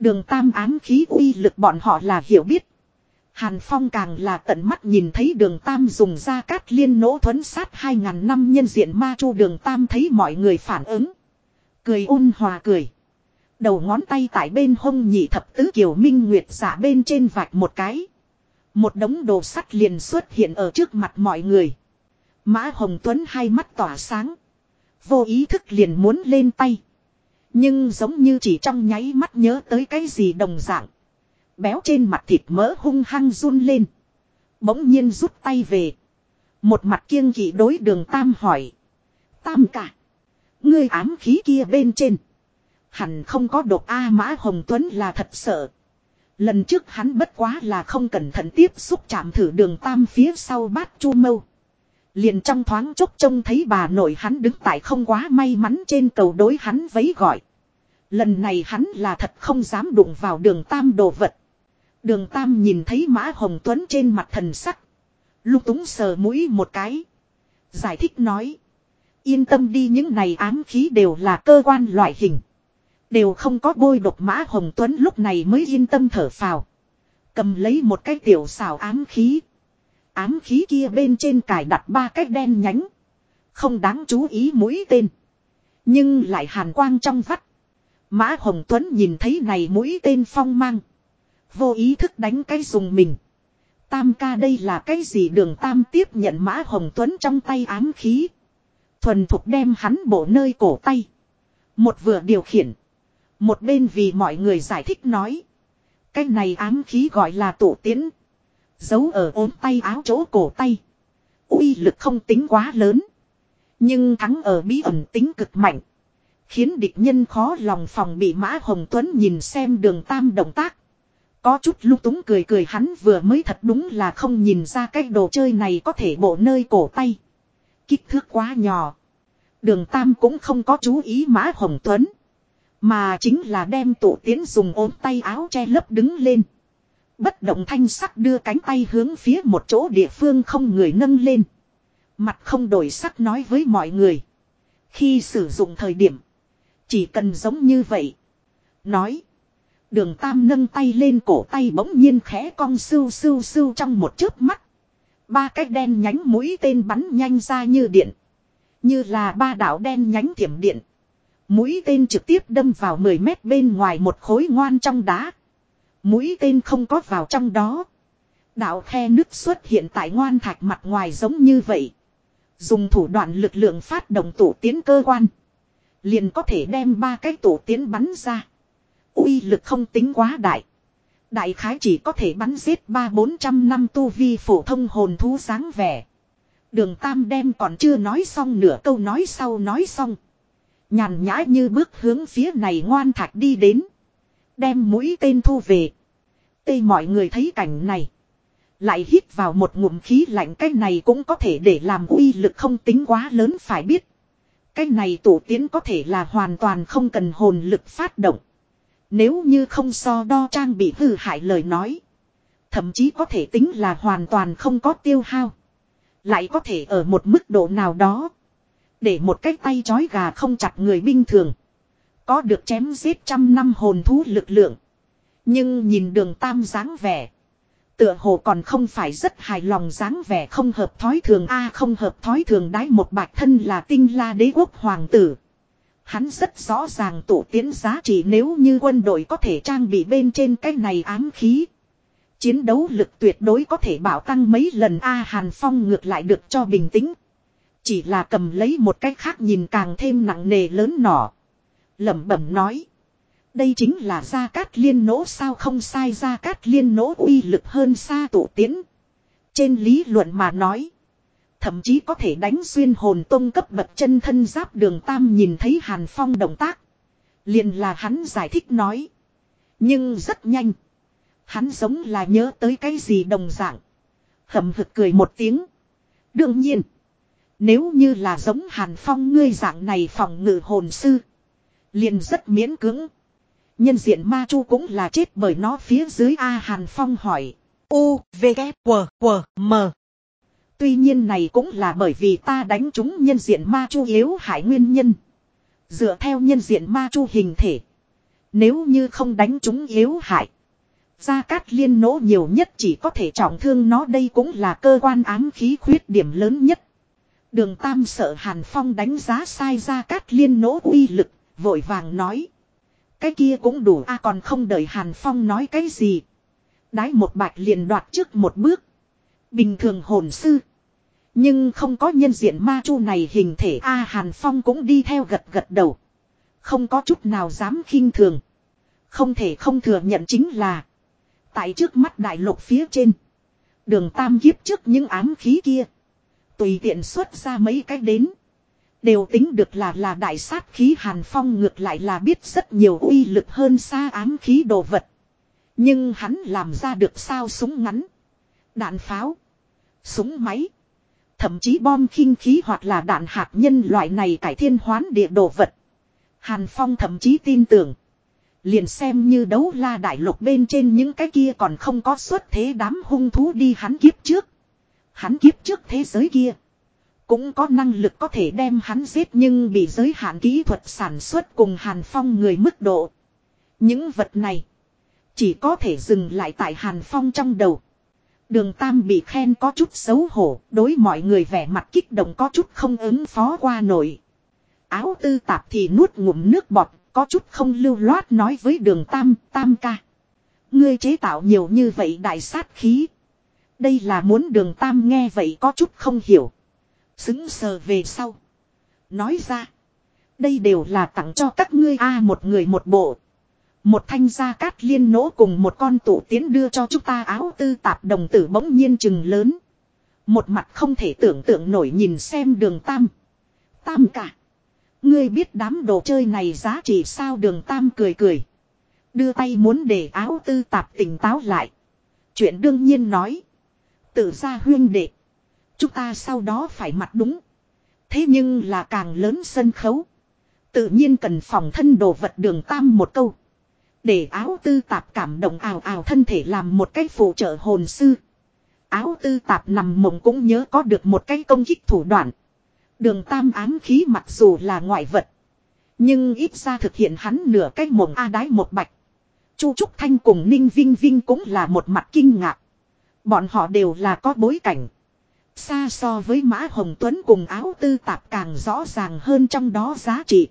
Đường tam ám khí uy lực bọn họ là hiểu biết. Hàn Phong càng là tận mắt nhìn thấy đường Tam dùng ra cát liên nỗ thuấn sát 2.000 năm nhân diện ma chu đường Tam thấy mọi người phản ứng. Cười ôn hòa cười. Đầu ngón tay tại bên hông nhị thập tứ kiều minh nguyệt giả bên trên vạch một cái. Một đống đồ sắt liền xuất hiện ở trước mặt mọi người. Mã Hồng Tuấn hai mắt tỏa sáng. Vô ý thức liền muốn lên tay. Nhưng giống như chỉ trong nháy mắt nhớ tới cái gì đồng dạng. Béo trên mặt thịt mỡ hung hăng run lên. Bỗng nhiên rút tay về. Một mặt kiêng kỵ đối đường Tam hỏi. Tam cả. Ngươi ám khí kia bên trên. Hẳn không có độc A Mã Hồng Tuấn là thật sợ. Lần trước hắn bất quá là không cẩn thận tiếp xúc chạm thử đường tam phía sau bát chu mâu. Liền trong thoáng chốc trông thấy bà nội hắn đứng tại không quá may mắn trên cầu đối hắn vấy gọi. Lần này hắn là thật không dám đụng vào đường tam đồ vật. Đường tam nhìn thấy mã hồng tuấn trên mặt thần sắc. Lúc túng sờ mũi một cái. Giải thích nói. Yên tâm đi, những này ám khí đều là cơ quan loại hình. Đều không có bôi độc mã Hồng Tuấn lúc này mới yên tâm thở phào. Cầm lấy một cái tiểu xào ám khí. Ám khí kia bên trên cài đặt ba cái đen nhánh. Không đáng chú ý mũi tên. Nhưng lại hàn quang trong vắt. Mã Hồng Tuấn nhìn thấy này mũi tên phong mang. Vô ý thức đánh cái dùng mình. Tam ca đây là cái gì đường tam tiếp nhận Mã Hồng Tuấn trong tay ám khí. Thuần thục đem hắn bổ nơi cổ tay. Một vừa điều khiển. Một bên vì mọi người giải thích nói. Cái này ám khí gọi là tổ tiến. Giấu ở ốm tay áo chỗ cổ tay. uy lực không tính quá lớn. Nhưng thắng ở bí ẩn tính cực mạnh. Khiến địch nhân khó lòng phòng bị Mã Hồng Tuấn nhìn xem đường tam động tác. Có chút lúc túng cười cười hắn vừa mới thật đúng là không nhìn ra cái đồ chơi này có thể bộ nơi cổ tay. Kích thước quá nhỏ. Đường Tam cũng không có chú ý Mã Hồng Tuấn. Mà chính là đem tụ tiến dùng ốm tay áo che lấp đứng lên. Bất động thanh sắc đưa cánh tay hướng phía một chỗ địa phương không người nâng lên. Mặt không đổi sắc nói với mọi người. Khi sử dụng thời điểm. Chỉ cần giống như vậy. Nói. Đường Tam nâng tay lên cổ tay bỗng nhiên khẽ cong sưu sưu sưu trong một chớp mắt. Ba cái đen nhánh mũi tên bắn nhanh ra như điện. Như là ba đạo đen nhánh thiểm điện. Mũi tên trực tiếp đâm vào 10 mét bên ngoài một khối ngoan trong đá. Mũi tên không có vào trong đó. Đạo khe nước xuất hiện tại ngoan thạch mặt ngoài giống như vậy. Dùng thủ đoạn lực lượng phát động tổ tiến cơ quan. Liền có thể đem ba cái tổ tiến bắn ra uy lực không tính quá đại. Đại khái chỉ có thể bắn giết ba bốn trăm năm tu vi phổ thông hồn thú sáng vẻ. Đường Tam đem còn chưa nói xong nửa câu nói sau nói xong. Nhàn nhã như bước hướng phía này ngoan thạch đi đến. Đem mũi tên thu về. Tê mọi người thấy cảnh này. Lại hít vào một ngụm khí lạnh, cái này cũng có thể để làm uy lực không tính quá lớn, phải biết. Cái này tổ tiến có thể là hoàn toàn không cần hồn lực phát động. Nếu như không so đo trang bị hư hại lời nói. Thậm chí có thể tính là hoàn toàn không có tiêu hao. Lại có thể ở một mức độ nào đó. Để một cái tay chói gà không chặt người bình thường. Có được chém giết trăm năm hồn thú lực lượng. Nhưng nhìn đường tam dáng vẻ. Tựa hồ còn không phải rất hài lòng dáng vẻ không hợp thói thường a à, không hợp thói thường đái một bạch thân là tinh la đế quốc hoàng tử. Hắn rất rõ ràng tổ tiến giá trị nếu như quân đội có thể trang bị bên trên cái này ám khí. Chiến đấu lực tuyệt đối có thể bảo tăng mấy lần A Hàn Phong ngược lại được cho bình tĩnh. Chỉ là cầm lấy một cách khác nhìn càng thêm nặng nề lớn nỏ. lẩm bẩm nói. Đây chính là Gia Cát Liên nỗ sao không sai Gia Cát Liên nỗ uy lực hơn xa tổ tiến. Trên lý luận mà nói. Thậm chí có thể đánh xuyên hồn tông cấp bậc chân thân giáp đường Tam nhìn thấy Hàn Phong động tác. liền là hắn giải thích nói. Nhưng rất nhanh. Hắn giống là nhớ tới cái gì đồng dạng. Hầm hực cười một tiếng. Đương nhiên. Nếu như là giống Hàn Phong ngươi dạng này phòng ngự hồn sư. Liền rất miễn cưỡng. Nhân diện ma chu cũng là chết bởi nó phía dưới A Hàn Phong hỏi. U, V, K, W, W, M. Tuy nhiên này cũng là bởi vì ta đánh chúng nhân diện ma chu yếu hại nguyên nhân. Dựa theo nhân diện ma chu hình thể. Nếu như không đánh chúng yếu hại. Gia Cát Liên nỗ nhiều nhất chỉ có thể trọng thương nó đây cũng là cơ quan ám khí khuyết điểm lớn nhất. Đường Tam sợ Hàn Phong đánh giá sai Gia Cát Liên nỗ uy lực, vội vàng nói. Cái kia cũng đủ a còn không đợi Hàn Phong nói cái gì. Đái một bạch liền đoạt trước một bước. Bình thường hồn sư. Nhưng không có nhân diện ma chu này hình thể, A Hàn Phong cũng đi theo gật gật đầu. Không có chút nào dám khinh thường. Không thể không thừa nhận chính là. Tại trước mắt đại lục phía trên. Đường tam kiếp trước những ám khí kia. Tùy tiện xuất ra mấy cái đến. Đều tính được là là đại sát khí Hàn Phong ngược lại là biết rất nhiều uy lực hơn xa ám khí đồ vật. Nhưng hắn làm ra được sao súng ngắn. Đạn pháo. Súng máy. Thậm chí bom khinh khí hoặc là đạn hạt nhân loại này cải thiên hoán địa đồ vật. Hàn Phong thậm chí tin tưởng. Liền xem như đấu la đại lục bên trên những cái kia còn không có xuất thế đám hung thú đi hắn kiếp trước. Hắn kiếp trước thế giới kia. Cũng có năng lực có thể đem hắn giết nhưng bị giới hạn kỹ thuật sản xuất cùng Hàn Phong người mức độ. Những vật này. Chỉ có thể dừng lại tại Hàn Phong trong đầu. Đường Tam bị khen có chút xấu hổ, đối mọi người vẻ mặt kích động có chút không ứng phó qua nổi. Áo tư tạp thì nuốt ngụm nước bọt, có chút không lưu loát nói với đường Tam, Tam ca. Ngươi chế tạo nhiều như vậy đại sát khí. Đây là muốn đường Tam nghe vậy có chút không hiểu. Xứng sờ về sau. Nói ra. Đây đều là tặng cho các ngươi A một người một bộ. Một thanh gia cát liên nỗ cùng một con tụ tiến đưa cho chúng ta áo tư tạp đồng tử bỗng nhiên chừng lớn. Một mặt không thể tưởng tượng nổi nhìn xem đường tam. Tam cả. Ngươi biết đám đồ chơi này giá trị sao đường tam cười cười. Đưa tay muốn để áo tư tạp tỉnh táo lại. Chuyện đương nhiên nói. Tự ra huyên đệ. Chúng ta sau đó phải mặt đúng. Thế nhưng là càng lớn sân khấu. Tự nhiên cần phòng thân đồ vật đường tam một câu. Để áo tư tạp cảm động ào ào thân thể làm một cái phụ trợ hồn sư. Áo tư tạp nằm mộng cũng nhớ có được một cái công kích thủ đoạn. Đường tam ám khí mặc dù là ngoại vật. Nhưng ít ra thực hiện hắn nửa cái mộng A đái một bạch. Chu Trúc Thanh cùng Ninh Vinh Vinh cũng là một mặt kinh ngạc. Bọn họ đều là có bối cảnh. Xa so với Mã Hồng Tuấn cùng áo tư tạp càng rõ ràng hơn trong đó giá trị.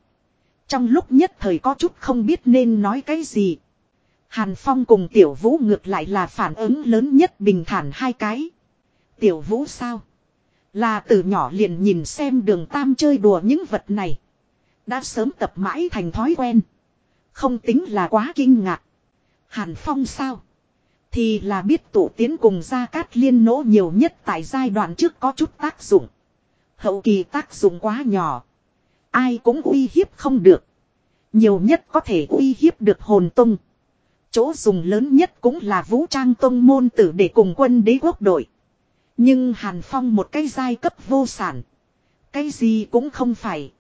Trong lúc nhất thời có chút không biết nên nói cái gì. Hàn Phong cùng Tiểu Vũ ngược lại là phản ứng lớn nhất bình thản hai cái. Tiểu Vũ sao? Là từ nhỏ liền nhìn xem đường tam chơi đùa những vật này. Đã sớm tập mãi thành thói quen. Không tính là quá kinh ngạc. Hàn Phong sao? Thì là biết tụ tiến cùng gia cát liên nỗ nhiều nhất tại giai đoạn trước có chút tác dụng. Hậu kỳ tác dụng quá nhỏ. Ai cũng uy hiếp không được. Nhiều nhất có thể uy hiếp được hồn tung. Chỗ dùng lớn nhất cũng là vũ trang tông môn tử để cùng quân đế quốc đội. Nhưng Hàn Phong một cái giai cấp vô sản. Cái gì cũng không phải.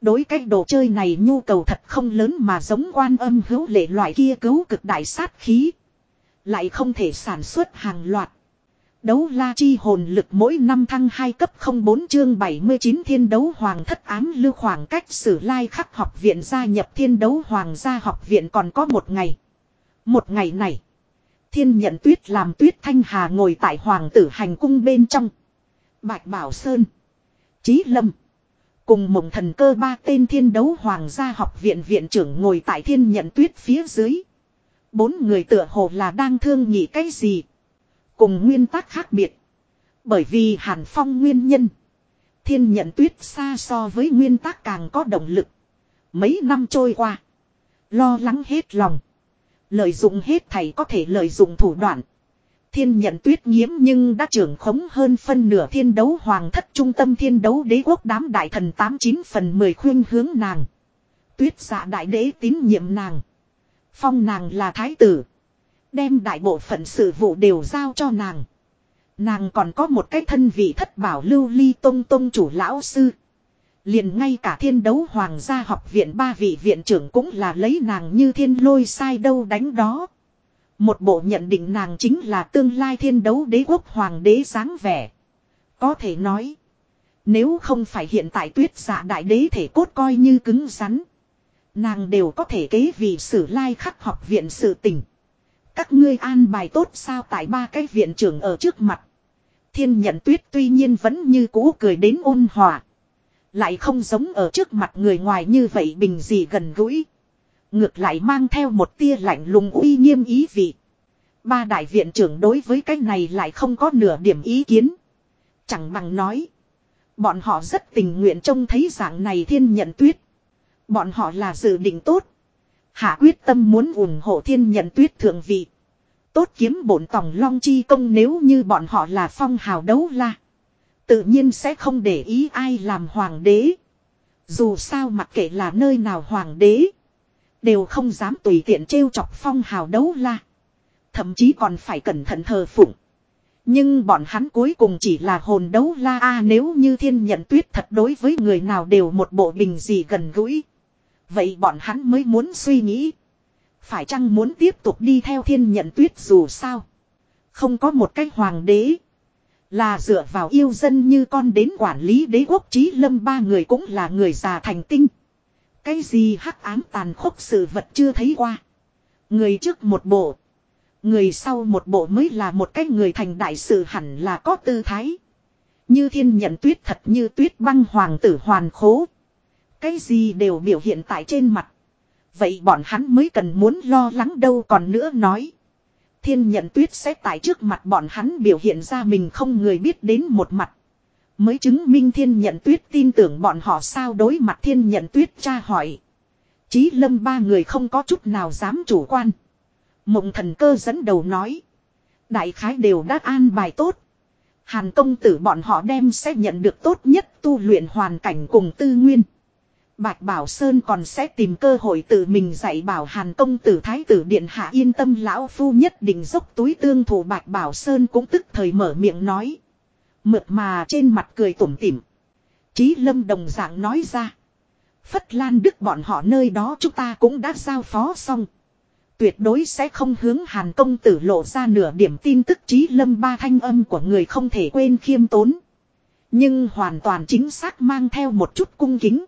Đối cái đồ chơi này nhu cầu thật không lớn mà giống quan âm hữu lệ loại kia cứu cực đại sát khí. Lại không thể sản xuất hàng loạt. Đấu la chi hồn lực mỗi năm thăng 2 cấp 04 chương 79 thiên đấu hoàng thất ám lưu khoảng cách sử lai khắc học viện gia nhập thiên đấu hoàng gia học viện còn có một ngày. Một ngày này. Thiên nhận tuyết làm tuyết thanh hà ngồi tại hoàng tử hành cung bên trong. Bạch Bảo Sơn. Chí Lâm. Cùng mộng thần cơ ba tên thiên đấu hoàng gia học viện viện trưởng ngồi tại thiên nhận tuyết phía dưới. Bốn người tựa hồ là đang thương nghị cái gì. Cùng nguyên tắc khác biệt. Bởi vì hàn phong nguyên nhân. Thiên nhận tuyết xa so với nguyên tắc càng có động lực. Mấy năm trôi qua. Lo lắng hết lòng. Lợi dụng hết thầy có thể lợi dụng thủ đoạn. Thiên nhận tuyết nhiễm nhưng đã trưởng khống hơn phân nửa thiên đấu hoàng thất trung tâm thiên đấu đế quốc đám đại thần 89 phần 10 khuyên hướng nàng. Tuyết giả đại đế tín nhiệm nàng. Phong nàng là thái tử. Đem đại bộ phận sự vụ đều giao cho nàng. Nàng còn có một cái thân vị thất bảo lưu ly tông tông chủ lão sư. liền ngay cả thiên đấu hoàng gia học viện ba vị viện trưởng cũng là lấy nàng như thiên lôi sai đâu đánh đó. Một bộ nhận định nàng chính là tương lai thiên đấu đế quốc hoàng đế sáng vẻ. Có thể nói. Nếu không phải hiện tại tuyết giả đại đế thể cốt coi như cứng rắn. Nàng đều có thể kế vì sử lai khắc học viện sự tình. Các ngươi an bài tốt sao tại ba cái viện trưởng ở trước mặt. Thiên nhận tuyết tuy nhiên vẫn như cũ cười đến ôn hòa. Lại không giống ở trước mặt người ngoài như vậy bình gì gần gũi. Ngược lại mang theo một tia lạnh lùng uy nghiêm ý vị. Ba đại viện trưởng đối với cái này lại không có nửa điểm ý kiến. Chẳng bằng nói. Bọn họ rất tình nguyện trông thấy dạng này thiên nhận tuyết. Bọn họ là dự định tốt. Hạ quyết tâm muốn ủng hộ thiên nhận tuyết thượng vị. Tốt kiếm bổn tòng long chi công nếu như bọn họ là phong hào đấu la. Tự nhiên sẽ không để ý ai làm hoàng đế. Dù sao mặc kệ là nơi nào hoàng đế. Đều không dám tùy tiện trêu chọc phong hào đấu la. Thậm chí còn phải cẩn thận thờ phụng. Nhưng bọn hắn cuối cùng chỉ là hồn đấu la a, nếu như thiên nhận tuyết thật đối với người nào đều một bộ bình gì gần gũi. Vậy bọn hắn mới muốn suy nghĩ. Phải chăng muốn tiếp tục đi theo thiên nhận tuyết dù sao. Không có một cái hoàng đế. Là dựa vào yêu dân như con đến quản lý đế quốc trí lâm ba người cũng là người già thành tinh. Cái gì hắc ám tàn khốc sự vật chưa thấy qua. Người trước một bộ. Người sau một bộ mới là một cái người thành đại sự hẳn là có tư thái. Như thiên nhận tuyết thật như tuyết băng hoàng tử hoàn khố. Cái gì đều biểu hiện tại trên mặt. Vậy bọn hắn mới cần muốn lo lắng đâu còn nữa nói. Thiên nhận tuyết sẽ tại trước mặt bọn hắn biểu hiện ra mình không người biết đến một mặt. Mới chứng minh thiên nhận tuyết tin tưởng bọn họ sao đối mặt thiên nhận tuyết tra hỏi. Chí lâm ba người không có chút nào dám chủ quan. Mộng thần cơ dẫn đầu nói. Đại khái đều đã an bài tốt. Hàn công tử bọn họ đem sẽ nhận được tốt nhất tu luyện hoàn cảnh cùng tư nguyên. Bạch Bảo Sơn còn sẽ tìm cơ hội tự mình dạy bảo Hàn công tử thái tử điện hạ yên tâm lão phu nhất định dốc túi tương thủ Bạch Bảo Sơn cũng tức thời mở miệng nói. Mượt mà trên mặt cười tủm tỉm. Chí lâm đồng dạng nói ra. Phất Lan Đức bọn họ nơi đó chúng ta cũng đã giao phó xong. Tuyệt đối sẽ không hướng Hàn công tử lộ ra nửa điểm tin tức Chí lâm ba thanh âm của người không thể quên khiêm tốn. Nhưng hoàn toàn chính xác mang theo một chút cung kính.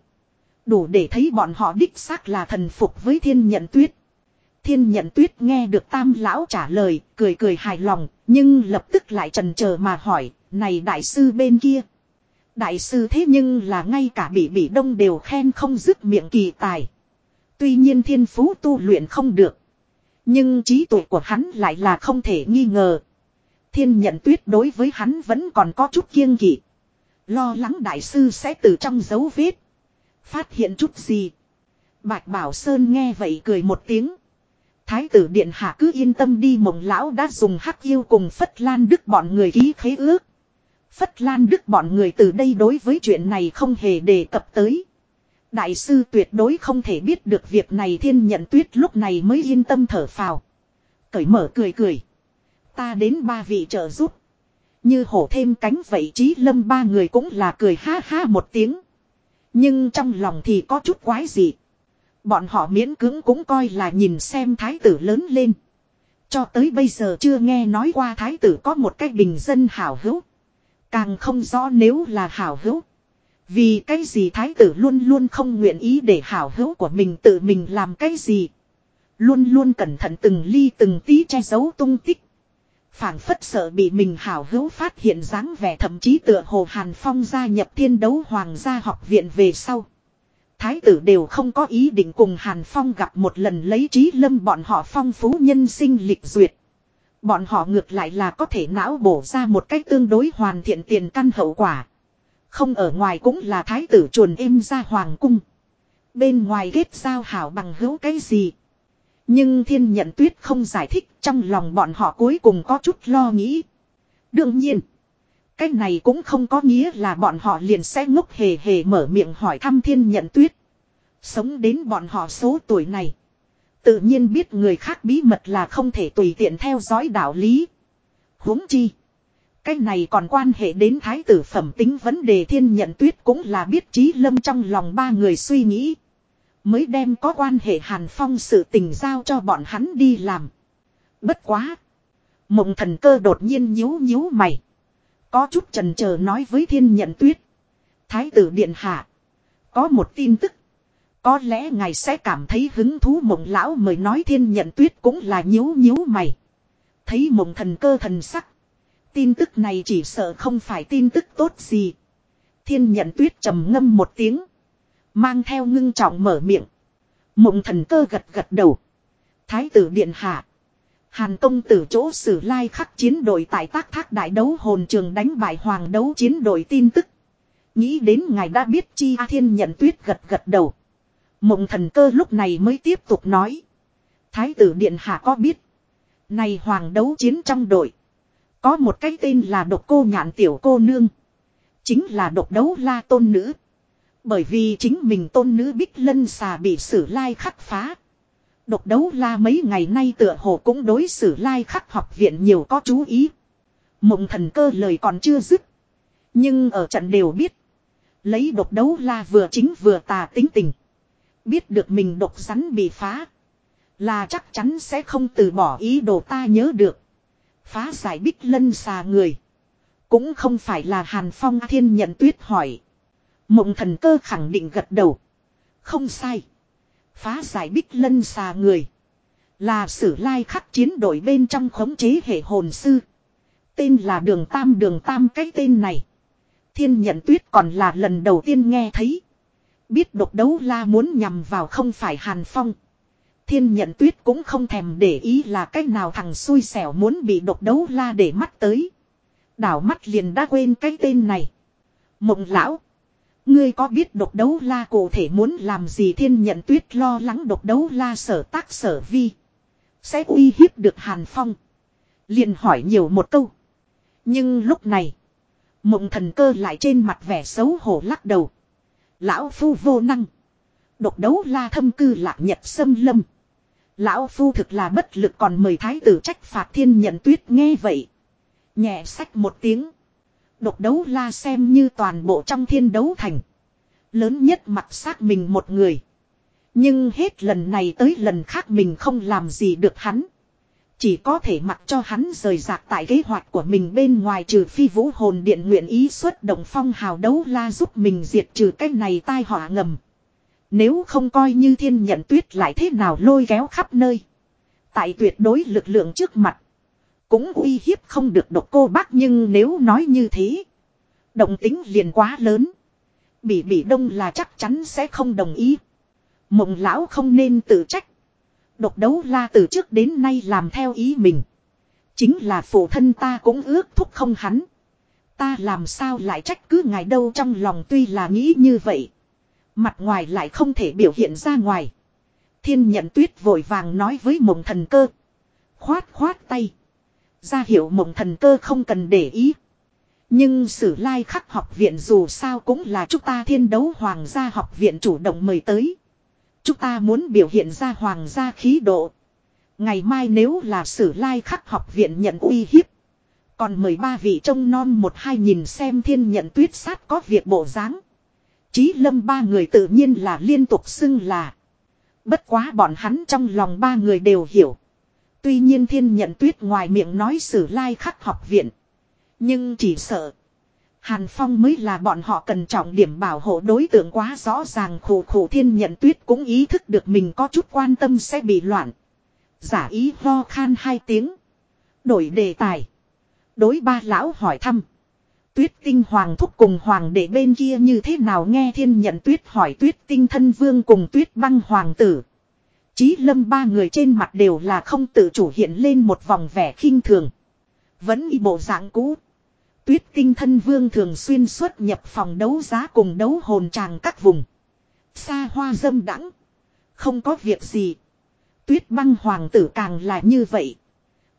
Đủ để thấy bọn họ đích xác là thần phục với thiên nhận tuyết. Thiên nhận tuyết nghe được tam lão trả lời, cười cười hài lòng, nhưng lập tức lại trần chờ mà hỏi, này đại sư bên kia. Đại sư thế nhưng là ngay cả bị bị đông đều khen không dứt miệng kỳ tài. Tuy nhiên thiên phú tu luyện không được. Nhưng trí tuệ của hắn lại là không thể nghi ngờ. Thiên nhận tuyết đối với hắn vẫn còn có chút kiêng kỵ. Lo lắng đại sư sẽ từ trong dấu vết. Phát hiện chút gì. Bạch Bảo Sơn nghe vậy cười một tiếng. Thái tử Điện Hạ cứ yên tâm đi, mộng lão đã dùng hắc yêu cùng Phất Lan Đức bọn người ký khế ước. Phất Lan Đức bọn người từ đây đối với chuyện này không hề đề cập tới. Đại sư tuyệt đối không thể biết được việc này, thiên nhận tuyết lúc này mới yên tâm thở phào. Cởi mở cười cười. Ta đến ba vị trợ giúp. Như hổ thêm cánh vậy trí lâm ba người cũng là cười ha ha một tiếng. Nhưng trong lòng thì có chút quái gì. Bọn họ miễn cưỡng cũng coi là nhìn xem thái tử lớn lên. Cho tới bây giờ chưa nghe nói qua thái tử có một cái bình dân hảo hữu. Càng không rõ nếu là hảo hữu. Vì cái gì thái tử luôn luôn không nguyện ý để hảo hữu của mình tự mình làm cái gì. Luôn luôn cẩn thận từng ly từng tí che giấu tung tích phảng phất sợ bị mình hảo hữu phát hiện dáng vẻ, thậm chí tựa hồ Hàn Phong gia nhập thiên đấu hoàng gia học viện về sau. Thái tử đều không có ý định cùng Hàn Phong gặp một lần lấy trí lâm bọn họ phong phú nhân sinh lịch duyệt. Bọn họ ngược lại là có thể não bổ ra một cách tương đối hoàn thiện tiền căn hậu quả. Không ở ngoài cũng là thái tử chuồn êm ra hoàng cung. Bên ngoài kết giao hảo bằng hữu cái gì. Nhưng thiên nhận tuyết không giải thích, trong lòng bọn họ cuối cùng có chút lo nghĩ. Đương nhiên. Cái này cũng không có nghĩa là bọn họ liền sẽ ngốc hề hề mở miệng hỏi thăm thiên nhận tuyết. Sống đến bọn họ số tuổi này. Tự nhiên biết người khác bí mật là không thể tùy tiện theo dõi đạo lý. huống chi. Cái này còn quan hệ đến thái tử phẩm tính vấn đề thiên nhận tuyết cũng là biết trí lâm trong lòng ba người suy nghĩ. Mới đem có quan hệ hàn phong sự tình giao cho bọn hắn đi làm. Bất quá. Mộng thần cơ đột nhiên nhíu nhíu mày. Có chút trần chờ nói với thiên nhận tuyết. Thái tử điện hạ. Có một tin tức. Có lẽ ngài sẽ cảm thấy hứng thú mộng lão mời nói thiên nhận tuyết cũng là nhíu nhíu mày. Thấy mộng thần cơ thần sắc. Tin tức này chỉ sợ không phải tin tức tốt gì. Thiên nhận tuyết trầm ngâm một tiếng. Mang theo ngưng trọng mở miệng. Mộng thần cơ gật gật đầu. Thái tử điện hạ. Hàn công tử chỗ sử lai khắc chiến đội tại tác thác đại đấu hồn trường đánh bại hoàng đấu chiến đội tin tức. Nghĩ đến ngài đã biết chi A thiên nhận tuyết gật gật đầu. Mộng thần cơ lúc này mới tiếp tục nói. Thái tử điện hạ có biết. Này hoàng đấu chiến trong đội. Có một cái tên là độc cô nhạn tiểu cô nương. Chính là độc đấu la tôn nữ. Bởi vì chính mình tôn nữ bích lân xà bị sử lai khắc phá. Độc đấu la mấy ngày nay tựa hồ cũng đối xử lai khắc học viện nhiều có chú ý. Mộng thần cơ lời còn chưa dứt. Nhưng ở trận đều biết. Lấy độc đấu la vừa chính vừa tà tính tình. Biết được mình độc rắn bị phá. Là chắc chắn sẽ không từ bỏ ý đồ ta nhớ được. Phá giải bích lân xà người. Cũng không phải là Hàn Phong thiên nhận tuyết hỏi. Mộng thần cơ khẳng định gật đầu. Không sai. Phá giải bích lân xà người. Là sử lai khắc chiến đội bên trong khống chế hệ hồn sư. Tên là đường tam đường tam cái tên này. Thiên nhận tuyết còn là lần đầu tiên nghe thấy. Biết độc đấu la muốn nhằm vào không phải Hàn Phong. Thiên nhận tuyết cũng không thèm để ý là cách nào thằng xui xẻo muốn bị độc đấu la để mắt tới. Đảo mắt liền đã quên cái tên này. Mộng lão. Ngươi có biết độc đấu la cụ thể muốn làm gì thiên nhận tuyết lo lắng độc đấu la sở tác sở vi. Sẽ uy hiếp được Hàn Phong. liền hỏi nhiều một câu. Nhưng lúc này. Mộng thần cơ lại trên mặt vẻ xấu hổ lắc đầu. Lão phu vô năng. Độc đấu la thâm cư lạc nhật xâm lâm. Lão phu thực là bất lực còn mời thái tử trách phạt thiên nhận tuyết nghe vậy. Nhẹ sách một tiếng. Độc đấu la xem như toàn bộ trong thiên đấu thành. Lớn nhất mặt xác mình một người. Nhưng hết lần này tới lần khác mình không làm gì được hắn. Chỉ có thể mặc cho hắn rời rạc tại kế hoạch của mình bên ngoài trừ phi vũ hồn điện nguyện ý xuất động phong hào đấu la giúp mình diệt trừ cái này tai họa ngầm. Nếu không coi như thiên nhận tuyết lại thế nào lôi kéo khắp nơi. Tại tuyệt đối lực lượng trước mặt. Cũng uy hiếp không được độc cô bác nhưng nếu nói như thế. Động tính liền quá lớn. Bỉ bỉ đông là chắc chắn sẽ không đồng ý. Mộng lão không nên tự trách. Độc đấu la từ trước đến nay làm theo ý mình. Chính là phụ thân ta cũng ước thúc không hắn. Ta làm sao lại trách cứ ngài đâu trong lòng tuy là nghĩ như vậy. Mặt ngoài lại không thể biểu hiện ra ngoài. Thiên nhận tuyết vội vàng nói với mộng thần cơ. Khoát khoát tay. Ra hiệu mộng thần cơ không cần để ý. Nhưng sử lai khắc học viện dù sao cũng là chúng ta thiên đấu hoàng gia học viện chủ động mời tới. Chúng ta muốn biểu hiện ra hoàng gia khí độ. Ngày mai nếu là sử lai khắc học viện nhận uy hiếp. Còn mời ba vị trông non một hai nhìn xem thiên nhận tuyết sát có việc bộ dáng Chí lâm ba người tự nhiên là liên tục xưng là. Bất quá bọn hắn trong lòng ba người đều hiểu. Tuy nhiên thiên nhận tuyết ngoài miệng nói sử lai khắc học viện. Nhưng chỉ sợ. Hàn Phong mới là bọn họ cần trọng điểm bảo hộ đối tượng quá rõ ràng khổ khổ thiên nhận tuyết cũng ý thức được mình có chút quan tâm sẽ bị loạn. Giả ý ho khan hai tiếng. Đổi đề tài. Đối ba lão hỏi thăm. Tuyết tinh hoàng thúc cùng hoàng đệ bên kia như thế nào nghe thiên nhận tuyết hỏi tuyết tinh thân vương cùng tuyết băng hoàng tử. Chí lâm ba người trên mặt đều là không tự chủ hiện lên một vòng vẻ khinh thường. Vẫn y bộ dạng cũ. Tuyết tinh thân vương thường xuyên xuất nhập phòng đấu giá cùng đấu hồn tràng các vùng. Xa hoa dâm đắng. Không có việc gì. Tuyết băng hoàng tử càng là như vậy.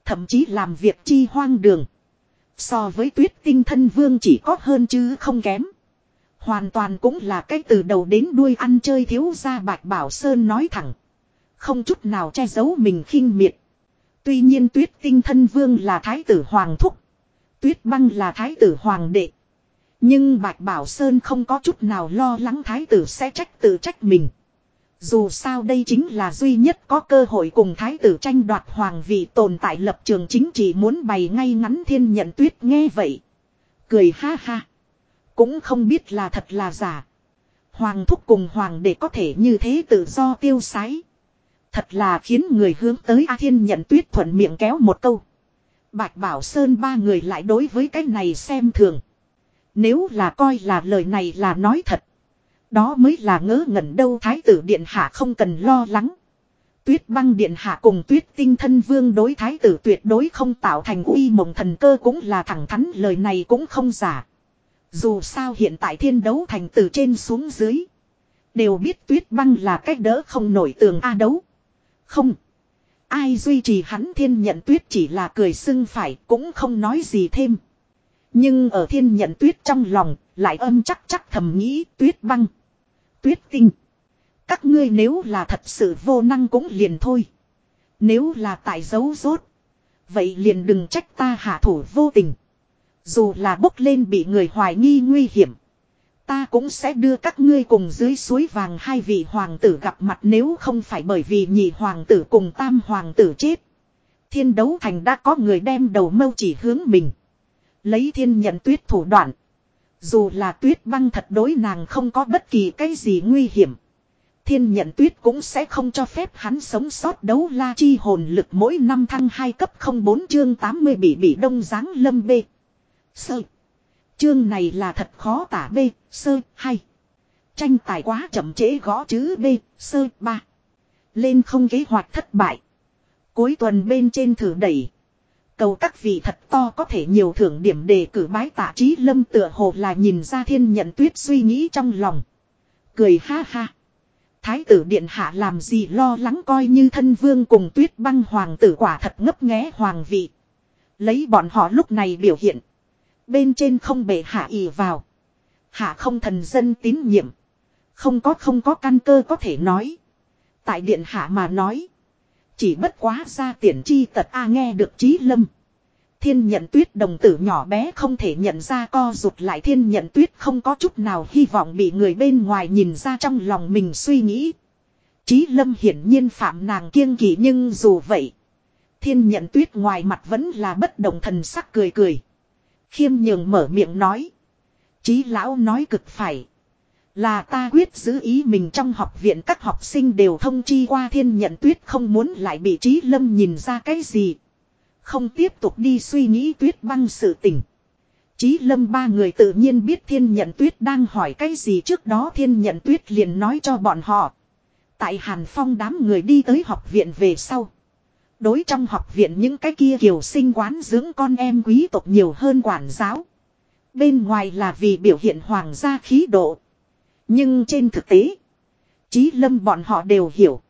Thậm chí làm việc chi hoang đường. So với tuyết tinh thân vương chỉ có hơn chứ không kém. Hoàn toàn cũng là cái từ đầu đến đuôi ăn chơi thiếu gia bạch bảo sơn nói thẳng. Không chút nào che giấu mình khinh miệt. Tuy nhiên tuyết tinh thân vương là thái tử hoàng thúc. Tuyết băng là thái tử hoàng đệ. Nhưng Bạch Bảo Sơn không có chút nào lo lắng thái tử sẽ trách tự trách mình. Dù sao đây chính là duy nhất có cơ hội cùng thái tử tranh đoạt hoàng vị tồn tại lập trường chính trị muốn bày ngay ngắn thiên nhận tuyết nghe vậy. Cười ha ha. Cũng không biết là thật là giả. Hoàng thúc cùng hoàng đệ có thể như thế tự do tiêu sái. Thật là khiến người hướng tới A Thiên nhận tuyết thuận miệng kéo một câu. Bạch Bảo Sơn ba người lại đối với cái này xem thường. Nếu là coi là lời này là nói thật. Đó mới là ngớ ngẩn đâu Thái tử Điện Hạ không cần lo lắng. Tuyết băng Điện Hạ cùng tuyết tinh thân vương đối Thái tử tuyệt đối không tạo thành uy mộng thần cơ cũng là thẳng thắn, lời này cũng không giả. Dù sao hiện tại thiên đấu thành từ trên xuống dưới. Đều biết tuyết băng là cách đỡ không nổi tường A đấu. Không. Ai duy trì hắn thiên nhận tuyết chỉ là cười sưng phải, cũng không nói gì thêm. Nhưng ở thiên nhận tuyết trong lòng, lại âm chắc chắc thầm nghĩ, tuyết băng. Tuyết tinh. Các ngươi nếu là thật sự vô năng cũng liền thôi. Nếu là tại dấu rốt. Vậy liền đừng trách ta hạ thủ vô tình. Dù là bốc lên bị người hoài nghi nguy hiểm. Ta cũng sẽ đưa các ngươi cùng dưới suối vàng hai vị hoàng tử gặp mặt nếu không phải bởi vì nhị hoàng tử cùng tam hoàng tử chết. Thiên đấu thành đã có người đem đầu mâu chỉ hướng mình. Lấy thiên nhận tuyết thủ đoạn. Dù là tuyết băng thật đối nàng không có bất kỳ cái gì nguy hiểm. Thiên nhận tuyết cũng sẽ không cho phép hắn sống sót đấu la chi hồn lực mỗi năm thăng 2 cấp 04 chương 80 bị bị đông giáng lâm bê. Sơ. Chương này là thật khó tả B, sơ, hay. Tranh tài quá chậm trễ gõ chữ B, sơ, ba. Lên không kế hoạch thất bại. Cuối tuần bên trên thử đẩy. cầu các vị thật to có thể nhiều thưởng điểm đề cử bái tạ trí lâm tựa hồ là nhìn ra thiên nhận tuyết suy nghĩ trong lòng. Cười ha ha. Thái tử điện hạ làm gì lo lắng coi như thân vương cùng tuyết băng hoàng tử quả thật ngấp nghé hoàng vị. Lấy bọn họ lúc này biểu hiện. Bên trên không bể hạ ỉ vào. Hạ không thần dân tín nhiệm. Không có không có căn cơ có thể nói. Tại điện hạ mà nói. Chỉ bất quá ra tiền chi tật A nghe được trí lâm. Thiên nhận tuyết đồng tử nhỏ bé không thể nhận ra co rụt lại thiên nhận tuyết không có chút nào hy vọng bị người bên ngoài nhìn ra trong lòng mình suy nghĩ. Trí lâm hiển nhiên phạm nàng kiêng kỵ nhưng dù vậy. Thiên nhận tuyết ngoài mặt vẫn là bất động thần sắc cười cười. Khiêm nhường mở miệng nói. Chí lão nói cực phải. Là ta quyết giữ ý mình trong học viện, các học sinh đều thông chi qua thiên nhận tuyết không muốn lại bị trí lâm nhìn ra cái gì. Không tiếp tục đi suy nghĩ tuyết băng sự tình. Chí lâm ba người tự nhiên biết thiên nhận tuyết đang hỏi cái gì trước đó thiên nhận tuyết liền nói cho bọn họ. Tại Hàn Phong đám người đi tới học viện về sau. Đối trong học viện những cái kia kiều sinh quán dưỡng con em quý tộc nhiều hơn quản giáo. Bên ngoài là vì biểu hiện hoàng gia khí độ. Nhưng trên thực tế, Chí lâm bọn họ đều hiểu.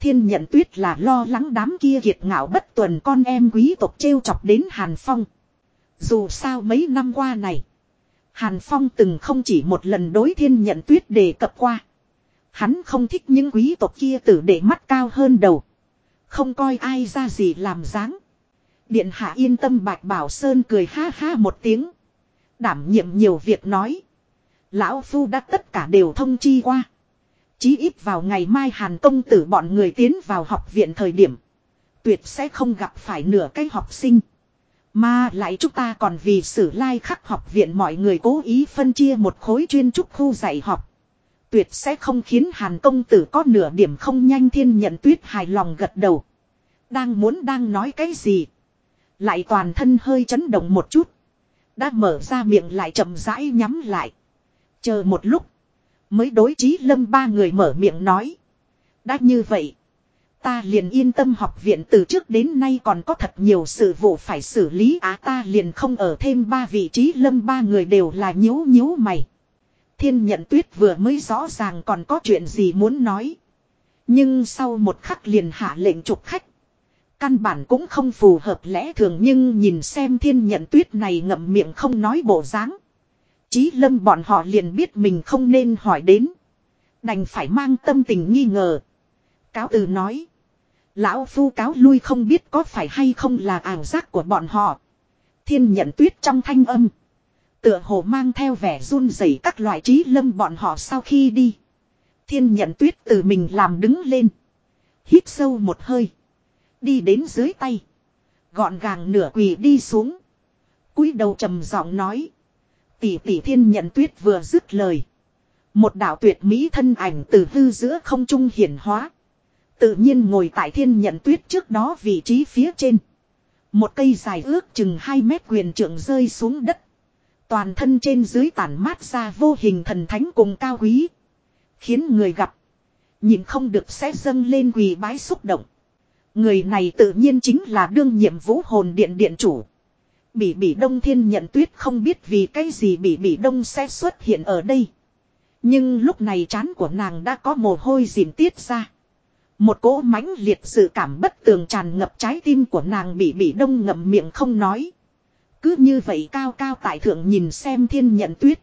Thiên nhận tuyết là lo lắng đám kia kiệt ngạo bất tuần con em quý tộc trêu chọc đến Hàn Phong. Dù sao mấy năm qua này, Hàn Phong từng không chỉ một lần đối thiên nhận tuyết đề cập qua. Hắn không thích những quý tộc kia tử để mắt cao hơn đầu. Không coi ai ra gì làm dáng. Điện hạ yên tâm bạch bảo sơn cười ha ha một tiếng. Đảm nhiệm nhiều việc nói. Lão Phu đã tất cả đều thông chi qua. Chí ít vào ngày mai Hàn công tử bọn người tiến vào học viện thời điểm. Tuyệt sẽ không gặp phải nửa cái học sinh. Mà lại chúng ta còn vì sử lai khắc học viện mọi người cố ý phân chia một khối chuyên trúc khu dạy học. Tuyệt sẽ không khiến Hàn công tử có nửa điểm không nhanh thiên nhận tuyết hài lòng gật đầu. Đang muốn đang nói cái gì. Lại toàn thân hơi chấn động một chút. Đã mở ra miệng lại chậm rãi nhắm lại. Chờ một lúc. Mới đối trí lâm ba người mở miệng nói. Đã như vậy. Ta liền yên tâm học viện từ trước đến nay còn có thật nhiều sự vụ phải xử lý á ta liền không ở thêm ba vị trí lâm ba người đều là nhíu nhíu mày. Thiên nhận tuyết vừa mới rõ ràng còn có chuyện gì muốn nói. Nhưng sau một khắc liền hạ lệnh trục khách. Căn bản cũng không phù hợp lẽ thường nhưng nhìn xem thiên nhận tuyết này ngậm miệng không nói bộ dáng. Chí lâm bọn họ liền biết mình không nên hỏi đến. Đành phải mang tâm tình nghi ngờ. Cáo từ nói. Lão phu cáo lui không biết có phải hay không là ảo giác của bọn họ. Thiên nhận tuyết trong thanh âm. Tựa hồ mang theo vẻ run rẩy các loại trí lâm bọn họ sau khi đi. Thiên nhận tuyết từ mình làm đứng lên. Hít sâu một hơi. Đi đến dưới tay. Gọn gàng nửa quỳ đi xuống. cúi đầu trầm giọng nói. Tỷ tỷ thiên nhận tuyết vừa dứt lời. Một đạo tuyệt mỹ thân ảnh từ hư giữa không trung hiển hóa. Tự nhiên ngồi tại thiên nhận tuyết trước đó vị trí phía trên. Một cây dài ước chừng 2 mét quyền trượng rơi xuống đất. Toàn thân trên dưới tản mát ra vô hình thần thánh cùng cao quý. Khiến người gặp. Nhìn không được sẽ dâng lên quỳ bái xúc động. Người này tự nhiên chính là đương nhiệm vũ hồn điện điện chủ. Bỉ bỉ đông thiên nhận tuyết không biết vì cái gì bỉ bỉ đông sẽ xuất hiện ở đây. Nhưng lúc này chán của nàng đã có mồ hôi dìm tiết ra. Một cỗ mãnh liệt sự cảm bất tường tràn ngập trái tim của nàng bị bị đông ngậm miệng không nói. Cứ như vậy cao cao tại thượng nhìn xem thiên nhận tuyết.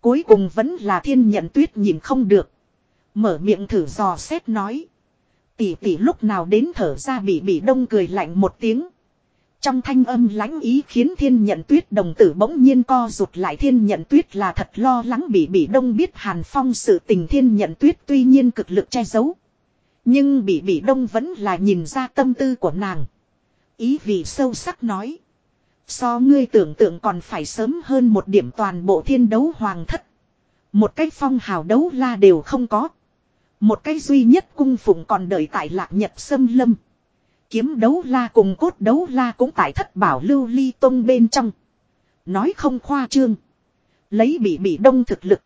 Cuối cùng vẫn là thiên nhận tuyết nhìn không được. Mở miệng thử dò xét nói. Tỷ tỷ lúc nào đến thở ra bị bị đông cười lạnh một tiếng. Trong thanh âm lãnh ý khiến thiên nhận tuyết đồng tử bỗng nhiên co rụt lại thiên nhận tuyết là thật lo lắng bị bị đông biết hàn phong sự tình thiên nhận tuyết tuy nhiên cực lực che giấu. Nhưng bị bị đông vẫn là nhìn ra tâm tư của nàng. Ý vị sâu sắc nói. So ngươi tưởng tượng còn phải sớm hơn một điểm toàn bộ thiên đấu hoàng thất. Một cái phong hào đấu la đều không có. Một cái duy nhất cung phụng còn đợi tại lạc nhật sâm lâm. Kiếm đấu la cùng cốt đấu la cũng tại thất bảo lưu ly tông bên trong. Nói không khoa trương. Lấy bị bị đông thực lực.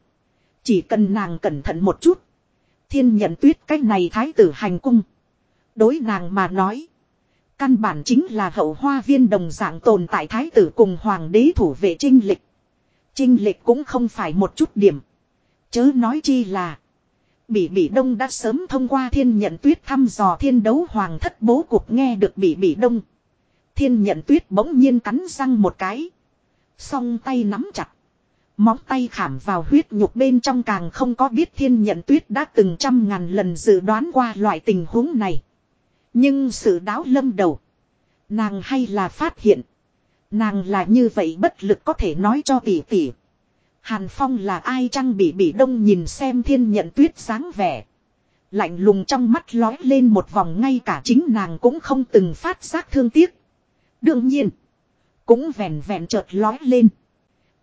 Chỉ cần nàng cẩn thận một chút. Thiên nhận tuyết cách này thái tử hành cung. Đối nàng mà nói. Căn bản chính là hậu hoa viên đồng dạng tồn tại thái tử cùng hoàng đế thủ vệ trinh lịch. Trinh lịch cũng không phải một chút điểm. Chớ nói chi là. Bỉ Bỉ Đông đã sớm thông qua thiên nhận tuyết thăm dò thiên đấu hoàng thất bố cuộc nghe được Bỉ Bỉ Đông. Thiên nhận tuyết bỗng nhiên cắn răng một cái. Song tay nắm chặt. Móng tay khảm vào huyết nhục bên trong càng không có biết thiên nhận tuyết đã từng trăm ngàn lần dự đoán qua loại tình huống này. Nhưng sự đáo lâm đầu. Nàng hay là phát hiện. Nàng là như vậy bất lực có thể nói cho tỷ tỷ. Hàn Phong là ai chăng bị bị đông nhìn xem thiên nhận tuyết sáng vẻ. Lạnh lùng trong mắt lói lên một vòng ngay cả chính nàng cũng không từng phát giác thương tiếc. Đương nhiên. Cũng vẹn vẹn chợt lói lên.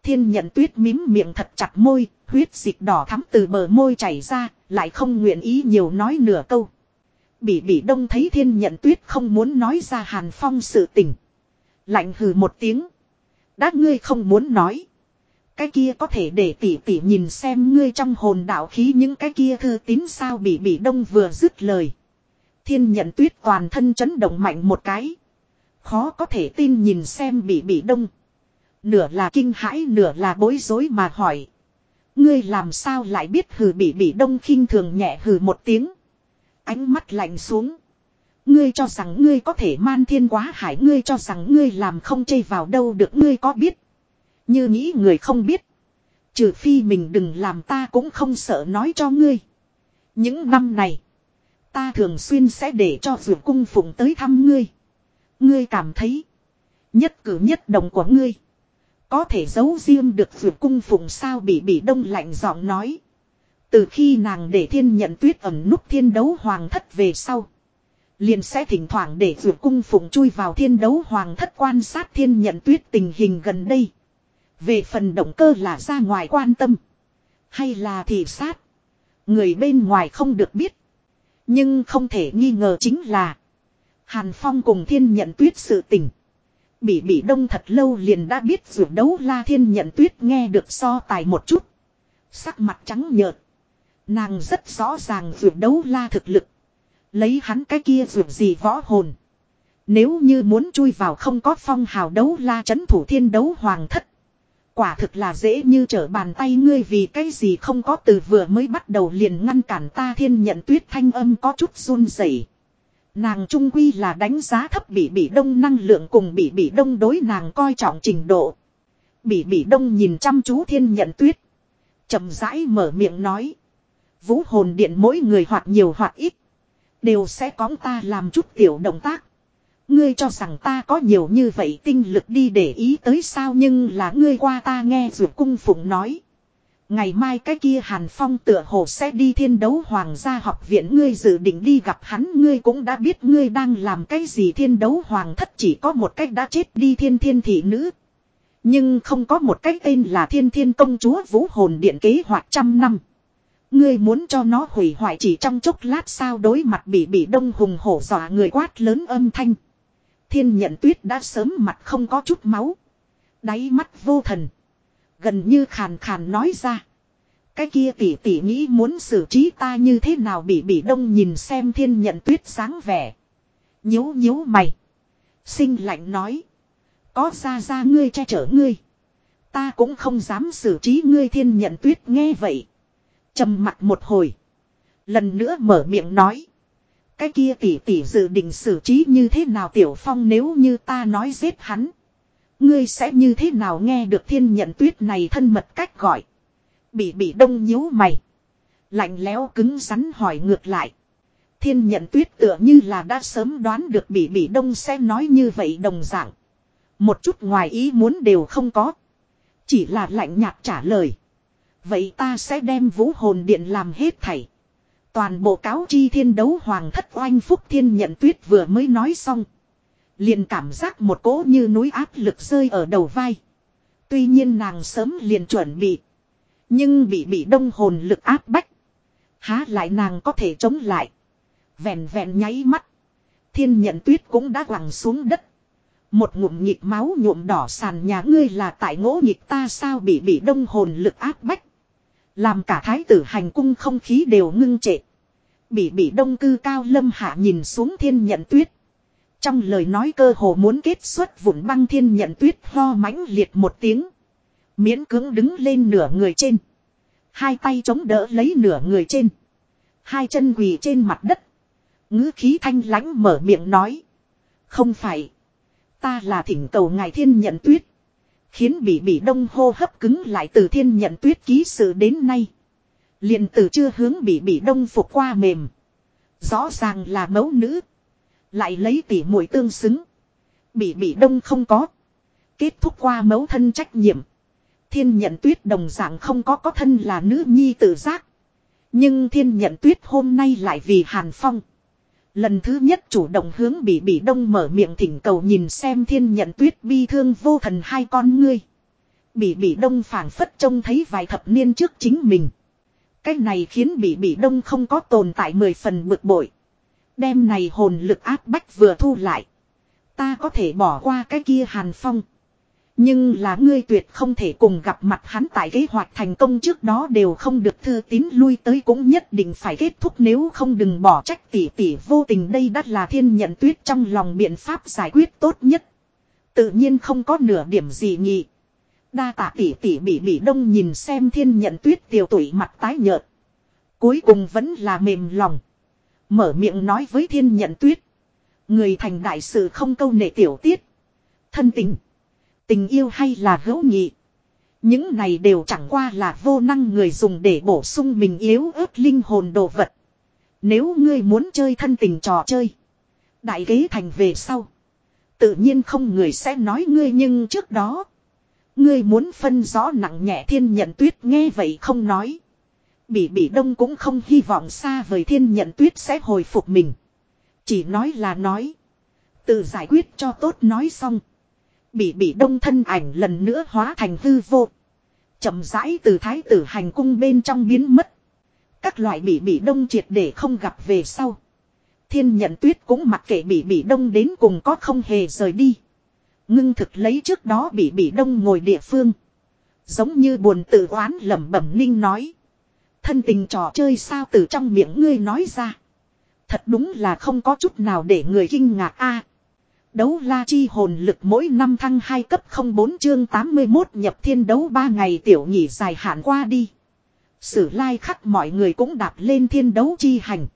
Thiên nhận tuyết mím miệng thật chặt môi, huyết dịch đỏ thắm từ bờ môi chảy ra, lại không nguyện ý nhiều nói nửa câu. Bỉ bỉ đông thấy thiên nhận tuyết không muốn nói ra hàn phong sự tình. Lạnh hừ một tiếng. Đã ngươi không muốn nói. Cái kia có thể để tỷ tỷ nhìn xem ngươi trong hồn đạo khí những cái kia thư tín sao bị bị đông vừa dứt lời. Thiên nhận tuyết toàn thân chấn động mạnh một cái. Khó có thể tin nhìn xem bị bị đông. Nửa là kinh hãi, nửa là bối rối mà hỏi. Ngươi làm sao lại biết hừ bị bị đông khinh thường nhẹ hừ một tiếng. Ánh mắt lạnh xuống. Ngươi cho rằng ngươi có thể man thiên quá hải, ngươi cho rằng ngươi làm không chây vào đâu được, ngươi có biết. Như nghĩ người không biết. Trừ phi mình đừng làm ta cũng không sợ nói cho ngươi. Những năm này. Ta thường xuyên sẽ để cho vượt cung phụng tới thăm ngươi. Ngươi cảm thấy. Nhất cử nhất động của ngươi. Có thể giấu riêng được vượt cung phụng sao bị bị đông lạnh giọng nói. Từ khi nàng để thiên nhận tuyết ẩn núp thiên đấu hoàng thất về sau. Liền sẽ thỉnh thoảng để vượt cung phụng chui vào thiên đấu hoàng thất quan sát thiên nhận tuyết tình hình gần đây. Về phần động cơ là ra ngoài quan tâm. Hay là thị sát. Người bên ngoài không được biết. Nhưng không thể nghi ngờ chính là. Hàn Phong cùng thiên nhận tuyết sự tình. bị bị đông thật lâu liền đã biết dù đấu la thiên nhận tuyết nghe được so tài một chút. Sắc mặt trắng nhợt. Nàng rất rõ ràng vượt đấu la thực lực. Lấy hắn cái kia vượt gì võ hồn. Nếu như muốn chui vào không có phong hào đấu la chấn thủ thiên đấu hoàng thất. Quả thực là dễ như trở bàn tay ngươi vì cái gì không có từ vừa mới bắt đầu liền ngăn cản ta thiên nhận tuyết thanh âm có chút run rẩy. Nàng trung quy là đánh giá thấp bị bị đông năng lượng cùng bị bị đông đối nàng coi trọng trình độ. Bị bị đông nhìn chăm chú thiên nhận tuyết. chậm rãi mở miệng nói. Vũ hồn điện mỗi người hoặc nhiều hoặc ít. Đều sẽ có ta làm chút tiểu động tác. Ngươi cho rằng ta có nhiều như vậy tinh lực đi để ý tới sao nhưng là ngươi qua ta nghe dù cung phụng nói. Ngày mai cái kia Hàn Phong tựa hồ sẽ đi thiên đấu hoàng gia học viện ngươi dự định đi gặp hắn, ngươi cũng đã biết ngươi đang làm cái gì thiên đấu hoàng thất chỉ có một cách đã chết đi thiên thiên thị nữ. Nhưng không có một cách tên là thiên thiên công chúa vũ hồn điện kế hoạch trăm năm. Ngươi muốn cho nó hủy hoại chỉ trong chốc lát sao đối mặt bị bị đông hùng hổ dọa người quát lớn âm thanh. Thiên nhận tuyết đã sớm mặt không có chút máu. Đáy mắt vô thần. Gần như khàn khàn nói ra. Cái kia tỷ tỷ nghĩ muốn xử trí ta như thế nào bị bị đông nhìn xem thiên nhận tuyết sáng vẻ. Nhếu nhếu mày. Sinh lạnh nói. Có ra ra ngươi che chở ngươi. Ta cũng không dám xử trí ngươi thiên nhận tuyết nghe vậy trầm mặt một hồi. Lần nữa mở miệng nói. Cái kia tỷ tỷ dự định xử trí như thế nào tiểu phong nếu như ta nói giết hắn. Ngươi sẽ như thế nào nghe được thiên nhận tuyết này thân mật cách gọi. Bị bị đông nhíu mày. Lạnh lẽo cứng rắn hỏi ngược lại. Thiên nhận tuyết tựa như là đã sớm đoán được bị bị đông sẽ nói như vậy đồng dạng. Một chút ngoài ý muốn đều không có. Chỉ là lạnh nhạt trả lời. Vậy ta sẽ đem vũ hồn điện làm hết thảy. Toàn bộ cáo chi thiên đấu hoàng thất oanh phúc thiên nhận tuyết vừa mới nói xong. Liền cảm giác một cỗ như núi áp lực rơi ở đầu vai. Tuy nhiên nàng sớm liền chuẩn bị. Nhưng bị bị đông hồn lực áp bách. Há lại nàng có thể chống lại. Vẹn vẹn nháy mắt. Thiên nhận tuyết cũng đã quẳng xuống đất. Một ngụm nhịp máu nhuộm đỏ sàn nhà ngươi là tại ngỗ nhịp ta sao bị bị đông hồn lực áp bách. Làm cả thái tử hành cung không khí đều ngưng trệ. Bị bị đông cư cao lâm hạ nhìn xuống thiên nhận tuyết. Trong lời nói cơ hồ muốn kết xuất vụn băng thiên nhận tuyết ho mãnh liệt một tiếng. Miễn cưỡng đứng lên nửa người trên. Hai tay chống đỡ lấy nửa người trên. Hai chân quỳ trên mặt đất. ngữ khí thanh lãnh mở miệng nói. Không phải. Ta là thỉnh cầu ngài thiên nhận tuyết. Khiến bị bị đông hô hấp cứng lại từ thiên nhận tuyết ký sự đến nay. liền từ chưa hướng bị bị đông phục qua mềm. Rõ ràng là mẫu nữ. Lại lấy tỉ mũi tương xứng. Bị bị đông không có. Kết thúc qua mẫu thân trách nhiệm. Thiên nhận tuyết đồng dạng không có có thân là nữ nhi tự giác. Nhưng thiên nhận tuyết hôm nay lại vì Hàn Phong. Lần thứ nhất chủ động hướng bị bị đông mở miệng thỉnh cầu nhìn xem thiên nhận tuyết bi thương vô thần hai con ngươi. Bị bị đông phảng phất trông thấy vài thập niên trước chính mình. Cái này khiến bị bị đông không có tồn tại mười phần bực bội. Đêm này hồn lực áp bách vừa thu lại. Ta có thể bỏ qua cái kia hàn phong. Nhưng là ngươi tuyệt không thể cùng gặp mặt hắn tại kế hoạch thành công trước đó đều không được thư tín lui tới cũng nhất định phải kết thúc nếu không đừng bỏ trách tỷ tỷ vô tình đây đắt là thiên nhận tuyết trong lòng biện pháp giải quyết tốt nhất. Tự nhiên không có nửa điểm gì nhị. Đa tạ tỷ tỷ bị bị đông nhìn xem thiên nhận tuyết tiểu tuổi mặt tái nhợt. Cuối cùng vẫn là mềm lòng. Mở miệng nói với thiên nhận tuyết. Người thành đại sự không câu nệ tiểu tiết. Thân tình. Tình yêu hay là hữu nghị. Những này đều chẳng qua là vô năng người dùng để bổ sung mình yếu ớt linh hồn đồ vật. Nếu ngươi muốn chơi thân tình trò chơi. Đại kế thành về sau. Tự nhiên không người sẽ nói ngươi nhưng trước đó. Ngươi muốn phân rõ nặng nhẹ thiên nhận tuyết nghe vậy không nói. Bỉ bỉ đông cũng không hy vọng xa vời thiên nhận tuyết sẽ hồi phục mình. Chỉ nói là nói. Tự giải quyết cho tốt nói xong bị bỉ đông thân ảnh lần nữa hóa thành hư vô. chậm rãi từ thái tử hành cung bên trong biến mất. Các loại bỉ bỉ đông triệt để không gặp về sau. Thiên nhận tuyết cũng mặc kệ bỉ bỉ đông đến cùng có không hề rời đi. Ngưng thực lấy trước đó bị bị đông ngồi địa phương. Giống như buồn tự oán lẩm bẩm ninh nói. Thân tình trò chơi sao từ trong miệng ngươi nói ra. Thật đúng là không có chút nào để người kinh ngạc a đấu la chi hồn lực mỗi năm thăng 2 cấp 04 chương 81 nhập thiên đấu 3 ngày tiểu nghỉ dài hạn qua đi. Sử lai khắc mọi người cũng đạp lên thiên đấu chi hành.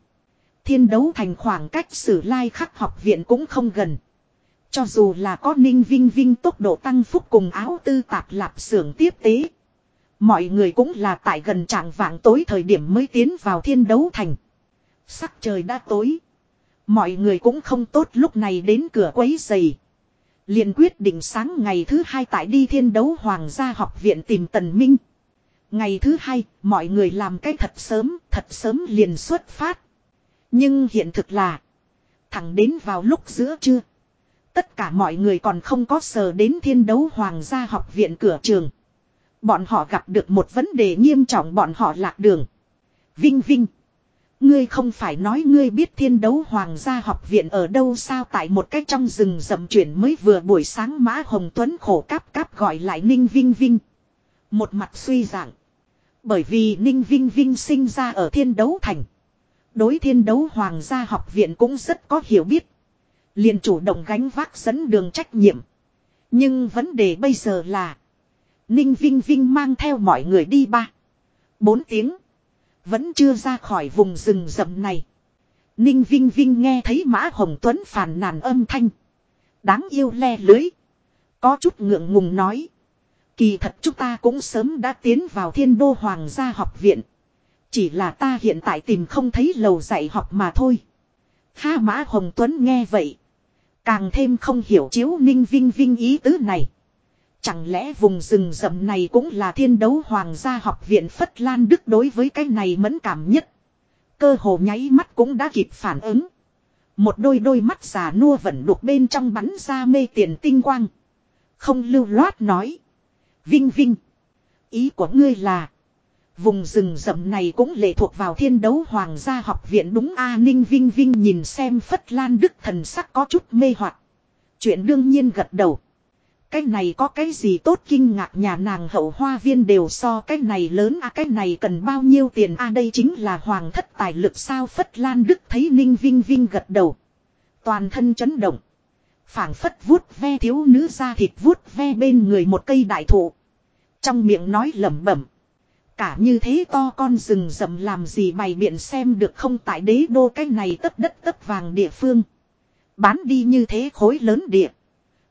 Thiên đấu thành khoảng cách sử lai khắc học viện cũng không gần. Cho dù là có ninh vinh vinh tốc độ tăng phúc cùng áo tư tạp lạp xưởng tiếp tế. Mọi người cũng là tại gần trạng vạng tối thời điểm mới tiến vào thiên đấu thành. Sắc trời đã tối. Mọi người cũng không tốt lúc này đến cửa quấy giày. liền quyết định sáng ngày thứ hai tại đi thiên đấu hoàng gia học viện tìm tần minh. Ngày thứ hai, mọi người làm cái thật sớm, thật sớm liền xuất phát. Nhưng hiện thực là, thẳng đến vào lúc giữa trưa. Tất cả mọi người còn không có sờ đến thiên đấu hoàng gia học viện cửa trường. Bọn họ gặp được một vấn đề nghiêm trọng bọn họ lạc đường. Vinh Vinh. Ngươi không phải nói ngươi biết thiên đấu hoàng gia học viện ở đâu sao tại một cách trong rừng rậm chuyển mới vừa buổi sáng mã hồng tuấn khổ cáp cáp gọi lại ninh vinh vinh. Một mặt suy dạng. Bởi vì ninh vinh vinh sinh ra ở thiên đấu thành. Đối thiên đấu hoàng gia học viện cũng rất có hiểu biết liền chủ động gánh vác dẫn đường trách nhiệm. Nhưng vấn đề bây giờ là. Ninh Vinh Vinh mang theo mọi người đi ba. Bốn tiếng. Vẫn chưa ra khỏi vùng rừng rậm này. Ninh Vinh Vinh nghe thấy Mã Hồng Tuấn phàn nàn âm thanh. Đáng yêu le lưới. Có chút ngượng ngùng nói. Kỳ thật chúng ta cũng sớm đã tiến vào thiên đô hoàng gia học viện. Chỉ là ta hiện tại tìm không thấy lầu dạy học mà thôi. Ha Mã Hồng Tuấn nghe vậy. Càng thêm không hiểu chiếu ninh vinh vinh ý tứ này. Chẳng lẽ vùng rừng rậm này cũng là thiên đấu hoàng gia học viện Phất Lan Đức đối với cái này mẫn cảm nhất. Cơ hồ nháy mắt cũng đã kịp phản ứng. Một đôi đôi mắt già nua vẫn đục bên trong bắn ra mê tiền tinh quang. Không lưu loát nói. Vinh Vinh. Ý của ngươi là. Vùng rừng rậm này cũng lệ thuộc vào thiên đấu hoàng gia học viện đúng A Ninh Vinh Vinh nhìn xem Phất Lan Đức thần sắc có chút mê hoặc Chuyện đương nhiên gật đầu. Cái này có cái gì tốt kinh ngạc nhà nàng hậu hoa viên đều so cái này lớn a à, cái này cần bao nhiêu tiền a à, đây chính là hoàng thất tài lực sao Phất Lan Đức thấy Ninh Vinh Vinh gật đầu. Toàn thân chấn động. phảng phất vuốt ve thiếu nữ ra thịt vuốt ve bên người một cây đại thụ. Trong miệng nói lẩm bẩm. Cả như thế to con rừng rậm làm gì bày biện xem được không tại đế đô cái này tất đất tất vàng địa phương. Bán đi như thế khối lớn địa.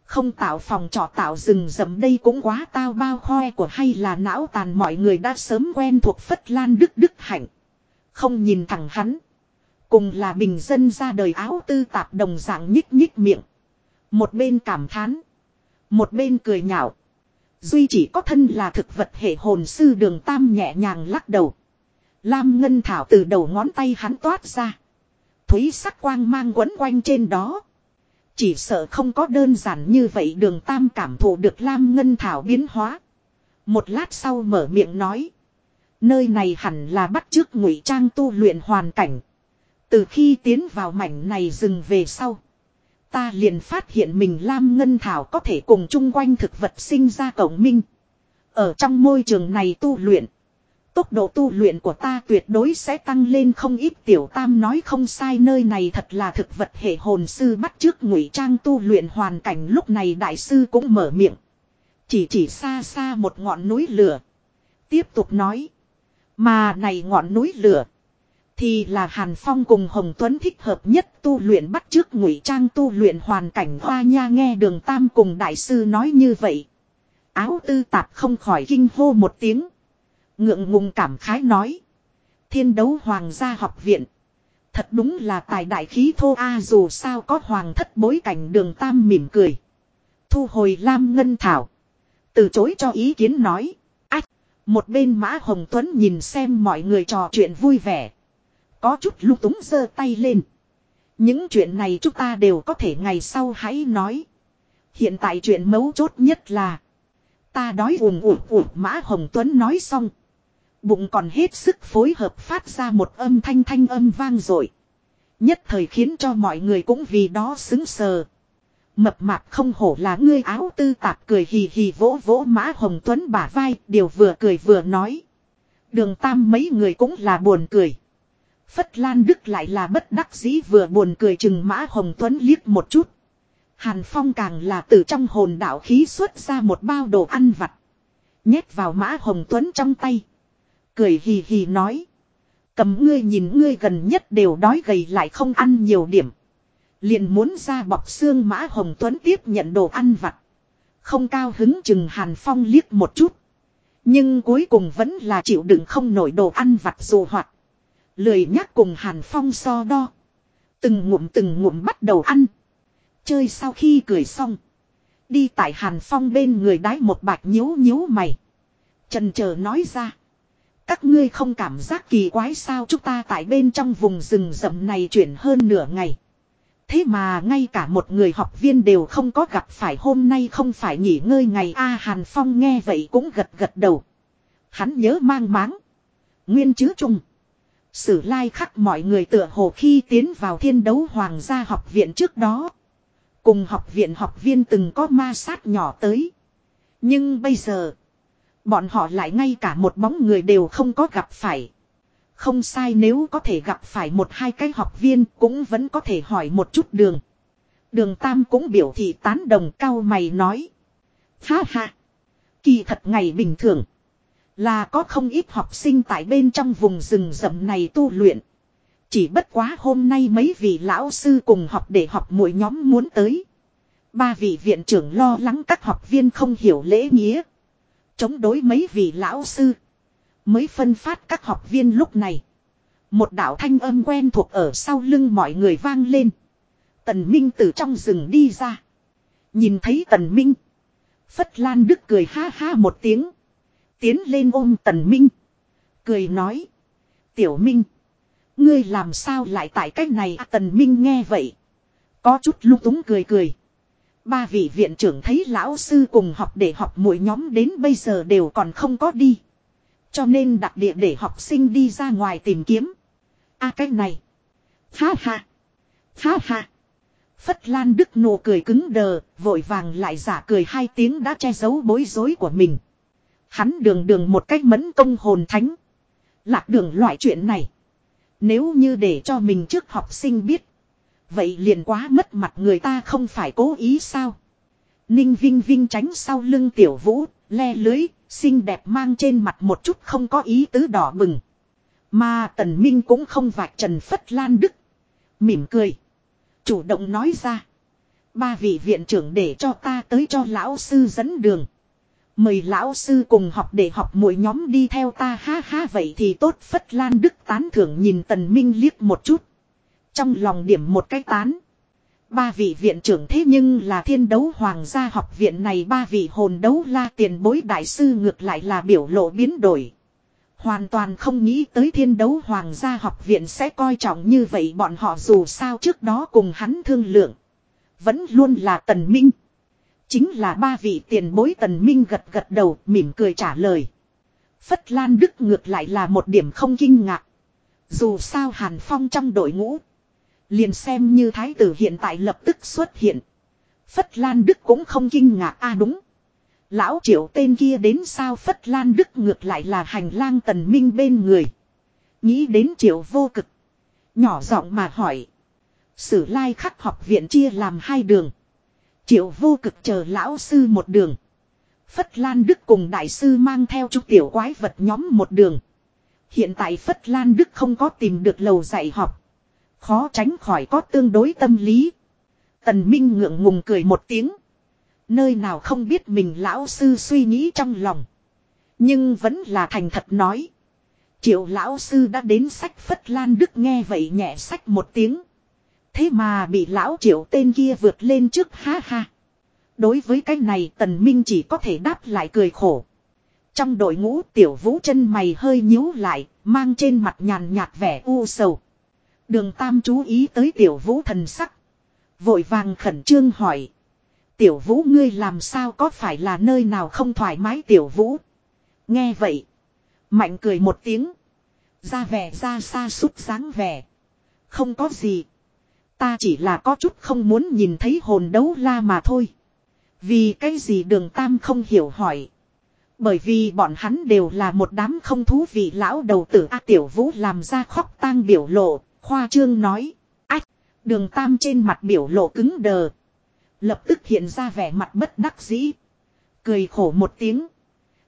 Không tạo phòng trọ tạo rừng rậm đây cũng quá tao bao khoe của hay là não tàn mọi người đã sớm quen thuộc Phất Lan Đức Đức Hạnh. Không nhìn thẳng hắn. Cùng là bình dân ra đời áo tư tạp đồng dạng nhích nhích miệng. Một bên cảm thán. Một bên cười nhạo. Duy chỉ có thân là thực vật hệ hồn sư đường tam nhẹ nhàng lắc đầu. Lam ngân thảo từ đầu ngón tay hắn toát ra. Thúy sắc quang mang quấn quanh trên đó. Chỉ sợ không có đơn giản như vậy đường tam cảm thụ được Lam ngân thảo biến hóa. Một lát sau mở miệng nói. Nơi này hẳn là bắt trước ngụy trang tu luyện hoàn cảnh. Từ khi tiến vào mảnh này dừng về sau. Ta liền phát hiện mình Lam Ngân Thảo có thể cùng chung quanh thực vật sinh ra cộng minh. Ở trong môi trường này tu luyện. Tốc độ tu luyện của ta tuyệt đối sẽ tăng lên không ít tiểu tam nói không sai, nơi này thật là thực vật hệ hồn sư bắt trước ngụy trang tu luyện hoàn cảnh lúc này đại sư cũng mở miệng. Chỉ chỉ xa xa một ngọn núi lửa. Tiếp tục nói. Mà này ngọn núi lửa. Thì là Hàn Phong cùng Hồng Tuấn thích hợp nhất tu luyện bắt trước ngụy trang tu luyện hoàn cảnh hoa nha nghe đường Tam cùng đại sư nói như vậy. Áo tư tạp không khỏi kinh hô một tiếng. Ngượng ngùng cảm khái nói. Thiên đấu hoàng gia học viện. Thật đúng là tài đại khí thô a, dù sao có hoàng thất bối cảnh đường Tam mỉm cười. Thu hồi Lam Ngân Thảo. Từ chối cho ý kiến nói. Ách! Một bên Mã Hồng Tuấn nhìn xem mọi người trò chuyện vui vẻ. Có chút lung túng giơ tay lên. Những chuyện này chúng ta đều có thể ngày sau hãy nói. Hiện tại chuyện mấu chốt nhất là. Ta đói ùm ùm ùm, Mã Hồng Tuấn nói xong. Bụng còn hết sức phối hợp phát ra một âm thanh thanh âm vang dội Nhất thời khiến cho mọi người cũng vì đó xứng sờ. Mập mạp không hổ là ngươi áo tư tạp cười hì hì vỗ vỗ Mã Hồng Tuấn bả vai, điều vừa cười vừa nói. Đường tam mấy người cũng là buồn cười. Phất Lan Đức lại là bất đắc dĩ vừa buồn cười chừng Mã Hồng Tuấn liếc một chút. Hàn Phong càng là từ trong hồn đạo khí xuất ra một bao đồ ăn vặt. Nhét vào Mã Hồng Tuấn trong tay. Cười hì hì nói. Cầm ngươi nhìn ngươi gần nhất đều đói gầy lại không ăn nhiều điểm. Liền muốn ra bọc xương Mã Hồng Tuấn tiếp nhận đồ ăn vặt. Không cao hứng chừng Hàn Phong liếc một chút. Nhưng cuối cùng vẫn là chịu đựng không nổi đồ ăn vặt dù hoạt. Lười nhắc cùng Hàn Phong so đo. Từng ngụm từng ngụm bắt đầu ăn. Chơi sau khi cười xong. Đi tại Hàn Phong bên người đái một bạch nhíu nhíu mày. Trần chờ nói ra. Các ngươi không cảm giác kỳ quái sao chúng ta tại bên trong vùng rừng rậm này chuyển hơn nửa ngày. Thế mà ngay cả một người học viên đều không có gặp phải hôm nay không phải nghỉ ngơi ngày A Hàn Phong nghe vậy cũng gật gật đầu. Hắn nhớ mang máng. Nguyên chứ chung. Sử lai khắc mọi người tựa hồ khi tiến vào thiên đấu hoàng gia học viện trước đó. Cùng học viện học viên từng có ma sát nhỏ tới. Nhưng bây giờ. Bọn họ lại ngay cả một bóng người đều không có gặp phải. Không sai nếu có thể gặp phải một hai cái học viên cũng vẫn có thể hỏi một chút đường. Đường Tam cũng biểu thị tán đồng cao mày nói. Ha ha. Kỳ thật ngày bình thường. Là có không ít học sinh tại bên trong vùng rừng rậm này tu luyện. Chỉ bất quá hôm nay mấy vị lão sư cùng học để học mỗi nhóm muốn tới. Ba vị viện trưởng lo lắng các học viên không hiểu lễ nghĩa. Chống đối mấy vị lão sư. Mới phân phát các học viên lúc này. Một đạo thanh âm quen thuộc ở sau lưng mọi người vang lên. Tần Minh từ trong rừng đi ra. Nhìn thấy Tần Minh. Phất Lan Đức cười ha ha một tiếng. Tiến lên ôm Tần Minh. Cười nói. Tiểu Minh. Ngươi làm sao lại tại cách này à, Tần Minh nghe vậy. Có chút lung túng cười cười. Ba vị viện trưởng thấy lão sư cùng học để học mỗi nhóm đến bây giờ đều còn không có đi. Cho nên đặc địa để học sinh đi ra ngoài tìm kiếm. a à, cái này. Ha ha. Ha ha. Phất Lan Đức nụ cười cứng đờ, vội vàng lại giả cười hai tiếng đã che giấu bối rối của mình. Hắn đường đường một cách mẫn công hồn thánh. Lạc đường loại chuyện này. Nếu như để cho mình trước học sinh biết. Vậy liền quá mất mặt người ta không phải cố ý sao. Ninh Vinh Vinh tránh sau lưng tiểu vũ, le lưới, xinh đẹp mang trên mặt một chút không có ý tứ đỏ bừng. Mà Tần Minh cũng không vạch Trần Phất Lan Đức. Mỉm cười. Chủ động nói ra. Ba vị viện trưởng để cho ta tới cho lão sư dẫn đường. Mời lão sư cùng học để học mỗi nhóm đi theo ta ha ha vậy thì tốt Phất Lan Đức tán thưởng nhìn Tần Minh liếc một chút. Trong lòng điểm một cái tán. Ba vị viện trưởng thế nhưng là thiên đấu hoàng gia học viện này ba vị hồn đấu la tiền bối đại sư ngược lại là biểu lộ biến đổi. Hoàn toàn không nghĩ tới thiên đấu hoàng gia học viện sẽ coi trọng như vậy bọn họ dù sao trước đó cùng hắn thương lượng. Vẫn luôn là tần minh. Chính là ba vị tiền bối tần minh gật gật đầu, mỉm cười trả lời. Phất Lan Đức ngược lại là một điểm không kinh ngạc. Dù sao Hàn Phong trong đội ngũ. Liền xem như thái tử hiện tại lập tức xuất hiện. Phất Lan Đức cũng không kinh ngạc a đúng. Lão triệu tên kia đến sao Phất Lan Đức ngược lại là hành lang tần minh bên người. Nghĩ đến triệu vô cực. Nhỏ giọng mà hỏi. Sử lai khắc học viện chia làm hai đường. Triệu vô cực chờ lão sư một đường. Phất Lan Đức cùng đại sư mang theo chú tiểu quái vật nhóm một đường. Hiện tại Phất Lan Đức không có tìm được lầu dạy học. Khó tránh khỏi có tương đối tâm lý. Tần Minh ngượng ngùng cười một tiếng. Nơi nào không biết mình lão sư suy nghĩ trong lòng. Nhưng vẫn là thành thật nói. Triệu lão sư đã đến sách Phất Lan Đức nghe vậy nhẹ sách một tiếng. Thế mà bị lão triệu tên kia vượt lên trước ha ha. Đối với cái này tần minh chỉ có thể đáp lại cười khổ. Trong đội ngũ tiểu vũ chân mày hơi nhíu lại, mang trên mặt nhàn nhạt vẻ u sầu. Đường Tam chú ý tới tiểu vũ thần sắc. Vội vàng khẩn trương hỏi. Tiểu vũ ngươi làm sao có phải là nơi nào không thoải mái tiểu vũ. Nghe vậy. Mạnh cười một tiếng. Ra vẻ ra xa xúc sáng vẻ. Không có gì. Ta chỉ là có chút không muốn nhìn thấy hồn đấu la mà thôi. Vì cái gì đường Tam không hiểu hỏi. Bởi vì bọn hắn đều là một đám không thú vị lão đầu tử A Tiểu Vũ làm ra khóc tang biểu lộ, khoa trương nói. Ách, đường Tam trên mặt biểu lộ cứng đờ. Lập tức hiện ra vẻ mặt bất đắc dĩ. Cười khổ một tiếng.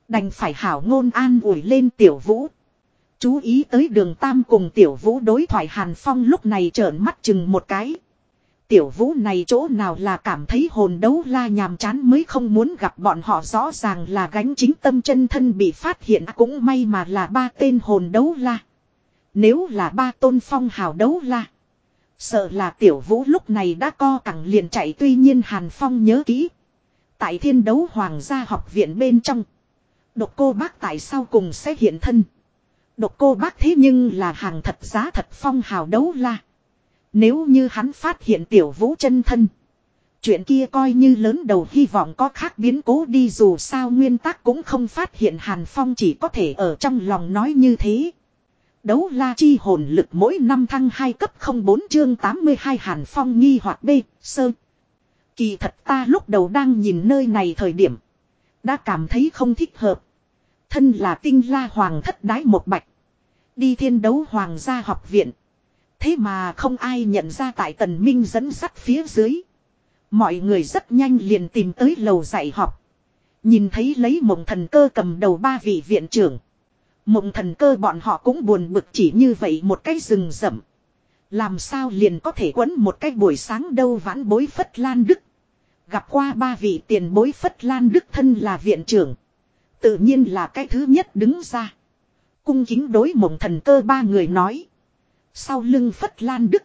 Đành phải hảo ngôn an ủi lên Tiểu Vũ. Chú ý tới đường Tam cùng Tiểu Vũ đối thoại Hàn Phong lúc này trợn mắt chừng một cái. Tiểu Vũ này chỗ nào là cảm thấy hồn đấu la nhàm chán mới không muốn gặp bọn họ rõ ràng là gánh chính tâm chân thân bị phát hiện cũng may mà là ba tên hồn đấu la. Nếu là ba tôn phong hào đấu la. Sợ là Tiểu Vũ lúc này đã co cẳng liền chạy tuy nhiên Hàn Phong nhớ kỹ. Tại thiên đấu hoàng gia học viện bên trong. Độc cô bác tại sao cùng sẽ hiện thân. Độc cô bác thế nhưng là hàng thật giá thật phong hào đấu la. Nếu như hắn phát hiện tiểu vũ chân thân. Chuyện kia coi như lớn đầu hy vọng có khác biến cố đi dù sao nguyên tắc cũng không phát hiện Hàn Phong chỉ có thể ở trong lòng nói như thế. Đấu la chi hồn lực mỗi năm thăng 2 cấp 04 chương 82 Hàn Phong nghi hoặc B, sơ. Kỳ thật ta lúc đầu đang nhìn nơi này thời điểm. Đã cảm thấy không thích hợp. Thân là tinh la hoàng thất đái một bạch. Đi thiên đấu hoàng gia học viện. Thế mà không ai nhận ra tại tần minh dẫn sắt phía dưới. Mọi người rất nhanh liền tìm tới lầu dạy học. Nhìn thấy lấy mộng thần cơ cầm đầu ba vị viện trưởng. Mộng thần cơ bọn họ cũng buồn bực chỉ như vậy một cái rừng rậm. Làm sao liền có thể quấn một cái buổi sáng đâu vãn bối Phất Lan Đức. Gặp qua ba vị tiền bối Phất Lan Đức thân là viện trưởng. Tự nhiên là cái thứ nhất đứng ra. Cung kính đối mộng thần cơ ba người nói. Sau lưng Phất Lan Đức.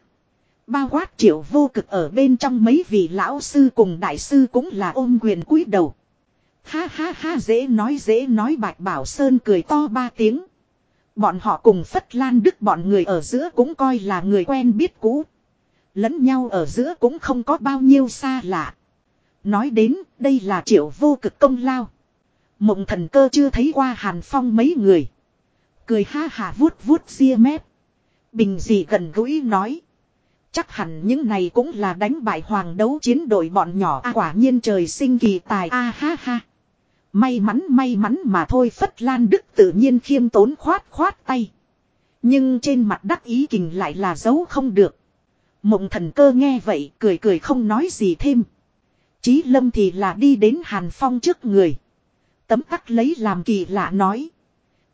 Bao quát triệu vô cực ở bên trong mấy vị lão sư cùng đại sư cũng là ôm quyền cúi đầu. Ha ha ha dễ nói dễ nói bạch bảo sơn cười to ba tiếng. Bọn họ cùng Phất Lan Đức bọn người ở giữa cũng coi là người quen biết cũ. Lẫn nhau ở giữa cũng không có bao nhiêu xa lạ. Nói đến đây là triệu vô cực công lao. Mộng thần cơ chưa thấy qua Hàn Phong mấy người. Cười ha hà vuốt vuốt ria mép. Bình dị gần gũi nói. Chắc hẳn những này cũng là đánh bại hoàng đấu chiến đội bọn nhỏ à, quả nhiên trời sinh kỳ tài a à, ha ha. May mắn may mắn mà thôi, Phất Lan Đức tự nhiên khiêm tốn khoát khoát tay. Nhưng trên mặt đắc ý kình lại là dấu không được. Mộng thần cơ nghe vậy, cười cười không nói gì thêm. Chí lâm thì là đi đến Hàn Phong trước người. Tấm tắc lấy làm kỳ lạ nói.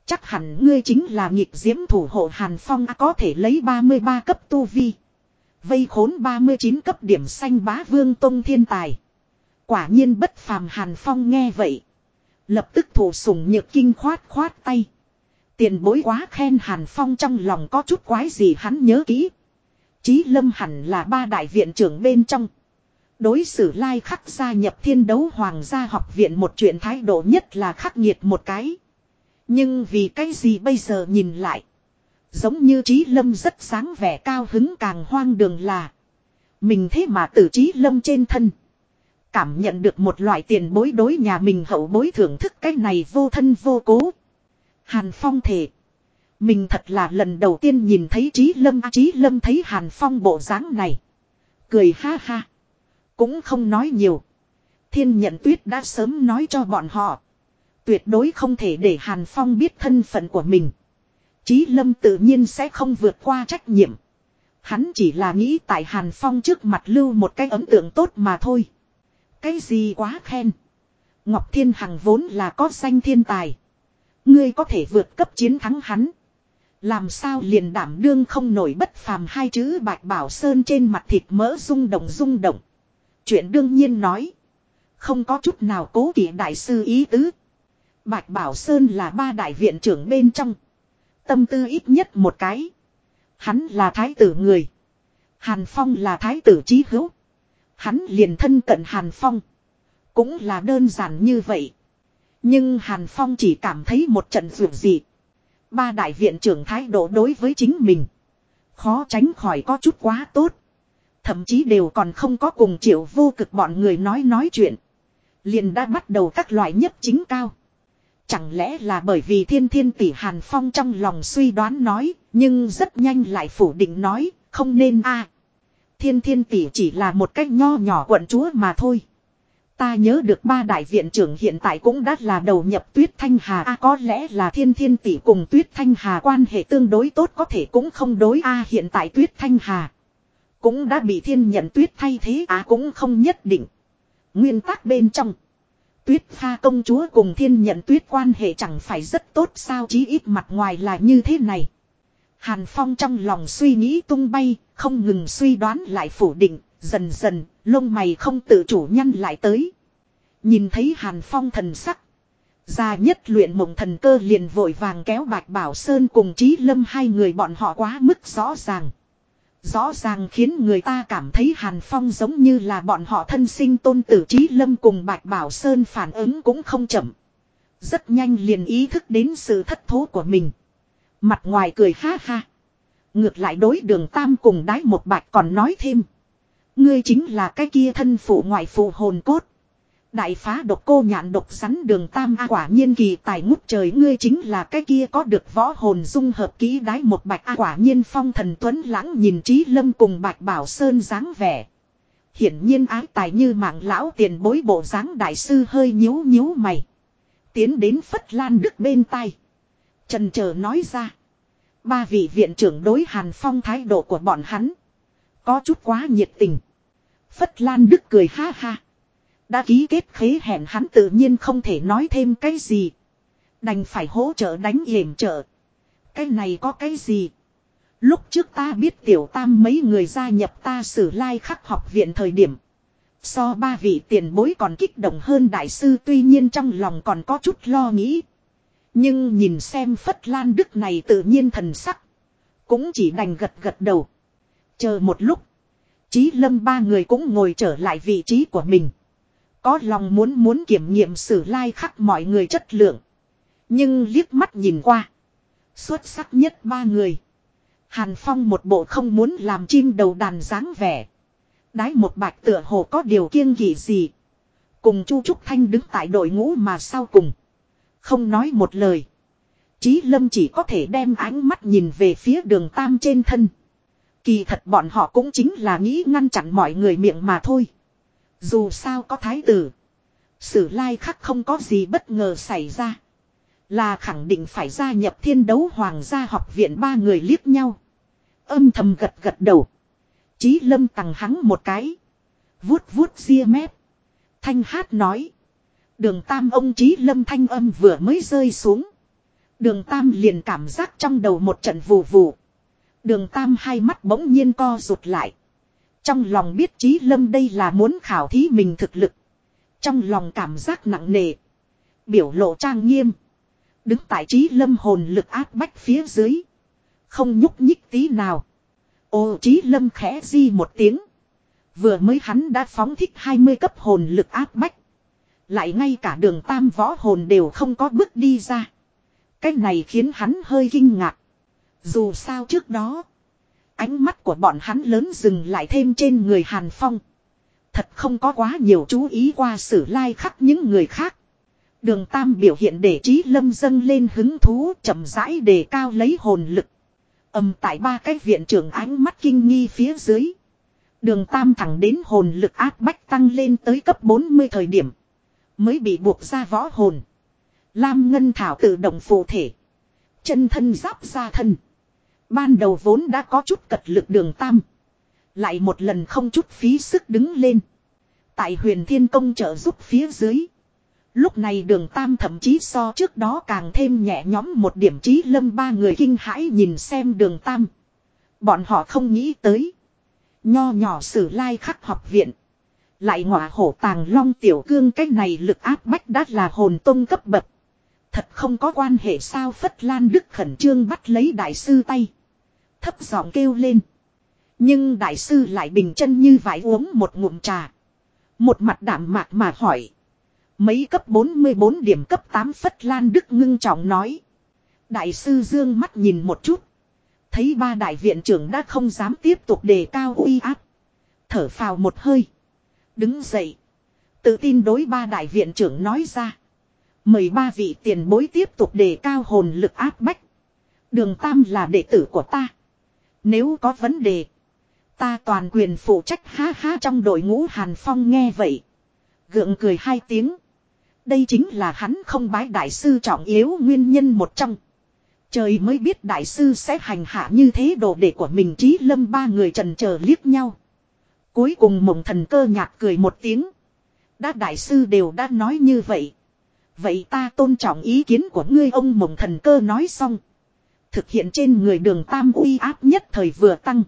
Chắc hẳn ngươi chính là nghịch diễm thủ hộ Hàn Phong, có thể lấy 33 cấp tu vi. Vây khốn 39 cấp điểm xanh bá vương tông thiên tài. Quả nhiên bất phàm Hàn Phong nghe vậy. Lập tức thủ sủng nhược kinh khoát khoát tay. Tiền bối quá khen Hàn Phong trong lòng có chút quái gì hắn nhớ kỹ. Chí lâm hẳn là ba đại viện trưởng bên trong. Đối xử lai khắc gia nhập thiên đấu hoàng gia học viện một chuyện thái độ nhất là khắc nghiệt một cái. Nhưng vì cái gì bây giờ nhìn lại. Giống như trí lâm rất sáng vẻ cao hứng càng hoang đường là. Mình thế mà từ trí lâm trên thân. Cảm nhận được một loại tiền bối đối nhà mình hậu bối thưởng thức cái này vô thân vô cố. Hàn Phong thể. Mình thật là lần đầu tiên nhìn thấy Trí Lâm. Trí Lâm thấy Hàn Phong bộ dáng này. Cười ha ha. Cũng không nói nhiều. Thiên nhận tuyết đã sớm nói cho bọn họ. Tuyệt đối không thể để Hàn Phong biết thân phận của mình. Chí Lâm tự nhiên sẽ không vượt qua trách nhiệm. Hắn chỉ là nghĩ tại Hàn Phong trước mặt lưu một cái ấn tượng tốt mà thôi. Cái gì quá khen. Ngọc Thiên Hằng vốn là có danh thiên tài. Ngươi có thể vượt cấp chiến thắng hắn. Làm sao liền đảm đương không nổi bất phàm hai chữ bạch bảo sơn trên mặt thịt mỡ rung động rung động. Chuyện đương nhiên nói. Không có chút nào cố kỵ đại sư ý tứ. Bạch Bảo Sơn là ba đại viện trưởng bên trong. Tâm tư ít nhất một cái. Hắn là thái tử người. Hàn Phong là thái tử trí hữu. Hắn liền thân cận Hàn Phong. Cũng là đơn giản như vậy. Nhưng Hàn Phong chỉ cảm thấy một trận rượu gì. Ba đại viện trưởng thái độ đối với chính mình. Khó tránh khỏi có chút quá tốt. Thậm chí đều còn không có cùng triệu vô cực bọn người nói nói chuyện. Liền đã bắt đầu các loại nhất chính cao. Chẳng lẽ là bởi vì thiên thiên tỷ Hàn Phong trong lòng suy đoán nói, nhưng rất nhanh lại phủ định nói, không nên a Thiên thiên tỷ chỉ là một cách nho nhỏ quận chúa mà thôi. Ta nhớ được ba đại viện trưởng hiện tại cũng đã là đầu nhập tuyết thanh hà a có lẽ là thiên thiên tỷ cùng tuyết thanh hà quan hệ tương đối tốt có thể cũng không đối a hiện tại tuyết thanh hà. Cũng đã bị thiên nhận tuyết thay thế à cũng không nhất định. Nguyên tắc bên trong. Tuyết pha công chúa cùng thiên nhận tuyết quan hệ chẳng phải rất tốt sao chí ít mặt ngoài là như thế này. Hàn Phong trong lòng suy nghĩ tung bay, không ngừng suy đoán lại phủ định, dần dần, lông mày không tự chủ nhăn lại tới. Nhìn thấy Hàn Phong thần sắc. Già nhất luyện mộng thần cơ liền vội vàng kéo Bạch Bảo Sơn cùng Trí Lâm hai người bọn họ quá mức rõ ràng. Rõ ràng khiến người ta cảm thấy Hàn Phong giống như là bọn họ thân sinh tôn tử trí lâm cùng Bạch Bảo Sơn phản ứng cũng không chậm. Rất nhanh liền ý thức đến sự thất thố của mình. Mặt ngoài cười ha ha. Ngược lại đối đường Tam cùng đái một bạch còn nói thêm. Ngươi chính là cái kia thân phụ ngoại phụ hồn cốt. Đại phá độc cô nhạn độc rắn đường tam a quả nhiên kỳ tài ngút trời ngươi chính là cái kia có được võ hồn dung hợp kỹ đái một bạch a quả nhiên phong thần tuấn lãng nhìn trí lâm cùng bạch bảo sơn dáng vẻ. Hiển nhiên ái tài như mạng lão tiền bối bộ dáng đại sư hơi nhíu nhíu mày. Tiến đến phất lan đức bên tai. Trần chờ nói ra. Ba vị viện trưởng đối hàn phong thái độ của bọn hắn. Có chút quá nhiệt tình. Phất lan đức cười ha ha. Đã ký kết khế hẹn hắn tự nhiên không thể nói thêm cái gì. Đành phải hỗ trợ đánh yểm trợ. Cái này có cái gì? Lúc trước ta biết tiểu tam mấy người gia nhập ta sử lai khắc học viện thời điểm. So ba vị tiền bối còn kích động hơn đại sư, tuy nhiên trong lòng còn có chút lo nghĩ. Nhưng nhìn xem Phất Lan Đức này tự nhiên thần sắc. Cũng chỉ đành gật gật đầu. Chờ một lúc. Chí lâm ba người cũng ngồi trở lại vị trí của mình. Có lòng muốn muốn kiểm nghiệm sử lai khắc mọi người chất lượng. Nhưng liếc mắt nhìn qua. Xuất sắc nhất ba người. Hàn Phong một bộ không muốn làm chim đầu đàn dáng vẻ. Đái một bạch tựa hồ có điều kiêng kỵ gì. Cùng Chu Trúc Thanh đứng tại đội ngũ mà sau cùng. Không nói một lời. Chí Lâm chỉ có thể đem ánh mắt nhìn về phía đường Tam trên thân. Kỳ thật bọn họ cũng chính là nghĩ ngăn chặn mọi người miệng mà thôi. Dù sao có thái tử. Sử lai khắc không có gì bất ngờ xảy ra. Là khẳng định phải gia nhập thiên đấu hoàng gia học viện ba người liếc nhau. Âm thầm gật gật đầu. Chí lâm tặng hắn một cái. Vuốt vuốt ria mép. Thanh hát nói. Đường tam ông Chí lâm thanh âm vừa mới rơi xuống. Đường tam liền cảm giác trong đầu một trận vù vù. Đường tam hai mắt bỗng nhiên co rụt lại. Trong lòng biết Chí lâm đây là muốn khảo thí mình thực lực. Trong lòng cảm giác nặng nề. Biểu lộ trang nghiêm. Đứng tại trí lâm hồn lực áp bách phía dưới. Không nhúc nhích tí nào. Ô trí lâm khẽ di một tiếng. Vừa mới hắn đã phóng thích 20 cấp hồn lực áp bách. Lại ngay cả đường tam võ hồn đều không có bước đi ra. Cái này khiến hắn hơi kinh ngạc. Dù sao trước đó. Ánh mắt của bọn hắn lớn dừng lại thêm trên người Hàn Phong. Thật không có quá nhiều chú ý qua sử lai khắc những người khác. Đường Tam biểu hiện để trí lâm dâng lên hứng thú, chậm rãi đề cao lấy hồn lực. Âm tại ba cái viện trưởng ánh mắt kinh nghi phía dưới. Đường Tam thẳng đến hồn lực áp bách tăng lên tới cấp 40 thời điểm. Mới bị buộc ra võ hồn. Lam Ngân Thảo tự động phù thể. Chân thân giáp ra thân. Ban đầu vốn đã có chút cật lực đường Tam. Lại một lần không chút phí sức đứng lên. Tại huyền thiên công trợ giúp phía dưới. Lúc này đường tam thậm chí so trước đó càng thêm nhẹ nhõm một điểm trí lâm ba người kinh hãi nhìn xem đường tam. Bọn họ không nghĩ tới. Nho nhỏ sử lai khắc học viện. Lại ngọa hổ tàng long tiểu cương, cái này lực áp bách đắt là hồn tông cấp bậc. Thật không có quan hệ sao Phất Lan Đức khẩn trương bắt lấy đại sư tay. Thấp giọng kêu lên. Nhưng đại sư lại bình chân như vải uống một ngụm trà. Một mặt đảm mạc mà hỏi. Mấy cấp 44 điểm cấp 8 Phất Lan Đức ngưng trọng nói. Đại sư Dương mắt nhìn một chút. Thấy ba đại viện trưởng đã không dám tiếp tục đề cao uy áp. Thở phào một hơi. Đứng dậy. Tự tin đối ba đại viện trưởng nói ra. Mời ba vị tiền bối tiếp tục đề cao hồn lực áp bách. Đường Tam là đệ tử của ta. Nếu có vấn đề. Ta toàn quyền phụ trách ha ha trong đội ngũ Hàn Phong nghe vậy. Gượng cười hai tiếng. Đây chính là hắn không bái đại sư trọng yếu nguyên nhân một trong. Trời mới biết đại sư sẽ hành hạ như thế đồ đệ của mình trí lâm ba người trần chờ liếc nhau. Cuối cùng mộng thần cơ nhạt cười một tiếng. Đã đại sư đều đã nói như vậy. Vậy ta tôn trọng ý kiến của ngươi, ông mộng thần cơ nói xong. Thực hiện trên người đường tam uy áp nhất thời vừa tăng.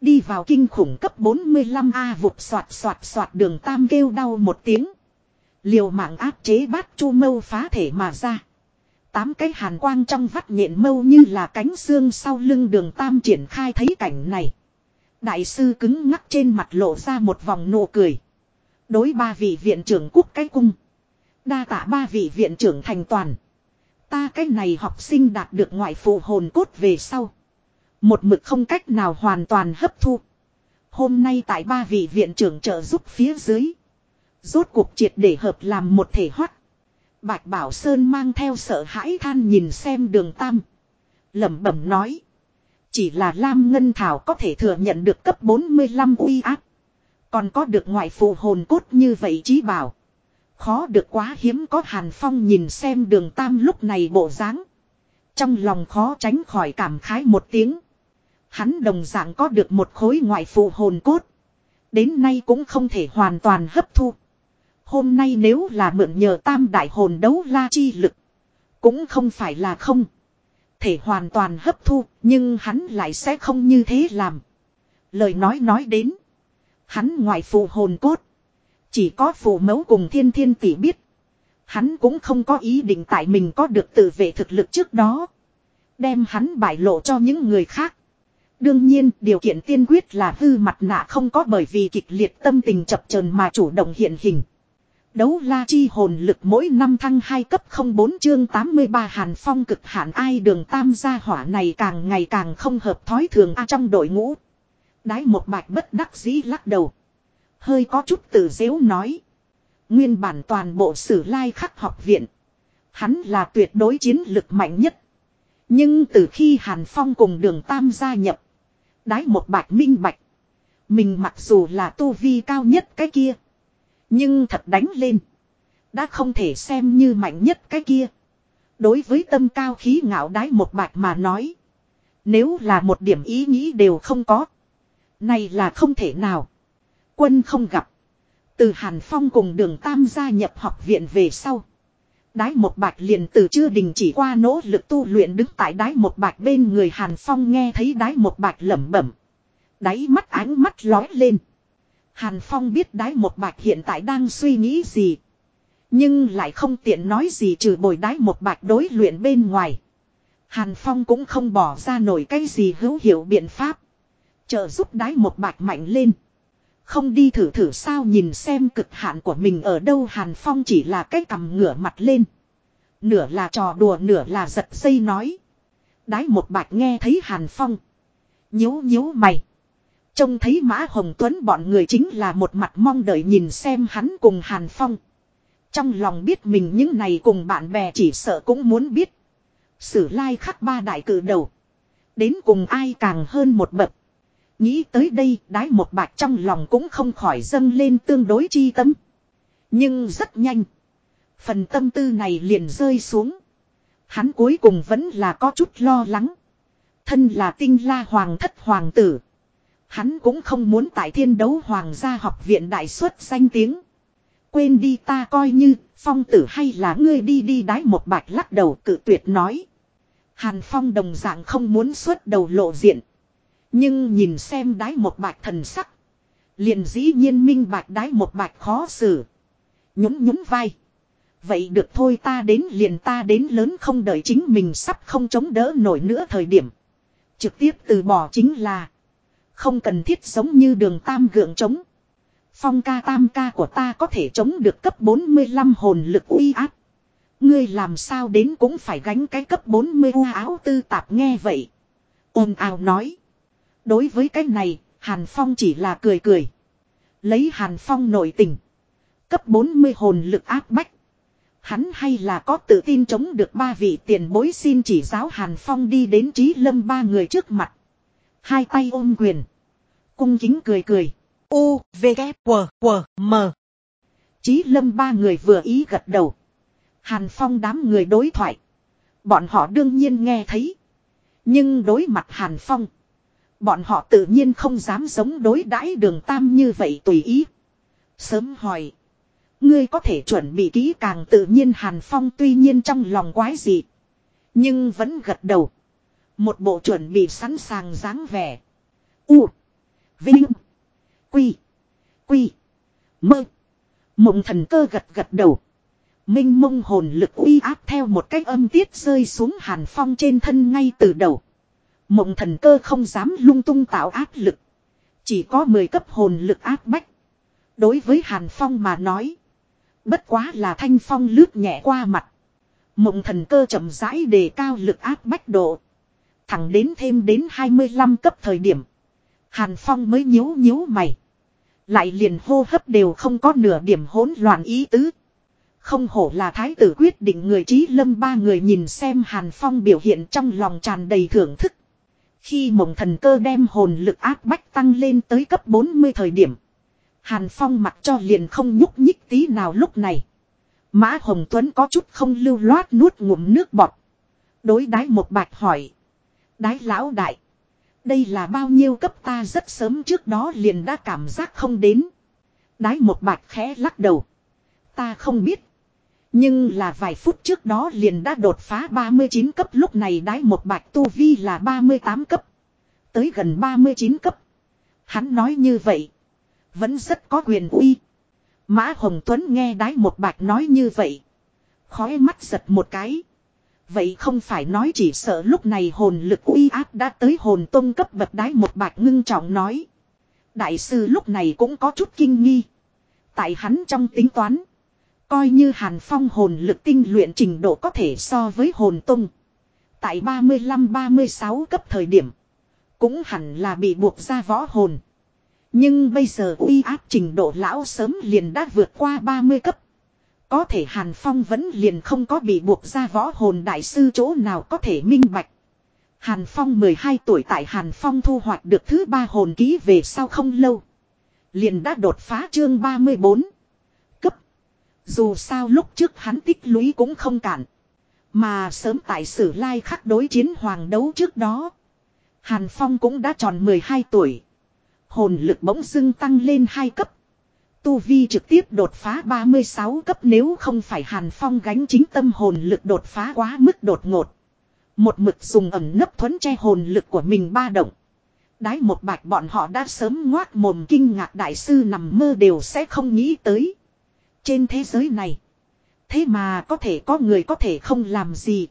Đi vào kinh khủng cấp 45A vụt soạt soạt soạt đường tam kêu đau một tiếng. Liều mạng áp chế bát chu mâu phá thể mà ra. Tám cái hàn quang trong vắt nhện mâu như là cánh xương sau lưng đường tam triển khai thấy cảnh này. Đại sư cứng ngắc trên mặt lộ ra một vòng nụ cười. Đối ba vị viện trưởng quốc cái cung. Đa tạ ba vị viện trưởng thành toàn. Ta cái này học sinh đạt được ngoại phụ hồn cốt về sau. Một mực không cách nào hoàn toàn hấp thu. Hôm nay tại ba vị viện trưởng trợ giúp phía dưới. Rốt cuộc triệt để hợp làm một thể hoắt. Bạch Bảo Sơn mang theo sợ hãi than nhìn xem đường tam. lẩm bẩm nói. Chỉ là Lam Ngân Thảo có thể thừa nhận được cấp 45 uy áp. Còn có được ngoại phụ hồn cốt như vậy chí bảo. Khó được quá hiếm có Hàn Phong nhìn xem đường tam lúc này bộ dáng Trong lòng khó tránh khỏi cảm khái một tiếng. Hắn đồng dạng có được một khối ngoại phụ hồn cốt. Đến nay cũng không thể hoàn toàn hấp thu. Hôm nay nếu là mượn nhờ tam đại hồn đấu la chi lực. Cũng không phải là không. Thể hoàn toàn hấp thu, nhưng hắn lại sẽ không như thế làm. Lời nói nói đến. Hắn ngoài phù hồn cốt. Chỉ có phù mẫu cùng thiên thiên tỷ biết. Hắn cũng không có ý định tại mình có được tự vệ thực lực trước đó. Đem hắn bại lộ cho những người khác. Đương nhiên, điều kiện tiên quyết là hư mặt nạ không có bởi vì kịch liệt tâm tình chập chờn mà chủ động hiện hình. Đấu la chi hồn lực mỗi năm thăng 2 cấp 04 chương 83 hàn phong cực hạn ai đường tam gia hỏa này càng ngày càng không hợp thói thường a trong đội ngũ. Đái một bạch bất đắc dĩ lắc đầu. Hơi có chút tự dễu nói. Nguyên bản toàn bộ sử lai khắc học viện. Hắn là tuyệt đối chiến lực mạnh nhất. Nhưng từ khi hàn phong cùng đường tam gia nhập. Đái một bạch minh bạch. Mình mặc dù là tu vi cao nhất cái kia. Nhưng thật đánh lên. Đã không thể xem như mạnh nhất cái kia. Đối với tâm cao khí ngạo đái một bạch mà nói. Nếu là một điểm ý nghĩ đều không có. Này là không thể nào. Quân không gặp. Từ Hàn Phong cùng đường Tam gia nhập học viện về sau. Đái một bạch liền từ chưa đình chỉ qua nỗ lực tu luyện đứng tại đái một bạch bên người Hàn Phong nghe thấy đái một bạch lẩm bẩm. Đáy mắt ánh mắt lói lên. Hàn Phong biết đái một bạch hiện tại đang suy nghĩ gì. Nhưng lại không tiện nói gì trừ bồi đái một bạch đối luyện bên ngoài. Hàn Phong cũng không bỏ ra nổi cái gì hữu hiệu biện pháp. Trợ giúp đái một bạch mạnh lên. Không đi thử thử sao nhìn xem cực hạn của mình ở đâu Hàn Phong chỉ là cái cầm ngửa mặt lên. Nửa là trò đùa nửa là giật dây nói. Đái một bạch nghe thấy Hàn Phong. Nhíu nhíu mày. Trông thấy Mã Hồng Tuấn bọn người chính là một mặt mong đợi nhìn xem hắn cùng Hàn Phong. Trong lòng biết mình những này cùng bạn bè chỉ sợ cũng muốn biết. Sử lai khắc ba đại cử đầu. Đến cùng ai càng hơn một bậc. Nghĩ tới đây, đái một bạch trong lòng cũng không khỏi dâng lên tương đối chi tâm. Nhưng rất nhanh. Phần tâm tư này liền rơi xuống. Hắn cuối cùng vẫn là có chút lo lắng. Thân là tinh la hoàng thất hoàng tử. Hắn cũng không muốn tại thiên đấu hoàng gia học viện đại xuất danh tiếng. Quên đi ta coi như, phong tử hay là ngươi đi đi đái một bạch lắc đầu cự tuyệt nói. Hàn phong đồng dạng không muốn xuất đầu lộ diện. Nhưng nhìn xem đái một bạch thần sắc. Liền dĩ nhiên minh bạch đái một bạch khó xử. Nhún nhún vai. Vậy được thôi ta đến liền ta đến lớn không đợi chính mình sắp không chống đỡ nổi nữa thời điểm. Trực tiếp từ bỏ chính là. Không cần thiết giống như đường tam gượng chống. Phong ca tam ca của ta có thể chống được cấp 45 hồn lực uy áp. Ngươi làm sao đến cũng phải gánh cái cấp 40 u áo tư tạp nghe vậy. Ôm ào nói. Đối với cái này, Hàn Phong chỉ là cười cười. Lấy Hàn Phong nội tình. Cấp 40 hồn lực áp bách. Hắn hay là có tự tin chống được ba vị tiền bối xin chỉ giáo Hàn Phong đi đến trí lâm ba người trước mặt. Hai tay ôm quyền. Cung kính cười cười. U, V, K, W, W, M. Chí lâm ba người vừa ý gật đầu. Hàn Phong đám người đối thoại. Bọn họ đương nhiên nghe thấy. Nhưng đối mặt Hàn Phong. Bọn họ tự nhiên không dám giống đối đãi đường tam như vậy tùy ý. Sớm hỏi. Ngươi có thể chuẩn bị kỹ càng tự nhiên Hàn Phong tuy nhiên trong lòng quái gì. Nhưng vẫn gật đầu. Một bộ chuẩn bị sẵn sàng dáng vẻ. U. Vinh. Quy. Quy. Mơ. Mộng thần cơ gật gật đầu. Minh mông hồn lực uy áp theo một cách âm tiết rơi xuống hàn phong trên thân ngay từ đầu. Mộng thần cơ không dám lung tung tạo áp lực. Chỉ có 10 cấp hồn lực áp bách. Đối với hàn phong mà nói. Bất quá là thanh phong lướt nhẹ qua mặt. Mộng thần cơ chậm rãi đề cao lực áp bách độ. Thẳng đến thêm đến 25 cấp thời điểm. Hàn phong mới nhíu nhíu mày. Lại liền hô hấp đều không có nửa điểm hỗn loạn ý tứ. Không hổ là thái tử quyết định người trí lâm ba người nhìn xem Hàn Phong biểu hiện trong lòng tràn đầy thưởng thức. Khi mộng thần cơ đem hồn lực áp bách tăng lên tới cấp 40 thời điểm. Hàn Phong mặc cho liền không nhúc nhích tí nào lúc này. Mã Hồng Tuấn có chút không lưu loát nuốt ngụm nước bọt. Đối đái một bạch hỏi. Đái lão đại. Đây là bao nhiêu cấp ta rất sớm trước đó liền đã cảm giác không đến. Đái một bạch khẽ lắc đầu. Ta không biết. Nhưng là vài phút trước đó liền đã đột phá 39 cấp lúc này đái một bạch tu vi là 38 cấp. Tới gần 39 cấp. Hắn nói như vậy. Vẫn rất có quyền uy. Mã Hồng Tuấn nghe đái một bạch nói như vậy. Khói mắt giật một cái. Vậy không phải nói chỉ sợ lúc này hồn lực uy áp đã tới hồn tông cấp bậc đái một bạch ngưng trọng nói. Đại sư lúc này cũng có chút kinh nghi. Tại hắn trong tính toán. Coi như hàn phong hồn lực tinh luyện trình độ có thể so với hồn tung. Tại 35-36 cấp thời điểm. Cũng hẳn là bị buộc ra võ hồn. Nhưng bây giờ uy áp trình độ lão sớm liền đã vượt qua 30 cấp. Có thể Hàn Phong vẫn liền không có bị buộc ra võ hồn đại sư chỗ nào có thể minh bạch. Hàn Phong 12 tuổi tại Hàn Phong thu hoạch được thứ ba hồn ký về sau không lâu. Liền đã đột phá chương 34. Dù sao lúc trước hắn tích lũy cũng không cản. Mà sớm tại sử lai khắc đối chiến hoàng đấu trước đó. Hàn Phong cũng đã tròn 12 tuổi. Hồn lực bỗng dưng tăng lên 2 cấp. Tu Vi trực tiếp đột phá 36 cấp nếu không phải Hàn Phong gánh chính tâm hồn lực đột phá quá mức đột ngột. Một mực dùng ẩm nấp thuẫn che hồn lực của mình ba động. Đái một bạch bọn họ đã sớm ngoác mồm kinh ngạc đại sư nằm mơ đều sẽ không nghĩ tới. Trên thế giới này. Thế mà có thể có người có thể không làm gì.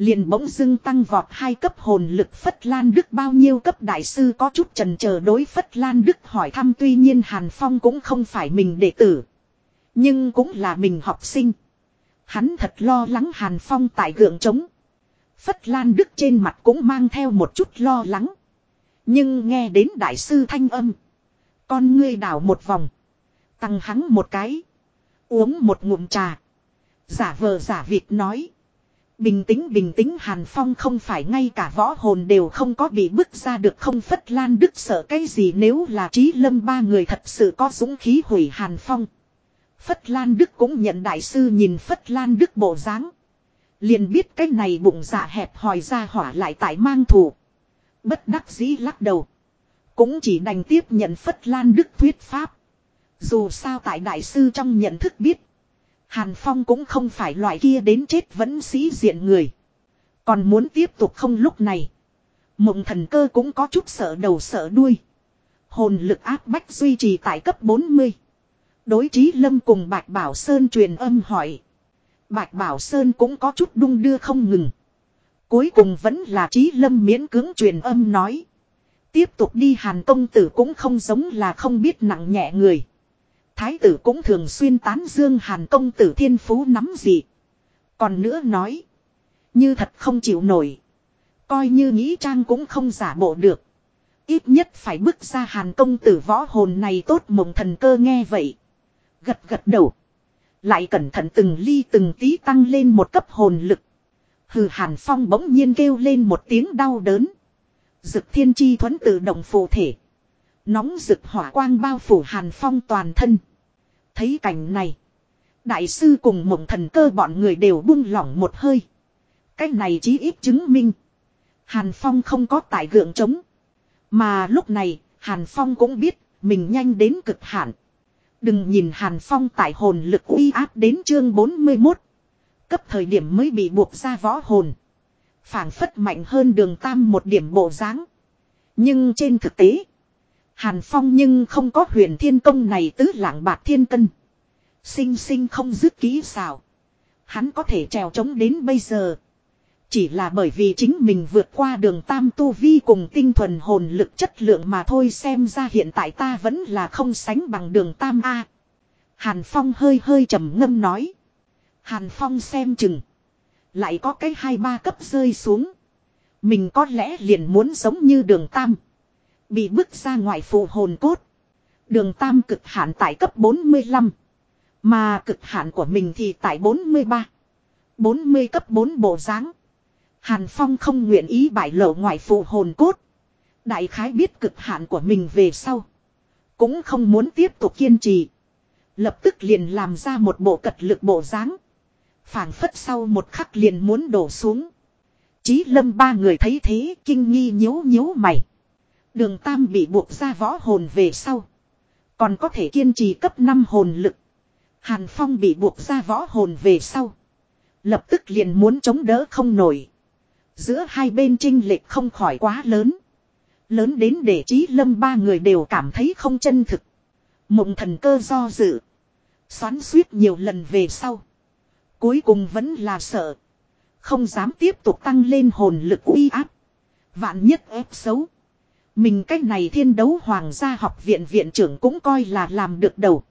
Liền bỗng dưng tăng vọt hai cấp hồn lực Phất Lan Đức bao nhiêu cấp đại sư có chút trần chờ đối Phất Lan Đức hỏi thăm, tuy nhiên Hàn Phong cũng không phải mình đệ tử. Nhưng cũng là mình học sinh. Hắn thật lo lắng Hàn Phong tại gượng trống. Phất Lan Đức trên mặt cũng mang theo một chút lo lắng. Nhưng nghe đến đại sư thanh âm. Con ngươi đảo một vòng. Tăng hắn một cái. Uống một ngụm trà. Giả vờ giả việc nói. Bình tĩnh bình tĩnh Hàn Phong không phải ngay cả võ hồn đều không có bị bức ra được không phất lan đức sợ cái gì nếu là trí lâm ba người thật sự có dũng khí hủy Hàn Phong. Phất Lan Đức cũng nhận đại sư nhìn Phất Lan Đức bộ dáng Liền biết cái này bụng dạ hẹp hòi ra hỏa lại tại mang thủ. Bất đắc dĩ lắc đầu. Cũng chỉ đành tiếp nhận Phất Lan Đức thuyết pháp. Dù sao tại đại sư trong nhận thức biết. Hàn Phong cũng không phải loại kia đến chết vẫn sĩ diện người. Còn muốn tiếp tục không lúc này. Mộng thần cơ cũng có chút sợ đầu sợ đuôi. Hồn lực áp bách duy trì tại cấp 40. Đối trí lâm cùng Bạch Bảo Sơn truyền âm hỏi. Bạch Bảo Sơn cũng có chút đung đưa không ngừng. Cuối cùng vẫn là trí lâm miễn cưỡng truyền âm nói. Tiếp tục đi hàn công tử cũng không giống là không biết nặng nhẹ người. Thái tử cũng thường xuyên tán dương hàn công tử thiên phú nắm gì. Còn nữa nói. Như thật không chịu nổi. Coi như nghĩ trang cũng không giả bộ được. Ít nhất phải bước ra hàn công tử võ hồn này tốt mộng thần cơ nghe vậy. Gật gật đầu. Lại cẩn thận từng ly từng tí tăng lên một cấp hồn lực. Hừ hàn phong bỗng nhiên kêu lên một tiếng đau đớn. Dực thiên chi thuẫn tự động phù thể. Nóng rực hỏa quang bao phủ hàn phong toàn thân. Thấy cảnh này. Đại sư cùng mộng thần cơ bọn người đều buông lỏng một hơi. Cách này chí ít chứng minh. Hàn Phong không có tài gượng chống. Mà lúc này, Hàn Phong cũng biết, mình nhanh đến cực hạn. Đừng nhìn Hàn Phong tại hồn lực uy áp đến chương 41. Cấp thời điểm mới bị buộc ra võ hồn. phảng phất mạnh hơn đường tam một điểm bộ dáng. Nhưng trên thực tế, Hàn Phong nhưng không có huyền thiên công này tứ lạng bạc thiên cân. Sinh sinh không dứt kỹ xào. Hắn có thể trèo trống đến bây giờ. Chỉ là bởi vì chính mình vượt qua đường tam tu vi cùng tinh thuần hồn lực chất lượng mà thôi xem ra hiện tại ta vẫn là không sánh bằng đường tam A. Hàn Phong hơi hơi trầm ngâm nói. Hàn Phong xem chừng. Lại có cái hai ba cấp rơi xuống. Mình có lẽ liền muốn giống như đường tam. Bị bức ra ngoài phù hồn cốt. Đường tam cực hạn tại cấp 45. Mà cực hạn của mình thì tại 43. 40 cấp 4 bộ dáng Hàn Phong không nguyện ý bại lộ ngoài phù hồn cốt. Đại khái biết cực hạn của mình về sau. Cũng không muốn tiếp tục kiên trì. Lập tức liền làm ra một bộ cật lực bộ dáng phảng phất sau một khắc liền muốn đổ xuống. Chí lâm ba người thấy thế, kinh nghi nhíu nhíu mày. Đường Tam bị buộc ra võ hồn về sau. Còn có thể kiên trì cấp 5 hồn lực. Hàn Phong bị buộc ra võ hồn về sau. Lập tức liền muốn chống đỡ không nổi. Giữa hai bên trinh lệch không khỏi quá lớn. Lớn đến để trí lâm ba người đều cảm thấy không chân thực. Mộng thần cơ do dự. Xoắn suýt nhiều lần về sau. Cuối cùng vẫn là sợ. Không dám tiếp tục tăng lên hồn lực uy áp. Vạn nhất ép xấu. Mình cách này thiên đấu hoàng gia học viện viện trưởng cũng coi là làm được đầu.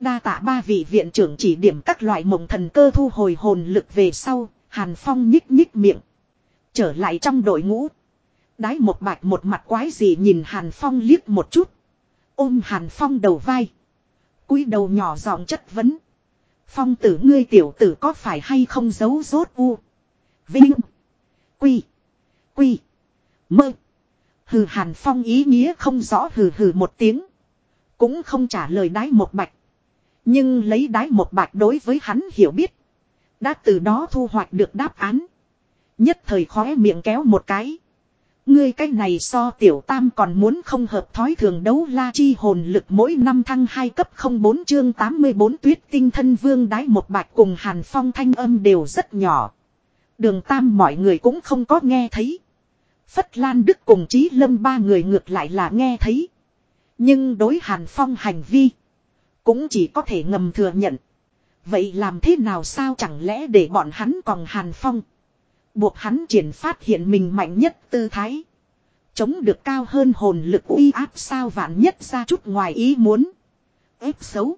Đa tạ ba vị viện trưởng chỉ điểm các loại mộng thần cơ thu hồi hồn lực về sau, Hàn Phong nhích nhích miệng. Trở lại trong đội ngũ. Đái một bạch một mặt quái gì nhìn Hàn Phong liếc một chút. Ôm Hàn Phong đầu vai. cúi đầu nhỏ giọng chất vấn. Phong tử ngươi tiểu tử có phải hay không giấu rốt u. Vinh. Quy. Quy. Mơ. Hừ Hàn Phong ý nghĩa không rõ hừ hừ một tiếng. Cũng không trả lời đái một bạch. Nhưng lấy đái một bạch đối với hắn hiểu biết. Đã từ đó thu hoạch được đáp án. Nhất thời khóe miệng kéo một cái. Ngươi cái này so tiểu tam còn muốn không hợp thói thường đấu la chi hồn lực mỗi năm thăng 2 cấp 04 chương 84 tuyết tinh thân vương đái một bạch cùng hàn phong thanh âm đều rất nhỏ. Đường tam mọi người cũng không có nghe thấy. Phất Lan Đức cùng Chí Lâm ba người ngược lại là nghe thấy. Nhưng đối hàn phong hành vi. Cũng chỉ có thể ngầm thừa nhận. Vậy làm thế nào sao chẳng lẽ để bọn hắn còn hàn phong. Buộc hắn triển phát hiện mình mạnh nhất tư thái. Chống được cao hơn hồn lực uy áp sao vạn nhất ra chút ngoài ý muốn. ép xấu.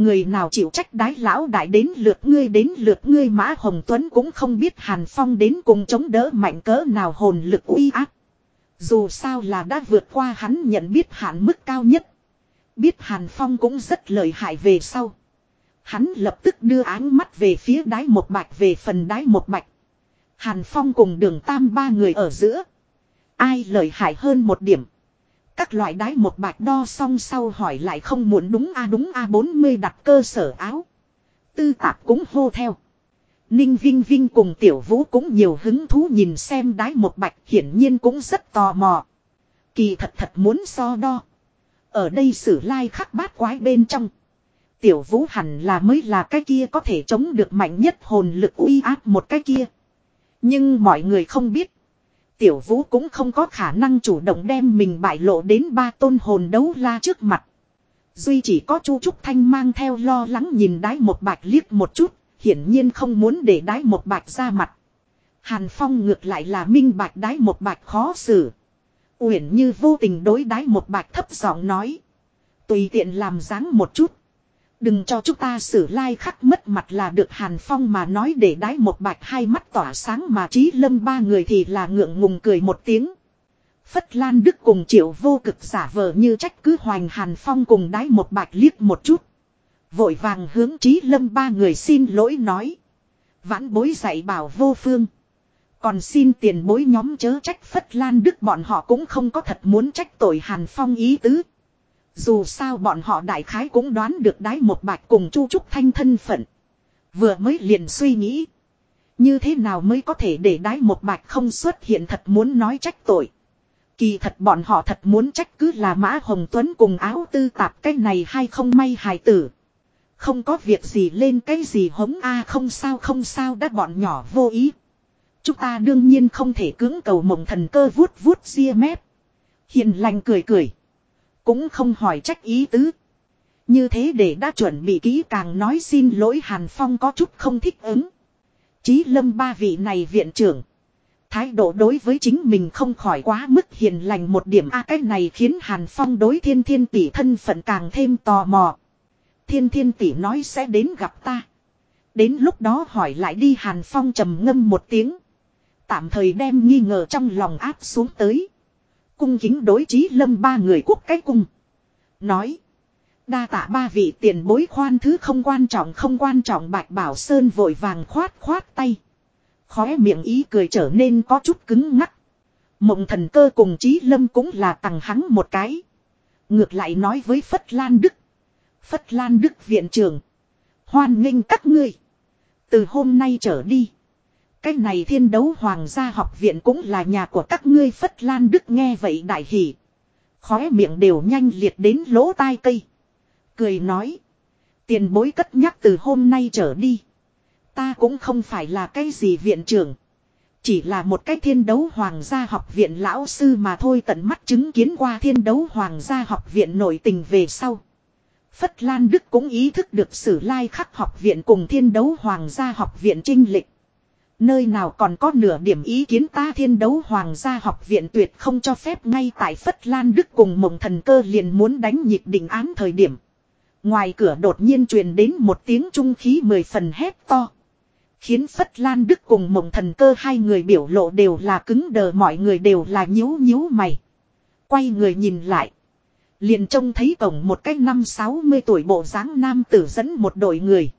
Người nào chịu trách đái lão đại đến lượt ngươi đến lượt ngươi Mã Hồng Tuấn cũng không biết Hàn Phong đến cùng chống đỡ mạnh cỡ nào hồn lực uy áp. Dù sao là đã vượt qua hắn nhận biết hạn mức cao nhất. Biết Hàn Phong cũng rất lợi hại về sau. Hắn lập tức đưa áng mắt về phía đái một bạch về phần đái một bạch. Hàn Phong cùng đường tam ba người ở giữa. Ai lợi hại hơn một điểm. Các loại đái một bạch đo xong sau hỏi lại không muốn đúng a đúng a 40 đặt cơ sở áo. Tư tạp cũng hô theo. Ninh Vinh Vinh cùng Tiểu Vũ cũng nhiều hứng thú nhìn xem đái một bạch hiển nhiên cũng rất tò mò. Kỳ thật thật muốn so đo. Ở đây sử lai like khắc bát quái bên trong. Tiểu Vũ hẳn là mới là cái kia có thể chống được mạnh nhất hồn lực uy áp một cái kia. Nhưng mọi người không biết. Tiểu vũ cũng không có khả năng chủ động đem mình bại lộ đến ba tôn hồn đấu la trước mặt. Duy chỉ có Chu Trúc Thanh mang theo lo lắng nhìn đái một bạch liếc một chút, hiển nhiên không muốn để đái một bạch ra mặt. Hàn Phong ngược lại là minh bạch đái một bạch khó xử. Uyển như vô tình đối đái một bạch thấp giọng nói. Tùy tiện làm dáng một chút. Đừng cho chúng ta xử lai like khắc mất mặt là được Hàn Phong mà nói để đái một bạch hai mắt tỏa sáng mà trí lâm ba người thì là ngượng ngùng cười một tiếng. Phất Lan Đức cùng triệu vô cực giả vờ như trách cứ hoành Hàn Phong cùng đái một bạch liếc một chút. Vội vàng hướng trí lâm ba người xin lỗi nói. Vãn bối dạy bảo vô phương. Còn xin tiền bối nhóm chớ trách Phất Lan Đức bọn họ cũng không có thật muốn trách tội Hàn Phong ý tứ. Dù sao bọn họ đại khái cũng đoán được đái một bạch cùng Chu Trúc Thanh thân phận. Vừa mới liền suy nghĩ. Như thế nào mới có thể để đái một bạch không xuất hiện thật muốn nói trách tội. Kỳ thật bọn họ thật muốn trách cứ là Mã Hồng Tuấn cùng áo tư tạp cái này hay không may hài tử. Không có việc gì lên cái gì hống a không sao không sao đã bọn nhỏ vô ý. Chúng ta đương nhiên không thể cưỡng cầu mộng thần cơ vuốt vuốt ria mép. Hiền lành cười cười. Cũng không hỏi trách ý tứ. Như thế để đã chuẩn bị kỹ càng nói xin lỗi Hàn Phong có chút không thích ứng. Chí lâm ba vị này viện trưởng. Thái độ đối với chính mình không khỏi quá mức hiền lành một điểm a, cái này khiến Hàn Phong đối thiên thiên tỷ thân phận càng thêm tò mò. Thiên thiên tỷ nói sẽ đến gặp ta. Đến lúc đó hỏi lại đi Hàn Phong trầm ngâm một tiếng. Tạm thời đem nghi ngờ trong lòng áp xuống tới. Cung kính đối chí lâm ba người quốc cái cung. Nói. Đa tạ ba vị tiền bối khoan thứ không quan trọng không quan trọng bạch bảo sơn vội vàng khoát khoát tay. Khóe miệng ý cười trở nên có chút cứng ngắc. Mộng thần cơ cùng chí lâm cũng là tặng hắn một cái. Ngược lại nói với Phất Lan Đức. Phất Lan Đức viện trưởng. Hoan nghênh các ngươi. Từ hôm nay trở đi. Cái này thiên đấu hoàng gia học viện cũng là nhà của các ngươi Phất Lan Đức nghe vậy đại hỷ. Khóe miệng đều nhanh liệt đến lỗ tai cây. Cười nói. Tiền bối cất nhắc từ hôm nay trở đi. Ta cũng không phải là cái gì viện trưởng. Chỉ là một cái thiên đấu hoàng gia học viện lão sư mà thôi tận mắt chứng kiến qua thiên đấu hoàng gia học viện nổi tình về sau. Phất Lan Đức cũng ý thức được sử lai khắc học viện cùng thiên đấu hoàng gia học viện trinh lịch. Nơi nào còn có nửa điểm ý kiến ta thiên đấu hoàng gia học viện tuyệt không cho phép ngay tại Phất Lan Đức cùng mộng thần cơ liền muốn đánh nhịp định án thời điểm. Ngoài cửa đột nhiên truyền đến một tiếng trung khí mười phần hét to. Khiến Phất Lan Đức cùng mộng thần cơ hai người biểu lộ đều là cứng đờ, mọi người đều là nhíu nhíu mày. Quay người nhìn lại. Liền trông thấy tổng một cái năm sáu mươi tuổi bộ dáng nam tử dẫn một đội người.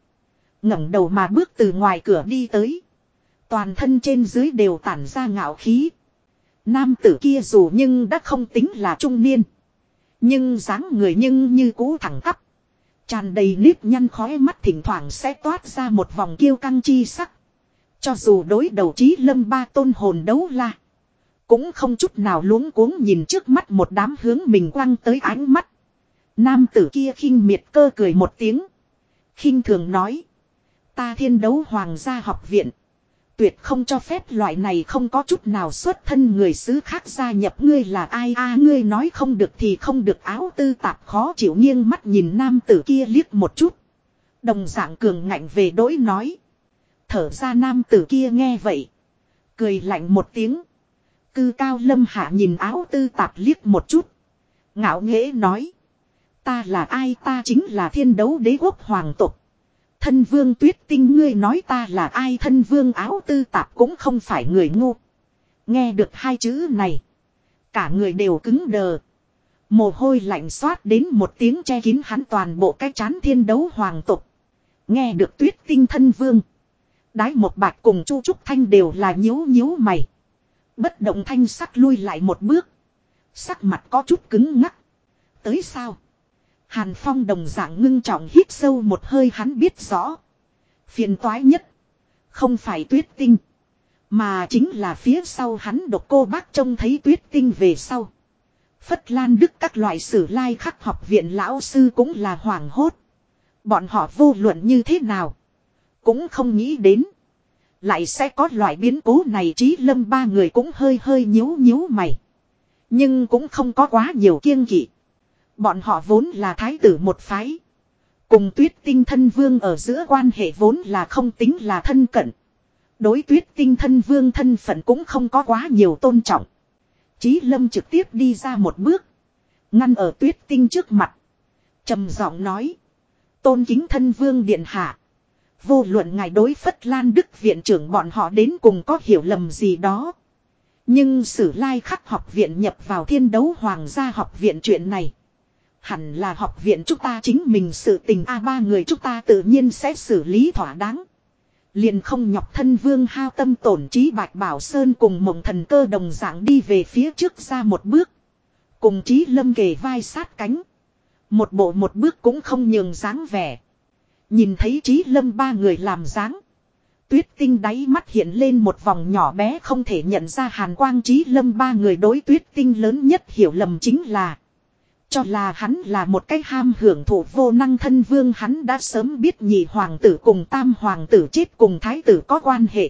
ngẩng đầu mà bước từ ngoài cửa đi tới. Toàn thân trên dưới đều tản ra ngạo khí. Nam tử kia dù nhưng đã không tính là trung niên. Nhưng dáng người nhưng như cũ thẳng tắp. Tràn đầy nếp nhăn khói mắt thỉnh thoảng sẽ toát ra một vòng kiêu căng chi sắc. Cho dù đối đầu chí lâm ba tôn hồn đấu la. Cũng không chút nào luống cuống nhìn trước mắt một đám hướng mình quăng tới ánh mắt. Nam tử kia khinh miệt cơ cười một tiếng. khinh thường nói. Ta thiên đấu hoàng gia học viện. Tuyệt không cho phép loại này không có chút nào xuất thân người xứ khác gia nhập ngươi là ai a, ngươi nói không được thì không được áo tư tạp khó chịu nghiêng mắt nhìn nam tử kia liếc một chút. Đồng dạng cường ngạnh về đối nói. Thở ra nam tử kia nghe vậy. Cười lạnh một tiếng. Cư cao lâm hạ nhìn áo tư tạp liếc một chút. Ngạo nghễ nói. Ta là ai ta chính là thiên đấu đế quốc hoàng tục. Thân vương tuyết tinh ngươi nói ta là ai thân vương áo tư tạp cũng không phải người ngu. Nghe được hai chữ này. Cả người đều cứng đờ. Mồ hôi lạnh xoát đến một tiếng che kín hắn toàn bộ cái chán thiên đấu hoàng tục. Nghe được tuyết tinh thân vương. Đái một bạc cùng chu trúc thanh đều là nhíu nhíu mày. Bất động thanh sắc lui lại một bước. Sắc mặt có chút cứng ngắc. Tới sao? Hàn Phong đồng dạng ngưng trọng hít sâu một hơi hắn biết rõ. Phiền toái nhất. Không phải tuyết tinh. Mà chính là phía sau hắn độc cô bác trông thấy tuyết tinh về sau. Phất Lan Đức các loại sử lai khắc học viện lão sư cũng là hoảng hốt. Bọn họ vô luận như thế nào. Cũng không nghĩ đến. Lại sẽ có loại biến cố này trí lâm ba người cũng hơi hơi nhíu nhíu mày. Nhưng cũng không có quá nhiều kiêng kỵ. Bọn họ vốn là thái tử một phái. Cùng tuyết tinh thân vương ở giữa quan hệ vốn là không tính là thân cận. Đối tuyết tinh thân vương thân phận cũng không có quá nhiều tôn trọng. Chí lâm trực tiếp đi ra một bước. Ngăn ở tuyết tinh trước mặt. trầm giọng nói. Tôn kính thân vương điện hạ. Vô luận ngài đối phất lan đức viện trưởng bọn họ đến cùng có hiểu lầm gì đó. Nhưng sử lai khắc học viện nhập vào thiên đấu hoàng gia học viện chuyện này. Hẳn là học viện chúng ta chính mình sự tình a ba người chúng ta tự nhiên sẽ xử lý thỏa đáng. Liền không nhọc thân vương hao tâm tổn trí bạch bảo sơn cùng mộng thần cơ đồng dạng đi về phía trước ra một bước. Cùng trí lâm kề vai sát cánh. Một bộ một bước cũng không nhường dáng vẻ. Nhìn thấy trí lâm ba người làm dáng. Tuyết tinh đáy mắt hiện lên một vòng nhỏ bé không thể nhận ra hàn quang trí lâm ba người đối tuyết tinh lớn nhất hiểu lầm chính là. Cho là hắn là một cái ham hưởng thụ vô năng thân vương, hắn đã sớm biết nhị hoàng tử cùng tam hoàng tử chết cùng thái tử có quan hệ.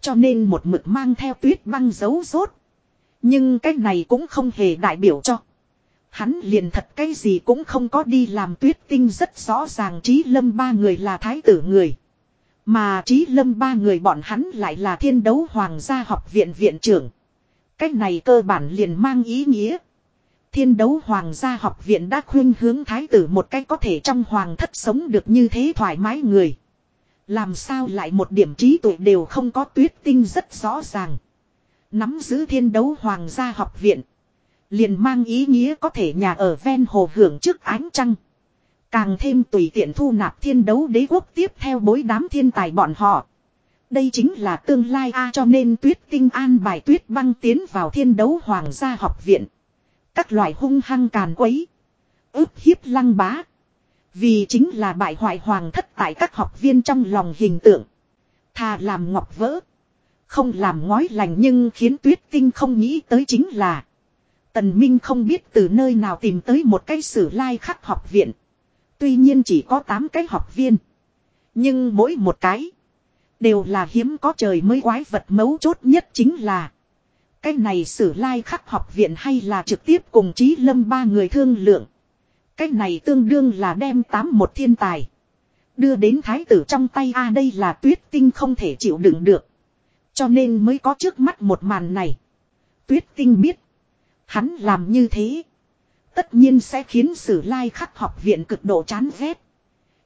Cho nên một mực mang theo tuyết băng dấu rốt. Nhưng cái này cũng không hề đại biểu cho. Hắn liền thật cái gì cũng không có đi làm tuyết tinh rất rõ ràng trí lâm ba người là thái tử người. Mà trí lâm ba người bọn hắn lại là thiên đấu hoàng gia học viện viện trưởng. Cách này cơ bản liền mang ý nghĩa. Thiên đấu hoàng gia học viện đã khuyên hướng thái tử một cách có thể trong hoàng thất sống được như thế thoải mái người. Làm sao lại một điểm trí tuệ đều không có tuyết tinh rất rõ ràng. Nắm giữ thiên đấu hoàng gia học viện. Liền mang ý nghĩa có thể nhà ở ven hồ hưởng trước ánh trăng. Càng thêm tùy tiện thu nạp thiên đấu đế quốc tiếp theo bối đám thiên tài bọn họ. Đây chính là tương lai A cho nên tuyết tinh an bài tuyết băng tiến vào thiên đấu hoàng gia học viện. Các loại hung hăng càn quấy. ức hiếp lăng bá. Vì chính là bại hoại hoàng thất tại các học viên trong lòng hình tượng. Thà làm ngọc vỡ. Không làm ngói lành nhưng khiến tuyết tinh không nghĩ tới chính là. Tần Minh không biết từ nơi nào tìm tới một cái sử lai khắc học viện. Tuy nhiên chỉ có 8 cái học viên. Nhưng mỗi một cái. Đều là hiếm có trời mới quái vật mấu chốt nhất chính là. Cái này sử lai khắc học viện hay là trực tiếp cùng chí lâm ba người thương lượng. Cái này tương đương là đem tám một thiên tài. Đưa đến thái tử trong tay a đây là tuyết tinh không thể chịu đựng được. Cho nên mới có trước mắt một màn này. Tuyết tinh biết. Hắn làm như thế. Tất nhiên sẽ khiến sử lai khắc học viện cực độ chán ghét.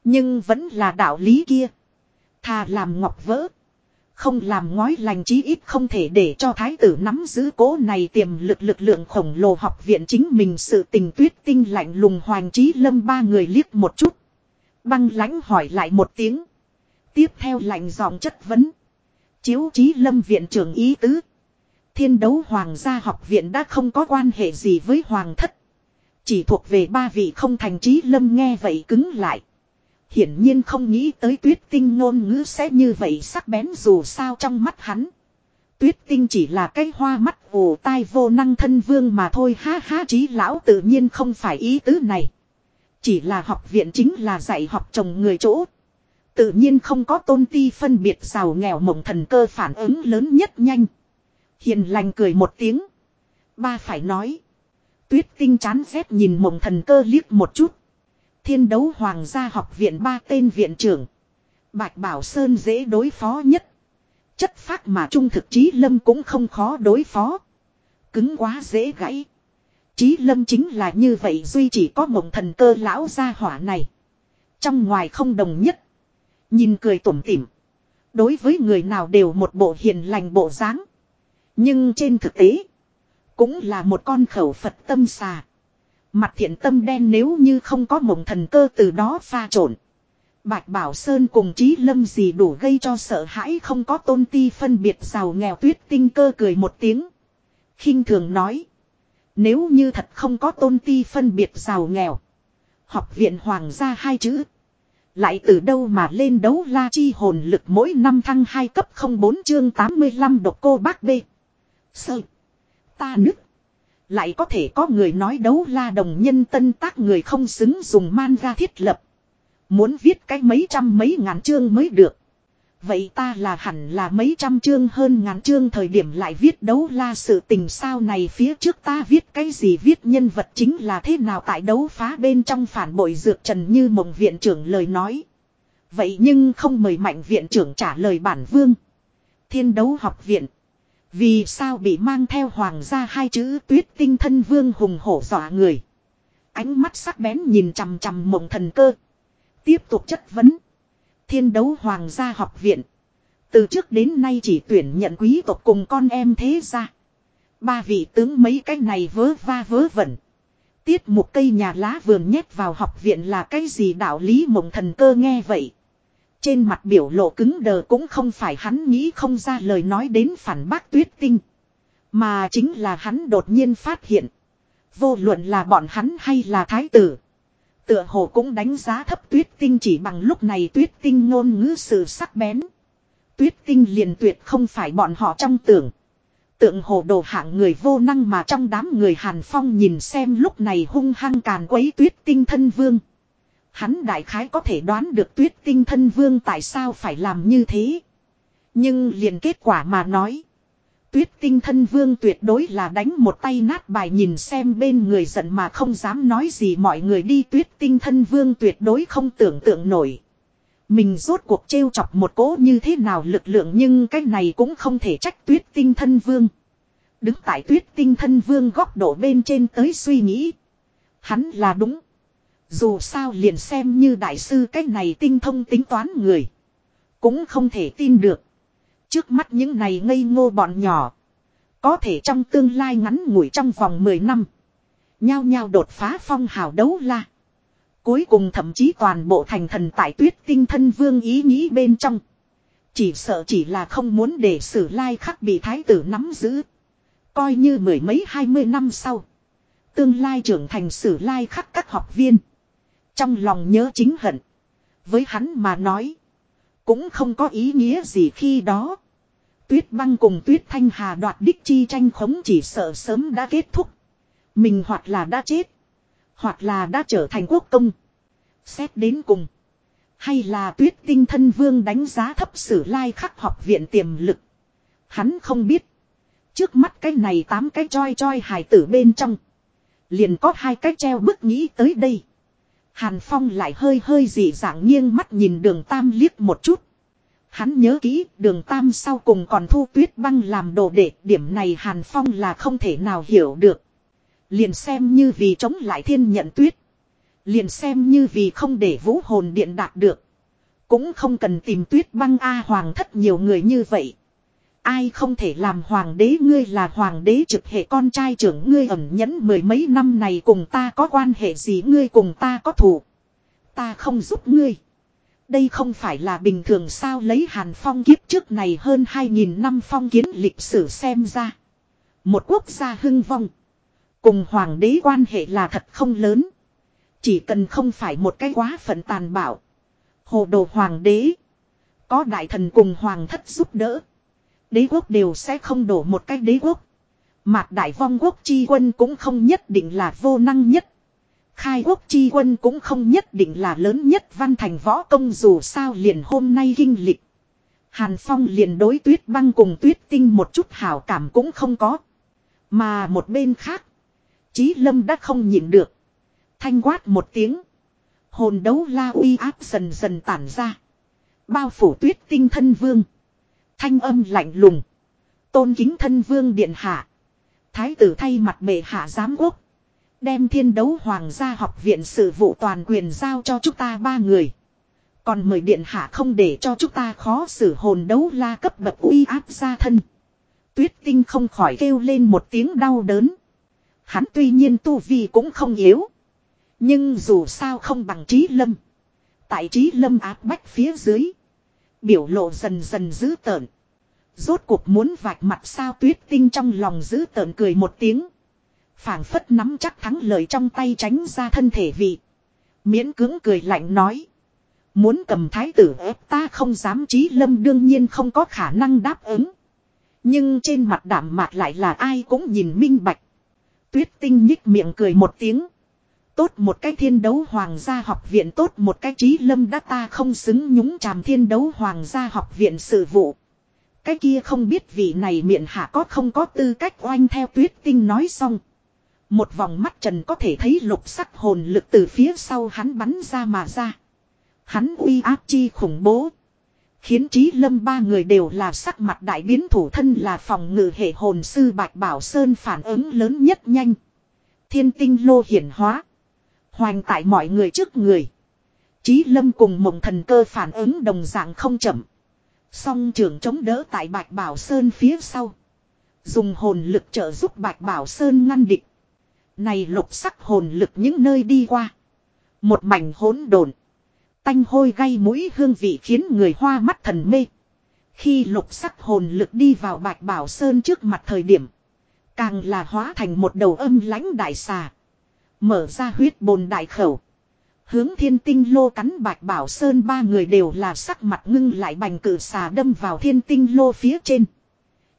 Nhưng vẫn là đạo lý kia. Thà làm ngọc vỡ. Không làm ngói lành chí ít không thể để cho thái tử nắm giữ cố này tiềm lực lực lượng khổng lồ học viện chính mình sự tình tuyết tinh lạnh lùng hoàng trí lâm ba người liếc một chút. Băng lãnh hỏi lại một tiếng. Tiếp theo lạnh giọng chất vấn. Chiếu trí lâm viện trưởng ý tứ. Thiên đấu hoàng gia học viện đã không có quan hệ gì với hoàng thất. Chỉ thuộc về ba vị không thành trí lâm nghe vậy cứng lại. Hiển nhiên không nghĩ tới tuyết tinh ngôn ngữ sẽ như vậy sắc bén dù sao trong mắt hắn. Tuyết tinh chỉ là cái hoa mắt ồ tai vô năng thân vương mà thôi, ha ha trí lão tự nhiên không phải ý tứ này. Chỉ là học viện chính là dạy học chồng người chỗ. Tự nhiên không có tôn ti phân biệt giàu nghèo mộng thần cơ phản ứng lớn nhất nhanh. Hiền lành cười một tiếng. Ba phải nói. Tuyết tinh chán rét nhìn mộng thần cơ liếc một chút. Thiên đấu hoàng gia học viện ba tên viện trưởng. Bạch Bảo Sơn dễ đối phó nhất. Chất phác mà trung thực trí lâm cũng không khó đối phó. Cứng quá dễ gãy. Trí lâm chính là như vậy duy chỉ có mộng thần cơ lão gia hỏa này. Trong ngoài không đồng nhất. Nhìn cười tủm tỉm. Đối với người nào đều một bộ hiền lành bộ dáng. Nhưng trên thực tế. Cũng là một con khẩu Phật tâm xà. Mặt thiện tâm đen nếu như không có mộng thần cơ từ đó pha trộn. Bạch Bảo Sơn cùng Trí Lâm gì đủ gây cho sợ hãi không có tôn ti phân biệt giàu nghèo tuyết tinh cơ cười một tiếng. khinh thường nói. Nếu như thật không có tôn ti phân biệt giàu nghèo. Học viện hoàng gia hai chữ. Lại từ đâu mà lên đấu la chi hồn lực mỗi năm thăng hai cấp không bốn chương 85 độc cô bác b Sơ. Ta nức. Lại có thể có người nói đấu la đồng nhân tân tác người không xứng dùng man ra thiết lập. Muốn viết cái mấy trăm mấy ngàn chương mới được. Vậy ta là hẳn là mấy trăm chương hơn ngàn chương thời điểm lại viết đấu la sự tình sao này phía trước ta viết cái gì viết nhân vật chính là thế nào tại đấu phá bên trong phản bội dược trần như mộng viện trưởng lời nói. Vậy nhưng không mời mạnh viện trưởng trả lời bản vương. Thiên đấu học viện. Vì sao bị mang theo hoàng gia hai chữ tuyết tinh thân vương hùng hổ dọa người. Ánh mắt sắc bén nhìn chằm chằm mộng thần cơ. Tiếp tục chất vấn. Thiên đấu hoàng gia học viện. Từ trước đến nay chỉ tuyển nhận quý tộc cùng con em thế ra. Ba vị tướng mấy cái này vớ va vớ vẩn. Tiết một cây nhà lá vườn nhét vào học viện là cái gì đạo lý mộng thần cơ nghe vậy. Trên mặt biểu lộ cứng đờ cũng không phải hắn nghĩ không ra lời nói đến phản bác tuyết tinh. Mà chính là hắn đột nhiên phát hiện. Vô luận là bọn hắn hay là thái tử. Tựa hồ cũng đánh giá thấp tuyết tinh chỉ bằng lúc này tuyết tinh ngôn ngữ sự sắc bén. Tuyết tinh liền tuyệt không phải bọn họ trong tưởng. Tượng hồ đồ hạng người vô năng mà trong đám người Hàn Phong nhìn xem lúc này hung hăng càn quấy tuyết tinh thân vương. Hắn đại khái có thể đoán được tuyết tinh thân vương tại sao phải làm như thế. Nhưng liền kết quả mà nói. Tuyết tinh thân vương tuyệt đối là đánh một tay nát bài nhìn xem bên người giận mà không dám nói gì mọi người đi tuyết tinh thân vương tuyệt đối không tưởng tượng nổi. Mình rốt cuộc trêu chọc một cỗ như thế nào lực lượng nhưng cái này cũng không thể trách tuyết tinh thân vương. Đứng tại tuyết tinh thân vương góc độ bên trên tới suy nghĩ. Hắn là đúng. Dù sao liền xem như đại sư cách này tinh thông tính toán người. Cũng không thể tin được. Trước mắt những này ngây ngô bọn nhỏ. Có thể trong tương lai ngắn ngủi trong vòng 10 năm. Nhao nhao đột phá phong hào đấu la. Cuối cùng thậm chí toàn bộ thành thần tại tuyết tinh thân vương ý nghĩ bên trong. Chỉ sợ chỉ là không muốn để sử lai khắc bị thái tử nắm giữ. Coi như mười mấy hai mươi năm sau. Tương lai trưởng thành sử lai khắc các học viên. Trong lòng nhớ chính hận. Với hắn mà nói. Cũng không có ý nghĩa gì khi đó. Tuyết băng cùng tuyết thanh hà đoạt đích chi tranh khống chỉ sợ sớm đã kết thúc. Mình hoặc là đã chết. Hoặc là đã trở thành quốc công. Xét đến cùng. Hay là tuyết tinh thân vương đánh giá thấp sử lai khắc học viện tiềm lực. Hắn không biết. Trước mắt cái này tám cái choi choi hài tử bên trong. Liền có hai cái treo bức nghĩ tới đây. Hàn Phong lại hơi hơi dị dạng nghiêng mắt nhìn đường Tam liếc một chút. Hắn nhớ kỹ, đường Tam sau cùng còn thu tuyết băng làm đồ đệ điểm này Hàn Phong là không thể nào hiểu được. Liền xem như vì chống lại thiên nhận tuyết. Liền xem như vì không để vũ hồn điện đạt được. Cũng không cần tìm tuyết băng A hoàng thất nhiều người như vậy. Ai không thể làm hoàng đế, ngươi là hoàng đế trực hệ con trai trưởng, ngươi ẩn nhẫn mười mấy năm này cùng ta có quan hệ gì, ngươi cùng ta có thủ. Ta không giúp ngươi. Đây không phải là bình thường sao, lấy hàn phong kiếp trước này hơn 2.000 năm phong kiến lịch sử xem ra. Một quốc gia hưng vong. Cùng hoàng đế quan hệ là thật không lớn. Chỉ cần không phải một cái quá phận tàn bạo. Hồ đồ hoàng đế. Có đại thần cùng hoàng thất giúp đỡ đế quốc đều sẽ không đổ một cái đế quốc. Mạc đại vong quốc chi quân cũng không nhất định là vô năng nhất. Khai quốc chi quân cũng không nhất định là lớn nhất văn thành võ công dù sao liền hôm nay kinh lịch. Hàn Phong liền đối tuyết băng cùng tuyết tinh một chút hảo cảm cũng không có. Mà một bên khác. Chí lâm đã không nhịn được. Thanh quát một tiếng. Hồn đấu la uy áp dần dần tản ra. Bao phủ tuyết tinh thân vương. Thanh âm lạnh lùng. Tôn kính thân vương điện hạ. Thái tử thay mặt bệ hạ giám quốc. Đem thiên đấu hoàng gia học viện sự vụ toàn quyền giao cho chúng ta ba người. Còn mời điện hạ không để cho chúng ta khó xử hồn đấu la cấp bậc uy áp ra thân. Tuyết tinh không khỏi kêu lên một tiếng đau đớn. Hắn tuy nhiên tu vi cũng không yếu. Nhưng dù sao không bằng trí lâm. Tại trí lâm áp bách phía dưới. Biểu lộ dần dần dữ tợn. Rốt cuộc muốn vạch mặt sao tuyết tinh trong lòng dữ tợn cười một tiếng. phảng phất nắm chắc thắng lợi trong tay tránh ra thân thể vị. Miễn cứng cười lạnh nói. Muốn cầm thái tử ép ta không dám trí lâm đương nhiên không có khả năng đáp ứng. Nhưng trên mặt đảm mạc lại là ai cũng nhìn minh bạch. Tuyết tinh nhích miệng cười một tiếng. Tốt một cái thiên đấu hoàng gia học viện tốt một cái trí lâm đã ta không xứng nhúng chàm thiên đấu hoàng gia học viện sự vụ. Cái kia không biết vị này miệng hạ có không có tư cách oanh theo tuyết tinh nói xong. Một vòng mắt trần có thể thấy lục sắc hồn lực từ phía sau hắn bắn ra mà ra. Hắn uy áp chi khủng bố. Khiến trí lâm ba người đều là sắc mặt đại biến thủ thân là phòng ngự hệ hồn sư Bạch Bảo Sơn phản ứng lớn nhất nhanh. Thiên tinh lô hiển hóa. Hoành tại mọi người trước người. Chí lâm cùng mộng thần cơ phản ứng đồng dạng không chậm. Song trưởng chống đỡ tại Bạch Bảo Sơn phía sau. Dùng hồn lực trợ giúp Bạch Bảo Sơn ngăn địch. Này lục sắc hồn lực những nơi đi qua. Một mảnh hỗn độn. Tanh hôi gây mũi hương vị khiến người hoa mắt thần mê. Khi lục sắc hồn lực đi vào Bạch Bảo Sơn trước mặt thời điểm. Càng là hóa thành một đầu âm lãnh đại xà. Mở ra huyết bồn đại khẩu. Hướng thiên tinh lô cắn Bạch Bảo Sơn ba người đều là sắc mặt ngưng lại bành cử xà đâm vào thiên tinh lô phía trên.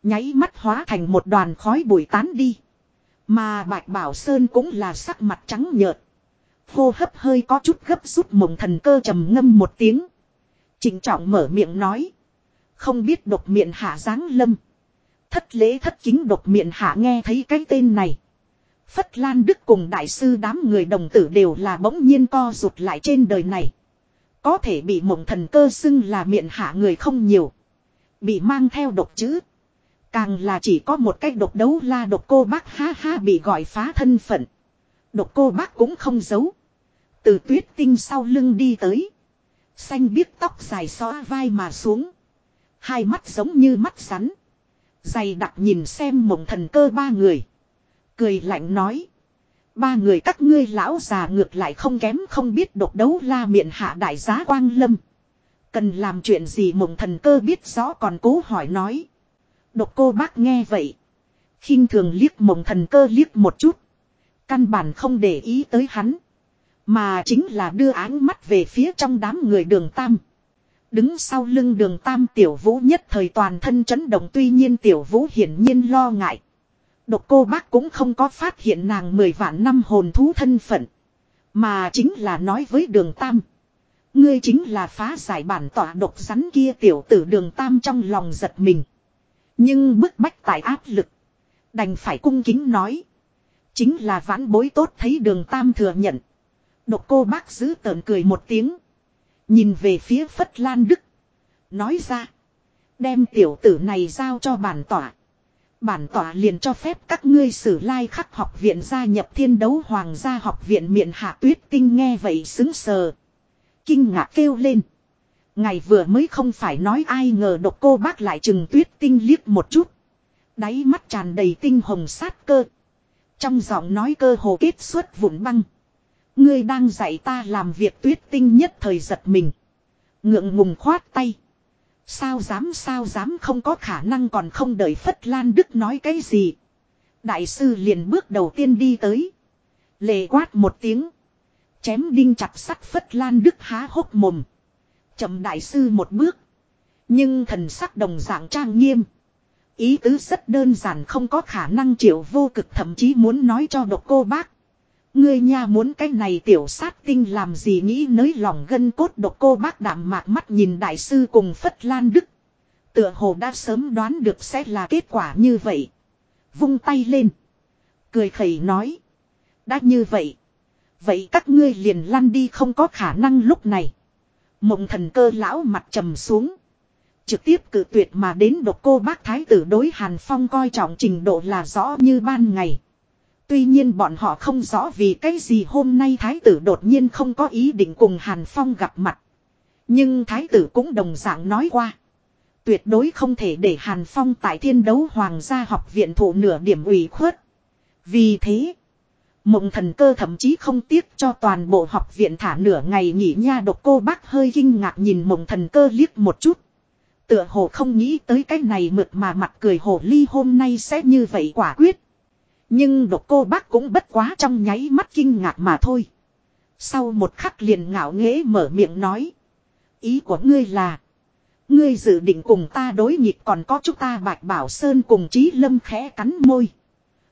Nháy mắt hóa thành một đoàn khói bụi tán đi. Mà Bạch Bảo Sơn cũng là sắc mặt trắng nhợt. Hô hấp hơi có chút gấp rút mộng thần cơ trầm ngâm một tiếng. chỉnh trọng mở miệng nói. Không biết độc miệng hạ giáng lâm. Thất lễ thất kính độc miệng hạ nghe thấy cái tên này. Phất Lan Đức cùng đại sư đám người đồng tử đều là bỗng nhiên co rụt lại trên đời này. Có thể bị mộng thần cơ xưng là miệng hạ người không nhiều. Bị mang theo độc chữ. Càng là chỉ có một cách độc đấu la độc cô bác ha ha bị gọi phá thân phận. Độc cô bác cũng không giấu. Từ tuyết tinh sau lưng đi tới. Xanh biếc tóc dài xóa vai mà xuống. Hai mắt giống như mắt rắn. Dày đặc nhìn xem mộng thần cơ ba người. Cười lạnh nói. Ba người các ngươi lão già ngược lại không kém không biết độc đấu la miệng hạ đại giá quang lâm. Cần làm chuyện gì mộng thần cơ biết rõ còn cố hỏi nói. Độc cô bác nghe vậy. khinh thường liếc mộng thần cơ liếc một chút. Căn bản không để ý tới hắn. Mà chính là đưa áng mắt về phía trong đám người đường tam. Đứng sau lưng đường tam tiểu vũ nhất thời toàn thân chấn động tuy nhiên tiểu vũ hiển nhiên lo ngại. Độc cô bác cũng không có phát hiện nàng mười vạn năm hồn thú thân phận. Mà chính là nói với đường tam. Ngươi chính là phá giải bản tỏa độc rắn kia tiểu tử đường tam trong lòng giật mình. Nhưng bức bách tại áp lực. Đành phải cung kính nói. Chính là vãn bối tốt thấy đường tam thừa nhận. Độc cô bác giữ tờn cười một tiếng. Nhìn về phía Phất Lan Đức. Nói ra. Đem tiểu tử này giao cho bản tỏa. Bản tỏa liền cho phép các ngươi sử lai khắc học viện gia nhập thiên đấu hoàng gia học viện miệng hạ tuyết tinh nghe vậy xứng sờ. Kinh ngạc kêu lên. Ngày vừa mới không phải nói ai ngờ độc cô bác lại chừng tuyết tinh liếc một chút. Đáy mắt tràn đầy tinh hồng sát cơ. Trong giọng nói cơ hồ kết xuất vụn băng. Ngươi đang dạy ta làm việc tuyết tinh nhất thời giật mình. Ngượng ngùng khoát tay. Sao dám sao dám không có khả năng còn không đợi Phất Lan Đức nói cái gì. Đại sư liền bước đầu tiên đi tới. Lệ quát một tiếng. Chém đinh chặt sắt Phất Lan Đức há hốc mồm. Chậm đại sư một bước. Nhưng thần sắc đồng dạng trang nghiêm. Ý tứ rất đơn giản không có khả năng triệu vô cực thậm chí muốn nói cho độc cô bác. Ngươi nha muốn cái này tiểu sát tinh làm gì nghĩ nới lòng gân cốt độc cô bác đạm mạc mắt nhìn đại sư cùng Phất Lan Đức. Tựa hồ đã sớm đoán được sẽ là kết quả như vậy. Vung tay lên. Cười khẩy nói. Đã như vậy. Vậy các ngươi liền lăn đi không có khả năng lúc này. Mộng thần cơ lão mặt trầm xuống. Trực tiếp cử tuyệt mà đến độc cô bác thái tử đối Hàn Phong coi trọng trình độ là rõ như ban ngày. Tuy nhiên bọn họ không rõ vì cái gì hôm nay thái tử đột nhiên không có ý định cùng Hàn Phong gặp mặt. Nhưng thái tử cũng đồng dạng nói qua. Tuyệt đối không thể để Hàn Phong tại thiên đấu hoàng gia học viện thụ nửa điểm ủy khuất. Vì thế, mộng thần cơ thậm chí không tiếc cho toàn bộ học viện thả nửa ngày nghỉ nha độc cô bác hơi kinh ngạc nhìn mộng thần cơ liếc một chút. Tựa hồ không nghĩ tới cái này mượt mà mặt cười hồ ly hôm nay sẽ như vậy quả quyết. Nhưng độc cô bác cũng bất quá trong nháy mắt kinh ngạc mà thôi. Sau một khắc liền ngạo nghễ mở miệng nói. Ý của ngươi là. Ngươi dự định cùng ta đối nghịch còn có chúng ta Bạch Bảo Sơn cùng Chí Lâm khẽ cắn môi.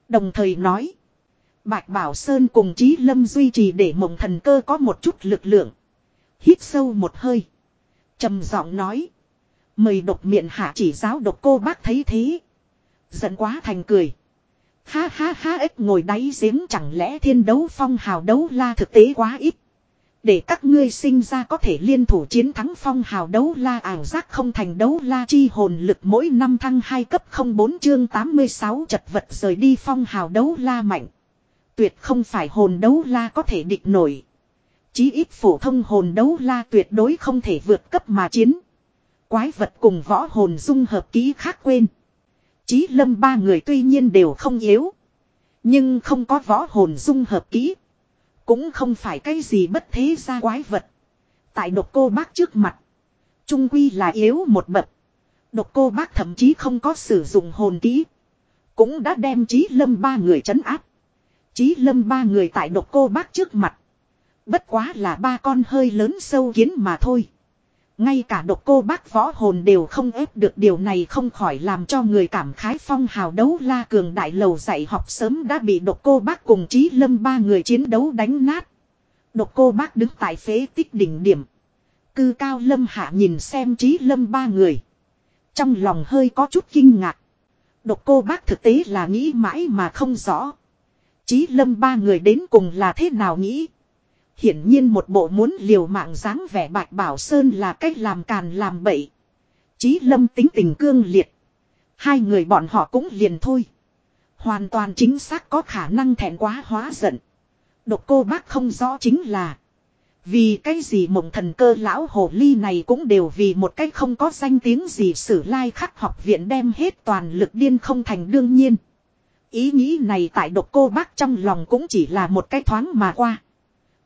Đồng thời nói. Bạch Bảo Sơn cùng Chí Lâm duy trì để mộng thần cơ có một chút lực lượng. Hít sâu một hơi. trầm giọng nói. Mời độc miệng hạ chỉ giáo độc cô bác thấy thế. Giận quá thành cười. Ha ha ha, ếch ngồi đáy giếng chẳng lẽ thiên đấu phong hào đấu la thực tế quá ít. Để các ngươi sinh ra có thể liên thủ chiến thắng phong hào đấu la, ảo giác không thành đấu la chi hồn lực mỗi năm thăng 2 cấp 04 chương 86 chật vật rời đi phong hào đấu la mạnh. Tuyệt không phải hồn đấu la có thể địch nổi. Chí ít phổ thông hồn đấu la tuyệt đối không thể vượt cấp mà chiến. Quái vật cùng võ hồn dung hợp ký khác quên. Chí lâm ba người tuy nhiên đều không yếu. Nhưng không có võ hồn dung hợp kỹ. Cũng không phải cái gì bất thế ra quái vật. Tại độc cô bác trước mặt. Trung quy là yếu một bậc. Độc cô bác thậm chí không có sử dụng hồn kỹ. Cũng đã đem Chí lâm ba người trấn áp. Chí lâm ba người tại độc cô bác trước mặt. Bất quá là ba con hơi lớn sâu kiến mà thôi. Ngay cả độc cô bác võ hồn đều không ép được điều này không khỏi làm cho người cảm khái phong hào đấu la cường đại lầu dạy học sớm đã bị độc cô bác cùng trí lâm ba người chiến đấu đánh nát. Độc cô bác đứng tại phế tích đỉnh điểm. Cư cao lâm hạ nhìn xem trí lâm ba người. Trong lòng hơi có chút kinh ngạc. Độc cô bác thực tế là nghĩ mãi mà không rõ. Trí lâm ba người đến cùng là thế nào nghĩ. Hiển nhiên một bộ muốn liều mạng dáng vẻ bạch bảo sơn là cách làm càn làm bậy. Chí lâm tính tình cương liệt. Hai người bọn họ cũng liền thôi. Hoàn toàn chính xác có khả năng thẹn quá hóa giận. Độc cô bác không rõ chính là. Vì cái gì mộng thần cơ lão hồ ly này cũng đều vì một cách không có danh tiếng gì sử lai khắc học viện đem hết toàn lực điên không thành đương nhiên. Ý nghĩ này tại độc cô bác trong lòng cũng chỉ là một cái thoáng mà qua.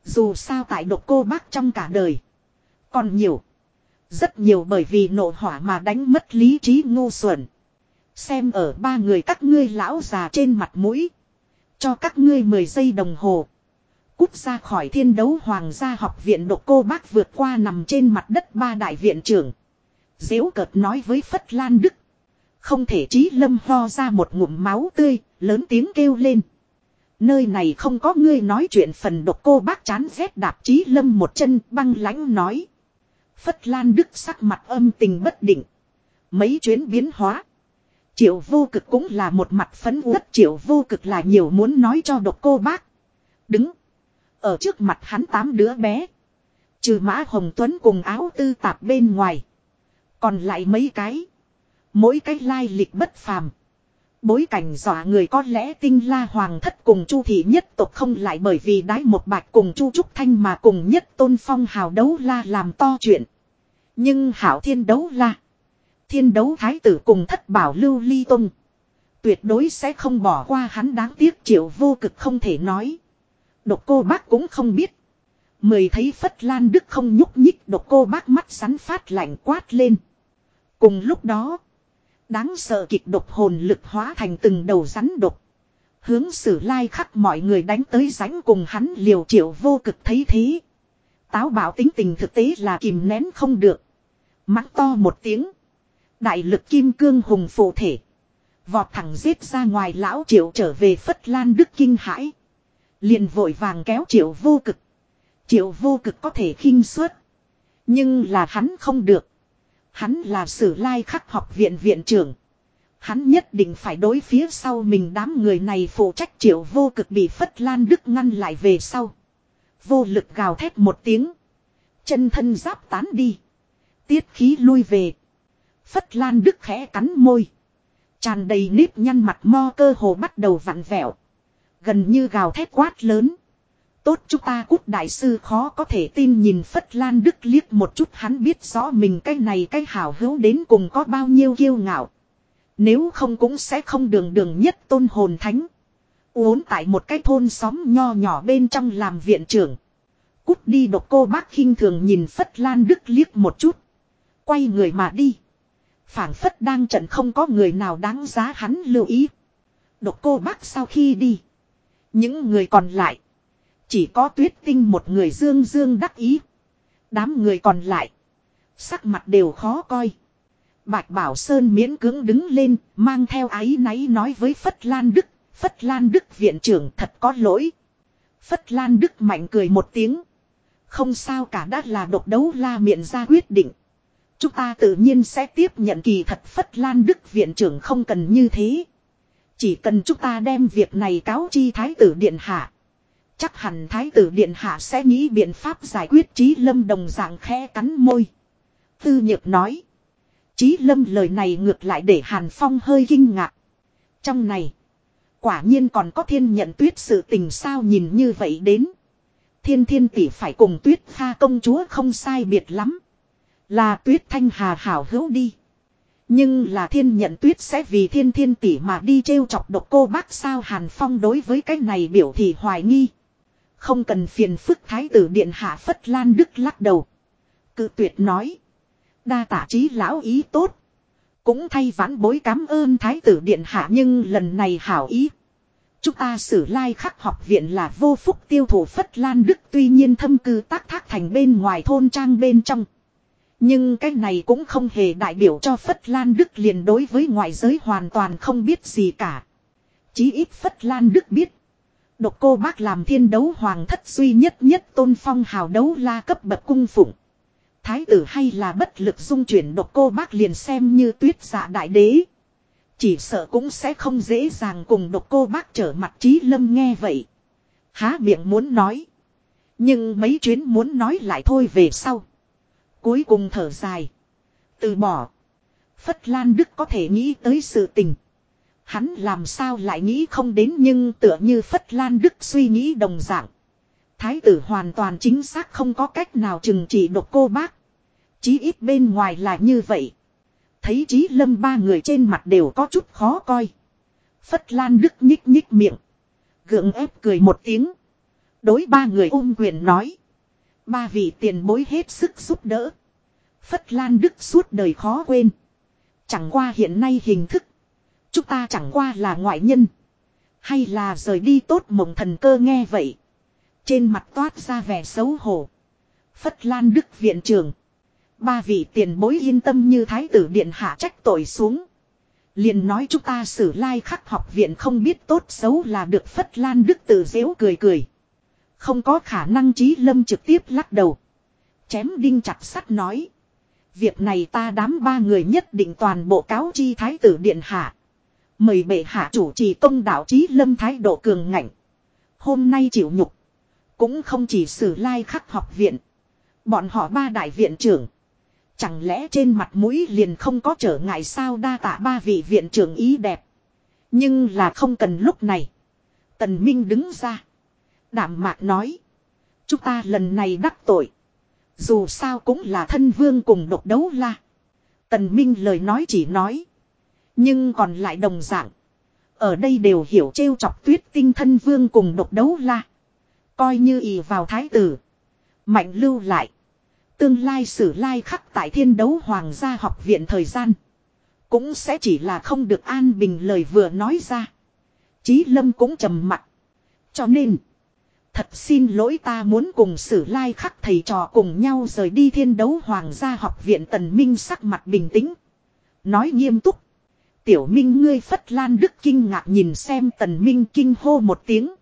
Dù sao tại độc cô bác trong cả đời. Còn nhiều. Rất nhiều bởi vì nộ hỏa mà đánh mất lý trí ngu xuẩn. Xem ở ba người các ngươi lão già trên mặt mũi. Cho các ngươi 10 giây đồng hồ. Cút ra khỏi thiên đấu hoàng gia học viện độc cô bác vượt qua nằm trên mặt đất ba đại viện trưởng. Dễu cợt nói với Phất Lan Đức. Không thể trí lâm ho ra một ngụm máu tươi, lớn tiếng kêu lên. Nơi này không có ngươi nói chuyện phần độc cô bác chán rét đạp chí lâm một chân, băng lãnh nói. Phất Lan Đức sắc mặt âm tình bất định. Mấy chuyến biến hóa. Triệu vô cực cũng là một mặt phấn uất, triệu vô cực là nhiều muốn nói cho độc cô bác. Đứng. Ở trước mặt hắn tám đứa bé. Trừ mã hồng tuấn cùng áo tư tạp bên ngoài. Còn lại mấy cái. Mỗi cái lai lịch bất phàm. Bối cảnh dọa người có lẽ tinh la hoàng thất cùng chu thị nhất tộc không lại bởi vì đái một bạch cùng chu trúc thanh mà cùng nhất tôn phong hào đấu la làm to chuyện. Nhưng hảo thiên đấu la. Thiên đấu thái tử cùng thất bảo lưu ly tung. Tuyệt đối sẽ không bỏ qua hắn đáng tiếc triệu vô cực không thể nói. Độc cô bác cũng không biết. mười thấy Phất Lan Đức không nhúc nhích, độc cô bác mắt sắn phát lạnh quát lên. Cùng lúc đó. Đáng sợ kịch độc hồn lực hóa thành từng đầu rắn độc. Hướng sử lai khắc mọi người đánh tới ránh cùng hắn liều triệu vô cực thấy thế. Táo bảo tính tình thực tế là kìm nén không được. Mắng to một tiếng. Đại lực kim cương hùng phụ thể. Vọt thẳng giết ra ngoài lão triệu trở về Phất Lan Đức kinh hãi. Liền vội vàng kéo triệu vô cực. Triệu vô cực có thể khinh suất. Nhưng là hắn không được. Hắn là sử lai khắc học viện viện trưởng. Hắn nhất định phải đối phía sau mình đám người này phụ trách triệu vô cực bị Phất Lan Đức ngăn lại về sau. Vô lực gào thét một tiếng. Chân thân giáp tán đi. Tiết khí lui về. Phất Lan Đức khẽ cắn môi. Tràn đầy nếp nhăn mặt mo cơ hồ bắt đầu vặn vẹo. Gần như gào thét quát lớn. Tốt chúng ta cút đại sư khó có thể tin nhìn Phất Lan Đức liếc một chút hắn biết rõ mình cái này cái hảo hữu đến cùng có bao nhiêu kiêu ngạo. Nếu không cũng sẽ không đường đường nhất tôn hồn thánh. Uốn tại một cái thôn xóm nho nhỏ bên trong làm viện trưởng. Cút đi độc cô bác khinh thường nhìn Phất Lan Đức liếc một chút. Quay người mà đi. phảng phất đang trận không có người nào đáng giá hắn lưu ý. Độc cô bác sau khi đi. Những người còn lại. Chỉ có tuyết tinh một người dương dương đắc ý. Đám người còn lại. Sắc mặt đều khó coi. Bạch Bảo Sơn miễn cưỡng đứng lên, mang theo ái náy nói với Phất Lan Đức. Phất Lan Đức viện trưởng thật có lỗi. Phất Lan Đức mạnh cười một tiếng. Không sao cả đã là độc đấu la miệng ra quyết định. Chúng ta tự nhiên sẽ tiếp nhận kỳ thật Phất Lan Đức viện trưởng không cần như thế. Chỉ cần chúng ta đem việc này cáo chi Thái tử Điện Hạ. Chắc hẳn Thái tử Điện Hạ sẽ nghĩ biện pháp giải quyết trí lâm đồng dạng khe cắn môi. Tư nhược nói. Chí lâm lời này ngược lại để Hàn Phong hơi kinh ngạc. Trong này. Quả nhiên còn có thiên nhận tuyết sự tình sao nhìn như vậy đến. Thiên thiên tỷ phải cùng tuyết pha công chúa không sai biệt lắm. Là tuyết thanh hà hảo hữu đi. Nhưng là thiên nhận tuyết sẽ vì thiên thiên tỷ mà đi trêu chọc độc cô bác sao Hàn Phong đối với cái này biểu thị hoài nghi. Không cần phiền phức thái tử điện hạ phất lan đức lắc đầu. Cự tuyệt nói. Đa tả trí lão ý tốt. Cũng thay vãn bối cảm ơn thái tử điện hạ nhưng lần này hảo ý. Chúng ta xử lai khắc học viện là vô phúc tiêu thụ Phất Lan Đức tuy nhiên thâm cư tác thác thành bên ngoài thôn trang bên trong. Nhưng cái này cũng không hề đại biểu cho Phất Lan Đức liền đối với ngoại giới hoàn toàn không biết gì cả. Chí ít Phất Lan Đức biết. Độc cô bác làm thiên đấu hoàng thất duy nhất nhất tôn phong hào đấu la cấp bậc cung phụng. Thái tử hay là bất lực dung chuyển độc cô bác liền xem như tuyết dạ đại đế. Chỉ sợ cũng sẽ không dễ dàng cùng độc cô bác trở mặt trí lâm nghe vậy. Há miệng muốn nói. Nhưng mấy chuyến muốn nói lại thôi về sau. Cuối cùng thở dài. Từ bỏ. Phất Lan Đức có thể nghĩ tới sự tình. Hắn làm sao lại nghĩ không đến nhưng tựa như Phất Lan Đức suy nghĩ đồng dạng. Thái tử hoàn toàn chính xác không có cách nào chừng trị độc cô bác. Chí ít bên ngoài là như vậy. Thấy Chí Lâm ba người trên mặt đều có chút khó coi. Phất Lan Đức nhích nhích miệng. Gượng ép cười một tiếng. Đối ba người ôm quyền nói. Ba vị tiền bối hết sức giúp đỡ. Phất Lan Đức suốt đời khó quên. Chẳng qua hiện nay hình thức. Chúng ta chẳng qua là ngoại nhân. Hay là rời đi tốt mộng thần cơ nghe vậy. Trên mặt toát ra vẻ xấu hổ. Phất Lan Đức viện trưởng. Ba vị tiền bối yên tâm như thái tử điện hạ trách tội xuống. Liền nói chúng ta xử lai khắc học viện không biết tốt xấu là được Phất Lan Đức tự dễu cười cười. Không có khả năng trí lâm trực tiếp lắc đầu. Chém đinh chặt sắt nói. Việc này ta đám ba người nhất định toàn bộ cáo chi thái tử điện hạ. Mời bệ hạ chủ trì công đạo trí lâm thái độ cường ngạnh. Hôm nay chịu nhục. Cũng không chỉ xử lai khắc học viện. Bọn họ ba đại viện trưởng. Chẳng lẽ trên mặt mũi liền không có trở ngại sao đa tạ ba vị viện trưởng ý đẹp. Nhưng là không cần lúc này. Tần Minh đứng ra. Đảm mạc nói. Chúng ta lần này đắc tội. Dù sao cũng là thân vương cùng độc đấu la. Tần Minh lời nói chỉ nói. Nhưng còn lại đồng dạng. Ở đây đều hiểu trêu chọc tuyết tinh thân vương cùng độc đấu la. Coi như ỷ vào thái tử. Mạnh lưu lại. Tương lai sử lai khắc tại thiên đấu hoàng gia học viện thời gian. Cũng sẽ chỉ là không được an bình lời vừa nói ra. Chí lâm cũng trầm mặt. Cho nên. Thật xin lỗi ta muốn cùng sử lai khắc thầy trò cùng nhau rời đi thiên đấu hoàng gia học viện tần minh sắc mặt bình tĩnh. Nói nghiêm túc tiểu minh ngươi phất lan đức kinh ngạc nhìn xem tần minh kinh hô một tiếng.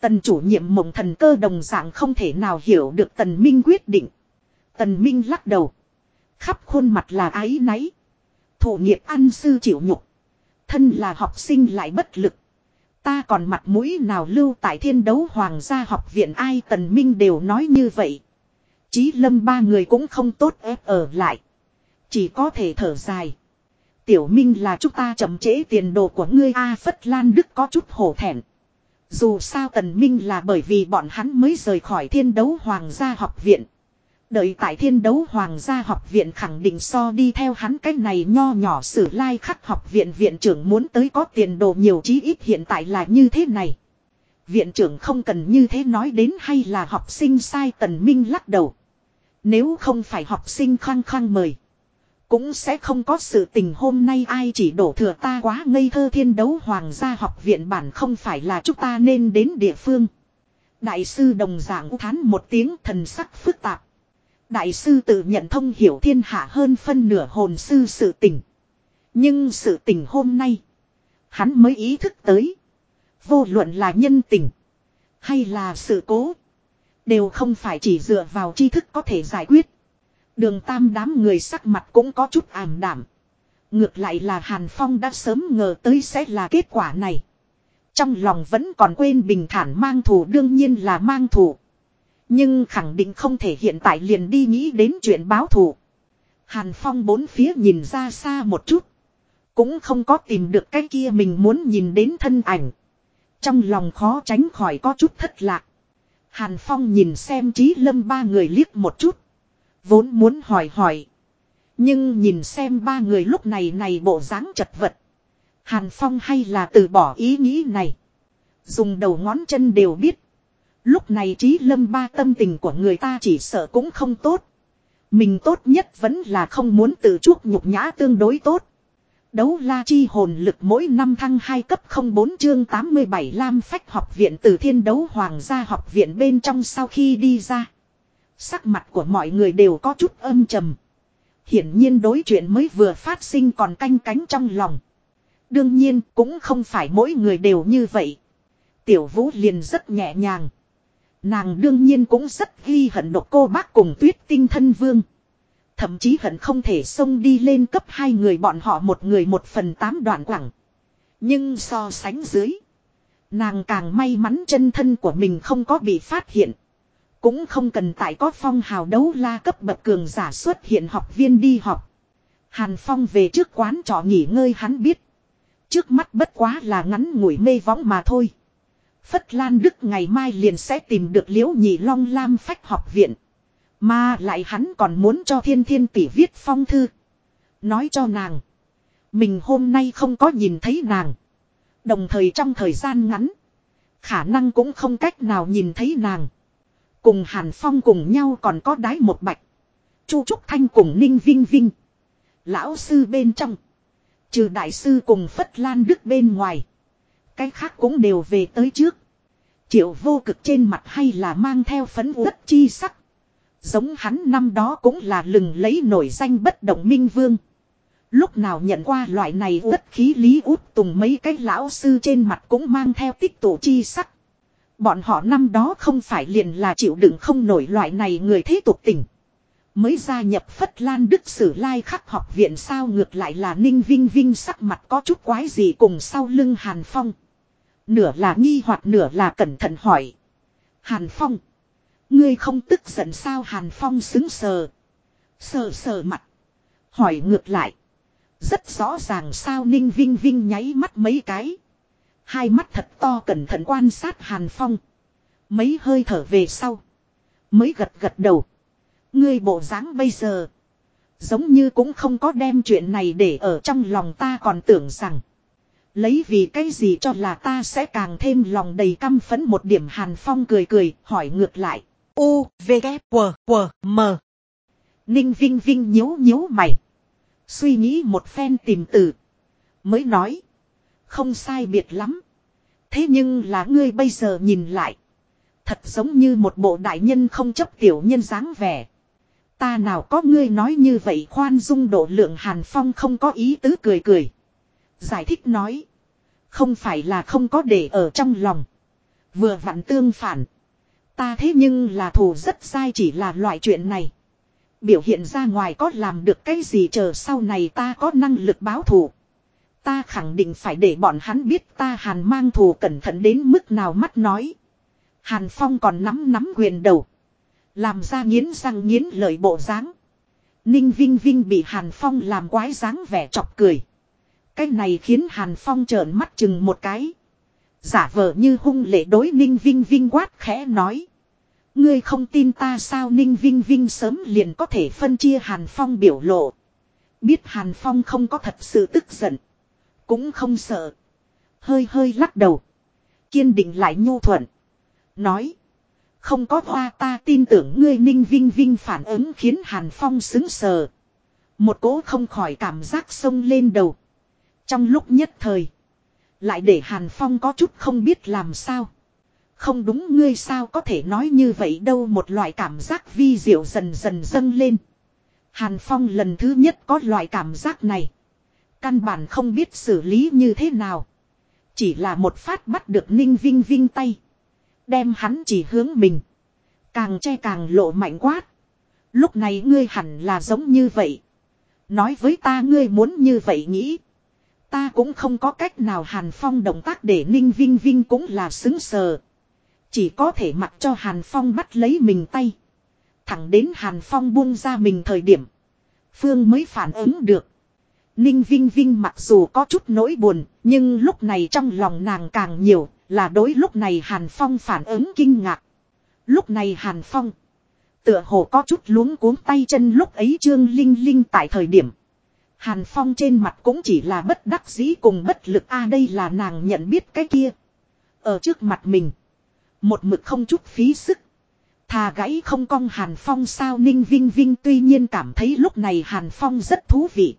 Tần chủ nhiệm mộng thần cơ đồng dạng không thể nào hiểu được tần minh quyết định. Tần minh lắc đầu. Khắp khuôn mặt là ái náy. Thủ nghiệp ăn sư chịu nhục. Thân là học sinh lại bất lực. Ta còn mặt mũi nào lưu tại thiên đấu hoàng gia học viện ai tần minh đều nói như vậy. Chí lâm ba người cũng không tốt ép ở lại. Chỉ có thể thở dài. Tiểu minh là chúng ta chậm trễ tiền đồ của ngươi A Phất Lan Đức có chút hổ thẹn. Dù sao tần minh là bởi vì bọn hắn mới rời khỏi thiên đấu hoàng gia học viện. Đợi tại thiên đấu hoàng gia học viện khẳng định so đi theo hắn cách này nho nhỏ sử lai khắc học viện viện trưởng muốn tới có tiền đồ nhiều chí ít hiện tại là như thế này. Viện trưởng không cần như thế nói đến hay là học sinh sai tần minh lắc đầu. Nếu không phải học sinh khăng khăng mời. Cũng sẽ không có sự tình hôm nay ai chỉ đổ thừa ta quá ngây thơ thiên đấu hoàng gia học viện bản không phải là chúng ta nên đến địa phương. Đại sư đồng giảng thán một tiếng thần sắc phức tạp. Đại sư tự nhận thông hiểu thiên hạ hơn phân nửa hồn sư sự tình. Nhưng sự tình hôm nay. Hắn mới ý thức tới. Vô luận là nhân tình. Hay là sự cố. Đều không phải chỉ dựa vào tri thức có thể giải quyết. Đường tam đám người sắc mặt cũng có chút ảm đảm. Ngược lại là Hàn Phong đã sớm ngờ tới sẽ là kết quả này. Trong lòng vẫn còn quên bình thản mang thù đương nhiên là mang thù. Nhưng khẳng định không thể hiện tại liền đi nghĩ đến chuyện báo thù. Hàn Phong bốn phía nhìn ra xa một chút. Cũng không có tìm được cái kia mình muốn nhìn đến thân ảnh. Trong lòng khó tránh khỏi có chút thất lạc. Hàn Phong nhìn xem trí lâm ba người liếc một chút. Vốn muốn hỏi hỏi. Nhưng nhìn xem ba người lúc này này bộ dáng chật vật. Hàn Phong hay là từ bỏ ý nghĩ này. Dùng đầu ngón chân đều biết. Lúc này trí lâm ba tâm tình của người ta chỉ sợ cũng không tốt. Mình tốt nhất vẫn là không muốn tự chuốc nhục nhã tương đối tốt. Đấu la chi hồn lực mỗi năm thăng 2 cấp 04 chương 87 Lam Phách học viện từ thiên đấu hoàng gia học viện bên trong sau khi đi ra. Sắc mặt của mọi người đều có chút âm trầm. Hiển nhiên đối chuyện mới vừa phát sinh còn canh cánh trong lòng. Đương nhiên cũng không phải mỗi người đều như vậy. Tiểu vũ liền rất nhẹ nhàng. Nàng đương nhiên cũng rất ghi hận độc cô bác cùng tuyết tinh thân vương. Thậm chí hận không thể xông đi lên cấp hai người bọn họ một người một phần tám đoạn quẳng. Nhưng so sánh dưới. Nàng càng may mắn chân thân của mình không có bị phát hiện. Cũng không cần tại có phong hào đấu la cấp bậc cường giả xuất hiện học viên đi học. Hàn Phong về trước quán trọ nghỉ ngơi hắn biết. Trước mắt bất quá là ngắn ngủi mê võng mà thôi. Phất Lan Đức ngày mai liền sẽ tìm được liễu nhị long lam phách học viện. Mà lại hắn còn muốn cho thiên thiên tỷ viết phong thư. Nói cho nàng. Mình hôm nay không có nhìn thấy nàng. Đồng thời trong thời gian ngắn. Khả năng cũng không cách nào nhìn thấy nàng. Cùng Hàn Phong cùng nhau còn có đái một bạch. Chu Trúc Thanh cùng Ninh Vinh Vinh. Lão sư bên trong. Trừ đại sư cùng Phất Lan Đức bên ngoài. Cái khác cũng đều về tới trước. Triệu vô cực trên mặt hay là mang theo phấn uất chi sắc. Giống hắn năm đó cũng là lừng lấy nổi danh bất động minh vương. Lúc nào nhận qua loại này uất khí lý út tùng mấy cái lão sư trên mặt cũng mang theo tích tụ chi sắc. Bọn họ năm đó không phải liền là chịu đựng không nổi loại này người thế tục tình. Mới gia nhập Phất Lan Đức Sử Lai khắc học viện sao ngược lại là Ninh Vinh Vinh sắc mặt có chút quái gì cùng sau lưng Hàn Phong. Nửa là nghi hoặc nửa là cẩn thận hỏi. Hàn Phong. Ngươi không tức giận sao Hàn Phong xứng sờ. Sờ sờ mặt. Hỏi ngược lại. Rất rõ ràng sao Ninh Vinh Vinh nháy mắt mấy cái. Hai mắt thật to cẩn thận quan sát Hàn Phong. Mấy hơi thở về sau. Mới gật gật đầu. Ngươi bộ dáng bây giờ. Giống như cũng không có đem chuyện này để ở trong lòng ta còn tưởng rằng. Lấy vì cái gì cho là ta sẽ càng thêm lòng đầy căm phấn một điểm Hàn Phong cười cười hỏi ngược lại. U, V, K, W, W, M. Ninh Vinh Vinh nhíu nhíu mày. Suy nghĩ một phen tìm từ. Mới nói. Không sai biệt lắm. Thế nhưng là ngươi bây giờ nhìn lại. Thật giống như một bộ đại nhân không chấp tiểu nhân dáng vẻ. Ta nào có ngươi nói như vậy khoan dung độ lượng Hàn Phong không có ý tứ cười cười. Giải thích nói. Không phải là không có để ở trong lòng. Vừa vặn tương phản. Ta thế nhưng là thù rất sai chỉ là loại chuyện này. Biểu hiện ra ngoài có làm được cái gì chờ sau này ta có năng lực báo thù. Ta khẳng định phải để bọn hắn biết ta hàn mang thù cẩn thận đến mức nào mắt nói. Hàn Phong còn nắm nắm quyền đầu. Làm ra nghiến răng nghiến lời bộ dáng. Ninh Vinh Vinh bị Hàn Phong làm quái dáng vẻ chọc cười. Cái này khiến Hàn Phong trợn mắt chừng một cái. Giả vờ như hung lệ đối Ninh Vinh Vinh quát khẽ nói. Ngươi không tin ta sao Ninh Vinh Vinh sớm liền có thể phân chia Hàn Phong biểu lộ. Biết Hàn Phong không có thật sự tức giận. Cũng không sợ. Hơi hơi lắc đầu. Kiên định lại nhu thuận. Nói. Không có hoa ta tin tưởng ngươi Ninh Vinh Vinh phản ứng khiến Hàn Phong xứng sờ. Một cố không khỏi cảm giác sông lên đầu. Trong lúc nhất thời. Lại để Hàn Phong có chút không biết làm sao. Không đúng ngươi sao có thể nói như vậy đâu một loại cảm giác vi diệu dần dần dâng lên. Hàn Phong lần thứ nhất có loại cảm giác này. Căn bản không biết xử lý như thế nào. Chỉ là một phát bắt được Ninh Vinh Vinh tay. Đem hắn chỉ hướng mình. Càng che càng lộ mạnh quát. Lúc này ngươi hẳn là giống như vậy. Nói với ta ngươi muốn như vậy nghĩ. Ta cũng không có cách nào Hàn Phong động tác để Ninh Vinh Vinh cũng là xứng sờ. Chỉ có thể mặc cho Hàn Phong bắt lấy mình tay. Thẳng đến Hàn Phong buông ra mình thời điểm. Phương mới phản ứng được. Ninh Vinh Vinh mặc dù có chút nỗi buồn, nhưng lúc này trong lòng nàng càng nhiều, là đối lúc này Hàn Phong phản ứng kinh ngạc. Lúc này Hàn Phong, tựa hồ có chút luống cuống tay chân lúc ấy Trương Linh Linh tại thời điểm. Hàn Phong trên mặt cũng chỉ là bất đắc dĩ cùng bất lực a đây là nàng nhận biết cái kia. Ở trước mặt mình, một mực không chút phí sức. Thà gãy không cong Hàn Phong sao Ninh Vinh Vinh tuy nhiên cảm thấy lúc này Hàn Phong rất thú vị.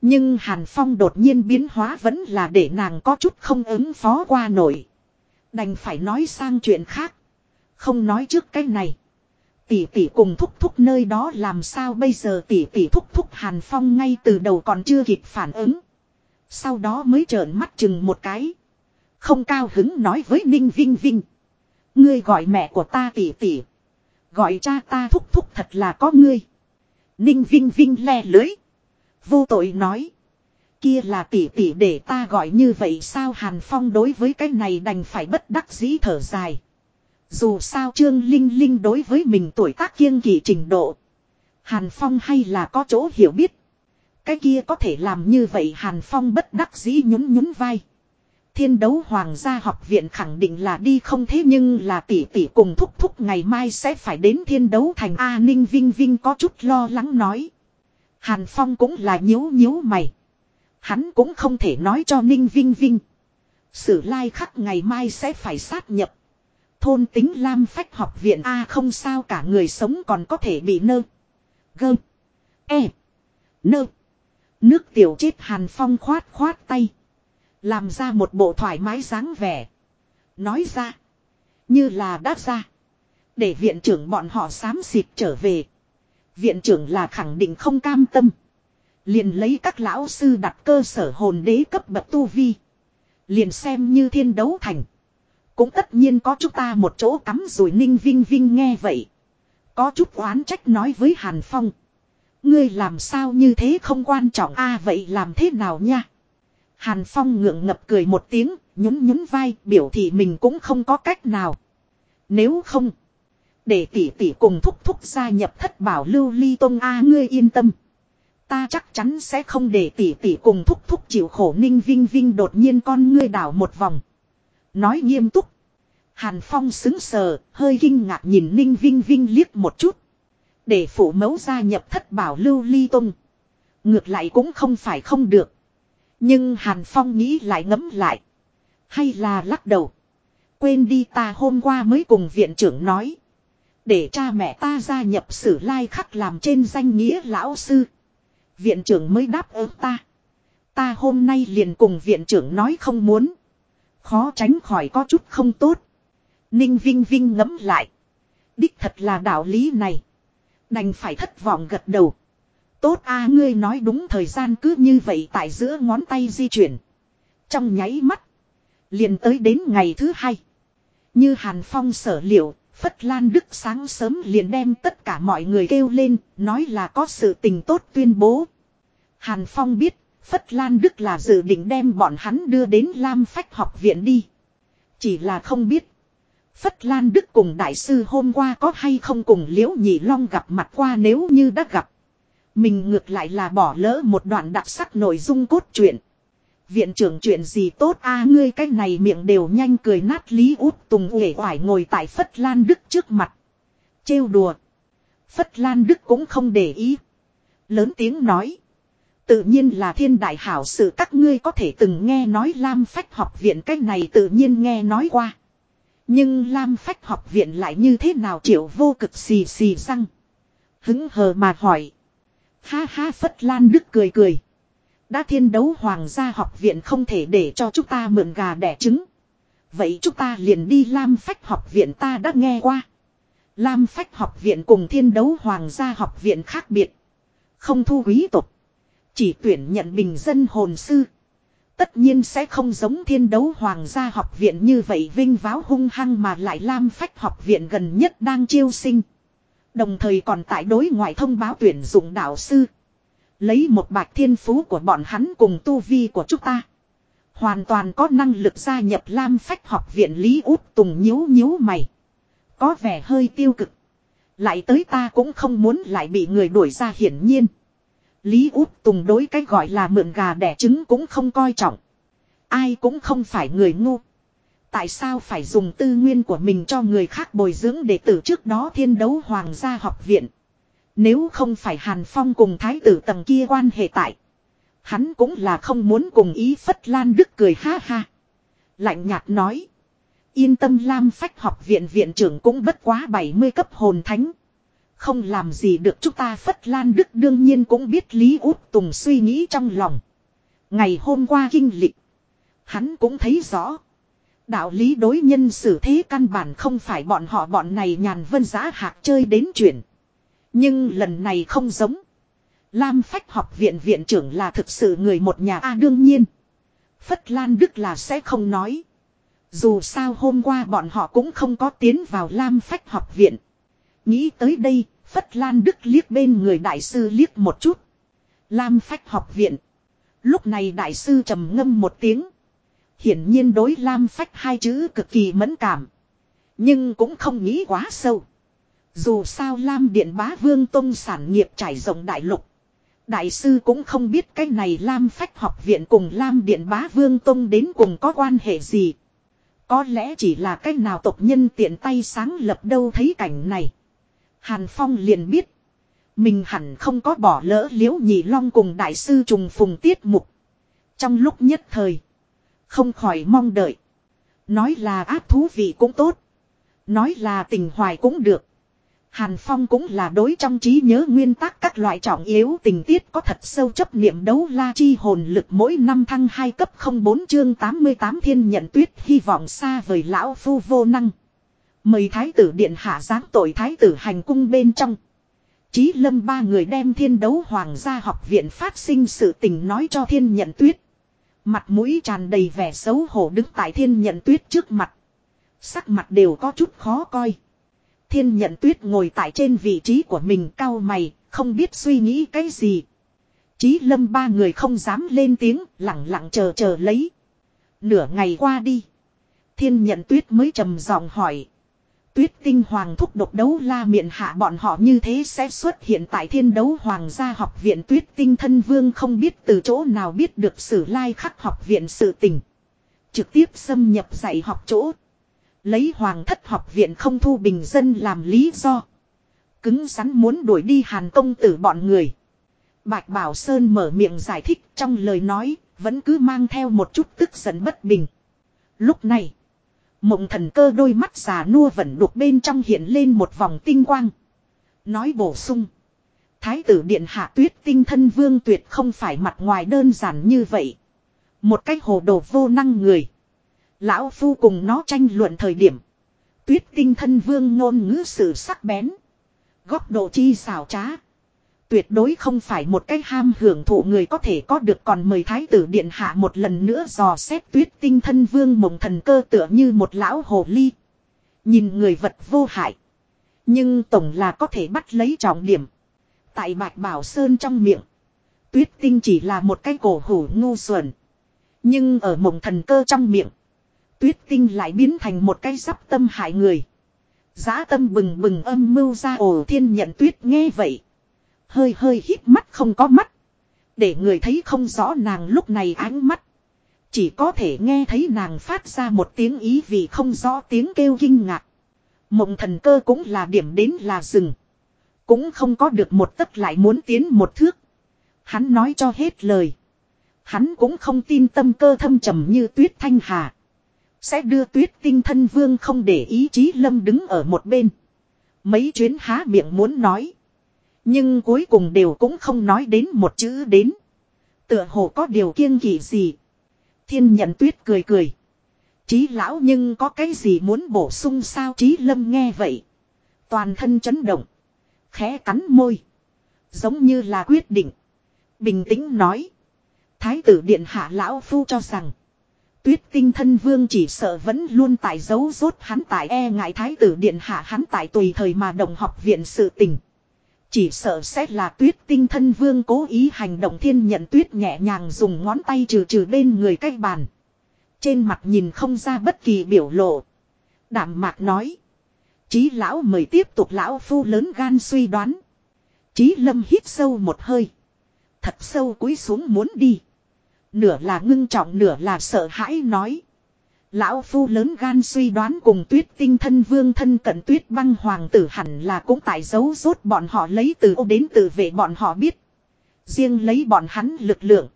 Nhưng Hàn Phong đột nhiên biến hóa vẫn là để nàng có chút không ứng phó qua nổi. Đành phải nói sang chuyện khác. Không nói trước cái này. Tỷ tỷ cùng thúc thúc nơi đó làm sao bây giờ tỷ tỷ thúc thúc Hàn Phong ngay từ đầu còn chưa kịp phản ứng. Sau đó mới trợn mắt chừng một cái. Không cao hứng nói với Ninh Vinh Vinh. Ngươi gọi mẹ của ta tỷ tỷ. Gọi cha ta thúc thúc thật là có ngươi. Ninh Vinh Vinh le lưới. Vô tội nói. Kia là tỷ tỷ để ta gọi như vậy sao Hàn Phong đối với cái này đành phải bất đắc dĩ thở dài. Dù sao Trương Linh Linh đối với mình tuổi tác kiêng kỵ trình độ. Hàn Phong hay là có chỗ hiểu biết. Cái kia có thể làm như vậy Hàn Phong bất đắc dĩ nhún nhún vai. Thiên đấu hoàng gia học viện khẳng định là đi không thế nhưng là tỷ tỷ cùng thúc thúc ngày mai sẽ phải đến thiên đấu thành A Ninh Vinh Vinh có chút lo lắng nói. Hàn Phong cũng là nhíu nhíu mày. Hắn cũng không thể nói cho Ninh Vinh Vinh. Sử lai khắc ngày mai sẽ phải sát nhập. Thôn tính Lam Phách học viện A không sao cả người sống còn có thể bị nơ. Gơ. E. Nơ. Nước tiểu chết Hàn Phong khoát khoát tay. Làm ra một bộ thoải mái dáng vẻ. Nói ra. Như là đáp ra. Để viện trưởng bọn họ xám xịt trở về. Viện trưởng là khẳng định không cam tâm. Liền lấy các lão sư đặt cơ sở hồn đế cấp bậc tu vi. Liền xem như thiên đấu thành. Cũng tất nhiên có chúng ta một chỗ cắm rồi ninh vinh vinh nghe vậy. Có chút oán trách nói với Hàn Phong. Ngươi làm sao như thế không quan trọng a vậy làm thế nào nha. Hàn Phong ngượng ngập cười một tiếng, nhún nhún vai, biểu thị mình cũng không có cách nào. Nếu không, để tỷ tỷ cùng thúc thúc gia nhập thất bảo lưu ly tông A ngươi yên tâm. Ta chắc chắn sẽ không để tỷ tỷ cùng thúc thúc chịu khổ ninh vinh vinh đột nhiên con ngươi đảo một vòng. Nói nghiêm túc. Hàn Phong xứng sờ, hơi kinh ngạc nhìn ninh vinh vinh liếc một chút. Để phụ mẫu gia nhập thất bảo lưu ly tông. Ngược lại cũng không phải không được. Nhưng Hàn Phong nghĩ lại ngẫm lại. Hay là lắc đầu. Quên đi ta hôm qua mới cùng viện trưởng nói. Để cha mẹ ta gia nhập sử lai khắc làm trên danh nghĩa lão sư. Viện trưởng mới đáp ứng ta. Ta hôm nay liền cùng viện trưởng nói không muốn. Khó tránh khỏi có chút không tốt. Ninh Vinh Vinh ngẫm lại. Đích thật là đạo lý này. Đành phải thất vọng gật đầu. Tốt a ngươi nói đúng thời gian cứ như vậy tại giữa ngón tay di chuyển. Trong nháy mắt. Liền tới đến ngày thứ hai. Như Hàn Phong sở liệu, Phất Lan Đức sáng sớm liền đem tất cả mọi người kêu lên, nói là có sự tình tốt tuyên bố. Hàn Phong biết, Phất Lan Đức là dự định đem bọn hắn đưa đến Lam Phách học viện đi. Chỉ là không biết. Phất Lan Đức cùng đại sư hôm qua có hay không cùng Liễu Nhị Long gặp mặt qua nếu như đã gặp. Mình ngược lại là bỏ lỡ một đoạn đặc sắc nội dung cốt truyện. Viện trưởng chuyện gì tốt a, ngươi cái này miệng đều nhanh cười nát Lý Út Tùng uể oải ngồi tại Phất Lan Đức trước mặt. trêu đùa. Phất Lan Đức cũng không để ý. Lớn tiếng nói. Tự nhiên là thiên đại hảo sự, các ngươi có thể từng nghe nói Lam Phách học viện cái này tự nhiên nghe nói qua. Nhưng Lam Phách học viện lại như thế nào triệu vô cực xì xì răng. Hứng hờ mà hỏi. Ha ha, Phất Lan Đức cười cười. Đã thiên đấu hoàng gia học viện không thể để cho chúng ta mượn gà đẻ trứng. Vậy chúng ta liền đi Lam Phách học viện ta đã nghe qua. Lam Phách học viện cùng thiên đấu hoàng gia học viện khác biệt. Không thu quý tục. Chỉ tuyển nhận bình dân hồn sư. Tất nhiên sẽ không giống thiên đấu hoàng gia học viện như vậy vinh váo hung hăng mà lại Lam Phách học viện gần nhất đang chiêu sinh. Đồng thời còn tại đối ngoại thông báo tuyển dụng đạo sư. Lấy một bạch thiên phú của bọn hắn cùng tu vi của chúng ta. Hoàn toàn có năng lực gia nhập Lam Phách học viện Lý Út Tùng nhíu nhíu mày. Có vẻ hơi tiêu cực. Lại tới ta cũng không muốn lại bị người đuổi ra hiển nhiên. Lý Út Tùng đối cái gọi là mượn gà đẻ trứng cũng không coi trọng. Ai cũng không phải người ngu. Tại sao phải dùng tư nguyên của mình cho người khác bồi dưỡng để từ trước đó thiên đấu hoàng gia học viện. Nếu không phải Hàn Phong cùng thái tử tầng kia quan hệ tại. Hắn cũng là không muốn cùng ý Phất Lan Đức cười ha ha. Lạnh nhạt nói. Yên tâm Lam Phách học viện viện trưởng cũng bất quá 70 cấp hồn thánh. Không làm gì được chúng ta Phất Lan Đức đương nhiên cũng biết Lý Út Tùng suy nghĩ trong lòng. Ngày hôm qua kinh lịch. Hắn cũng thấy rõ. Đạo lý đối nhân xử thế căn bản không phải bọn họ bọn này nhàn vân giá hạc chơi đến chuyện nhưng lần này không giống. Lam Phách học viện viện trưởng là thực sự người một nhà A đương nhiên. Phất Lan Đức là sẽ không nói. Dù sao hôm qua bọn họ cũng không có tiến vào Lam Phách học viện. Nghĩ tới đây, Phất Lan Đức liếc bên người đại sư liếc một chút. Lam Phách học viện. Lúc này đại sư trầm ngâm một tiếng. Hiển nhiên đối Lam Phách hai chữ cực kỳ mẫn cảm. Nhưng cũng không nghĩ quá sâu. Dù sao Lam Điện Bá Vương Tông sản nghiệp trải rộng đại lục. Đại sư cũng không biết cái này Lam Phách học viện cùng Lam Điện Bá Vương Tông đến cùng có quan hệ gì. Có lẽ chỉ là cách nào tộc nhân tiện tay sáng lập đâu thấy cảnh này. Hàn Phong liền biết. Mình hẳn không có bỏ lỡ liễu nhị long cùng đại sư trùng phùng tiết mục. Trong lúc nhất thời. Không khỏi mong đợi. Nói là ác thú vị cũng tốt. Nói là tình hoài cũng được. Hàn Phong cũng là đối trong trí nhớ nguyên tắc các loại trọng yếu tình tiết có thật sâu chấp niệm đấu la chi hồn lực mỗi năm thăng 2 cấp 04 chương 88 thiên nhận tuyết hy vọng xa vời lão phu vô năng. Mời thái tử điện hạ giáng tội thái tử hành cung bên trong. Chí lâm ba người đem thiên đấu hoàng gia học viện phát sinh sự tình nói cho thiên nhận tuyết. Mặt mũi tràn đầy vẻ xấu hổ đứng tại thiên nhận tuyết trước mặt. Sắc mặt đều có chút khó coi. Thiên nhận tuyết ngồi tại trên vị trí của mình cao mày, không biết suy nghĩ cái gì. Chí lâm ba người không dám lên tiếng, lặng lặng chờ chờ lấy. Nửa ngày qua đi. Thiên nhận tuyết mới trầm giọng hỏi. Tuyết tinh hoàng thúc độc đấu la miệng hạ bọn họ như thế sẽ xuất hiện tại thiên đấu hoàng gia học viện tuyết tinh thân vương không biết từ chỗ nào biết được sử lai khắc học viện sự tình. Trực tiếp xâm nhập dạy học chỗ. Lấy hoàng thất học viện không thu bình dân làm lý do. Cứng rắn muốn đuổi đi hàn công tử bọn người. Bạch Bảo Sơn mở miệng giải thích trong lời nói, vẫn cứ mang theo một chút tức giận bất bình. Lúc này, mộng thần cơ đôi mắt già nua vẫn đục bên trong hiện lên một vòng tinh quang. Nói bổ sung. Thái tử điện hạ tuyết tinh thân vương tuyệt không phải mặt ngoài đơn giản như vậy. Một cách hồ đồ vô năng người. Lão Phu cùng nó tranh luận thời điểm. Tuyết tinh thân vương ngôn ngữ sự sắc bén. Góc độ chi xảo trá. Tuyệt đối không phải một cái ham hưởng thụ người có thể có được còn mời thái tử điện hạ một lần nữa dò xét tuyết tinh thân vương mộng thần cơ tựa như một lão hồ ly. Nhìn người vật vô hại. Nhưng tổng là có thể bắt lấy trọng điểm. Tại bạch bảo sơn trong miệng. Tuyết tinh chỉ là một cái cổ hủ ngu xuẩn. Nhưng ở mộng thần cơ trong miệng. Tuyết tinh lại biến thành một cái sắp tâm hại người. Giá tâm bừng bừng âm mưu ra ồ thiên nhận tuyết nghe vậy. Hơi hơi hít mắt không có mắt. Để người thấy không rõ nàng lúc này ánh mắt. Chỉ có thể nghe thấy nàng phát ra một tiếng ý vì không rõ tiếng kêu kinh ngạc. Mộng thần cơ cũng là điểm đến là rừng. Cũng không có được một tấc lại muốn tiến một thước. Hắn nói cho hết lời. Hắn cũng không tin tâm cơ thâm trầm như tuyết thanh hà. Sẽ đưa tuyết tinh thân vương không để ý chí lâm đứng ở một bên. Mấy chuyến há miệng muốn nói. Nhưng cuối cùng đều cũng không nói đến một chữ đến. Tựa hồ có điều kiêng kỵ gì. Thiên nhận tuyết cười cười. Chí lão nhưng có cái gì muốn bổ sung sao chí lâm nghe vậy. Toàn thân chấn động. Khẽ cắn môi. Giống như là quyết định. Bình tĩnh nói. Thái tử điện hạ lão phu cho rằng. Tuyết tinh thân vương chỉ sợ vẫn luôn tại dấu rốt hắn tại e ngại thái tử điện hạ hắn tại tùy thời mà đồng học viện sự tình. Chỉ sợ sẽ là tuyết tinh thân vương cố ý hành động thiên nhận tuyết nhẹ nhàng dùng ngón tay trừ trừ bên người cách bàn. Trên mặt nhìn không ra bất kỳ biểu lộ. Đảm mạc nói. Chí lão mời tiếp tục lão phu lớn gan suy đoán. Chí lâm hít sâu một hơi. Thật sâu cúi xuống muốn đi. Nửa là ngưng trọng nửa là sợ hãi nói. Lão phu lớn gan suy đoán cùng tuyết tinh thân vương thân cận tuyết băng hoàng tử hẳn là cũng tại dấu rốt bọn họ lấy từ ô đến từ vệ bọn họ biết. Riêng lấy bọn hắn lực lượng.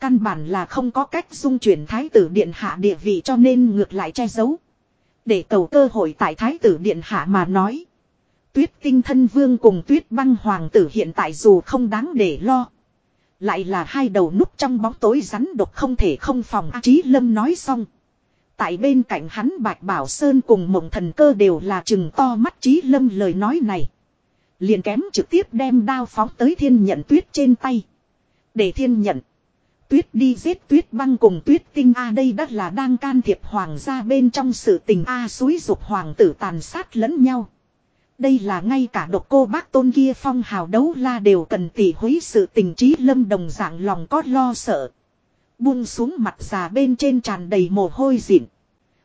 Căn bản là không có cách dung chuyển thái tử điện hạ địa vị cho nên ngược lại che giấu. Để cầu cơ hội tại thái tử điện hạ mà nói. Tuyết tinh thân vương cùng tuyết băng hoàng tử hiện tại dù không đáng để lo. Lại là hai đầu núp trong bóng tối rắn độc không thể không phòng A Chí Lâm nói xong. Tại bên cạnh hắn Bạch Bảo Sơn cùng mộng thần cơ đều là chừng to mắt Chí Lâm lời nói này. Liền kém trực tiếp đem đao phóng tới thiên nhận tuyết trên tay. Để thiên nhận. Tuyết đi giết tuyết băng cùng tuyết tinh A đây đã là đang can thiệp hoàng gia bên trong sự tình A suối dục hoàng tử tàn sát lẫn nhau. Đây là ngay cả độc cô bác tôn kia phong hào đấu la đều cần tỉ hối sự tình trí lâm đồng dạng lòng có lo sợ. Buông xuống mặt già bên trên tràn đầy mồ hôi dịn.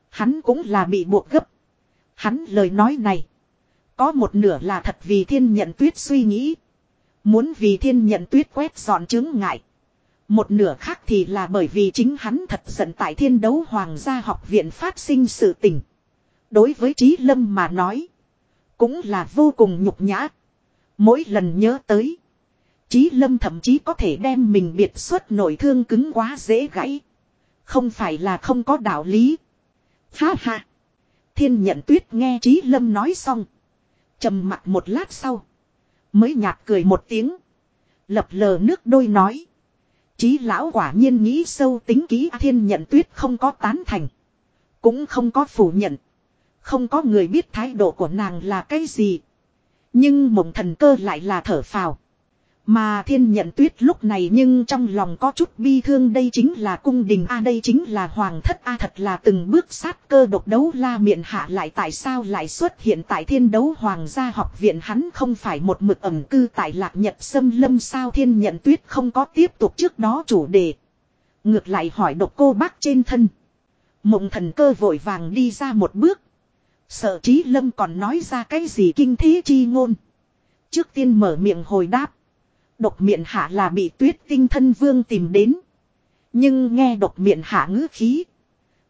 Hắn cũng là bị buộc gấp. Hắn lời nói này. Có một nửa là thật vì thiên nhận tuyết suy nghĩ. Muốn vì thiên nhận tuyết quét dọn chứng ngại. Một nửa khác thì là bởi vì chính hắn thật giận tại thiên đấu hoàng gia học viện phát sinh sự tình. Đối với Trí Lâm mà nói. Cũng là vô cùng nhục nhã. Mỗi lần nhớ tới. Chí lâm thậm chí có thể đem mình biệt xuất nội thương cứng quá dễ gãy. Không phải là không có đạo lý. Ha ha. Thiên nhận tuyết nghe Chí lâm nói xong. trầm mặt một lát sau. Mới nhạt cười một tiếng. Lập lờ nước đôi nói. Chí lão quả nhiên nghĩ sâu tính kỹ thiên nhận tuyết không có tán thành. Cũng không có phủ nhận. Không có người biết thái độ của nàng là cái gì. Nhưng mộng thần cơ lại là thở phào. Mà thiên nhận tuyết lúc này nhưng trong lòng có chút bi thương đây chính là cung đình A, đây chính là hoàng thất A, thật là từng bước sát cơ độc đấu la miệng hạ lại tại sao lại xuất hiện tại thiên đấu hoàng gia học viện hắn không phải một mực ẩm cư tại lạc nhật sâm lâm sao thiên nhận tuyết không có tiếp tục trước đó chủ đề. Ngược lại hỏi độc cô bác trên thân. Mộng thần cơ vội vàng đi ra một bước. Sợ trí lâm còn nói ra cái gì kinh thế chi ngôn. Trước tiên mở miệng hồi đáp. Độc miệng hạ là bị tuyết tinh thân vương tìm đến. Nhưng nghe độc miệng hạ ngữ khí.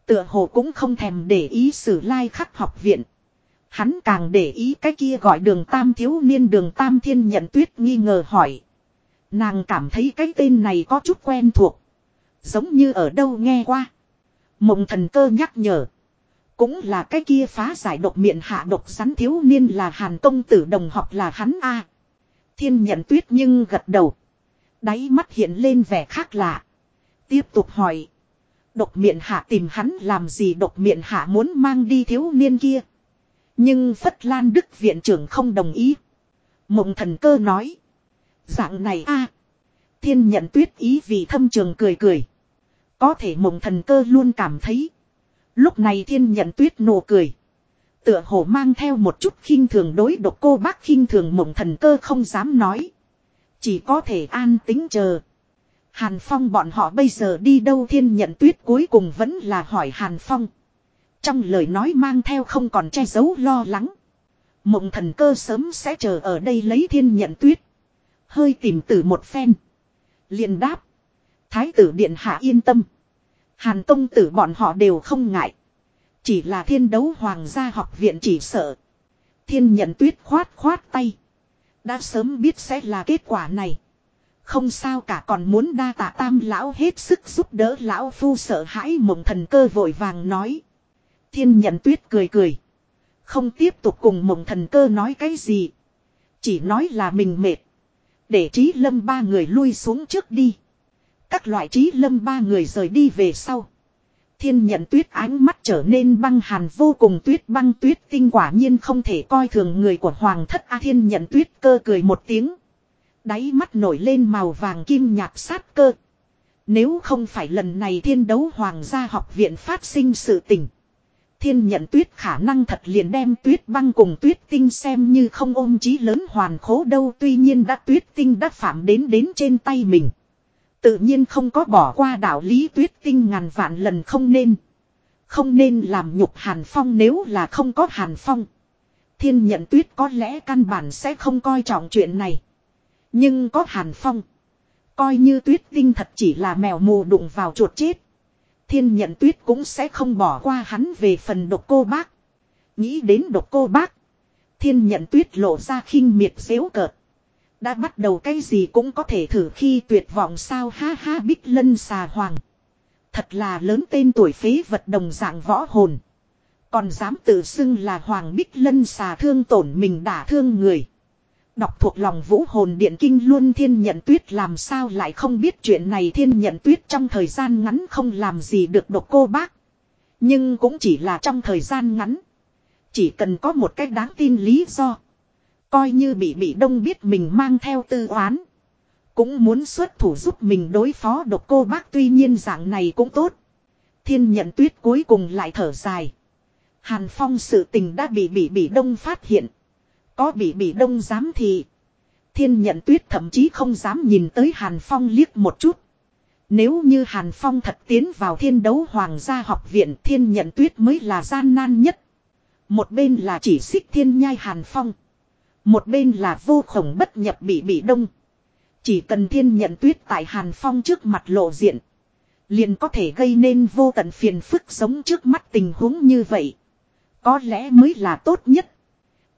Tựa hồ cũng không thèm để ý sử lai khắc học viện. Hắn càng để ý cái kia gọi đường tam thiếu niên đường tam thiên nhận tuyết nghi ngờ hỏi. Nàng cảm thấy cái tên này có chút quen thuộc. Giống như ở đâu nghe qua. Mộng thần cơ nhắc nhở. Cũng là cái kia phá giải độc miệng hạ độc rắn thiếu niên là hàn công tử đồng học là hắn a Thiên nhận tuyết nhưng gật đầu. Đáy mắt hiện lên vẻ khác lạ. Tiếp tục hỏi. Độc miệng hạ tìm hắn làm gì độc miệng hạ muốn mang đi thiếu niên kia. Nhưng Phất Lan Đức viện trưởng không đồng ý. Mộng thần cơ nói. Dạng này a Thiên nhận tuyết ý vì thâm trường cười cười. Có thể mộng thần cơ luôn cảm thấy. Lúc này thiên nhận tuyết nụ cười. Tựa hồ mang theo một chút khinh thường đối độc cô bác khinh thường mộng thần cơ không dám nói. Chỉ có thể an tính chờ. Hàn Phong bọn họ bây giờ đi đâu thiên nhận tuyết cuối cùng vẫn là hỏi Hàn Phong. Trong lời nói mang theo không còn che giấu lo lắng. Mộng thần cơ sớm sẽ chờ ở đây lấy thiên nhận tuyết. Hơi tìm tử một phen. liền đáp. Thái tử điện hạ yên tâm. Hàn công tử bọn họ đều không ngại. Chỉ là thiên đấu hoàng gia học viện chỉ sợ. Thiên nhận tuyết khoát khoát tay. Đã sớm biết sẽ là kết quả này. Không sao cả còn muốn đa tạ tam lão hết sức giúp đỡ lão phu sợ hãi mộng thần cơ vội vàng nói. Thiên nhận tuyết cười cười. Không tiếp tục cùng mộng thần cơ nói cái gì. Chỉ nói là mình mệt. Để trí lâm ba người lui xuống trước đi. Các loại trí lâm ba người rời đi về sau. Thiên nhận tuyết ánh mắt trở nên băng hàn vô cùng tuyết băng tuyết tinh quả nhiên không thể coi thường người của hoàng thất A thiên nhận tuyết cơ cười một tiếng. Đáy mắt nổi lên màu vàng kim nhạt sát cơ. Nếu không phải lần này thiên đấu hoàng gia học viện phát sinh sự tình. Thiên nhận tuyết khả năng thật liền đem tuyết băng cùng tuyết tinh xem như không ôm chí lớn hoàn khố đâu tuy nhiên đã tuyết tinh đã phạm đến đến trên tay mình. Tự nhiên không có bỏ qua đạo lý tuyết tinh ngàn vạn lần không nên. Không nên làm nhục Hàn Phong nếu là không có Hàn Phong. Thiên nhận tuyết có lẽ căn bản sẽ không coi trọng chuyện này. Nhưng có Hàn Phong. Coi như tuyết tinh thật chỉ là mèo mù đụng vào chuột chết. Thiên nhận tuyết cũng sẽ không bỏ qua hắn về phần độc cô bác. Nghĩ đến độc cô bác. Thiên nhận tuyết lộ ra khinh miệt xéo cợt. Đã bắt đầu cái gì cũng có thể thử khi tuyệt vọng sao ha ha, bích lân xà hoàng. Thật là lớn tên tuổi phế vật đồng dạng võ hồn. Còn dám tự xưng là hoàng bích lân xà thương tổn mình đả thương người. Đọc thuộc lòng vũ hồn điện kinh luôn thiên nhận tuyết làm sao lại không biết chuyện này thiên nhận tuyết trong thời gian ngắn không làm gì được độc cô bác. Nhưng cũng chỉ là trong thời gian ngắn. Chỉ cần có một cách đáng tin lý do. Coi như bị bị đông biết mình mang theo tư oán. Cũng muốn xuất thủ giúp mình đối phó độc cô bác, tuy nhiên dạng này cũng tốt. Thiên nhận tuyết cuối cùng lại thở dài. Hàn Phong sự tình đã bị bị bị đông phát hiện. Có bị bị đông dám thì. Thiên nhận tuyết thậm chí không dám nhìn tới Hàn Phong liếc một chút. Nếu như Hàn Phong thật tiến vào thiên đấu hoàng gia học viện, thiên nhận tuyết mới là gian nan nhất. Một bên là chỉ xích thiên nhai Hàn Phong. Một bên là vô khổng bất nhập bị bị đông. Chỉ cần thiên nhận tuyết tại Hàn Phong trước mặt lộ diện. Liền có thể gây nên vô tận phiền phức sống trước mắt tình huống như vậy. Có lẽ mới là tốt nhất.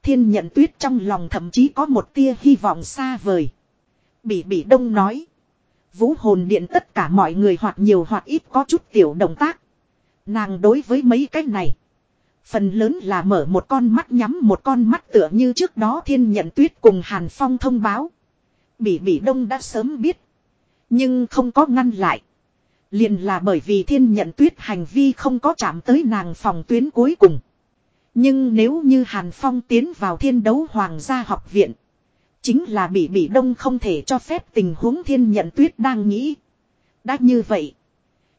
Thiên nhận tuyết trong lòng thậm chí có một tia hy vọng xa vời. Bị bị đông nói. Vũ hồn điện tất cả mọi người hoặc nhiều hoặc ít có chút tiểu động tác. Nàng đối với mấy cái này. Phần lớn là mở một con mắt nhắm một con mắt tựa như trước đó thiên nhận tuyết cùng Hàn Phong thông báo. Bỉ bỉ đông đã sớm biết. Nhưng không có ngăn lại. Liền là bởi vì thiên nhận tuyết hành vi không có chạm tới nàng phòng tuyến cuối cùng. Nhưng nếu như Hàn Phong tiến vào thiên đấu hoàng gia học viện. Chính là bỉ bỉ đông không thể cho phép tình huống thiên nhận tuyết đang nghĩ. Đã như vậy.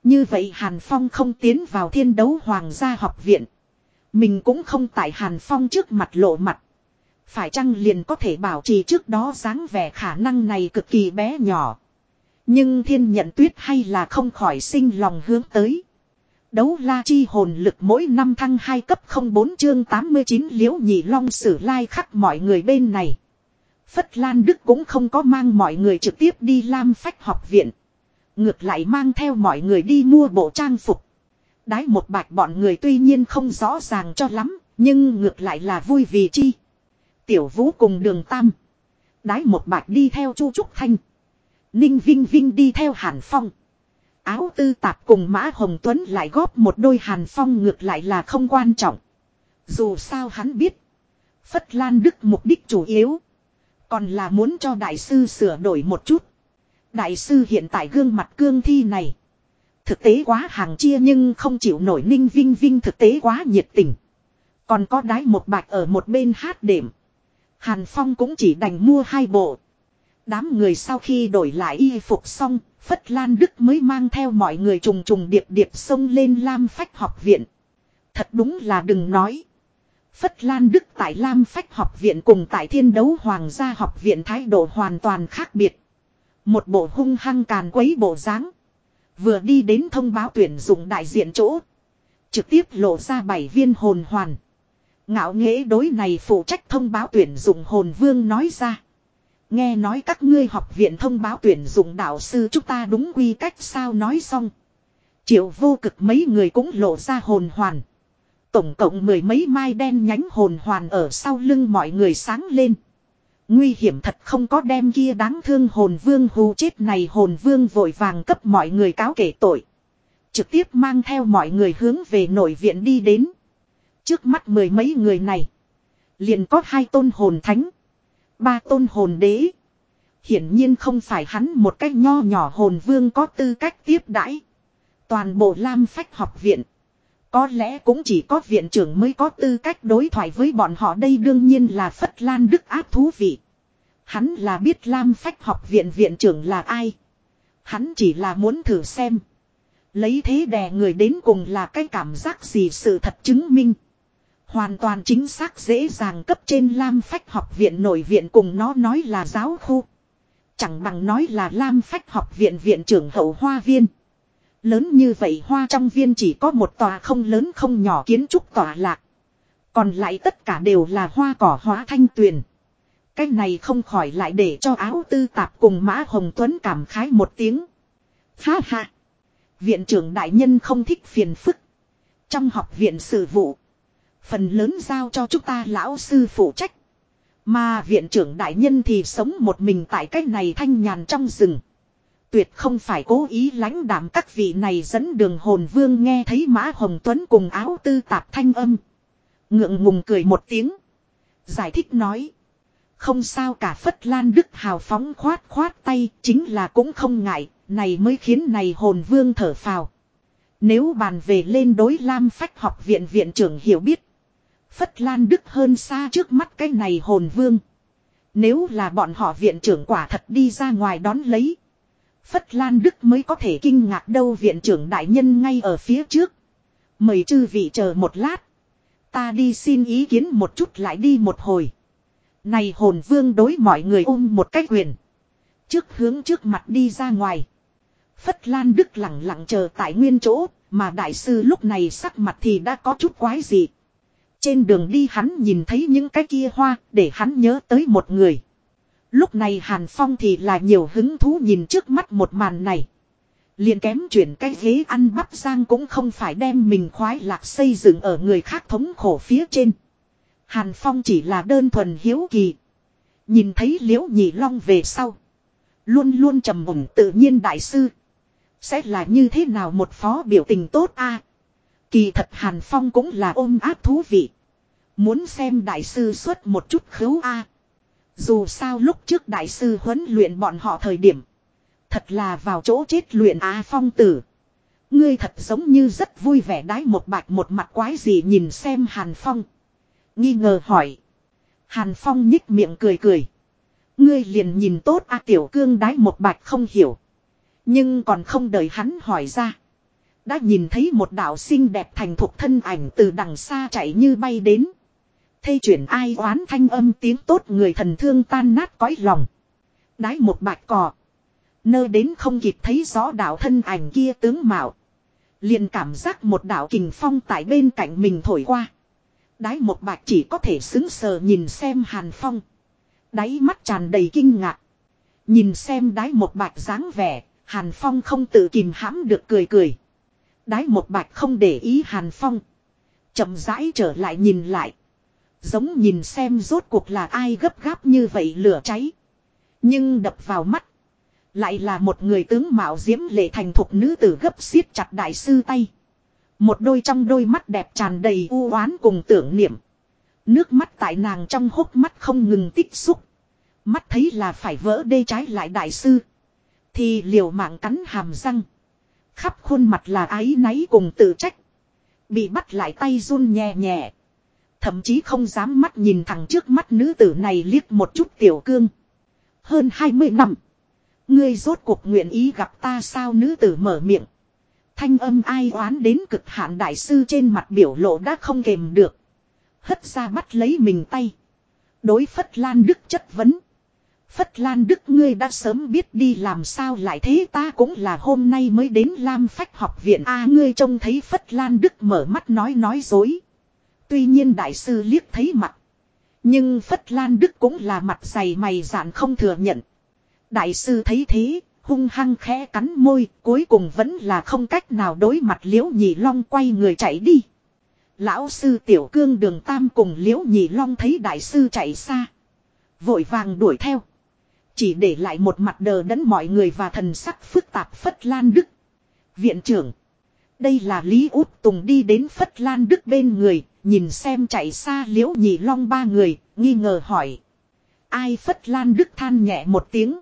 Như vậy Hàn Phong không tiến vào thiên đấu hoàng gia học viện. Mình cũng không tại Hàn Phong trước mặt lộ mặt. Phải chăng liền có thể bảo trì trước đó dáng vẻ khả năng này cực kỳ bé nhỏ. Nhưng thiên nhận tuyết hay là không khỏi sinh lòng hướng tới. Đấu la chi hồn lực mỗi năm thăng 2 cấp 04 chương 89 liễu nhị long sử lai khắc mọi người bên này. Phất Lan Đức cũng không có mang mọi người trực tiếp đi Lam Phách học viện. Ngược lại mang theo mọi người đi mua bộ trang phục. Đái một bạch bọn người tuy nhiên không rõ ràng cho lắm, nhưng ngược lại là vui vì chi. Tiểu vũ cùng đường tam. Đái một bạch đi theo Chu Trúc Thanh. Ninh Vinh Vinh đi theo Hàn Phong. Áo tư tạp cùng Mã Hồng Tuấn lại góp một đôi Hàn Phong ngược lại là không quan trọng. Dù sao hắn biết. Phất Lan Đức mục đích chủ yếu. Còn là muốn cho đại sư sửa đổi một chút. Đại sư hiện tại gương mặt cương thi này. Thực tế quá hàng chia nhưng không chịu nổi ninh vinh vinh thực tế quá nhiệt tình. Còn có đái một bạch ở một bên hát đệm. Hàn Phong cũng chỉ đành mua hai bộ. Đám người sau khi đổi lại y phục xong, Phất Lan Đức mới mang theo mọi người trùng trùng điệp điệp xông lên Lam Phách học viện. Thật đúng là đừng nói. Phất Lan Đức tại Lam Phách học viện cùng tại Thiên đấu Hoàng gia học viện thái độ hoàn toàn khác biệt. Một bộ hung hăng càn quấy bộ dáng Vừa đi đến thông báo tuyển dụng đại diện chỗ. Trực tiếp lộ ra bảy viên hồn hoàn. Ngạo nghễ đối này phụ trách thông báo tuyển dụng hồn vương nói ra. Nghe nói các ngươi học viện thông báo tuyển dụng đạo sư chúng ta đúng quy cách sao nói xong. Triệu vô cực mấy người cũng lộ ra hồn hoàn. Tổng cộng mười mấy mai đen nhánh hồn hoàn ở sau lưng mọi người sáng lên. Nguy hiểm thật không có đem kia đáng thương hồn vương hù chết này hồn vương vội vàng cấp mọi người cáo kể tội. Trực tiếp mang theo mọi người hướng về nội viện đi đến. Trước mắt mười mấy người này. Liền có hai tôn hồn thánh. Ba tôn hồn đế. Hiển nhiên không phải hắn một cách nho nhỏ hồn vương có tư cách tiếp đãi. Toàn bộ Lam Phách học viện. Có lẽ cũng chỉ có viện trưởng mới có tư cách đối thoại với bọn họ, đây đương nhiên là Phất Lan Đức áp thú vị. Hắn là biết Lam Phách học viện viện trưởng là ai. Hắn chỉ là muốn thử xem. Lấy thế đè người đến cùng là cái cảm giác gì sự thật chứng minh. Hoàn toàn chính xác dễ dàng cấp trên Lam Phách học viện nội viện cùng nó nói là giáo khu. Chẳng bằng nói là Lam Phách học viện viện trưởng hậu hoa viên. Lớn như vậy hoa trong viên chỉ có một tòa không lớn không nhỏ kiến trúc tòa lạc. Còn lại tất cả đều là hoa cỏ hóa thanh tuyền. Cái này không khỏi lại để cho áo tư tạp cùng Mã Hồng Tuấn cảm khái một tiếng. Ha ha. Viện trưởng đại nhân không thích phiền phức. Trong học viện sự vụ. Phần lớn giao cho chúng ta lão sư phụ trách. Mà viện trưởng đại nhân thì sống một mình tại cách này thanh nhàn trong rừng. Tuyệt không phải cố ý lãnh đảm các vị này dẫn đường hồn vương nghe thấy Mã Hồng Tuấn cùng áo tư tạp thanh âm. Ngượng ngùng cười một tiếng. Giải thích nói. Không sao cả Phất Lan Đức hào phóng khoát khoát tay, chính là cũng không ngại. Này mới khiến này hồn vương thở phào. Nếu bàn về lên đối Lam Phách học viện viện trưởng hiểu biết. Phất Lan Đức hơn xa trước mắt cái này hồn vương. Nếu là bọn họ viện trưởng quả thật đi ra ngoài đón lấy. Phất Lan Đức mới có thể kinh ngạc đâu viện trưởng đại nhân ngay ở phía trước. Mời chư vị chờ một lát. Ta đi xin ý kiến một chút lại đi một hồi. Này hồn vương đối mọi người ôm một cách quyền. Trước hướng trước mặt đi ra ngoài. Phất Lan Đức lặng lặng chờ tại nguyên chỗ, mà đại sư lúc này sắc mặt thì đã có chút quái gì. Trên đường đi hắn nhìn thấy những cái kia hoa, để hắn nhớ tới một người. Lúc này Hàn Phong thì là nhiều hứng thú nhìn trước mắt một màn này. liền kém chuyển cái ghế ăn bắp giang cũng không phải đem mình khoái lạc xây dựng ở người khác thống khổ phía trên. Hàn Phong chỉ là đơn thuần hiếu kỳ. Nhìn thấy liễu nhị long về sau. Luôn luôn trầm mùng tự nhiên đại sư. Sẽ là như thế nào một phó biểu tình tốt a Kỳ thật Hàn Phong cũng là ôm áp thú vị. Muốn xem đại sư xuất một chút khấu a dù sao lúc trước đại sư huấn luyện bọn họ thời điểm. Thật là vào chỗ chết luyện á phong tử. Ngươi thật giống như rất vui vẻ đái một bạch một mặt quái gì nhìn xem Hàn Phong. Nghi ngờ hỏi. Hàn Phong nhích miệng cười cười. Ngươi liền nhìn tốt a tiểu cương đái một bạch không hiểu. Nhưng còn không đợi hắn hỏi ra. Đã nhìn thấy một đạo xinh đẹp thành thục thân ảnh từ đằng xa chạy như bay đến. Thây chuyển ai oán thanh âm tiếng tốt người thần thương tan nát cõi lòng. Đái một bạch cò. nơi đến không kịp thấy rõ đạo thân ảnh kia tướng mạo. Liền cảm giác một đạo kình phong tại bên cạnh mình thổi qua. Đái một bạch chỉ có thể xứng sờ nhìn xem hàn phong. Đáy mắt tràn đầy kinh ngạc. Nhìn xem đái một bạch dáng vẻ, hàn phong không tự kìm hãm được cười cười. Đái một bạch không để ý hàn phong. chậm rãi trở lại nhìn lại. Giống nhìn xem rốt cuộc là ai gấp gáp như vậy lửa cháy. Nhưng đập vào mắt. Lại là một người tướng mạo diễm lệ thành thục nữ tử gấp siết chặt đại sư tay. Một đôi trong đôi mắt đẹp tràn đầy u oán cùng tưởng niệm. Nước mắt tại nàng trong hốc mắt không ngừng tích xúc. Mắt thấy là phải vỡ đê trái lại đại sư. Thì liều mạng cắn hàm răng. Khắp khuôn mặt là ái náy cùng tự trách. Bị bắt lại tay run nhẹ nhẹ. Thậm chí không dám mắt nhìn thẳng trước mắt nữ tử này liếc một chút tiểu cương. Hơn 20 năm. Ngươi rốt cuộc nguyện ý gặp ta sao nữ tử mở miệng. Thanh âm ai oán đến cực hạn đại sư trên mặt biểu lộ đã không kềm được. Hất ra bắt lấy mình tay. Đối Phất Lan Đức chất vấn. Phất Lan Đức, ngươi đã sớm biết đi làm sao lại thế ta cũng là hôm nay mới đến Lam Phách học viện a ngươi trông thấy Phất Lan Đức mở mắt nói nói dối. Tuy nhiên đại sư liếc thấy mặt. Nhưng Phất Lan Đức cũng là mặt dày mày dạn không thừa nhận. Đại sư thấy thế, hung hăng khẽ cắn môi, cuối cùng vẫn là không cách nào đối mặt liễu nhị long quay người chạy đi. Lão sư tiểu cương đường tam cùng liễu nhị long thấy đại sư chạy xa. Vội vàng đuổi theo. Chỉ để lại một mặt đờ đẫn mọi người và thần sắc phức tạp Phất Lan Đức. Viện trưởng. Đây là Lý Út Tùng đi đến Phất Lan Đức bên người, nhìn xem chạy xa liễu nhị long ba người, nghi ngờ hỏi. Ai Phất Lan Đức than nhẹ một tiếng.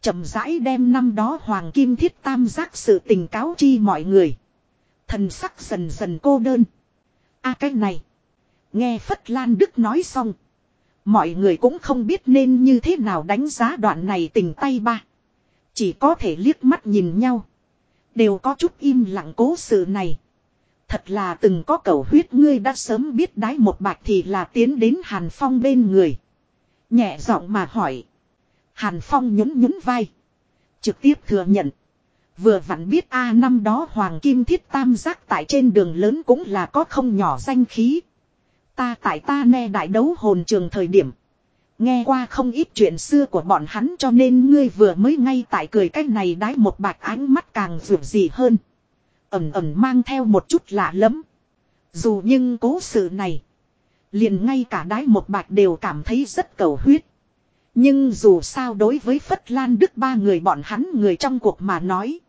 chậm rãi đem năm đó Hoàng Kim Thiết Tam giác sự tình cáo chi mọi người. Thần sắc dần dần cô đơn. a à, cái này. Nghe Phất Lan Đức nói xong. Mọi người cũng không biết nên như thế nào đánh giá đoạn này tình tay ba. Chỉ có thể liếc mắt nhìn nhau. Đều có chút im lặng cố sự này. Thật là từng có cầu huyết ngươi đã sớm biết đái một bạch thì là tiến đến Hàn Phong bên người. Nhẹ giọng mà hỏi. Hàn Phong nhún nhún vai. Trực tiếp thừa nhận. Vừa vặn biết a năm đó Hoàng Kim Thiết Tam Giác tại trên đường lớn cũng là có không nhỏ danh khí. Ta tại ta nghe đại đấu hồn trường thời điểm. Nghe qua không ít chuyện xưa của bọn hắn cho nên ngươi vừa mới ngay tại cười cách này đái một bạch ánh mắt càng rượu gì hơn. Ẩm ẩm mang theo một chút lạ lẫm Dù nhưng cố sự này. Liền ngay cả đái một bạch đều cảm thấy rất cầu huyết. Nhưng dù sao đối với Phất Lan Đức ba người bọn hắn người trong cuộc mà nói.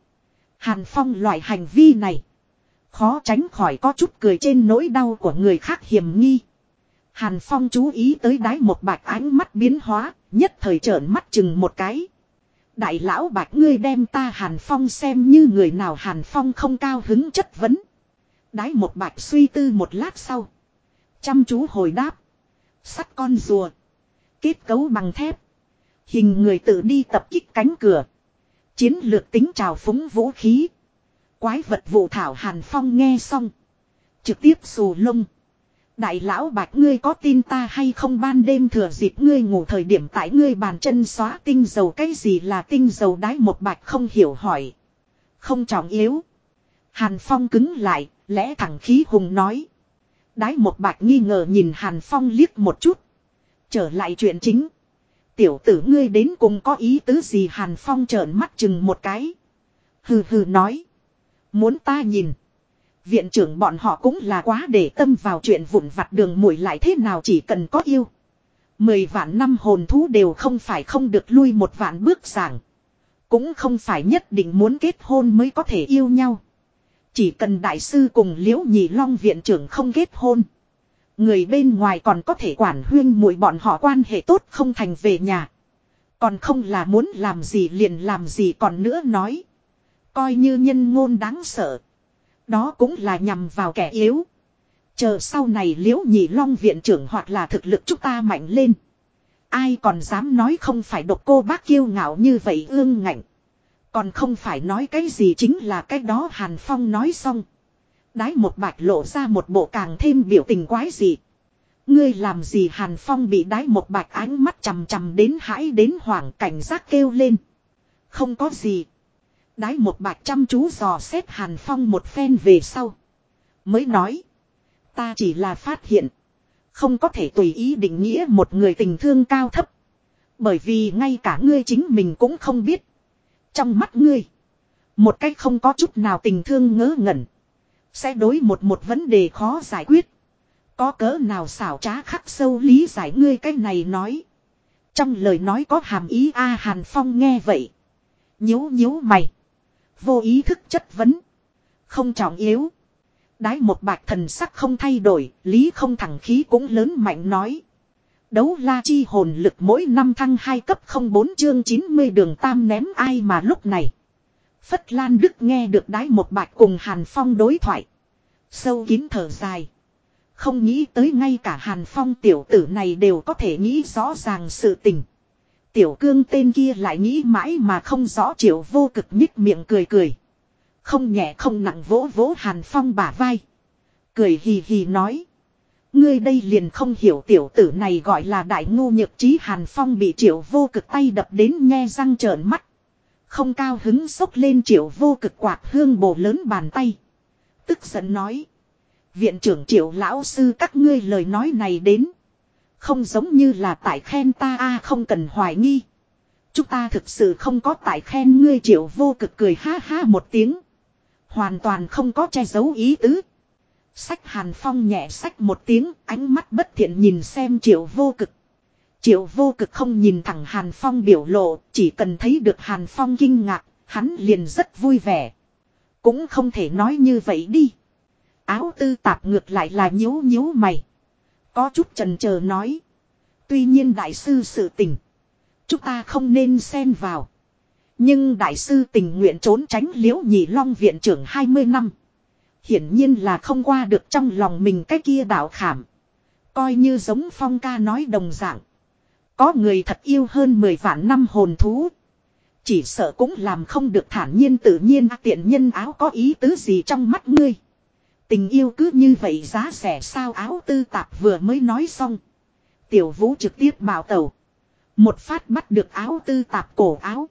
Hàn Phong loại hành vi này. Khó tránh khỏi có chút cười trên nỗi đau của người khác hiểm nghi. Hàn Phong chú ý tới đái một bạch ánh mắt biến hóa, nhất thời trợn mắt chừng một cái. Đại lão bạch ngươi đem ta Hàn Phong xem như người nào Hàn Phong không cao hứng chất vấn. Đái một bạch suy tư một lát sau. Chăm chú hồi đáp. Sắt con rùa. Kết cấu bằng thép. Hình người tự đi tập kích cánh cửa. Chiến lược tính trào phúng vũ khí. Quái vật vụ thảo Hàn Phong nghe xong. Trực tiếp xù lông. Đại lão bạch ngươi có tin ta hay không ban đêm thừa dịp ngươi ngủ thời điểm tại ngươi bàn chân xóa tinh dầu cái gì là tinh dầu đái một bạch không hiểu hỏi. Không trọng yếu. Hàn Phong cứng lại, lẽ thẳng khí hùng nói. Đái một bạch nghi ngờ nhìn Hàn Phong liếc một chút. Trở lại chuyện chính. Tiểu tử ngươi đến cùng có ý tứ gì Hàn Phong trợn mắt chừng một cái. Hừ hừ nói. Muốn ta nhìn. Viện trưởng bọn họ cũng là quá để tâm vào chuyện vụn vặt đường mũi lại thế nào chỉ cần có yêu. Mười vạn năm hồn thú đều không phải không được lui một vạn bước giảng. Cũng không phải nhất định muốn kết hôn mới có thể yêu nhau. Chỉ cần đại sư cùng liễu nhị long viện trưởng không kết hôn. Người bên ngoài còn có thể quản huyên mũi bọn họ quan hệ tốt không thành về nhà. Còn không là muốn làm gì liền làm gì còn nữa nói. Coi như nhân ngôn đáng sợ. Đó cũng là nhằm vào kẻ yếu. Chờ sau này liễu nhị long viện trưởng hoặc là thực lực chúng ta mạnh lên. Ai còn dám nói không phải độc cô bác kiêu ngạo như vậy ương ngạnh. Còn không phải nói cái gì chính là cái đó Hàn Phong nói xong. Đái một bạch lộ ra một bộ càng thêm biểu tình quái gì. Ngươi làm gì Hàn Phong bị đái một bạch ánh mắt chằm chằm đến hãi đến hoảng cảnh giác kêu lên. Không có gì. Đái một bạc chăm chú dò xét Hàn Phong một phen về sau. Mới nói. Ta chỉ là phát hiện. Không có thể tùy ý định nghĩa một người tình thương cao thấp. Bởi vì ngay cả ngươi chính mình cũng không biết. Trong mắt ngươi. Một cách không có chút nào tình thương ngớ ngẩn. Sẽ đối một một vấn đề khó giải quyết. Có cỡ nào xảo trá khắc sâu lý giải ngươi cái này nói. Trong lời nói có hàm ý A Hàn Phong nghe vậy. Nhíu nhíu mày. Vô ý thức chất vấn. Không trọng yếu. Đái một bạch thần sắc không thay đổi, lý không thẳng khí cũng lớn mạnh nói. Đấu la chi hồn lực mỗi năm thăng 2 cấp 04 chương 90 đường tam ném ai mà lúc này. Phất Lan Đức nghe được đái một bạch cùng Hàn Phong đối thoại. Sâu kín thở dài. Không nghĩ tới ngay cả Hàn Phong tiểu tử này đều có thể nghĩ rõ ràng sự tình. Tiểu cương tên kia lại nghĩ mãi mà không rõ triệu vô cực nhích miệng cười cười. Không nhẹ không nặng vỗ vỗ Hàn Phong bả vai. Cười hì hì nói. Ngươi đây liền không hiểu tiểu tử này gọi là đại ngu nhược trí Hàn Phong bị triệu vô cực tay đập đến nghe răng trợn mắt. Không cao hứng sốc lên triệu vô cực quạt hương bổ lớn bàn tay. Tức giận nói. Viện trưởng triệu lão sư các ngươi lời nói này đến. Không giống như là tại khen ta a, không cần hoài nghi. Chúng ta thực sự không có tại khen ngươi, triệu vô cực cười ha ha một tiếng. Hoàn toàn không có che giấu ý tứ. Sách hàn phong nhẹ sách một tiếng, ánh mắt bất thiện nhìn xem triệu vô cực. Triệu vô cực không nhìn thẳng hàn phong biểu lộ, chỉ cần thấy được hàn phong kinh ngạc, hắn liền rất vui vẻ. Cũng không thể nói như vậy đi. Áo tư tạp ngược lại là nhíu nhíu mày. Có chút trần chờ nói. Tuy nhiên đại sư sự tình. Chúng ta không nên xen vào. Nhưng đại sư tình nguyện trốn tránh liễu nhị long viện trưởng 20 năm. Hiển nhiên là không qua được trong lòng mình cái kia đạo khảm. Coi như giống phong ca nói đồng dạng. Có người thật yêu hơn 10 vạn năm hồn thú. Chỉ sợ cũng làm không được thản nhiên tự nhiên tiện nhân áo có ý tứ gì trong mắt ngươi. Tình yêu cứ như vậy giá rẻ sao áo tư tạp vừa mới nói xong. Tiểu vũ trực tiếp bảo tàu Một phát bắt được áo tư tạp cổ áo.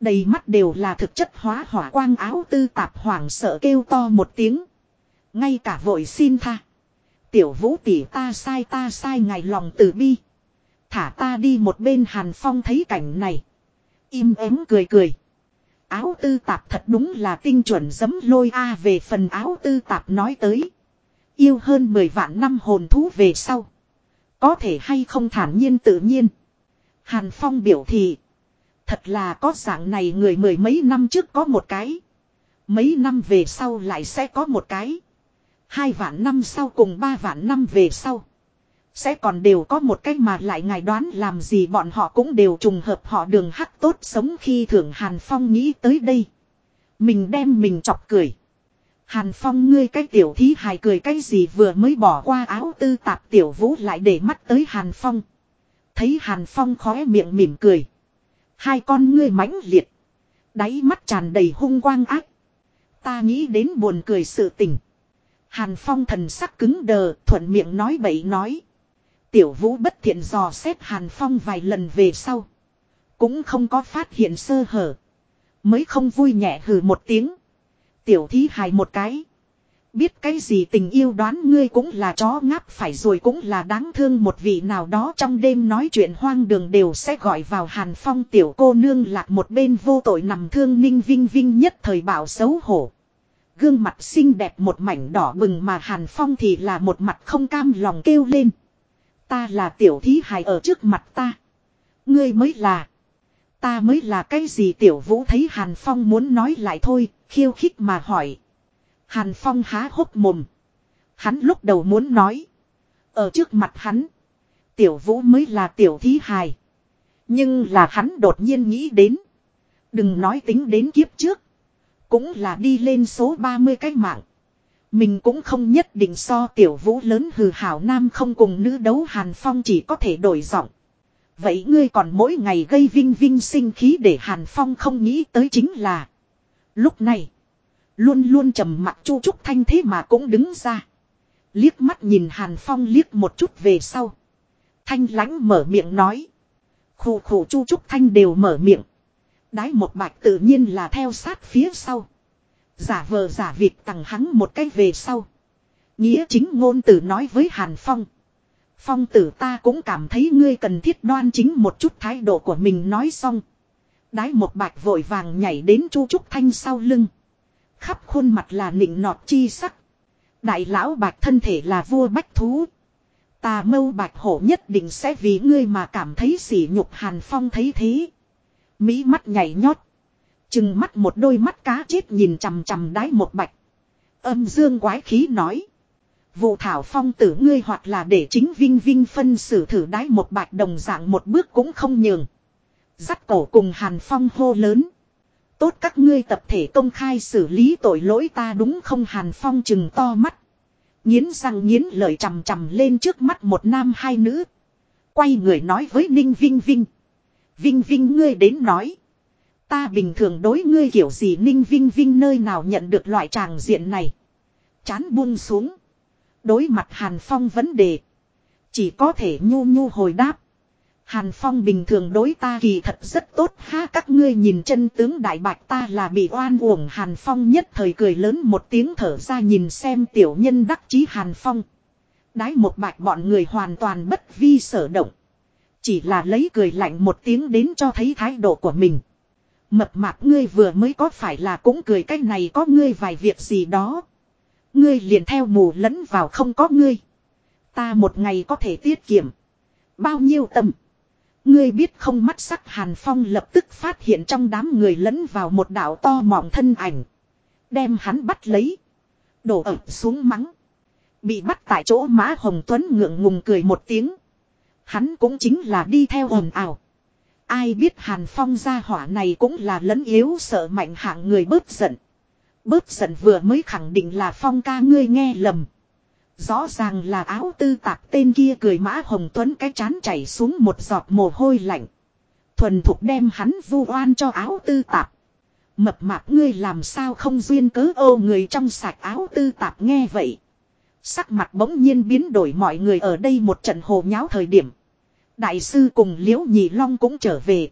Đầy mắt đều là thực chất hóa hỏa quang áo tư tạp hoảng sợ kêu to một tiếng. Ngay cả vội xin tha. Tiểu vũ tỷ ta sai ta sai ngài lòng từ bi. Thả ta đi một bên hàn phong thấy cảnh này. Im ắng cười cười. Áo tư tạp thật đúng là tinh chuẩn dấm lôi a về phần áo tư tạp nói tới. Yêu hơn 10 vạn năm hồn thú về sau. Có thể hay không thản nhiên tự nhiên. Hàn Phong biểu thị. Thật là có dạng này người mười mấy năm trước có một cái. Mấy năm về sau lại sẽ có một cái. Hai vạn năm sau cùng ba vạn năm về sau. Sẽ còn đều có một cách mà lại ngài đoán làm gì bọn họ cũng đều trùng hợp họ đường hắc tốt sống khi thưởng Hàn Phong nghĩ tới đây. Mình đem mình chọc cười. Hàn Phong ngươi cái tiểu thí hài cười cái gì vừa mới bỏ qua áo tư tạp tiểu vũ lại để mắt tới Hàn Phong. Thấy Hàn Phong khóe miệng mỉm cười. Hai con ngươi mãnh liệt. Đáy mắt tràn đầy hung quang ác. Ta nghĩ đến buồn cười sự tình. Hàn Phong thần sắc cứng đờ, thuận miệng nói bậy nói. Tiểu vũ bất thiện dò xét Hàn Phong vài lần về sau. Cũng không có phát hiện sơ hở. Mới không vui nhẹ hừ một tiếng. Tiểu thí hài một cái. Biết cái gì tình yêu đoán ngươi cũng là chó ngáp phải rồi cũng là đáng thương một vị nào đó trong đêm nói chuyện hoang đường đều sẽ gọi vào hàn phong tiểu cô nương lạc một bên vô tội nằm thương ninh vinh vinh nhất thời bảo xấu hổ. Gương mặt xinh đẹp một mảnh đỏ bừng mà hàn phong thì là một mặt không cam lòng kêu lên. Ta là tiểu thí hài ở trước mặt ta. Ngươi mới là. Ta mới là cái gì tiểu vũ thấy hàn phong muốn nói lại thôi, khiêu khích mà hỏi. Hàn Phong há hốc mồm. Hắn lúc đầu muốn nói. Ở trước mặt hắn. Tiểu vũ mới là tiểu thí hài. Nhưng là hắn đột nhiên nghĩ đến. Đừng nói tính đến kiếp trước. Cũng là đi lên số 30 cái mạng. Mình cũng không nhất định so tiểu vũ lớn hừ hảo nam không cùng nữ đấu Hàn Phong chỉ có thể đổi giọng. Vậy ngươi còn mỗi ngày gây vinh vinh sinh khí để Hàn Phong không nghĩ tới chính là. Lúc này. Luôn luôn trầm mặt chu trúc thanh thế mà cũng đứng ra. Liếc mắt nhìn Hàn Phong liếc một chút về sau. Thanh lãnh mở miệng nói. Khủ khủ chu trúc thanh đều mở miệng. Đái một bạch tự nhiên là theo sát phía sau. Giả vờ giả việc tặng hắn một cái về sau. Nghĩa chính ngôn tử nói với Hàn Phong. Phong tử ta cũng cảm thấy ngươi cần thiết đoan chính một chút thái độ của mình nói xong. Đái một bạch vội vàng nhảy đến chu trúc thanh sau lưng. Khắp khuôn mặt là nịnh nọt chi sắc. Đại lão bạch thân thể là vua bách thú. Tà mâu bạch hổ nhất định sẽ vì ngươi mà cảm thấy sỉ nhục hàn phong thấy thế. Mỹ mắt nhảy nhót. Chừng mắt một đôi mắt cá chết nhìn chằm chằm đái một bạch. Âm dương quái khí nói. Vụ thảo phong tử ngươi hoặc là để chính vinh vinh phân xử thử đái một bạch đồng dạng một bước cũng không nhường. Dắt cổ cùng hàn phong hô lớn. Tốt các ngươi tập thể công khai xử lý tội lỗi ta đúng không hàn phong chừng to mắt. Nghiến răng nghiến lợi chằm chằm lên trước mắt một nam hai nữ. Quay người nói với Ninh Vinh Vinh. Vinh Vinh ngươi đến nói. Ta bình thường đối ngươi kiểu gì ninh Vinh Vinh nơi nào nhận được loại tràng diện này. Chán buông xuống. Đối mặt Hàn Phong vấn đề. Chỉ có thể nhu nhu hồi đáp. Hàn Phong bình thường đối ta kỳ thật rất tốt ha, các ngươi nhìn chân tướng đại bạch ta là bị oan uổng Hàn Phong nhất thời cười lớn một tiếng thở ra nhìn xem tiểu nhân đắc chí Hàn Phong. Đái một bạch bọn người hoàn toàn bất vi sở động. Chỉ là lấy cười lạnh một tiếng đến cho thấy thái độ của mình. Mập mạp ngươi vừa mới có phải là cũng cười cách này có ngươi vài việc gì đó. Ngươi liền theo mù lẫn vào không có ngươi. Ta một ngày có thể tiết kiệm. Bao nhiêu tầm. Ngươi biết không mắt sắc Hàn Phong lập tức phát hiện trong đám người lẫn vào một đảo to mọng thân ảnh. Đem hắn bắt lấy. Đổ ẩm xuống mắng. Bị bắt tại chỗ Mã Hồng Tuấn ngượng ngùng cười một tiếng. Hắn cũng chính là đi theo ồn ào. Ai biết Hàn Phong gia hỏa này cũng là lấn yếu sợ mạnh hạng người bớt giận. Bớt giận vừa mới khẳng định là Phong ca ngươi nghe lầm. Rõ ràng là áo tư tạp tên kia cười mã hồng tuấn cái chán chảy xuống một giọt mồ hôi lạnh. Thuần thục đem hắn vu oan cho áo tư tạp. Mập mạp ngươi làm sao không duyên cớ ô người trong sạch áo tư tạp nghe vậy. Sắc mặt bỗng nhiên biến đổi mọi người ở đây một trận hồ nháo thời điểm. Đại sư cùng Liễu Nhị Long cũng trở về.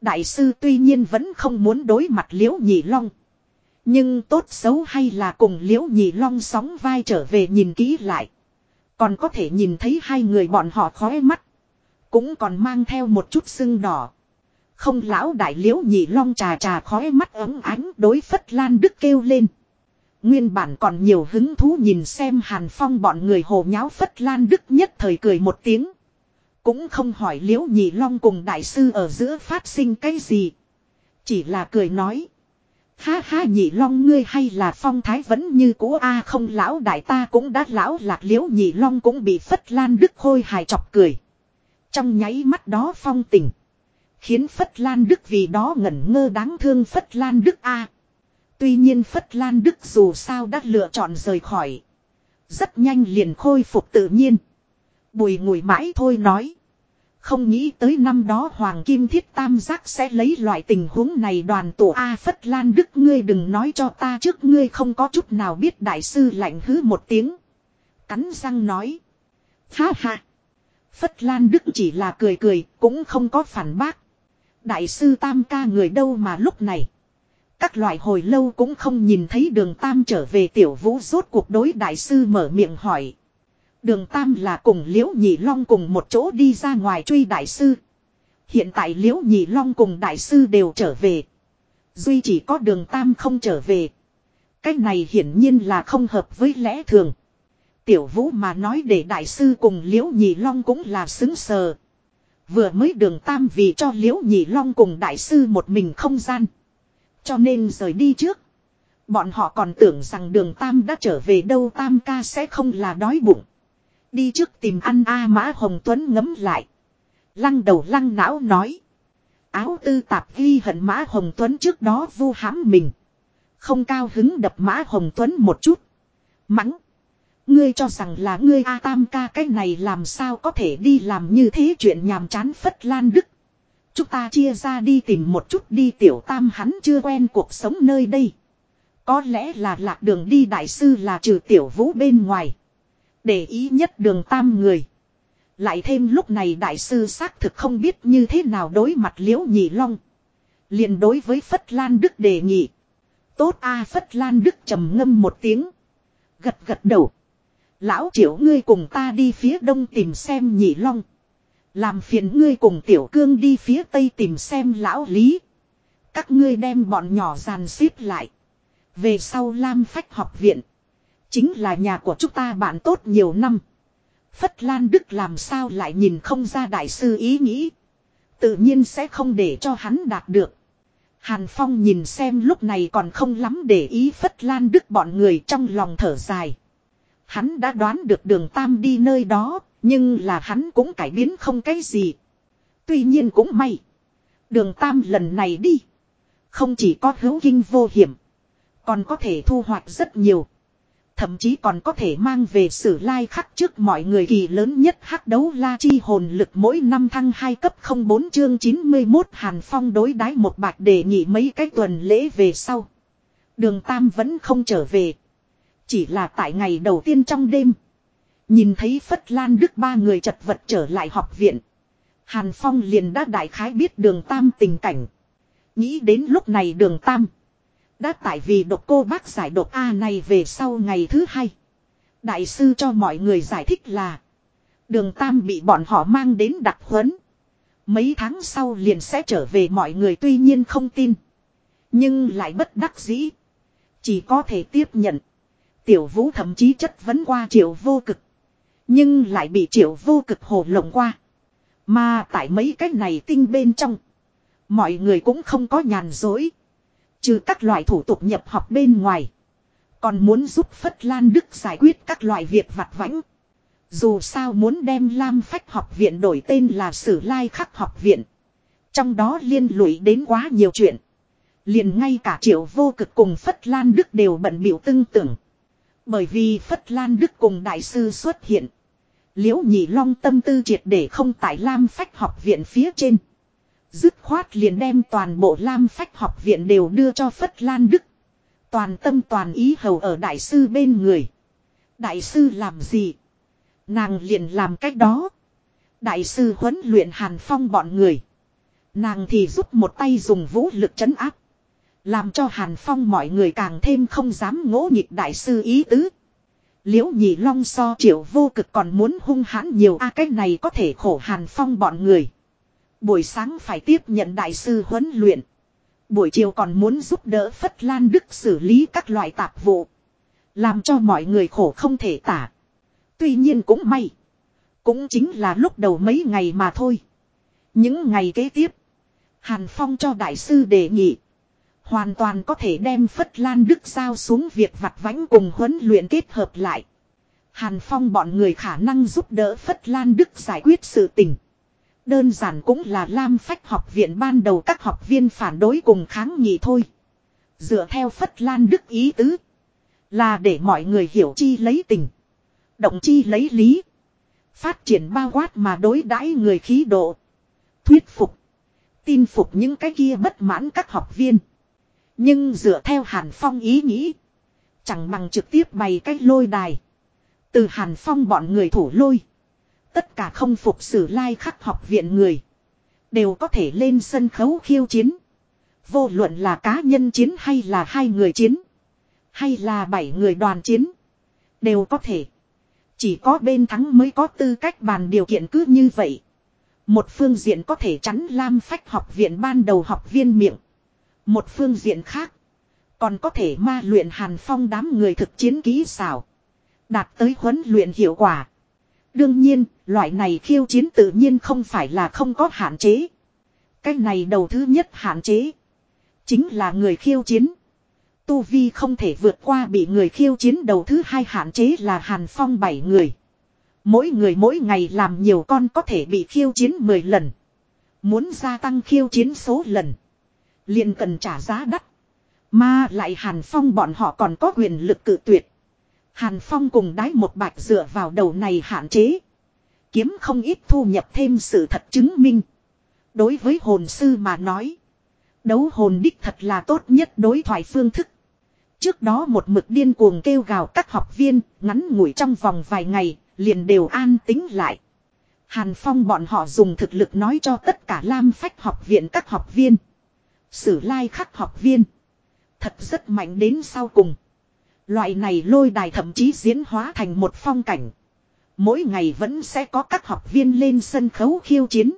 Đại sư tuy nhiên vẫn không muốn đối mặt Liễu Nhị Long. Nhưng tốt xấu hay là cùng Liễu Nhị Long sóng vai trở về nhìn kỹ lại. Còn có thể nhìn thấy hai người bọn họ khói mắt. Cũng còn mang theo một chút sưng đỏ. Không lão đại Liễu Nhị Long trà trà khói mắt ấm ánh đối Phất Lan Đức kêu lên. Nguyên bản còn nhiều hứng thú nhìn xem Hàn Phong bọn người hồ nháo Phất Lan Đức nhất thời cười một tiếng. Cũng không hỏi liễu nhị long cùng đại sư ở giữa phát sinh cái gì. Chỉ là cười nói. Ha ha nhị long ngươi hay là phong thái vẫn như cũ a không lão đại ta cũng đã lão lạc liễu nhị long cũng bị phất lan đức khôi hài chọc cười. Trong nháy mắt đó phong tình. Khiến phất lan đức vì đó ngẩn ngơ đáng thương phất lan đức a. Tuy nhiên phất lan đức dù sao đã lựa chọn rời khỏi. Rất nhanh liền khôi phục tự nhiên. Bùi ngùi mãi thôi nói. Không nghĩ tới năm đó Hoàng Kim Thiết Tam Giác sẽ lấy loại tình huống này đoàn tổ A Phất Lan Đức, ngươi đừng nói cho ta trước, ngươi không có chút nào biết đại sư lạnh hứ một tiếng. Cắn răng nói. Ha ha. Phất Lan Đức chỉ là cười cười, cũng không có phản bác. Đại sư Tam ca người đâu mà lúc này. Các loại hồi lâu cũng không nhìn thấy đường Tam trở về tiểu vũ rốt cuộc đối đại sư mở miệng hỏi. Đường Tam là cùng Liễu Nhị Long cùng một chỗ đi ra ngoài truy đại sư. Hiện tại Liễu Nhị Long cùng đại sư đều trở về. Duy chỉ có đường Tam không trở về. Cái này hiển nhiên là không hợp với lẽ thường. Tiểu Vũ mà nói để đại sư cùng Liễu Nhị Long cũng là xứng sờ. Vừa mới đường Tam vì cho Liễu Nhị Long cùng đại sư một mình không gian. Cho nên rời đi trước. Bọn họ còn tưởng rằng đường Tam đã trở về đâu Tam ca sẽ không là đói bụng. Đi trước tìm ăn A Mã Hồng Tuấn ngấm lại. Lăng đầu lăng não nói. Áo tư tạp ghi hận Mã Hồng Tuấn trước đó vu hãm mình. Không cao hứng đập Mã Hồng Tuấn một chút. Mắng. Ngươi cho rằng là ngươi A Tam ca cái này làm sao có thể đi làm như thế chuyện nhàm chán phất lan đức. Chúng ta chia ra đi tìm một chút đi tiểu tam hắn chưa quen cuộc sống nơi đây. Có lẽ là lạc đường đi đại sư là trừ tiểu vũ bên ngoài. Để ý nhất đường tam người. Lại thêm lúc này đại sư xác thực không biết như thế nào đối mặt liễu nhị long. liền đối với Phất Lan Đức đề nghị. Tốt a, Phất Lan Đức trầm ngâm một tiếng. Gật gật đầu. Lão triệu ngươi cùng ta đi phía đông tìm xem nhị long. Làm phiền ngươi cùng tiểu cương đi phía tây tìm xem lão lý. Các ngươi đem bọn nhỏ giàn xếp lại. Về sau Lam Phách học viện. Chính là nhà của chúng ta bạn tốt nhiều năm. Phất Lan Đức làm sao lại nhìn không ra đại sư ý nghĩ. Tự nhiên sẽ không để cho hắn đạt được. Hàn Phong nhìn xem lúc này còn không lắm để ý Phất Lan Đức bọn người trong lòng thở dài. Hắn đã đoán được đường Tam đi nơi đó, nhưng là hắn cũng cải biến không cái gì. Tuy nhiên cũng may. Đường Tam lần này đi. Không chỉ có hữu kinh vô hiểm. Còn có thể thu hoạch rất nhiều. Thậm chí còn có thể mang về sử lai like khắc trước mọi người kỳ lớn nhất hắc đấu la chi hồn lực mỗi năm thăng 2 cấp 04 chương 91 Hàn Phong đối đái một bạc đề nghị mấy cái tuần lễ về sau. Đường Tam vẫn không trở về. Chỉ là tại ngày đầu tiên trong đêm. Nhìn thấy Phất Lan Đức ba người chật vật trở lại học viện. Hàn Phong liền đã đại khái biết đường Tam tình cảnh. Nghĩ đến lúc này đường Tam. Đã tại vì độc cô bác giải độc A này về sau ngày thứ hai. Đại sư cho mọi người giải thích là. Đường Tam bị bọn họ mang đến đặc huấn. Mấy tháng sau liền sẽ trở về mọi người tuy nhiên không tin. Nhưng lại bất đắc dĩ. Chỉ có thể tiếp nhận. Tiểu vũ thậm chí chất vấn qua triệu vô cực. Nhưng lại bị triệu vô cực hồ lộng qua. Mà tại mấy cái này tinh bên trong. Mọi người cũng không có nhàn dối. Trừ các loại thủ tục nhập học bên ngoài. Còn muốn giúp Phất Lan Đức giải quyết các loại việc vặt vãnh. Dù sao muốn đem Lam Phách học viện đổi tên là Sử Lai Khắc học viện. Trong đó liên lụy đến quá nhiều chuyện. Liền ngay cả triệu vô cực cùng Phất Lan Đức đều bận biểu tưng tưởng. Bởi vì Phất Lan Đức cùng đại sư xuất hiện. Liễu nhị long tâm tư triệt để không tại Lam Phách học viện phía trên. Dứt khoát liền đem toàn bộ Lam Phách học viện đều đưa cho Phất Lan Đức. Toàn tâm toàn ý hầu ở đại sư bên người. Đại sư làm gì? Nàng liền làm cách đó. Đại sư huấn luyện Hàn Phong bọn người. Nàng thì giúp một tay dùng vũ lực chấn áp. Làm cho Hàn Phong mọi người càng thêm không dám ngỗ nhịp đại sư ý tứ. Liễu nhị long so triệu vô cực còn muốn hung hãn nhiều a à, cái này có thể khổ Hàn Phong bọn người. Buổi sáng phải tiếp nhận đại sư huấn luyện. Buổi chiều còn muốn giúp đỡ Phất Lan Đức xử lý các loại tạp vụ. Làm cho mọi người khổ không thể tả. Tuy nhiên cũng may. Cũng chính là lúc đầu mấy ngày mà thôi. Những ngày kế tiếp. Hàn Phong cho đại sư đề nghị. Hoàn toàn có thể đem Phất Lan Đức giao xuống việc vặt vãnh cùng huấn luyện kết hợp lại. Hàn Phong bọn người khả năng giúp đỡ Phất Lan Đức giải quyết sự tình. Đơn giản cũng là Lam Phách học viện ban đầu các học viên phản đối cùng kháng nghị thôi. Dựa theo Phất Lan Đức ý tứ. Là để mọi người hiểu chi lấy tình. Động chi lấy lý. Phát triển bao quát mà đối đãi người khí độ. Thuyết phục. Tin phục những cái kia bất mãn các học viên. Nhưng dựa theo Hàn Phong ý nghĩ. Chẳng bằng trực tiếp bày cách lôi đài. Từ Hàn Phong bọn người thủ lôi. Tất cả không phục sử lai khắc học viện người. Đều có thể lên sân khấu khiêu chiến. Vô luận là cá nhân chiến hay là hai người chiến. Hay là bảy người đoàn chiến. Đều có thể. Chỉ có bên thắng mới có tư cách bàn điều kiện cứ như vậy. Một phương diện có thể chắn Lam Phách học viện ban đầu học viên miệng. Một phương diện khác. Còn có thể ma luyện hàn phong đám người thực chiến kỹ xảo. Đạt tới huấn luyện hiệu quả. Đương nhiên, loại này khiêu chiến tự nhiên không phải là không có hạn chế. Cái này đầu thứ nhất hạn chế. Chính là người khiêu chiến. Tu Vi không thể vượt qua bị người khiêu chiến đầu thứ hai hạn chế là Hàn Phong bảy người. Mỗi người mỗi ngày làm nhiều con có thể bị khiêu chiến 10 lần. Muốn gia tăng khiêu chiến số lần. liền cần trả giá đắt. Mà lại Hàn Phong bọn họ còn có quyền lực cự tuyệt. Hàn Phong cùng đái một bạch dựa vào đầu này hạn chế. Kiếm không ít thu nhập thêm sự thật chứng minh. Đối với hồn sư mà nói. Đấu hồn đích thật là tốt nhất đối thoại phương thức. Trước đó một mực điên cuồng kêu gào các học viên, ngắn ngủi trong vòng vài ngày, liền đều an tính lại. Hàn Phong bọn họ dùng thực lực nói cho tất cả Lam Phách học viện các học viên. Sử lai khắc học viên. Thật rất mạnh đến sau cùng. Loại này lôi đài thậm chí diễn hóa thành một phong cảnh. Mỗi ngày vẫn sẽ có các học viên lên sân khấu khiêu chiến.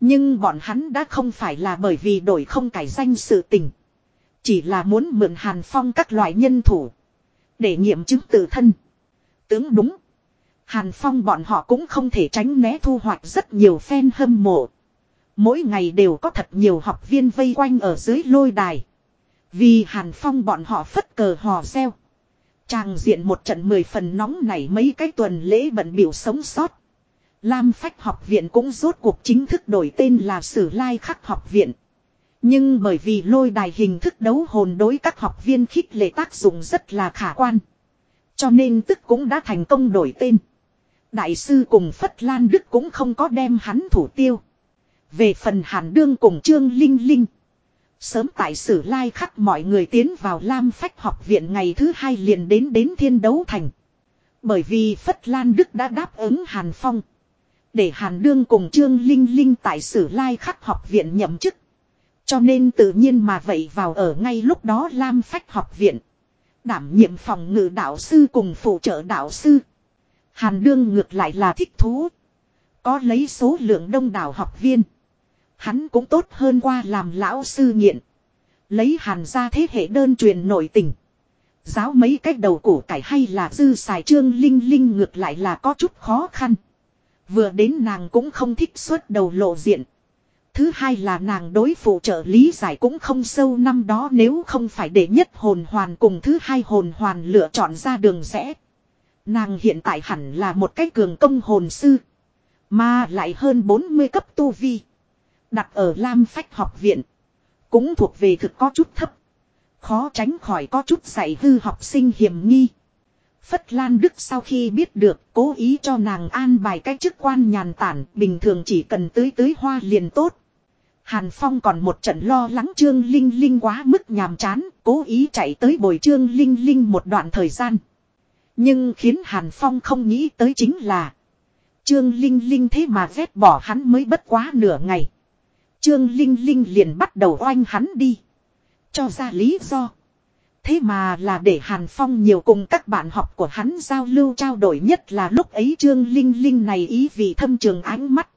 Nhưng bọn hắn đã không phải là bởi vì đổi không cải danh sự tình. Chỉ là muốn mượn hàn phong các loại nhân thủ. Để nghiệm chứng tự thân. Tướng đúng. Hàn phong bọn họ cũng không thể tránh né thu hoạch rất nhiều fan hâm mộ. Mỗi ngày đều có thật nhiều học viên vây quanh ở dưới lôi đài. Vì hàn phong bọn họ phất cờ hò reo. Tràng diện một trận mười phần nóng này mấy cái tuần lễ bận biểu sống sót. Lam Phách học viện cũng rốt cuộc chính thức đổi tên là Sử Lai Khắc học viện. Nhưng bởi vì lôi đài hình thức đấu hồn đối các học viên khích lệ tác dụng rất là khả quan. Cho nên tức cũng đã thành công đổi tên. Đại sư cùng Phất Lan Đức cũng không có đem hắn thủ tiêu. Về phần Hàn Đương cùng Trương Linh Linh. Sớm tại sử lai khắc mọi người tiến vào Lam Phách học viện ngày thứ hai liền đến đến thiên đấu thành. Bởi vì Phất Lan Đức đã đáp ứng Hàn Phong. Để Hàn Đương cùng Trương Linh Linh tại sử lai khắc học viện nhậm chức. Cho nên tự nhiên mà vậy vào ở ngay lúc đó Lam Phách học viện. Đảm nhiệm phòng ngự đạo sư cùng phụ trợ đạo sư. Hàn Đương ngược lại là thích thú. Có lấy số lượng đông đảo học viên. Hắn cũng tốt hơn qua làm lão sư nghiện. Lấy hàn ra thế hệ đơn truyền nội tình. Giáo mấy cách đầu cổ cải hay là dư xài trương linh linh ngược lại là có chút khó khăn. Vừa đến nàng cũng không thích xuất đầu lộ diện. Thứ hai là nàng đối phụ trợ lý giải cũng không sâu năm đó nếu không phải để nhất hồn hoàn cùng thứ hai hồn hoàn lựa chọn ra đường rẽ. Nàng hiện tại hẳn là một cái cường công hồn sư. Mà lại hơn 40 cấp tu vi. Đặt ở Lam Phách học viện. Cũng thuộc về thực có chút thấp. Khó tránh khỏi có chút dạy hư học sinh hiểm nghi. Phất Lan Đức sau khi biết được cố ý cho nàng an bài cái chức quan nhàn tản bình thường chỉ cần tưới tưới hoa liền tốt. Hàn Phong còn một trận lo lắng Trương Linh Linh quá mức nhàm chán, cố ý chạy tới bồi Trương Linh Linh một đoạn thời gian. Nhưng khiến Hàn Phong không nghĩ tới chính là Trương Linh Linh thế mà ghét bỏ hắn mới bất quá nửa ngày. Trương Linh Linh liền bắt đầu oanh hắn đi. Cho ra lý do. Thế mà là để Hàn Phong nhiều cùng các bạn học của hắn giao lưu trao đổi nhất là lúc ấy Trương Linh Linh này ý vì thâm trường ánh mắt.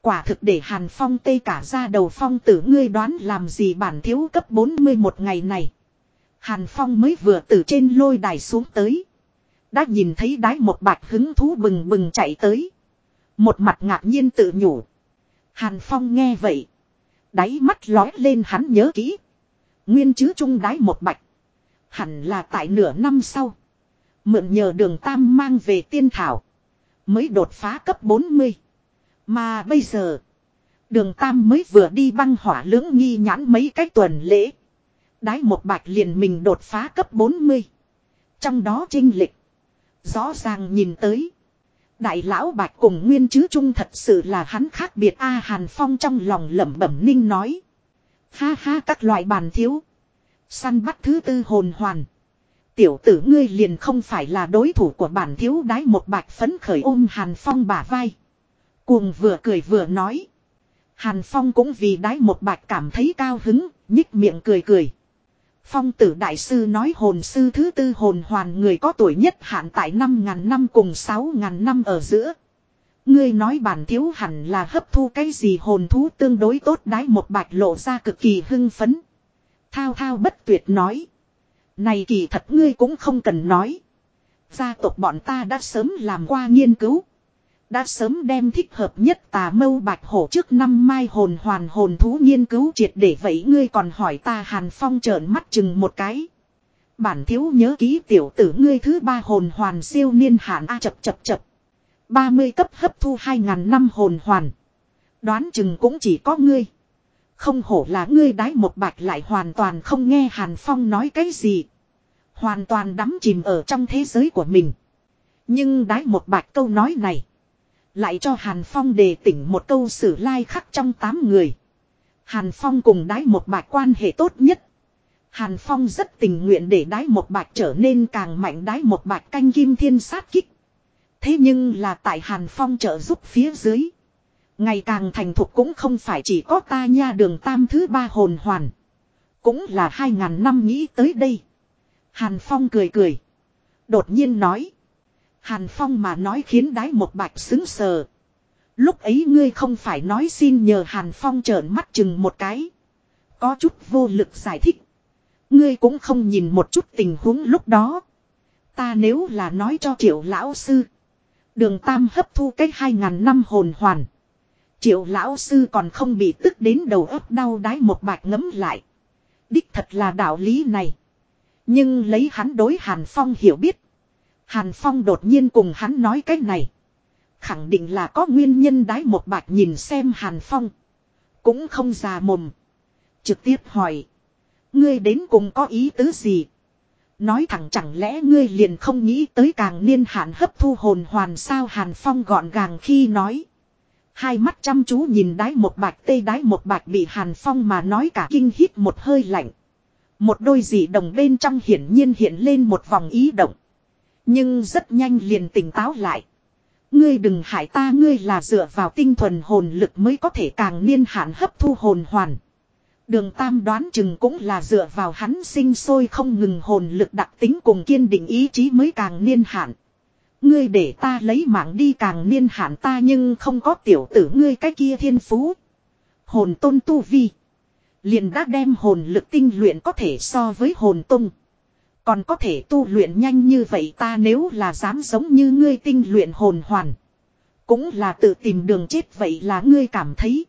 Quả thực để Hàn Phong tê cả ra đầu phong tử ngươi đoán làm gì bản thiếu cấp 41 ngày này. Hàn Phong mới vừa từ trên lôi đài xuống tới. Đã nhìn thấy đái một bạch hứng thú bừng bừng chạy tới. Một mặt ngạc nhiên tự nhủ. Hàn Phong nghe vậy. Đáy mắt lói lên hắn nhớ kỹ. Nguyên chứ trung đái một bạch. Hẳn là tại nửa năm sau. Mượn nhờ đường Tam mang về tiên thảo. Mới đột phá cấp 40. Mà bây giờ. Đường Tam mới vừa đi băng hỏa lưỡng nghi nhãn mấy cái tuần lễ. Đái một bạch liền mình đột phá cấp 40. Trong đó trinh lịch. Rõ ràng nhìn tới. Đại lão bạch cùng nguyên chứ trung thật sự là hắn khác biệt A Hàn Phong trong lòng lẩm bẩm ninh nói. Ha ha các loại bàn thiếu. Săn bắt thứ tư hồn hoàn. Tiểu tử ngươi liền không phải là đối thủ của bản thiếu đái một bạch phấn khởi ôm Hàn Phong bả vai. Cuồng vừa cười vừa nói. Hàn Phong cũng vì đái một bạch cảm thấy cao hứng, nhích miệng cười cười. Phong tử đại sư nói hồn sư thứ tư hồn hoàn người có tuổi nhất hạn tại 5.000 năm cùng 6.000 năm ở giữa. Ngươi nói bản thiếu hẳn là hấp thu cái gì hồn thú tương đối tốt đái một bạch lộ ra cực kỳ hưng phấn. Thao thao bất tuyệt nói. Này kỳ thật ngươi cũng không cần nói. Gia tộc bọn ta đã sớm làm qua nghiên cứu. Đã sớm đem thích hợp nhất tà mâu bạch hổ trước năm mai hồn hoàn hồn thú nghiên cứu triệt để vậy ngươi còn hỏi ta hàn phong trợn mắt chừng một cái. Bản thiếu nhớ ký tiểu tử ngươi thứ ba hồn hoàn siêu niên hạn A chập chập chập. 30 cấp hấp thu 2.000 năm hồn hoàn. Đoán chừng cũng chỉ có ngươi. Không hổ là ngươi đái một bạch lại hoàn toàn không nghe Hàn Phong nói cái gì. Hoàn toàn đắm chìm ở trong thế giới của mình. Nhưng đái một bạch câu nói này. Lại cho Hàn Phong đề tỉnh một câu sử lai like khắc trong tám người. Hàn Phong cùng đái một bạch quan hệ tốt nhất. Hàn Phong rất tình nguyện để đái một bạch trở nên càng mạnh đái một bạch canh kim thiên sát kích. Thế nhưng là tại Hàn Phong trợ giúp phía dưới. Ngày càng thành thục cũng không phải chỉ có ta nha đường tam thứ ba hồn hoàn. Cũng là hai ngàn năm nghĩ tới đây. Hàn Phong cười cười. Đột nhiên nói. Hàn Phong mà nói khiến đái một bạch xứng sờ. Lúc ấy ngươi không phải nói xin nhờ Hàn Phong trợn mắt chừng một cái. Có chút vô lực giải thích. Ngươi cũng không nhìn một chút tình huống lúc đó. Ta nếu là nói cho triệu lão sư. Đường Tam hấp thu cách hai ngàn năm hồn hoàn. Triệu lão sư còn không bị tức đến đầu óc đau đái một bạch ngấm lại. Đích thật là đạo lý này. Nhưng lấy hắn đối Hàn Phong hiểu biết. Hàn Phong đột nhiên cùng hắn nói cái này. Khẳng định là có nguyên nhân đái một bạch nhìn xem Hàn Phong. Cũng không già mồm. Trực tiếp hỏi. Ngươi đến cùng có ý tứ gì? Nói thẳng chẳng lẽ ngươi liền không nghĩ tới càng niên hạn hấp thu hồn hoàn sao Hàn Phong gọn gàng khi nói. Hai mắt chăm chú nhìn đái một bạch tê đái một bạch bị Hàn Phong mà nói cả kinh hít một hơi lạnh. Một đôi dị đồng bên trong hiển nhiên hiện lên một vòng ý động. Nhưng rất nhanh liền tỉnh táo lại. Ngươi đừng hại ta, ngươi là dựa vào tinh thuần hồn lực mới có thể càng niên hạn hấp thu hồn hoàn. Đường Tam đoán chừng cũng là dựa vào hắn sinh sôi không ngừng hồn lực đặc tính cùng kiên định ý chí mới càng niên hạn. Ngươi để ta lấy mạng đi càng niên hạn ta nhưng không có tiểu tử ngươi cái kia thiên phú. Hồn tôn tu vi. Liền đã đem hồn lực tinh luyện có thể so với hồn tung. Còn có thể tu luyện nhanh như vậy ta nếu là dám giống như ngươi tinh luyện hồn hoàn. Cũng là tự tìm đường chết vậy là ngươi cảm thấy.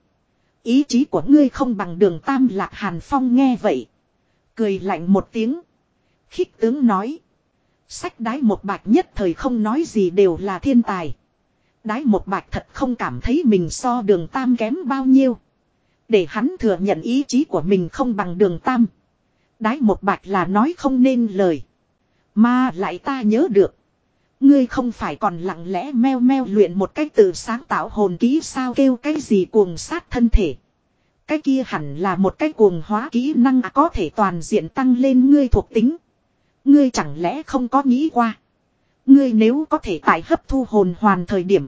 Ý chí của ngươi không bằng đường tam lạc hàn phong nghe vậy. Cười lạnh một tiếng. Khích tướng nói. Sách đái một bạch nhất thời không nói gì đều là thiên tài. Đái một bạch thật không cảm thấy mình so đường tam kém bao nhiêu. Để hắn thừa nhận ý chí của mình không bằng đường tam. Đái một bạch là nói không nên lời. Mà lại ta nhớ được. Ngươi không phải còn lặng lẽ meo meo luyện một cách từ sáng tạo hồn kỹ sao kêu cái gì cuồng sát thân thể. Cái kia hẳn là một cái cuồng hóa kỹ năng có thể toàn diện tăng lên ngươi thuộc tính. Ngươi chẳng lẽ không có nghĩ qua. Ngươi nếu có thể tại hấp thu hồn hoàn thời điểm.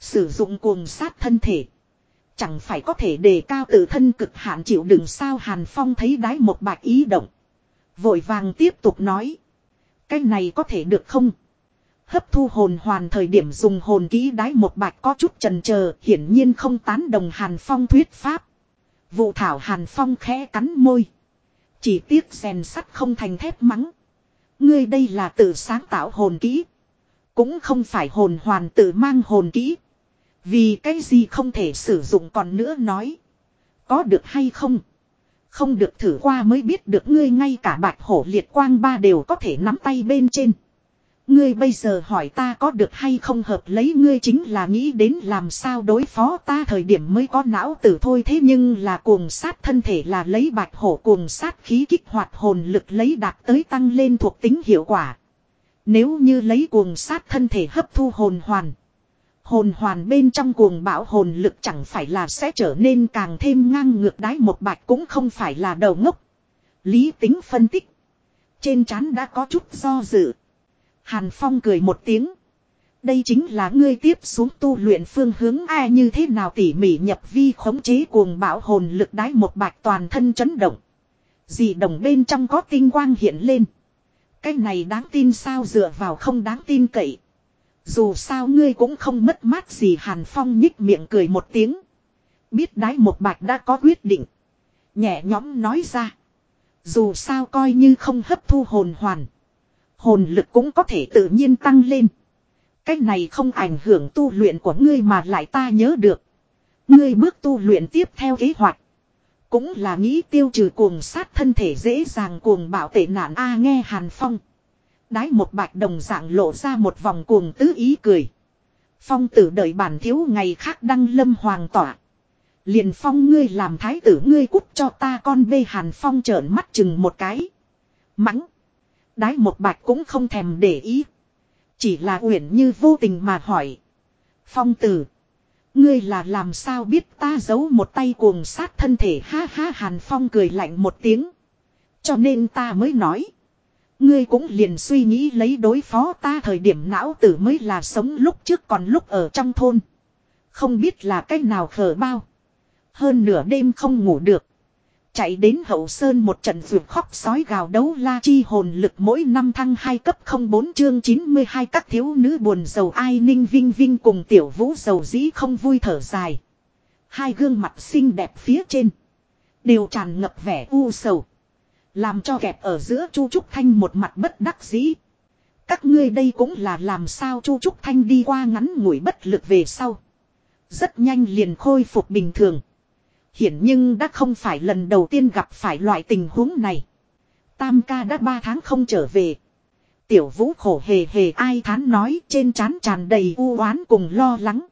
Sử dụng cuồng sát thân thể. Chẳng phải có thể đề cao tự thân cực hạn chịu đựng sao Hàn Phong thấy đái một bạc ý động. Vội vàng tiếp tục nói. Cái này có thể được không? Hấp thu hồn hoàn thời điểm dùng hồn kỹ đái một bạch có chút trần chờ, hiển nhiên không tán đồng Hàn Phong thuyết pháp. Vụ thảo Hàn Phong khẽ cắn môi. Chỉ tiếc rèn sắt không thành thép mắng. Ngươi đây là tự sáng tạo hồn kỹ. Cũng không phải hồn hoàn tự mang hồn kỹ. Vì cái gì không thể sử dụng còn nữa nói. Có được hay không? Không được thử qua mới biết được ngươi ngay cả bạch hổ liệt quang ba đều có thể nắm tay bên trên. Ngươi bây giờ hỏi ta có được hay không hợp lấy ngươi chính là nghĩ đến làm sao đối phó ta thời điểm mới có não tử thôi thế nhưng là cuồng sát thân thể là lấy bạch hổ cuồng sát khí kích hoạt hồn lực lấy đạt tới tăng lên thuộc tính hiệu quả. Nếu như lấy cuồng sát thân thể hấp thu hồn hoàn. Hồn hoàn bên trong cuồng bão hồn lực chẳng phải là sẽ trở nên càng thêm ngang ngược đái một bạch cũng không phải là đầu ngốc. Lý tính phân tích. Trên trán đã có chút do dự. Hàn Phong cười một tiếng. Đây chính là ngươi tiếp xuống tu luyện phương hướng ai như thế nào tỉ mỉ nhập vi khống chế cuồng bão hồn lực đái một bạch toàn thân chấn động. Dị đồng bên trong có tinh quang hiện lên. Cái này đáng tin sao dựa vào không đáng tin cậy. Dù sao ngươi cũng không mất mát gì Hàn Phong nhích miệng cười một tiếng. Biết đái một bạch đã có quyết định. Nhẹ nhõm nói ra. Dù sao coi như không hấp thu hồn hoàn. Hồn lực cũng có thể tự nhiên tăng lên. Cái này không ảnh hưởng tu luyện của ngươi mà lại ta nhớ được. Ngươi bước tu luyện tiếp theo kế hoạch. Cũng là nghĩ tiêu trừ cuồng sát thân thể dễ dàng cuồng bảo tệ nạn A, nghe Hàn Phong. Đái một bạch đồng dạng lộ ra một vòng cuồng tứ ý cười. Phong tử đợi bản thiếu ngày khác đăng lâm hoàng tỏa. Liền phong ngươi làm thái tử ngươi cút cho ta con bê hàn phong trợn mắt chừng một cái. Mắng. Đái một bạch cũng không thèm để ý. Chỉ là uyển như vô tình mà hỏi. Phong tử. Ngươi là làm sao biết ta giấu một tay cuồng sát thân thể ha ha, hàn phong cười lạnh một tiếng. Cho nên ta mới nói. Ngươi cũng liền suy nghĩ lấy đối phó ta thời điểm não tử mới là sống lúc trước còn lúc ở trong thôn. Không biết là cách nào khở bao. Hơn nửa đêm không ngủ được. Chạy đến hậu sơn một trận vượt khóc sói gào đấu la chi hồn lực mỗi năm thăng hai cấp không bốn chương 92 các thiếu nữ buồn giàu ai ninh vinh vinh cùng tiểu vũ giàu dĩ không vui thở dài. Hai gương mặt xinh đẹp phía trên. Đều tràn ngập vẻ u sầu. Làm cho kẹp ở giữa Chu Trúc Thanh một mặt bất đắc dĩ. Các ngươi đây cũng là làm sao Chu Trúc Thanh đi qua ngắn ngủi bất lực về sau. Rất nhanh liền khôi phục bình thường. Hiển nhưng đã không phải lần đầu tiên gặp phải loại tình huống này. Tam ca đã ba tháng không trở về. Tiểu vũ khổ hề hề ai thán nói trên trán tràn đầy u oán cùng lo lắng.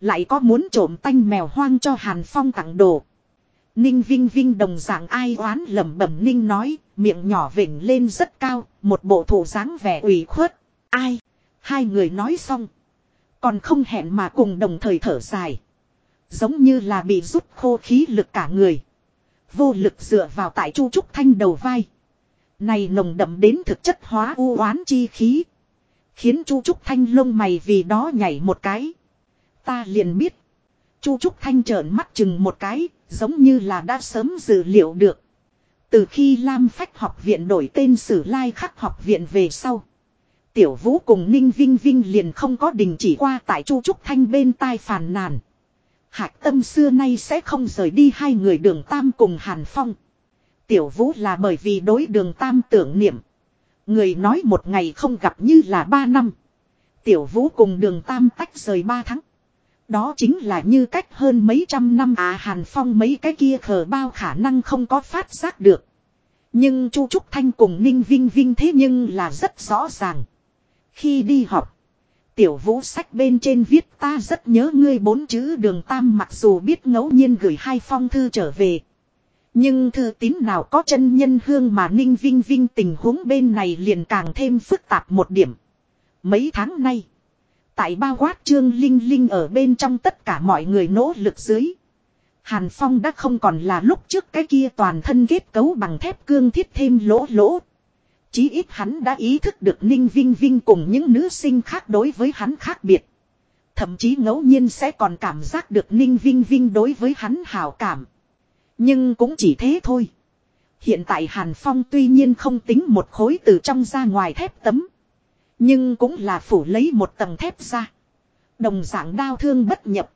Lại có muốn trộm tanh mèo hoang cho Hàn Phong tặng đồ. Ninh Vinh Vinh đồng dạng ai oán lẩm bẩm Ninh nói, miệng nhỏ vỉnh lên rất cao, một bộ thủ dáng vẻ ủy khuất. Ai? Hai người nói xong. Còn không hẹn mà cùng đồng thời thở dài. Giống như là bị rút khô khí lực cả người. Vô lực dựa vào tại Chu Trúc Thanh đầu vai. Này nồng đậm đến thực chất hóa u oán chi khí. Khiến Chu Trúc Thanh lông mày vì đó nhảy một cái. Ta liền biết. Chu Trúc Thanh trợn mắt chừng một cái, giống như là đã sớm dự liệu được. Từ khi Lam Phách học viện đổi tên Sử Lai Khắc học viện về sau. Tiểu Vũ cùng Ninh Vinh Vinh liền không có đình chỉ qua tại Chu Trúc Thanh bên tai phàn nàn. Hạc tâm xưa nay sẽ không rời đi hai người đường Tam cùng Hàn Phong. Tiểu Vũ là bởi vì đối đường Tam tưởng niệm. Người nói một ngày không gặp như là ba năm. Tiểu Vũ cùng đường Tam tách rời ba tháng. Đó chính là như cách hơn mấy trăm năm à Hàn Phong mấy cái kia khờ bao khả năng không có phát giác được. Nhưng Chu Trúc Thanh cùng Ninh Vinh Vinh thế nhưng là rất rõ ràng. Khi đi học, tiểu vũ sách bên trên viết ta rất nhớ ngươi bốn chữ đường tam mặc dù biết ngẫu nhiên gửi hai phong thư trở về. Nhưng thư tín nào có chân nhân hương mà Ninh Vinh Vinh tình huống bên này liền càng thêm phức tạp một điểm. Mấy tháng nay, tại bao quát trương Linh Linh ở bên trong tất cả mọi người nỗ lực dưới. Hàn Phong đã không còn là lúc trước cái kia toàn thân kết cấu bằng thép cương thiết thêm lỗ lỗ. Chí ít hắn đã ý thức được Ninh Vinh Vinh cùng những nữ sinh khác đối với hắn khác biệt. Thậm chí ngẫu nhiên sẽ còn cảm giác được Ninh Vinh Vinh đối với hắn hào cảm. Nhưng cũng chỉ thế thôi. Hiện tại Hàn Phong tuy nhiên không tính một khối từ trong ra ngoài thép tấm. Nhưng cũng là phủ lấy một tầng thép ra. Đồng dạng đau thương bất nhập.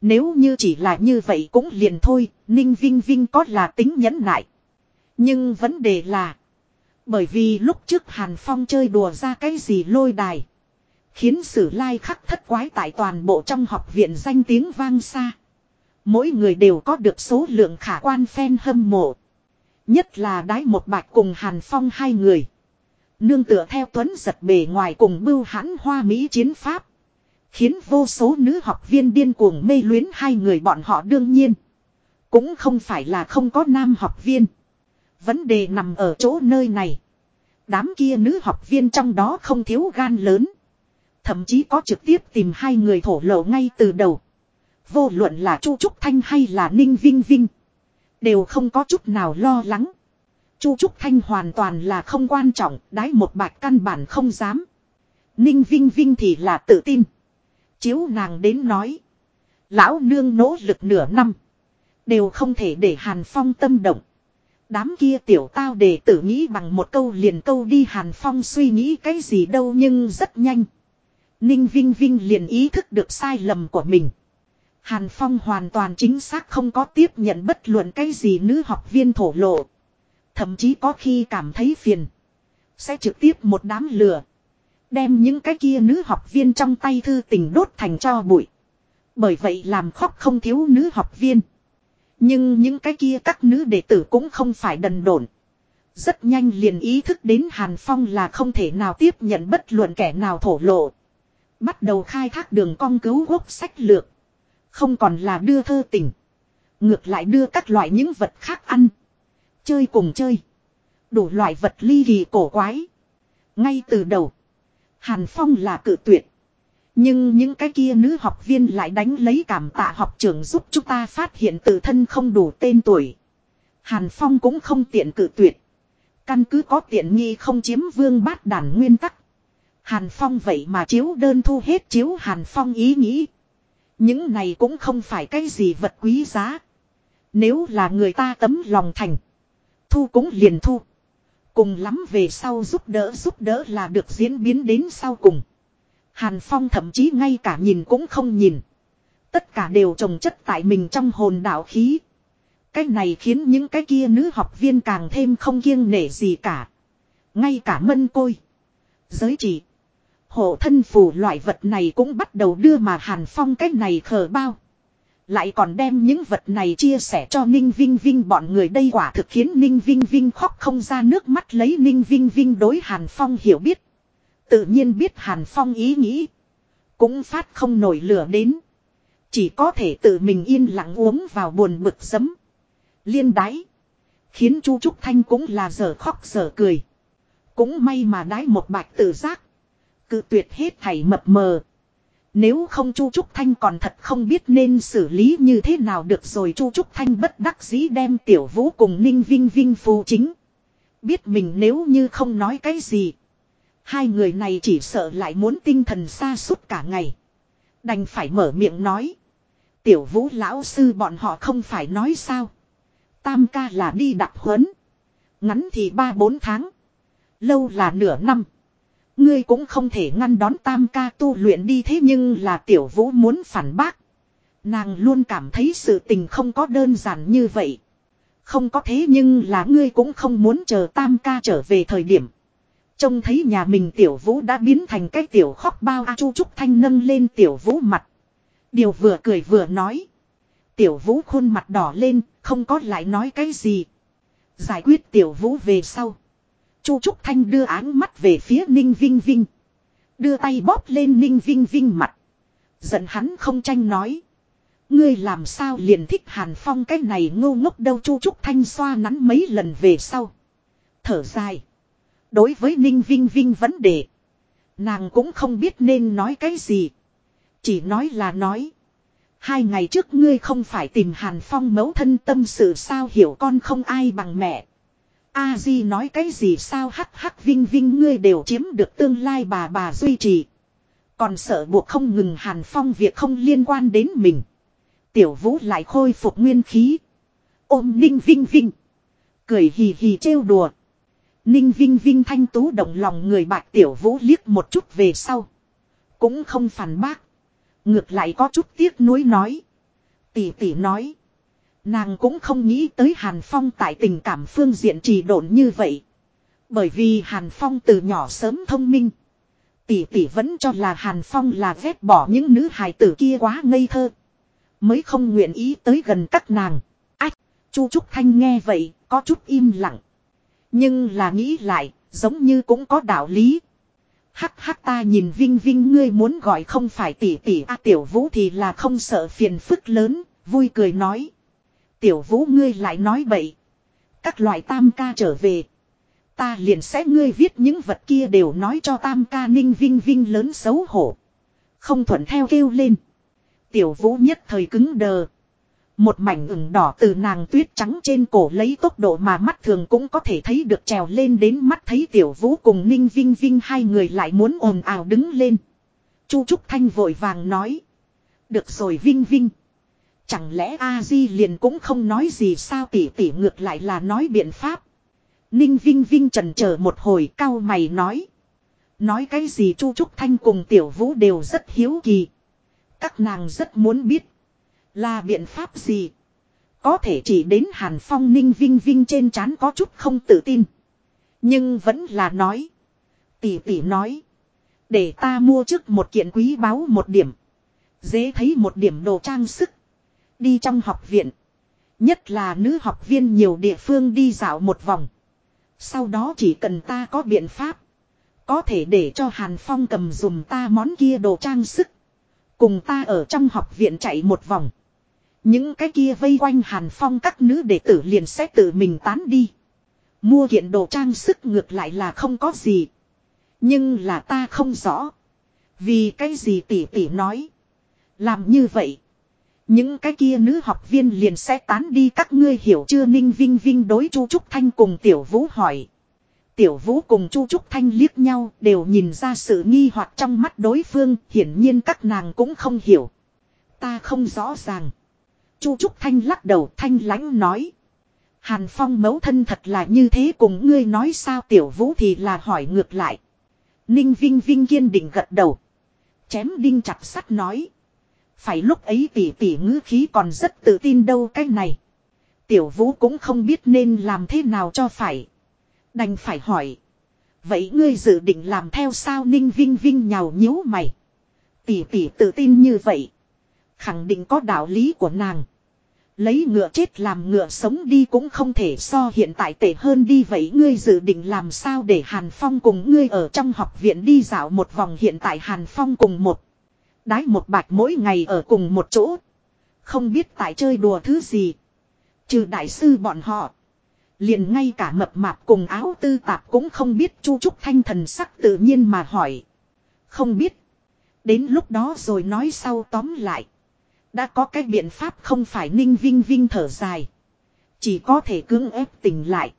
Nếu như chỉ là như vậy cũng liền thôi, Ninh Vinh Vinh có là tính nhẫn nại. Nhưng vấn đề là, bởi vì lúc trước Hàn Phong chơi đùa ra cái gì lôi đài. Khiến sử lai khắc thất quái tại toàn bộ trong học viện danh tiếng vang xa. Mỗi người đều có được số lượng khả quan fan hâm mộ. Nhất là đái một bạch cùng Hàn Phong hai người. Nương tựa theo tuấn giật bề ngoài cùng bưu hãn hoa Mỹ chiến pháp. Khiến vô số nữ học viên điên cuồng mê luyến hai người bọn họ đương nhiên. Cũng không phải là không có nam học viên. Vấn đề nằm ở chỗ nơi này. Đám kia nữ học viên trong đó không thiếu gan lớn. Thậm chí có trực tiếp tìm hai người thổ lộ ngay từ đầu. Vô luận là Chu Trúc Thanh hay là Ninh Vinh Vinh. Đều không có chút nào lo lắng. Chu Trúc Thanh hoàn toàn là không quan trọng, đái một bạch căn bản không dám. Ninh Vinh Vinh thì là tự tin. Chiếu nàng đến nói. Lão nương nỗ lực nửa năm. Đều không thể để Hàn Phong tâm động. Đám kia tiểu tao để tự nghĩ bằng một câu liền câu đi Hàn Phong suy nghĩ cái gì đâu nhưng rất nhanh. Ninh Vinh Vinh liền ý thức được sai lầm của mình. Hàn Phong hoàn toàn chính xác không có tiếp nhận bất luận cái gì nữ học viên thổ lộ. Thậm chí có khi cảm thấy phiền. Sẽ trực tiếp một đám lửa. Đem những cái kia nữ học viên trong tay thư tình đốt thành cho bụi. Bởi vậy làm khóc không thiếu nữ học viên. Nhưng những cái kia các nữ đệ tử cũng không phải đần độn. Rất nhanh liền ý thức đến Hàn Phong là không thể nào tiếp nhận bất luận kẻ nào thổ lộ. Bắt đầu khai thác đường cong cứu quốc sách lược. Không còn là đưa thơ tình. Ngược lại đưa các loại những vật khác ăn. Chơi cùng chơi. Đủ loại vật ly kỳ cổ quái. Ngay từ đầu. Hàn Phong là cự tuyệt. Nhưng những cái kia nữ học viên lại đánh lấy cảm tạ học trưởng giúp chúng ta phát hiện tự thân không đủ tên tuổi. Hàn Phong cũng không tiện cự tuyệt. Căn cứ có tiện nghi không chiếm vương bát đàn nguyên tắc. Hàn Phong vậy mà chiếu đơn thu hết chiếu Hàn Phong ý nghĩ. Những này cũng không phải cái gì vật quý giá. Nếu là người ta tấm lòng thành. Thu cũng liền thu. Cùng lắm về sau giúp đỡ giúp đỡ là được diễn biến đến sau cùng. Hàn Phong thậm chí ngay cả nhìn cũng không nhìn. Tất cả đều trồng chất tại mình trong hồn đạo khí. Cái này khiến những cái kia nữ học viên càng thêm không kiêng nể gì cả. Ngay cả mân côi. Giới chỉ. Hộ thân phù loại vật này cũng bắt đầu đưa mà Hàn Phong cái này khờ bao. Lại còn đem những vật này chia sẻ cho Ninh Vinh Vinh bọn người đây quả thực khiến Ninh Vinh Vinh khóc không ra nước mắt lấy Ninh Vinh Vinh đối Hàn Phong hiểu biết. Tự nhiên biết Hàn Phong ý nghĩ. Cũng phát không nổi lửa đến. Chỉ có thể tự mình yên lặng uống vào buồn bực sấm. Liên đáy. Khiến Chu Trúc Thanh cũng là giờ khóc giờ cười. Cũng may mà đái một bạch tự giác. Cự tuyệt hết thảy mập mờ. Nếu không Chu Trúc Thanh còn thật không biết nên xử lý như thế nào được rồi Chu Trúc Thanh bất đắc dĩ đem tiểu vũ cùng Ninh Vinh Vinh phù chính. Biết mình nếu như không nói cái gì. Hai người này chỉ sợ lại muốn tinh thần xa suốt cả ngày. Đành phải mở miệng nói. Tiểu vũ lão sư bọn họ không phải nói sao. Tam ca là đi đặc huấn. Ngắn thì ba bốn tháng. Lâu là nửa năm. Ngươi cũng không thể ngăn đón tam ca tu luyện đi thế nhưng là tiểu vũ muốn phản bác. Nàng luôn cảm thấy sự tình không có đơn giản như vậy. Không có thế nhưng là ngươi cũng không muốn chờ tam ca trở về thời điểm. Trông thấy nhà mình tiểu vũ đã biến thành cái tiểu khóc bao A Chu Trúc Thanh nâng lên tiểu vũ mặt. Điều vừa cười vừa nói. Tiểu vũ khuôn mặt đỏ lên, không có lại nói cái gì. Giải quyết tiểu vũ về sau. Chu Trúc Thanh đưa áng mắt về phía Ninh Vinh Vinh. Đưa tay bóp lên Ninh Vinh Vinh mặt. Giận hắn không tranh nói. Ngươi làm sao liền thích Hàn Phong cái này ngô ngốc đâu Chu Trúc Thanh xoa nắn mấy lần về sau. Thở dài. Đối với Ninh Vinh Vinh vấn đề. Nàng cũng không biết nên nói cái gì. Chỉ nói là nói. Hai ngày trước ngươi không phải tìm Hàn Phong mấu thân tâm sự sao hiểu con không ai bằng mẹ. A Di nói cái gì sao hắc hắc vinh vinh ngươi đều chiếm được tương lai bà bà duy trì. Còn sợ buộc không ngừng Hàn Phong việc không liên quan đến mình. Tiểu Vũ lại khôi phục nguyên khí. Ôm Ninh Vinh Vinh. Cười hì hì trêu đùa. Ninh Vinh Vinh thanh tú động lòng người bạc Tiểu Vũ liếc một chút về sau. Cũng không phản bác. Ngược lại có chút tiếc nuối nói. Tỷ tỷ nói. Nàng cũng không nghĩ tới Hàn Phong tại tình cảm phương diện trì độn như vậy. Bởi vì Hàn Phong từ nhỏ sớm thông minh. Tỷ tỷ vẫn cho là Hàn Phong là ghét bỏ những nữ hài tử kia quá ngây thơ. Mới không nguyện ý tới gần các nàng. Ách, Chu Trúc Thanh nghe vậy, có chút im lặng. Nhưng là nghĩ lại, giống như cũng có đạo lý. Hắc hắc ta nhìn Vinh Vinh ngươi muốn gọi không phải tỷ tỷ a tiểu vũ thì là không sợ phiền phức lớn, vui cười nói. Tiểu vũ ngươi lại nói bậy. Các loại tam ca trở về. Ta liền sẽ ngươi viết những vật kia đều nói cho tam ca ninh vinh vinh lớn xấu hổ. Không thuận theo kêu lên. Tiểu vũ nhất thời cứng đờ. Một mảnh ửng đỏ từ nàng tuyết trắng trên cổ lấy tốc độ mà mắt thường cũng có thể thấy được trèo lên đến mắt thấy tiểu vũ cùng ninh vinh vinh hai người lại muốn ồn ào đứng lên. Chu Trúc Thanh vội vàng nói. Được rồi vinh vinh. Chẳng lẽ a di liền cũng không nói gì sao tỉ tỉ ngược lại là nói biện pháp. Ninh Vinh Vinh trần chờ một hồi cao mày nói. Nói cái gì Chu Trúc Thanh cùng Tiểu Vũ đều rất hiếu kỳ. Các nàng rất muốn biết. Là biện pháp gì? Có thể chỉ đến Hàn Phong Ninh Vinh Vinh trên trán có chút không tự tin. Nhưng vẫn là nói. Tỷ tỷ nói. Để ta mua trước một kiện quý báu một điểm. Dễ thấy một điểm đồ trang sức. Đi trong học viện. Nhất là nữ học viên nhiều địa phương đi dạo một vòng. Sau đó chỉ cần ta có biện pháp. Có thể để cho Hàn Phong cầm dùm ta món kia đồ trang sức. Cùng ta ở trong học viện chạy một vòng. Những cái kia vây quanh Hàn Phong các nữ đệ tử liền sẽ tự mình tán đi. Mua kiện đồ trang sức ngược lại là không có gì. Nhưng là ta không rõ. Vì cái gì tỷ tỷ nói. Làm như vậy. Những cái kia nữ học viên liền sẽ tán đi các ngươi hiểu chưa Ninh Vinh Vinh đối Chu Trúc Thanh cùng Tiểu Vũ hỏi. Tiểu Vũ cùng Chu Trúc Thanh liếc nhau đều nhìn ra sự nghi hoặc trong mắt đối phương, hiển nhiên các nàng cũng không hiểu. Ta không rõ ràng. Chu Trúc Thanh lắc đầu thanh lãnh nói. Hàn Phong mấu thân thật là như thế cùng ngươi nói sao Tiểu Vũ thì là hỏi ngược lại. Ninh Vinh Vinh kiên định gật đầu. Chém đinh chặt sắt nói. Phải lúc ấy tỷ tỷ ngữ khí còn rất tự tin đâu cái này. Tiểu vũ cũng không biết nên làm thế nào cho phải. Đành phải hỏi. Vậy ngươi dự định làm theo sao ninh vinh vinh nhào nhíu mày. Tỷ tỷ tự tin như vậy. Khẳng định có đạo lý của nàng. Lấy ngựa chết làm ngựa sống đi cũng không thể so hiện tại tệ hơn đi vậy ngươi dự định làm sao để Hàn Phong cùng ngươi ở trong học viện đi dạo một vòng hiện tại Hàn Phong cùng một Đái một bạch mỗi ngày ở cùng một chỗ. Không biết tại chơi đùa thứ gì. Trừ đại sư bọn họ. Liền ngay cả mập mạp cùng áo tư tạp cũng không biết Chu Trúc Thanh thần sắc tự nhiên mà hỏi. Không biết. Đến lúc đó rồi nói sau tóm lại. Đã có cái biện pháp không phải ninh vinh vinh thở dài. Chỉ có thể cưỡng ép tỉnh lại.